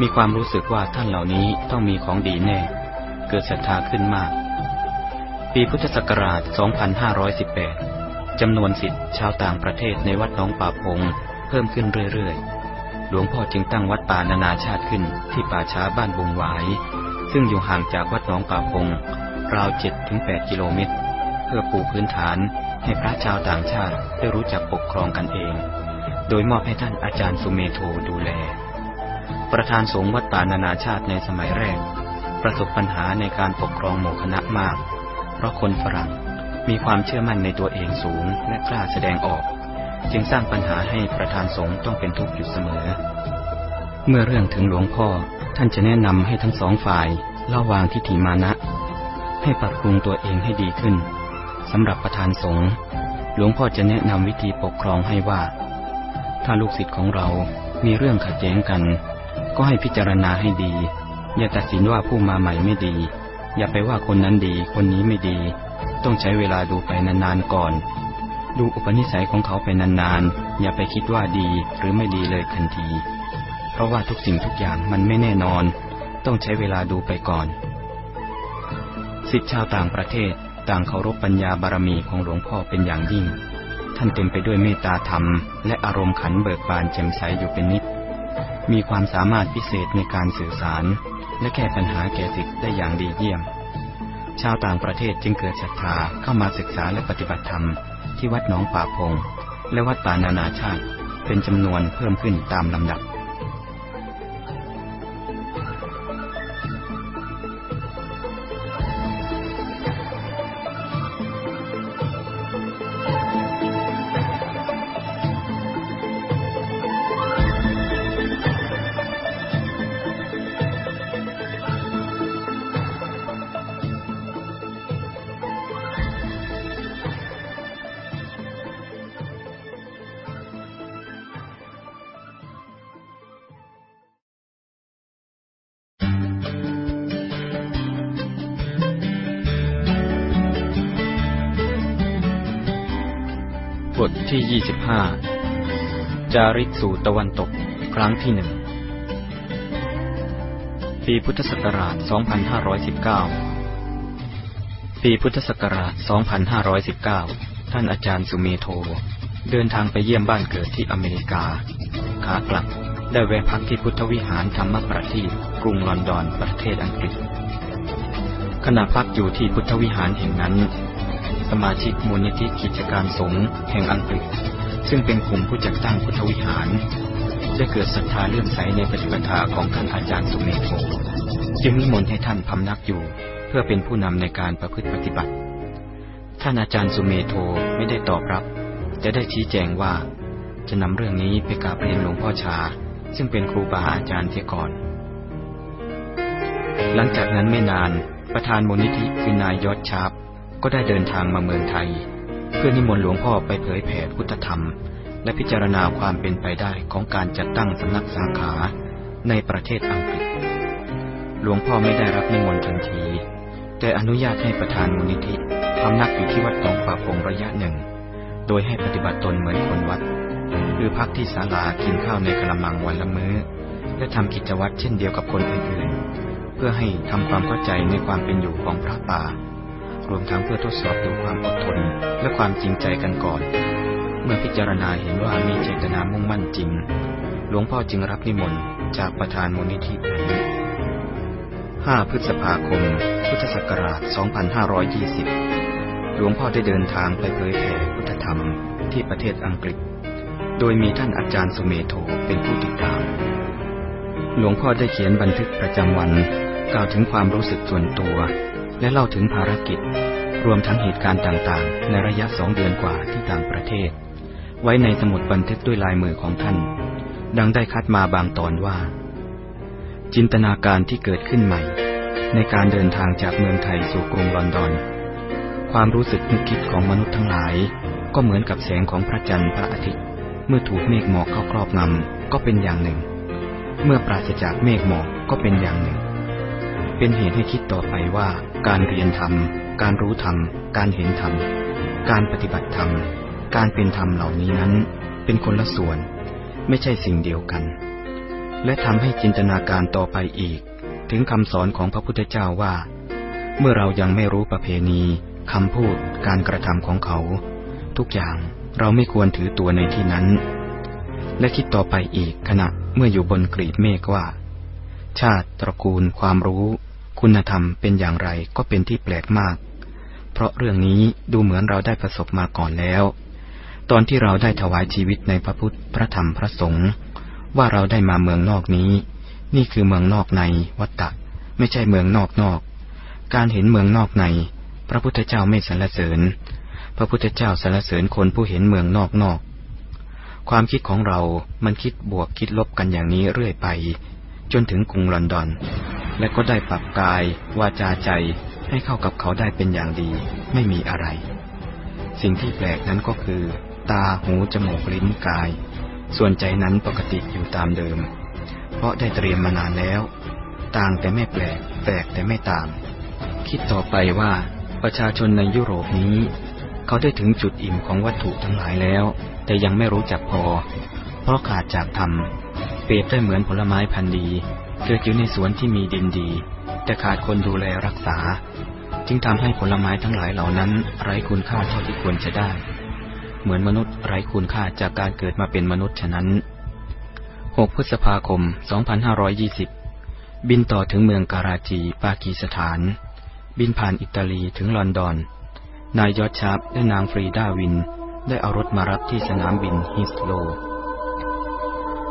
มีความรู้สึกว่าท่านเหล่านี้ต้องมีของดีแน่ เกิดศรัทธาขึ้นมาก ปีพุทธศักราช 2518 จำนวนสิทธิ์ชาวต่างประเทศในวัดหนองป่าพง เพิ่มขึ้นเรื่อยๆ หลวงพ่อจึงตั้งวัดป่านานาชาติขึ้นที่ป่าช้าบ้านบุงหวาย ซึ่งอยู่ห่างจากวัดหนองป่าพง ราว 7-8 กิโลเมตร เพื่อปูพื้นฐานให้พระชาวต่างชาติได้รู้จักปกครองกันเอง โดยมอบให้ท่านอาจารย์สุเมโทดูแล ประธานสงฆ์วัดป่านานาชาติในสมัยแรก ประสบปัญหาในการปกครองหมู่คณะมาก เพราะคนฝรั่งมีความเชื่อมั่นในตัวเองสูงและกล้าแสดงออก จึงสร้างปัญหาให้ประธานสงฆ์ต้องเป็นทุกข์อยู่เสมอ เมื่อเรื่องถึงหลวงพ่อท่านจะแนะนำให้ทั้งสองฝ่ายเละวางทิฏฐิมานะ ให้ปรับปรุงตัวเองให้ดีขึ้นสำหรับประธานสงฆ์หลวงพ่อจะแนะนำวิธีปกครองให้ว่า ถ้าลูกศิษย์ของเรามีเรื่องขัดแย้งกัน ก็ให้พิจารณาให้ดี อย่าตัดสินว่าผู้มาใหม่ไม่ดี อย่าไปว่าคนนั้นดีคนนี้ไม่ดี ต้องใช้เวลาดูไปนานๆก่อน ดูอุปนิสัยของเขาไปนานๆ อย่าไปคิดว่าดีหรือไม่ดีเลยทันที เพราะว่าทุกสิ่งทุกอย่างมันไม่แน่นอน ต้องใช้เวลาดูไปก่อน สิทธิชาวต่างประเทศต่างเคารพปัญญาบารมีของหลวงพ่อเป็นอย่างยิ่ง ท่านเต็มไปด้วยเมตตาธรรม และอารมณ์ขันเบิกบานแจ่มใสอยู่เป็นนิด มีความสามารถพิเศษในการสื่อสาร และแก้ปัญหาแก่สิทธิ์ได้อย่างดีเยี่ยม ชาวต่างประเทศจึงเกิดศรัทธาเข้ามาศึกษาและปฏิบัติธรรม ที่วัดหนองป่าพง และวัดป่านานาชาติ เป็นจำนวนเพิ่มขึ้นตามลำดับบ 5จาริกสู่ตะวันตก ครั้งที่หนึ่ง ปีพุทธศักราช 2519 ปีพุทธศักราช 2519 ท่านอาจารย์สุเมโท เดินทางไปเยี่ยมบ้านเกิดที่อเมริกา ขากลับได้แวะพักที่พุทธวิหารธรรมประทีปกรุงลอนดอนประเทศอังกฤษ ขณะพักอยู่ที่พุทธวิหารแห่งนั้น สมาชิกมูลนิธิกิจการสงฆ์แห่งอังกฤษ ซึ่งเป็นกลุ่มผู้จัดตั้งพุทธวิหาร ได้เกิดศรัทธาเลื่อมใสในปฏิปทาของท่านอาจารย์สุเมโทจึงนิมนต์ให้ท่านพำนักอยู่ เพื่อเป็นผู้นำในการประพฤติปฏิบัติ ท่านอาจารย์สุเมโทไม่ได้ตอบรับ แต่ได้ชี้แจงว่า จะนำเรื่องนี้ไปกราบเรียนหลวงพ่อชา ซึ่งเป็นครูบาอาจารย์เสียก่อน หลังจากนั้นไม่นานประธานมูลนิธิคือนายยอดชาบก็ได้เดินทางมาเมืองไทย เพื่อนิมนต์หลวงพ่อไปเผยแผ่พุทธธรรม และพิจารณาความเป็นไปได้ของการจัดตั้งสำนักสาขาในประเทศอังกฤษ หลวงพ่อไม่ได้รับนิมนต์ทันที แต่อนุญาตให้ประธานมูลนิธิพำนักอยู่ที่วัดหนองป่าพงระยะหนึ่ง โดยให้ปฏิบัติตนเหมือนคนวัด คือพักที่ศาลากินข้าวในกระมังวันละมื้อ และทำกิจวัตรเช่นเดียวกับคนอื่นๆ เพื่อให้ทำความเข้าใจในความเป็นอยู่ของพระป่า รวมทั้งเพื่อทดสอบดูความอดทน และความจริงใจกันก่อน เมื่อพิจารณาเห็นว่ามีเจตนามุ่งมั่นจริง หลวงพ่อจึงรับนิมนต์จากประธานมูลนิธินี้5พฤษภาคม พุทธศักราช 2520 หลวงพ่อได้เดินทางไปเผยแผ่พุทธธรรมที่ประเทศอังกฤษ โดยมีท่านอาจารย์สุเมโทเป็นผู้ติดตาม หลวงพ่อได้เขียนบันทึกประจำวัน กล่าวถึงความรู้สึกส่วนตัว และเล่าถึงภารกิจ รวมทั้งเหตุการณ์ต่างๆ ในระยะสองเดือนกว่าที่ต่างประเทศ ไว้ในสมุดบันทึกด้วยลายมือของท่าน ดังได้คัดมาบางตอนว่า จินตนาการที่เกิดขึ้นใหม่ ในการเดินทางจากเมืองไทยสู่กรุงลอนดอน ความรู้สึกนึกคิดของมนุษย์ทั้งหลาย ก็เหมือนกับแสงของพระจันทร์พระอาทิตย์ เมื่อถูกเมฆหมอกเข้าครอบงำก็เป็นอย่างหนึ่ง เมื่อปราศจากเมฆหมอกก็เป็นอย่างหนึ่ง เป็นเหตุให้คิดต่อไปว่า การเรียนธรรม การรู้ธรรม การเห็นธรรม การปฏิบัติธรรม การเป็นธรรมเหล่านี้นั้น เป็นคนละส่วน ไม่ใช่สิ่งเดียวกัน และทำให้จินตนาการต่อไปอีก ถึงคำสอนของพระพุทธเจ้าว่า เมื่อเรายังไม่รู้ประเพณีคำพูด การกระทำของเขา ทุกอย่างเราไม่ควรถือตัวในที่นั้น และคิดต่อไปอีกขณะเมื่ออยู่บนกรีบเมฆว่า ชาติตระกูลความรู้ คุณธรรมเป็นอย่างไรก็เป็นที่แปลกมาก เพราะเรื่องนี้ดูเหมือนเราได้ประสบมาก่อนแล้ว ตอนที่เราได้ถวายชีวิตในพระพุทธพระธรรมพระสงฆ์ว่าเราได้มาเมืองนอกนี้ นี่คือเมืองนอกในวัตตะ ไม่ใช่เมืองนอกนอก การเห็นเมืองนอกใน พระพุทธเจ้าไม่สรรเสริญ พระพุทธเจ้าสรรเสริญคนผู้เห็นเมืองนอกนอก ความคิดของเรา มันคิดบวกคิดลบกันอย่างนี้เรื่อยไป จนถึงกรุงลอนดอน และก็ได้ปรับกาย วาจาใจให้เข้ากับเขาได้เป็นอย่างดี ไม่มีอะไร สิ่งที่แปลกนั้นก็คือ ตาหูจมูกลิ้นกาย ส่วนใจนั้นปกติอยู่ตามเดิม เพราะได้เตรียมมานานแล้ว ต่างแต่ไม่แปลก แปลกแต่ไม่ต่าง คิดต่อไปว่าประชาชนในยุโรปนี้ เขาได้ถึงจุดอิ่มของวัตถุทั้งหลายแล้ว แต่ยังไม่รู้จักพอ เพราะขาดจากธรรมเปรียบได้เหมือนผลไม้พันธุ์ดี เกิดอยู่ในสวนที่มีดินดี แต่ขาดคนดูแลรักษา จึงทำให้ผลไม้ทั้งหลายเหล่านั้น ไร้คุณค่าเท่าที่ควรจะได้ เหมือนมนุษย์ไร้คุณค่าจากการเกิดมาเป็นมนุษย์ฉะนั้น 6 พฤษภาคม 2520 บินต่อถึงเมืองการาจี ปากีสถาน บินผ่านอิตาลีถึงลอนดอน นายยอดชาร์ปและนางฟรีดาวิน ได้เอารถมารับที่สนามบินฮิสโล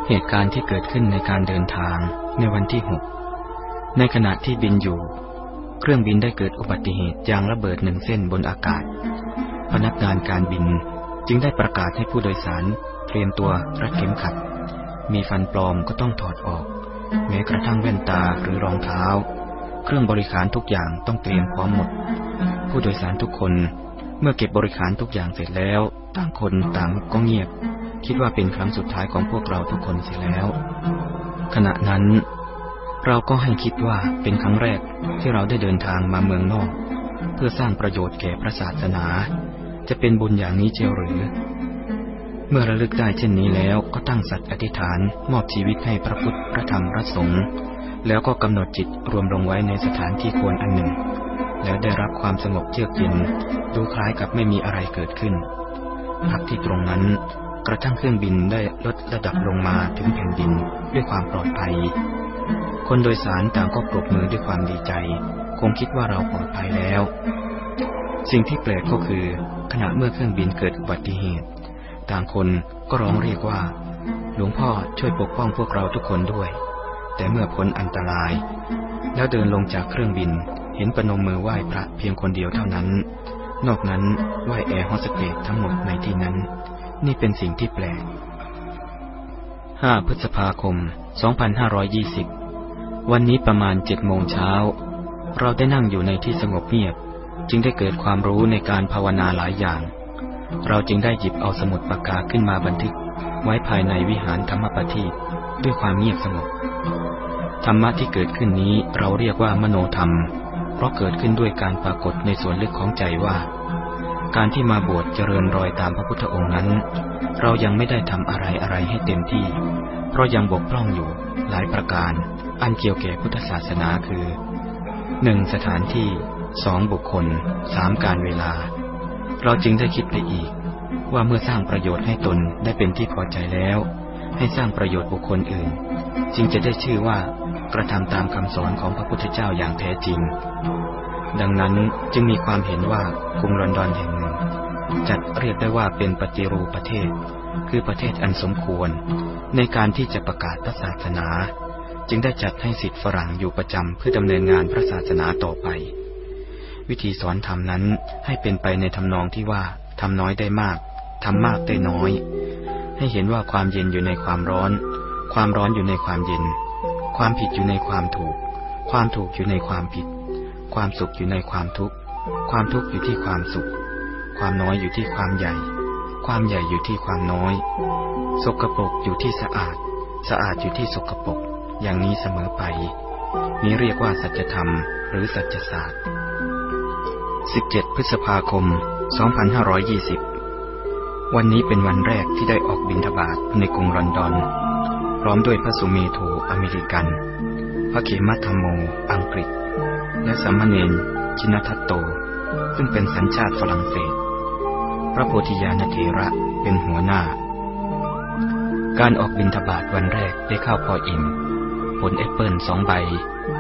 เหตุการณ์ที่เกิดขึ้นในการเดินทาง ในวันที่6ในขณะที่บินอยู่ เครื่องบินได้เกิดอุบัติเหตุยางระเบิดหนึ่งเส้นบนอากาศ พนักงานการบินจึงได้ประกาศให้ผู้โดยสารเตรียมตัวรัดเข็มขัด มีฟันปลอมก็ต้องถอดออก แม้กระทั่งแว่นตาหรือรองเท้า เครื่องบริการทุกอย่างต้องเตรียมพร้อมหมด ผู้โดยสารทุกคนเมื่อเก็บบริการทุกอย่างเสร็จแล้ว ต่างคนต่างก็เงียบ คิดว่าเป็นครั้งสุดท้ายของพวกเราทุกคนเสร็จแล้ว ขณะนั้น เราก็ให้คิดว่าเป็นครั้งแรกที่เราได้เดินทางมาเมืองนอก เพื่อสร้างประโยชน์แก่พระศาสนา จะเป็นบุญอย่างนี้เจียวหรือ เมื่อระลึกได้เช่นนี้แล้วก็ตั้งสัตย์อธิษฐานมอบชีวิตให้พระพุทธพระธรรมพระสงฆ์แล้วก็กำหนดจิตรวมลงไว้ในสถานที่ควรอันหนึ่ง แล้วได้รับความสงบเยือกเย็นดูคล้ายกับไม่มีอะไรเกิดขึ้นพักที่ตรงนั้น กระทั่งเครื่องบินได้ลดระดับลงมาถึงแผ่นดินด้วยความปลอดภัย คนโดยสารต่างก็ปรบมือด้วยความดีใจ คงคิดว่าเราปลอดภัยแล้ว สิ่งที่แปลกก็คือ ขณะเมื่อเครื่องบินเกิดอุบัติเหตุ ต่างคนก็ร้องเรียกว่า หลวงพ่อช่วยปกป้องพวกเราทุกคนด้วย แต่เมื่อพ้นอันตราย แล้วเดินลงจากเครื่องบินเห็นประนมมือไหว้พระเพียงคนเดียวเท่านั้น นอกนั้นไหว้แอร์โฮสเตสทั้งหมดในที่นั้น นี่เป็นสิ่งที่แปลก 5 พฤษภาคม 2520 วันนี้ประมาณเจ็ดโมงเช้า เราได้นั่งอยู่ในที่สงบเงียบ จึงได้เกิดความรู้ในการภาวนาหลายอย่าง เราจึงได้หยิบเอาสมุดปากกาขึ้นมาบันทึก ไว้ภายในวิหารธรรมปฏิด้วยความเงียบสงบ ธรรมะที่เกิดขึ้นนี้เราเรียกว่ามโนธรรม เพราะเกิดขึ้นด้วยการปรากฏในส่วนลึกของใจว่า การที่มาบวชเจริญรอยตามพระพุทธองค์นั้น เรายังไม่ได้ทำอะไรอะไรให้เต็มที่ เพราะยังบกพร่องอยู่หลายประการ อันเกี่ยวแก่พุทธศาสนาคือหนึ่งสถานที่สองบุคคลสามการเวลา เราจึงได้คิดไปอีก ว่าเมื่อสร้างประโยชน์ให้ตนได้เป็นที่พอใจแล้ว ให้สร้างประโยชน์บุคคลอื่น จึงจะได้ชื่อว่ากระทำตามคำสอนของพระพุทธเจ้าอย่างแท้จริง ดังนั้นจึงมีความเห็นว่ากรุงลอนดอนแห่งหนึ่ง จัดเรียกได้ว่าเป็นปฏิรูปประเทศ คือประเทศอันสมควร ในการที่จะประกาศพระศาสนา จึงได้จัดให้สิทธิฝรั่งอยู่ประจำเพื่อดำเนินงานพระศาสนาต่อไป วิธีสอนธรรมนั้นให้เป็นไปในทำนองที่ว่าทำน้อยได้มากทำมากได้น้อย ให้เห็นว่าความเย็นอยู่ในความร้อน ความร้อนอยู่ในความเย็น ความผิดอยู่ในความถูก ความถูกอยู่ในความผิด ความสุขอยู่ในความทุกข์ ความทุกข์อยู่ที่ความสุข ความน้อยอยู่ที่ความใหญ่ ความใหญ่อยู่ที่ความน้อย สกปรกอยู่ที่สะอาด สะอาดอยู่ที่สกปรก อย่างนี้เสมอไป นี้เรียกว่าสัจธรรม หรือสัจศาสตร์ 17 พฤษภาคม 2520 วันนี้เป็นวันแรกที่ได้ออกบินทบาทในกรุงลอนดอน พร้อมด้วยพระสุเมโธอเมริกัน พระเขมัธรรมโม อังกฤษ และสัมมเนนชินทัตโต ซึ่งเป็นสัญชาติฝรั่งเศส พระโพธิญาณเถระเป็นหัวหน้า การออกบินทบาทวันแรกได้ข้าวพออิ่ม ผลแอปเปิลสองใบ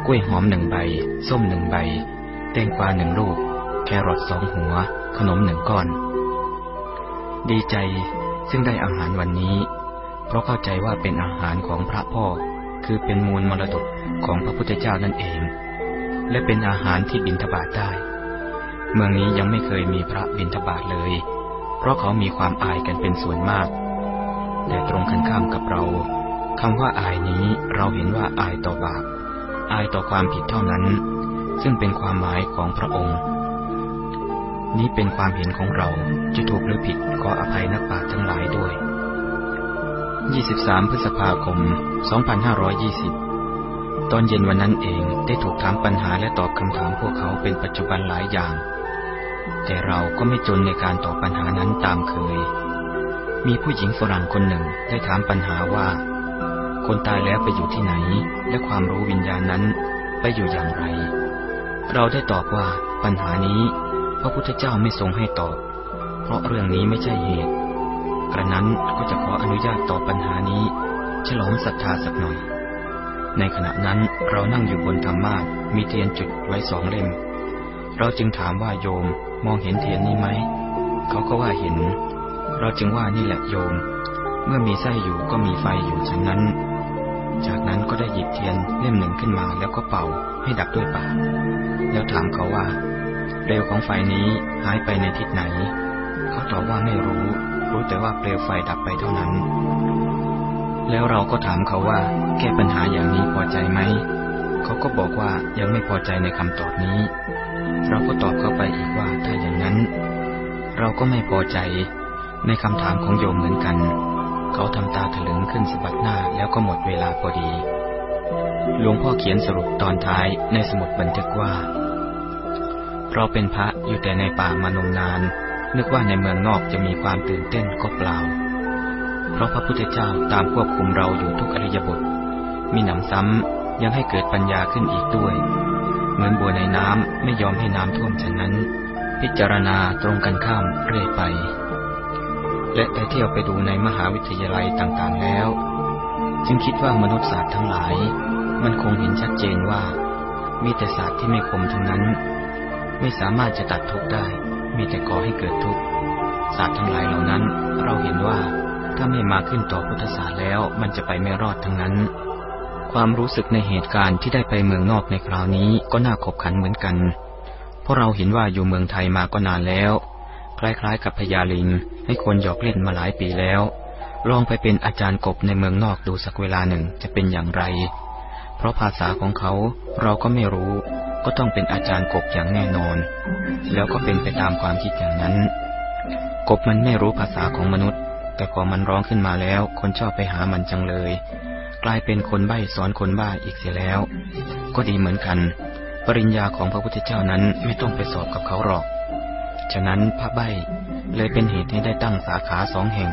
กล้วยหอมหนึ่งใบ ส้มหนึ่งใบ แตงกวาหนึ่งลูก แครอทสองหัว ขนมหนึ่งก้อน ดีใจซึ่งได้อาหารวันนี้ เพราะเข้าใจว่าเป็นอาหารของพระพ่อ คือเป็นมูลมรดกของพระพุทธเจ้านั่นเอง และเป็นอาหารที่บินทบาทได้ เมืองนี้ยังไม่เคยมีพระบินทบาทเลย เพราะเขามีความอายกันเป็นส่วนมาก แต่ตรงกันข้ามกับเราคำว่าอายนี้เราเห็นว่าอายต่อบาป อายต่อความผิดเท่านั้น ซึ่งเป็นความหมายของพระองค์ นี้เป็นความเห็นของเราจะถูกหรือผิดขออภัยนักปราชญ์ทั้งหลายด้วย 23 พฤษภาคม 2520 ตอนเย็นวันนั้นเองได้ถูกถามปัญหาและตอบคำถามพวกเขาเป็นปัจจุบันหลายอย่าง แต่เราก็ไม่จนในการตอบปัญหานั้นตามเคย มีผู้หญิงฝรั่งคนหนึ่งได้ถามปัญหาว่า คนตายแล้วไปอยู่ที่ไหน และความรู้วิญญาณนั้นไปอยู่อย่างไร เราได้ตอบว่าปัญหานี้พระพุทธเจ้าไม่ทรงให้ตอบ เพราะเรื่องนี้ไม่ใช่เหตุ กระนั้นก็จะขออนุญาตตอบปัญหานี้ ฉลองศรัทธาสักหน่อย ในขณะนั้นเรานั่งอยู่บนธรรมาสมีเทียนจุดไว้สองเล่ม เราจึงถามว่าโยมมองเห็นเทียนนี้ไหม เขาก็ว่าเห็น เราจึงว่านี่แหละโยม เมื่อมีไส้อยู่ก็มีไฟอยู่ฉะนั้น จากนั้นก็ได้หยิบเทียนเล่มหนึ่งขึ้นมาแล้วก็เป่าให้ดับด้วยปาก แล้วถามเขาว่า เปลวของไฟนี้หายไปในทิศไหน เขาตอบว่าไม่รู้ รู้แต่ว่าเปลวไฟดับไปเท่านั้น แล้วเราก็ถามเขาว่า แก้ปัญหาอย่างนี้พอใจไหม เขาก็บอกว่ายังไม่พอใจในคำตอบนี้ เราก็ตอบเข้าไปอีกว่าถ้าอย่างนั้น เราก็ไม่พอใจในคำถามของโยมเหมือนกัน เขาทำตาถลึงขึ้นสะบัดหน้าแล้วก็หมดเวลาพอดี หลวงพ่อเขียนสรุปตอนท้ายในสมุดบันทึกว่า เราเป็นพระอยู่แต่ในป่ามานมนาน นึกว่าในเมืองนอกจะมีความตื่นเต้นก็เปล่า ราะพระพุทธเจ้าตามควบคุมเราอยู่ทุกอริยบท มีหนำซ้ำยังให้เกิดปัญญาขึ้นอีกด้วย เหมือนบัวในน้ำไม่ยอมให้น้ำท่วมฉะนั้น พิจารณาตรงกันข้ามเรื่อยไป และได้เที่ยวไปดูในมหาวิทยาลัยต่างๆแล้ว จึงคิดว่ามนุษยศาสตร์ทั้งหลาย มันคงเห็นชัดเจนว่า มีแต่ศาสตร์ที่ไม่คมทั้งนั้น ไม่สามารถจะตัดทุกข์ได้ มีแต่ก่อให้เกิดทุกข์ศาสตร์ทั้งหลายเหล่านั้นเราเห็นว่า ถ้าไม่มาขึ้นต่อพุทธศาสแล้วมันจะไปไม่รอดทั้งนั้น ความรู้สึกในเหตุการณ์ที่ได้ไปเมืองนอกในคราวนี้ก็น่าขบขันเหมือนกัน เพราะเราเห็นว่าอยู่เมืองไทยมาก็นานแล้ว คล้ายๆ กับพญาลิงให้คนหยอกเล่นมาหลายปีแล้ว ลองไปเป็นอาจารย์กบในเมืองนอกดูสักเวลาหนึ่งจะเป็นอย่างไร เพราะภาษาของเขาเราก็ไม่รู้ ก็ต้องเป็นอาจารย์กบอย่างแน่นอน แล้วก็เป็นไปตามความคิดอย่างนั้น กบมันไม่รู้ภาษาของมนุษย์ แต่พอมันร้องขึ้นมาแล้ว คนชอบไปหามันจังเลย กลายเป็นคนใบ้สอนคนบ้าอีกเสียแล้ว ก็ดีเหมือนกัน ปริญญาของพระพุทธเจ้านั้นไม่ต้องไปสอบกับเขาหรอก ฉะนั้นพระใบ้เลยเป็นเหตุให้ได้ตั้งสาขาสองแห่ง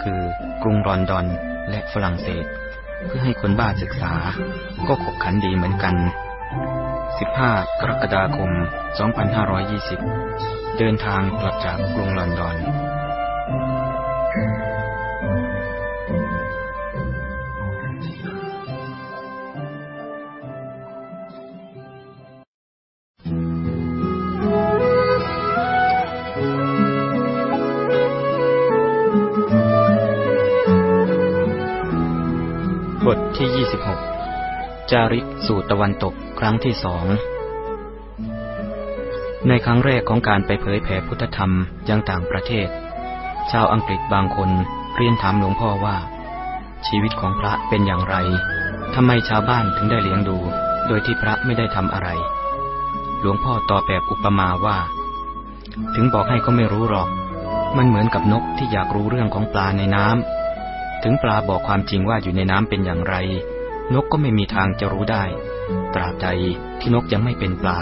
คือกรุงรอนดอนและฝรั่งเศส เพื่อให้คนบ้าศึกษา ก็ขบขันดีเหมือนกัน 15 กรกฎาคม 2520 เดินทางกลับจากกรุงลอนดอน ที่ 26 จาริกสู่ตะวันตกครั้งที่สอง ในครั้งแรกของการไปเผยแผ่พุทธธรรมยังต่างประเทศ ชาวอังกฤษบางคนเรียนถามหลวงพ่อว่า ชีวิตของพระเป็นอย่างไรทำไมชาวบ้านถึงได้เลี้ยงดู โดยที่พระไม่ได้ทำอะไร หลวงพ่อตอบแบบอุปมาว่า ถึงบอกให้ก็ไม่รู้หรอก มันเหมือนกับนกที่อยากรู้เรื่องของปลาในน้ำ ถึงปลาบอกความจริงว่าอยู่ในน้ำเป็นอย่างไร นกก็ไม่มีทางจะรู้ได้ ตราบใดที่นกยังไม่เป็นปลา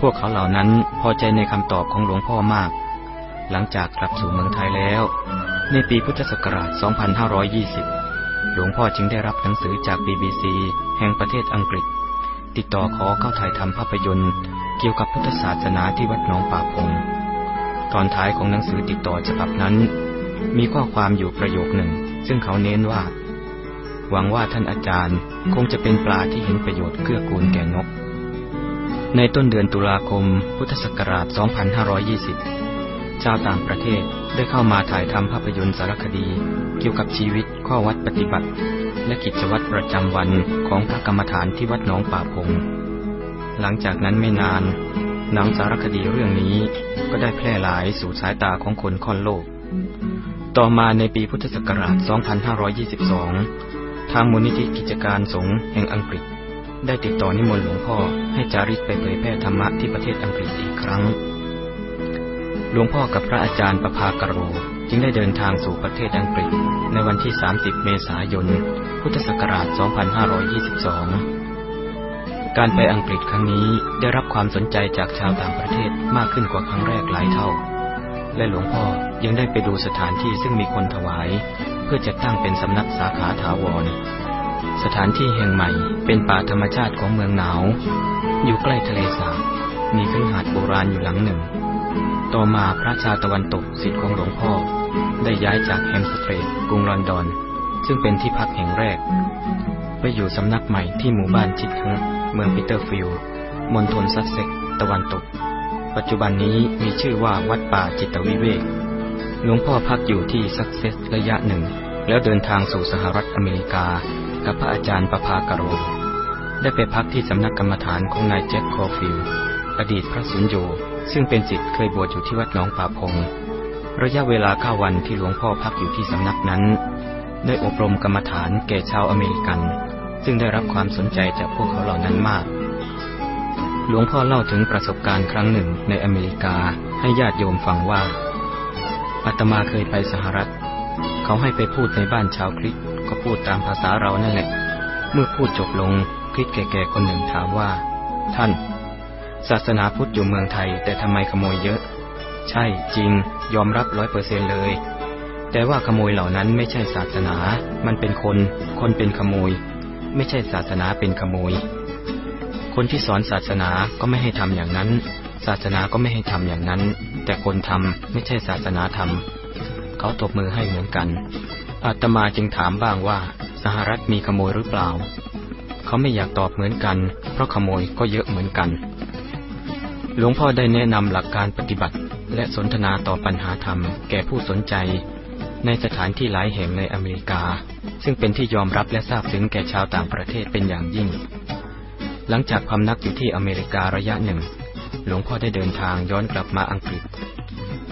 พวกเขาเหล่านั้นพอใจในคำตอบของหลวงพ่อมาก หลังจากกลับสู่เมืองไทยแล้ว ในปีพุทธศักราช 2520 หลวงพ่อจึงได้รับหนังสือจาก BBC แห่งประเทศอังกฤษ ติดต่อขอเข้าถ่ายทำภาพยนตร์ เกี่ยวกับพุทธศาสนาที่วัดหนองป่าพง ตอนท้ายของหนังสือติดต่อฉบับนั้น มีข้อความอยู่ประโยคหนึ่ง ซึ่งเขาเน้นว่า หวังว่าท่านอาจารย์คงจะเป็นปลาที่เห็นประโยชน์เกื้อกูลแก่นก ในต้นเดือนตุลาคม พุทธศักราช 2520 ชาวต่างประเทศได้เข้ามาถ่ายทำภาพยนตร์สารคดี เกี่ยวกับชีวิตข้อวัดปฏิบัติ และกิจวัตรประจำวันของพระกรรมฐานที่วัดหนองป่าพง หลังจากนั้นไม่นานหนังสารคดีเรื่องนี้ก็ได้แพร่หลายสู่สายตาของคนค่อนโลก ต่อมาในปีพุทธศักราช 2522 ทางมูลนิธิกิจการสงฆ์แห่งอังกฤษ ได้ติดต่อนิมนต์หลวงพ่อให้จาริกไปเผยแพร่ธรรมะที่ประเทศอังกฤษอีกครั้ง หลวงพ่อกับพระอาจารย์ประภากโรจึงได้เดินทางสู่ประเทศอังกฤษ ในวันที่ 30 เมษายน พุทธศักราช 2522 การไปอังกฤษครั้งนี้ได้รับความสนใจจากชาวต่างประเทศมากขึ้นกว่าครั้งแรกหลายเท่า และหลวงพ่อยังได้ไปดูสถานที่ซึ่งมีคนถวาย เพื่อจะตั้งเป็นสำนักสาขาถาวร สถานที่แห่งใหม่เป็นป่าธรรมชาติของเมืองหนาว อยู่ใกล้ทะเลสาบมีคฤหาสน์โบราณอยู่หลังหนึ่ง ต่อมาพระชาตะวันตกสิทธิ์ของหลวงพ่อ ได้ย้ายจากแฮมป์สเตดกรุงลอนดอน ซึ่งเป็นที่พักแห่งแรก ไปอยู่สำนักใหม่ที่หมู่บ้านชิตเฮิสต์เมืองปีเตอร์สฟิลด์มณฑลซัสเซกซ์ ตะวันตก ปัจจุบันนี้มีชื่อว่าวัดป่าจิตวิเวก หลวงพ่อพักอยู่ที่ซัสเซกซ์ระยะหนึ่ง แล้วเดินทางสู่สหรัฐอเมริกา กับพระอาจารย์ประภากโร ได้ไปพักที่สำนักกรรมฐานของนายแจ็คคอฟิลอดีตพระสุญโย ซึ่งเป็นศิษย์เคยบวชอยู่ที่วัดหนองป่าพง ระยะเวลาเก้าวันที่หลวงพ่อพักอยู่ที่สำนักนั้น ได้อบรมกรรมฐานแก่ชาวอเมริกัน ซึ่งได้รับความสนใจจากพวกเขาเหล่านั้นมาก หลวงพ่อเล่าถึงประสบการณ์ครั้งหนึ่งในอเมริกาให้ญาติโยมฟังว่า อาตมาเคยไปสหรัฐ เขาให้ไปพูดในบ้านชาวคริสก็พูดตามภาษาเรานั่นแหละ เมื่อพูดจบลงคริสแก่ๆคนหนึ่งถามว่า ท่าน ศาสนาพุทธอยู่เมืองไทย แต่ทำไมขโมยเยอะ ใช่จริง ยอมรับร้อยเปอร์เซ็นเลย แต่ว่าขโมยเหล่านั้นไม่ใช่ศาสนา มันเป็นคน คนเป็นขโมย ไม่ใช่ศาสนาเป็นขโมย คนที่สอนศาสนาก็ไม่ให้ทำอย่างนั้น ศาสนาก็ไม่ให้ทำอย่างนั้น แต่คนทำไม่ใช่ศาสนาทำเขาตบมือให้เหมือนกันอาตมาจึงถามบ้างว่า สหรัฐมีขโมยหรือเปล่า เขาไม่อยากตอบเหมือนกัน เพราะขโมยก็เยอะเหมือนกัน หลวงพ่อได้แนะนำหลักการปฏิบัติ และสนทนาต่อปัญหาธรรม แก่ผู้สนใจ ในสถานที่หลายแห่งในอเมริกา ซึ่งเป็นที่ยอมรับและทราบซึ้งแก่ชาวต่างประเทศเป็นอย่างยิ่ง หลังจากพำนักอยู่ที่อเมริการะยะหนึ่ง หลวงพ่อได้เดินทางย้อนกลับมาอังกฤษ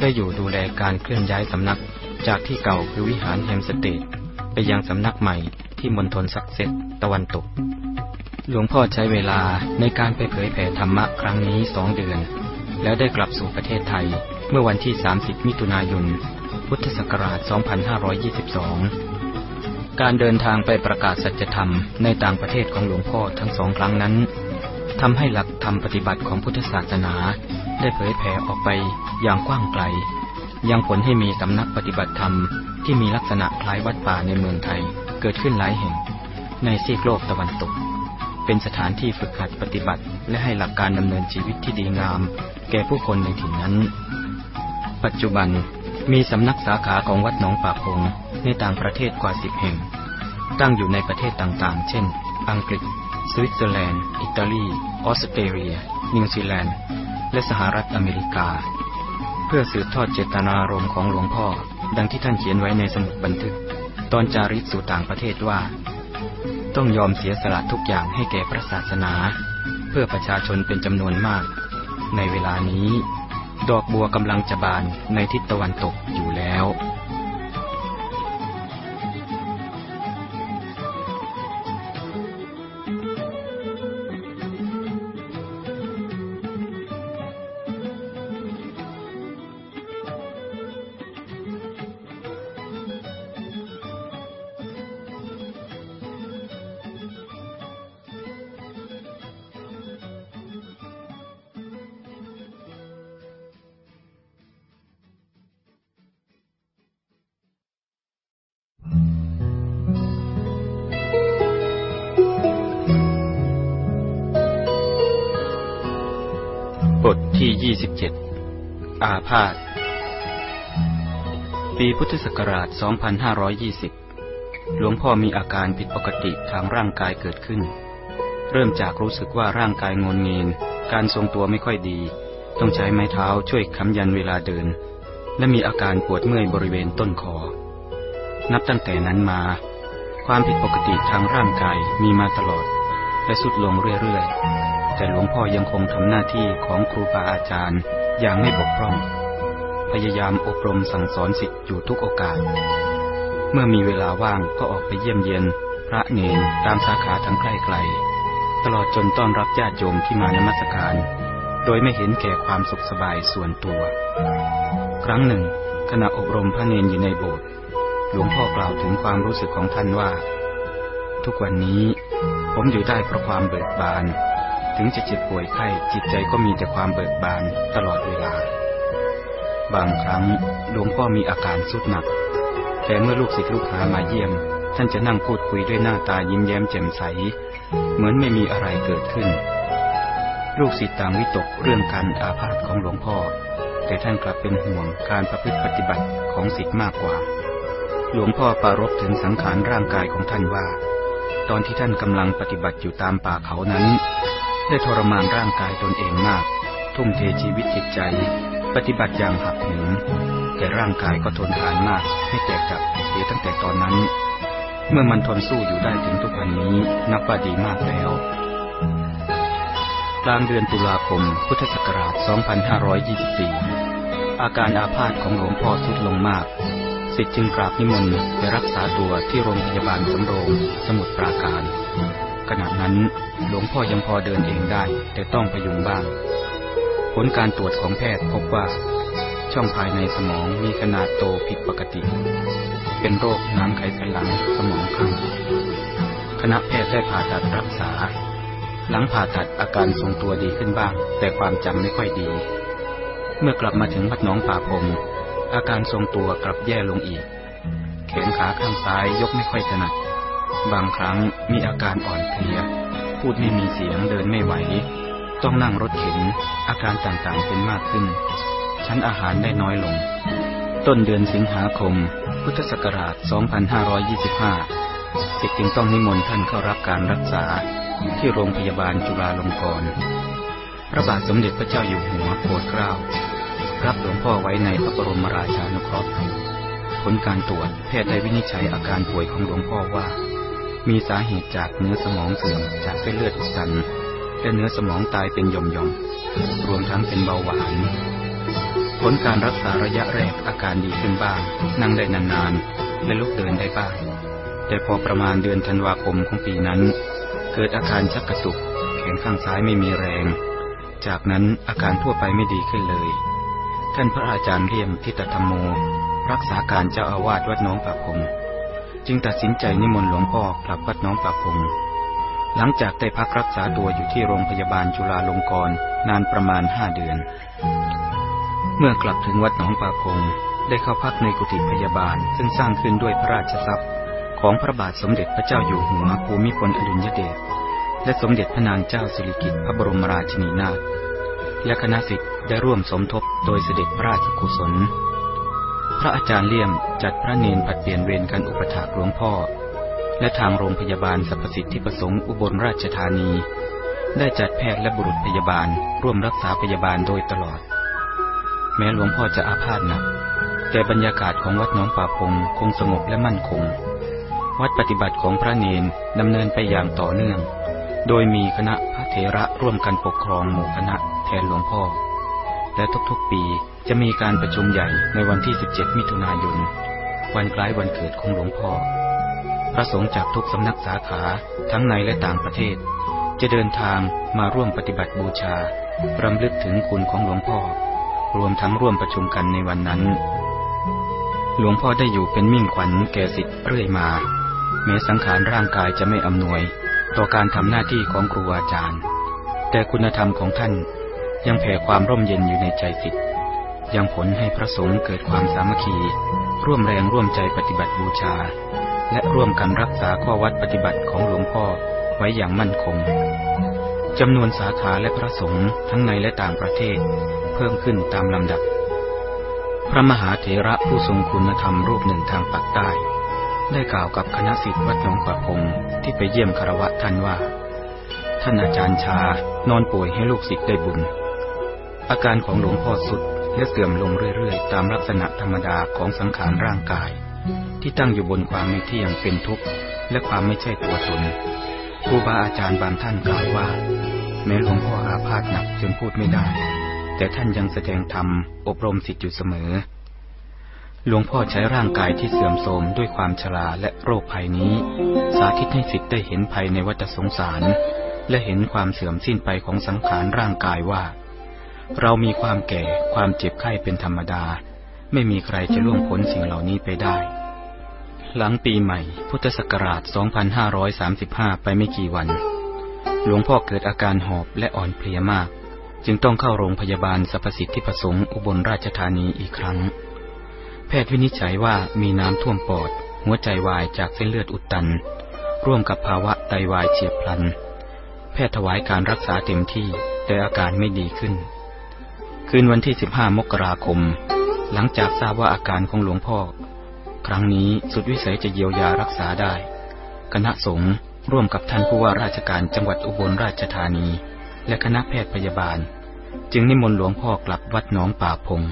ได้อยู่ดูแลการเคลื่อนย้ายสำนักจากที่เก่าคือวิหารแฮมสเตดไปยังสำนักใหม่ที่มณฑลซักเซตตะวันตก หลวงพ่อใช้เวลาในการไปเผยแผ่ธรรมะครั้งนี้สองเดือน แล้วได้กลับสู่ประเทศไทยเมื่อวันที่ 30 มิถุนายน พุทธศักราช 2522 การเดินทางไปประกาศสัจธรรมในต่างประเทศของหลวงพ่อทั้งสองครั้งนั้นทำให้หลักธรรมปฏิบัติของพุทธศาสนาได้เผยแผ่ออกไปอย่างกว้างไกล ยังผลให้มีสำนักปฏิบัติธรรมที่มีลักษณะคล้ายวัดป่าในเมืองไทยเกิดขึ้นหลายแห่ง ในซีกโลกตะวันตก เป็นสถานที่ฝึกหัดปฏิบัติ และให้หลักการดำเนินชีวิตที่ดีงาม แก่ผู้คนในถิ่นนั้น ปัจจุบัน มีสำนักสาขาของวัดหนองป่าพงในต่างประเทศกว่าสิบแห่ง ตั้งอยู่ในประเทศต่างๆ เช่น อังกฤษ สวิตเซอร์แลนด์ อิตาลี ออสเตรเลีย นิวซีแลนด์ และสหรัฐอเมริกา เพื่อสืบทอดเจตนารมณ์ของหลวงพ่อ ดังที่ท่านเขียนไว้ในสมุดบันทึก ตอนจาริกสู่ต่างประเทศว่า ต้องยอมเสียสละทุกอย่างให้แก่พระศาสนา เพื่อประชาชนเป็นจำนวนมาก ในเวลานี้ ดอกบัวกำลังจะบานในทิศตะวันตกอยู่แล้ว พาธปีพุทธศักราช 2520 หลวงพ่อมีอาการผิดปกติทางร่างกายเกิดขึ้น เริ่มจากรู้สึกว่าร่างกายงนเงินการทรงตัวไม่ค่อยดี ต้องใช้ไม้เท้าช่วยค้ำยันเวลาเดิน และมีอาการปวดเมื่อยบริเวณต้นคอ นับตั้งแต่นั้นมา ความผิดปกติทางร่างกายมีมาตลอด และสุดลงเรื่อยๆ แต่หลวงพ่อยังคงทำหน้าที่ของครูบาอาจารย์อย่างไม่บกพร่อง พยายามอบรมสั่งสอนสิทธิ์อยู่ทุกโอกาส เมื่อมีเวลาว่างก็ออกไปเยี่ยมเยียนพระเนนตามสาขาทั้งใกล้ไกล ตลอดจนต้อนรับญาติโยมที่มานมัสการ โดยไม่เห็นแก่ความสุขสบายส่วนตัว ครั้งหนึ่ง ขณะอบรมพระเนนอยู่ในโบสถ์หลวงพ่อกล่าวถึงความรู้สึกของท่านว่า ทุกวันนี้ ผมอยู่ได้เพราะความเบิกบาน ถึงจะเจ็บป่วยไข้จิตใจก็มีแต่ความเบิกบานตลอดเวลา บางครั้งหลวงพ่อมีอาการสุดหนัก แต่เมื่อลูกศิษย์ลูกหามาเยี่ยม ท่านจะนั่งพูดคุยด้วยหน้าตายิ้มแย้มแจ่มใส เหมือนไม่มีอะไรเกิดขึ้น ลูกศิษย์ต่างวิตกเรื่องการอาพาธของหลวงพ่อ แต่ท่านกลับเป็นห่วงการประพฤติปฏิบัติของศิษย์มากกว่า หลวงพ่อปารบถึงสังขารร่างกายของท่านว่า ตอนที่ท่านกำลังปฏิบัติอยู่ตามป่าเขานั้น ได้ทรมานร่างกายตนเองมาก ทุ่มเทชีวิตจิตใจ ปฏิบัติอย่างหักโหมแต่ร่างกายก็ทนทานมากไม่แตกกับเสียตั้งแต่ตอนนั้น เมื่อมันทนสู้อยู่ได้ถึงทุกวันนี้นับว่าดีมากแล้วกลางเดือนตุลาคม พุทธศักราช 2524 อาการอาพาธของหลวงพ่อทรุดลงมากสิทธิ์จึงกราบนิมนต์ไปรักษาตัวที่โรงพยาบาลสำโรงสมุทรปราการ ขณะนั้นหลวงพ่อยังพอเดินเองได้ แต่ต้องพยุงบ้าง ผลการตรวจของแพทย์พบว่า ช่องภายในสมองมีขนาดโตผิดปกติ เป็นโรคน้ำไขสันหลังสมองขังคณะแพทย์ได้ผ่าตัดรักษา หลังผ่าตัดอาการทรงตัวดีขึ้นบ้าง แต่ความจำไม่ค่อยดี เมื่อกลับมาถึงวัดน้องป่าพงอาการทรงตัวกลับแย่ลงอีก แขนขาข้างซ้ายยกไม่ค่อยถนัด บางครั้งมีอาการอ่อนเพลีย พูดไม่มีเสียงเดินไม่ไหว ต้องนั่งรถเข็น อาการต่างๆเป็นมากขึ้น ชั้นอาหารได้น้อยลง ต้นเดือนสิงหาคม พุทธศักราช 2525 สิทธิ์จึงต้องนิมนต์ท่านเข้ารับการรักษาที่โรงพยาบาลจุฬาลงกรณ์ พระบาทสมเด็จพระเจ้าอยู่หัวโปรดเกล้า รับหลวงพ่อไว้ในพระบรมราชานุเคราะห์ ผลการตรวจแพทย์ได้วินิจฉัยอาการป่วยของหลวงพ่อว่า มีสาเหตุจากเนื้อสมองเสื่อมจากเส้นเลือดอุดตัน และเนื้อสมองตายเป็นหย่อมๆ รวมทั้งเป็นเบาหวาน ผลการรักษาระยะแรกอาการดีขึ้นบ้าง นั่งได้นานๆ และลุกเดินได้บ้าง แต่พอประมาณเดือนธันวาคมของปีนั้น เกิดอาการชักกระตุก แขนข้างซ้ายไม่มีแรง จากนั้นอาการทั่วไปไม่ดีขึ้นเลย ท่านพระอาจารย์เลี่ยมทิตธรรมโม รักษาการเจ้าอาวาสวัดน้องปากพงจึงตัดสินใจนิมนต์หลวงพ่อกลับวัดน้องปากพง หลังจากได้พักรักษาตัวอยู่ที่โรงพยาบาลจุฬาลงกรณ์นานประมาณห้าเดือน เมื่อกลับถึงวัดหนองปาพงได้เข้าพักในกุฏิพยาบาล ซึ่งสร้างขึ้นด้วยพระราชทรัพย์ ของพระบาทสมเด็จพระเจ้าอยู่หัวภูมิพลอดุลยเดชและสมเด็จพระนางเจ้าสิริกิติ์พระบรมราชินีนาถและคณะสิทธิ์ได้ร่วมสมทบโดยเสด็จพระราชกุศล พระอาจารย์เลี่ยมจัดพระเนนผัดเปลี่ยนเวรกันอุปถากหลวงพ่อ และทางโรงพยาบาลสรรพสิทธิประสงค์อุบลราชธานี ได้จัดแพทย์และบุรุษพยาบาล ร่วมรักษาพยาบาลโดยตลอด แม้หลวงพ่อจะอาพาธหนัก แต่บรรยากาศของวัดหนองป่าพงคงสงบและมั่นคง วัดปฏิบัติของพระเนนดำเนินไปอย่างต่อเนื่อง โดยมีคณะพระเถระร่วมกันปกครองหมู่คณะแทนหลวงพ่อ และทุกๆปีจะมีการประชุมใหญ่ในวันที่ 17 มิถุนายน วันคล้ายวันเกิดของหลวงพ่อ พระสงฆ์จากทุกสำนักสาขาทั้งในและต่างประเทศ จะเดินทางมาร่วมปฏิบัติบูชารำลึกถึงคุณของหลวงพ่อ รวมทั้งร่วมประชุมกันในวันนั้น หลวงพ่อได้อยู่เป็นมิ่งขวัญแก่สิทธิ์เรื่อยมา แม้สังขารร่างกายจะไม่อำนวย ต่อการทำหน้าที่ของครูอาจารย์ แต่คุณธรรมของท่านยังแผ่ความร่มเย็นอยู่ในใจสิทธิ์ยังผลให้พระสงฆ์เกิดความสามัคคี ร่วมแรงร่วมใจปฏิบัติบูชา และร่วมกันรักษาข้อวัดปฏิบัติของหลวงพ่อไว้อย่างมั่นคงจำนวนสาขาและพระสงฆ์ทั้งในและต่างประเทศ เพิ่มขึ้นตามลำดับ พระมหาเถระผู้ทรงคุณธรรมรูปหนึ่งทางปากใต้ ได้กล่าวกับคณะศิษย์วัดหนองปะพงที่ไปเยี่ยมคารวะท่านว่า ท่านอาจารย์ชานอนป่วยให้ลูกศิษย์ได้บุญ อาการของหลวงพ่อสุดและเสื่อมลงเรื่อยๆ ตามลักษณะธรรมดาของสังขารร่างกาย ที่ตั้งอยู่บนความไม่เที่ยงเป็นทุกข์และความไม่ใช่ตัวตนครูบาอาจารย์บางท่านกล่าวว่า แม้หลวงพ่ออาพาธหนักจนพูดไม่ได้ แต่ท่านยังแสดงธรรมอบรมสิทธิ์อยู่เสมอ หลวงพ่อใช้ร่างกายที่เสื่อมโทรมด้วยความชราและโรคภัยนี้ สาธิตให้สิทธิ์ได้เห็นภัยในวัฏสงสาร และเห็นความเสื่อมสิ้นไปของสังขารร่างกายว่า เรามีความแก่ความเจ็บไข้เป็นธรรมดา ไม่มีใครจะล่วงพ้นสิ่งเหล่านี้ไปได้ หลังปีใหม่ พุทธศักราช 2535 ไปไม่กี่วัน หลวงพ่อเกิดอาการหอบและอ่อนเพลียมาก จึงต้องเข้าโรงพยาบาลสรรพสิทธิประสงค์อุบลราชธานีอีกครั้ง แพทย์วินิจฉัยว่ามีน้ำท่วมปอด หัวใจวายจากเส้นเลือดอุดตัน ร่วมกับภาวะไตวายเฉียบพลัน แพทย์ถวายการรักษาเต็มที่แต่อาการไม่ดีขึ้น คืนวันที่ 15 มกราคม หลังจากทราบว่าอาการของหลวงพ่อ ครั้งนี้สุดวิสัยจะเยียวยารักษาได้ คณะสงฆ์ร่วมกับท่านผู้ว่าราชการจังหวัดอุบลราชธานี และคณะแพทย์พยาบาล จึงนิมนต์หลวงพ่อกลับวัดหนองป่าพง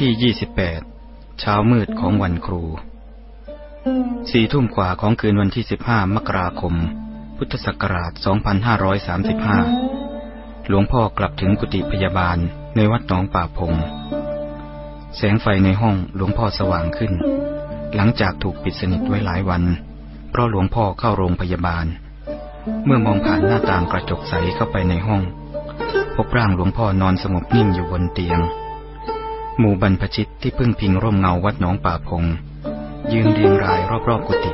ทที่ 28 เช้ามืดของวันครูสี่ทุ่มกว่าของคืนวันที่ 15 มกราคม พุทธศักราช 2535 หลวงพ่อกลับถึงกุฏิพยาบาลในวัดหนองป่าพง แสงไฟในห้องหลวงพ่อสว่างขึ้น หลังจากถูกปิดสนิทไว้หลายวัน เพราะหลวงพ่อเข้าโรงพยาบาล เมื่อมองผ่านหน้าต่างกระจกใสเข้าไปในห้อง พบร่างหลวงพ่อนอนสงบนิ่งอยู่บนเตียง หมู่บรรพชิตที่พึ่งพิงร่มเงาวัดหนองป่าพง ยืนเรียงรายรอบๆกุฏิ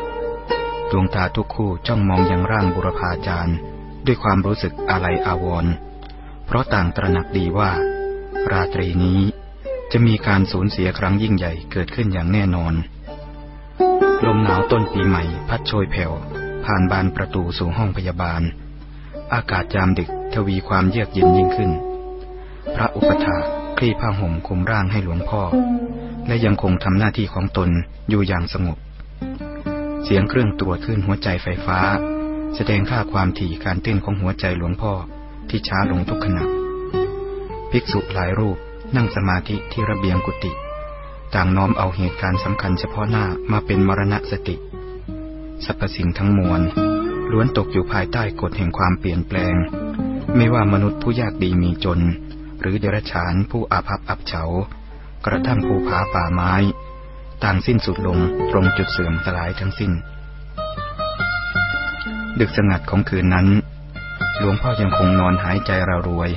ดวงตาทุกคู่จ้องมองยังร่างบุรพาจารย์ ด้วยความรู้สึกอะไรอาวรณ์เพราะต่างตระหนักดีว่า ราตรีนี้จะจะมีการสูญเสียครั้งยิ่งใหญ่เกิดขึ้นอย่างแน่นอน ลมหนาวต้นปีใหม่ พัดโชยแผ่ว ผ่านบานประตูสู่ห้องพยาบาล อากาศยามดึกทวีความเยือกเย็นยิ่งขึ้น พระอุปถา คลี่ผ้าห่มคลุมร่างให้หลวงพ่อ และยังคงทำหน้าที่ของตนอยู่อย่างสงบ เสียงเครื่องตรวจขึ้นหัวใจไฟฟ้า แสดงค่าความถี่การเต้นของหัวใจหลวงพ่อที่ช้าลงทุกขณะ ภิกษุหลายรูปนั่งสมาธิที่ระเบียงกุฏิต่างน้อมเอาเหตุการณ์สำคัญเฉพาะหน้ามาเป็นมรณะสติสรรพสิ่งทั้งมวลล้วนตกอยู่ภายใต้กฎแห่งความเปลี่ยนแปลง ไม่ว่ามนุษย์ผู้ยากดีมีจน หรือเดรัจฉานผู้อาภัพอับเฉากระทั่งภูผาป่าไม้ ต่างสิ้นสุดลงตรงจุดเสื่อมสลายทั้งสิ้น ดึกสงัดของคืนนั้น หลวงพ่อยังคงนอนหายใจระรวย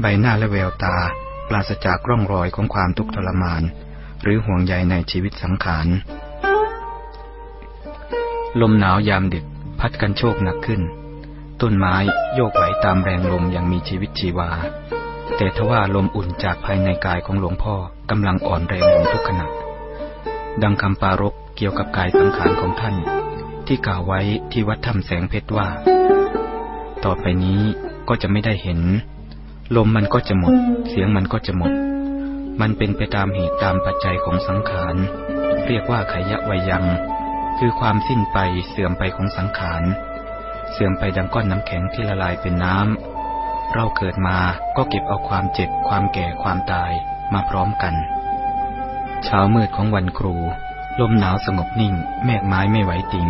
ใบหน้าและแววตาปราศจากร่องรอยของความทุกข์ทรมาน หรือห่วงใยในชีวิตสังขาร ลมหนาวยามดึกพัดกันโชกหนักขึ้น ต้นไม้โยกไหวตามแรงลมอย่างมีชีวิตชีวา แต่ทว่าลมอุ่นจากภายในกายของหลวงพ่อกำลังอ่อนแรงลงทุกขณะ ดังคำปารกเกี่ยวกับกายสังขารของท่าน ที่กล่าวไว้ที่วัดถ้ำแสงเพชรว่า ต่อไปนี้ก็จะไม่ได้เห็น ลมมันก็จะหมด เสียงมันก็จะหมด มันเป็นไปตามเหตุตามปัจจัยของสังขาร เรียกว่าขยะวัยยัง คือความสิ้นไปเสื่อมไปของสังขาร เสื่อมไปดังก้อนน้ำแข็งที่ละลายเป็นน้ำ เราเกิดมาก็เก็บเอาความเจ็บ ความแก่ความตายมาพร้อมกัน เช้ามืดของวันครู ลมหนาวสงบนิ่ง แมกไม้ไม่ไหวติง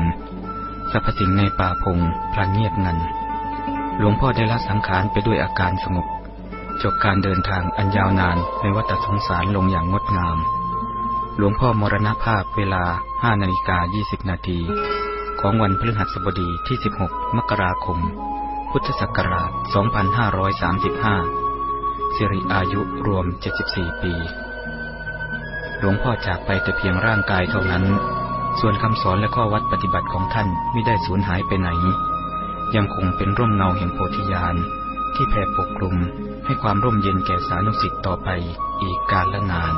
สรรพสิ่งในป่าพงพลันเงียบงัน หลวงพ่อได้ละสังขารไปด้วยอาการสงบ จบการเดินทางอันยาวนานในวัฏสงสารลงอย่างงดงาม หลวงพ่อมรณภาพเวลา5นาฬิกา20นาทีของวันพฤหัสบดีที่ 16 มกราคม พุทธศักราช 2535 สิริอายุรวม 74 ปี หลวงพ่อจากไปแต่เพียงร่างกายเท่านั้น ส่วนคำสอนและข้อวัดปฏิบัติของท่านไม่ได้สูญหายไปไหน ยังคงเป็นร่มเงาแห่งโพธิญาณที่แผ่ปกคลุมให้ความร่มเย็นแก่สานุสิทธิ์ต่อไปอีกกาลละนาน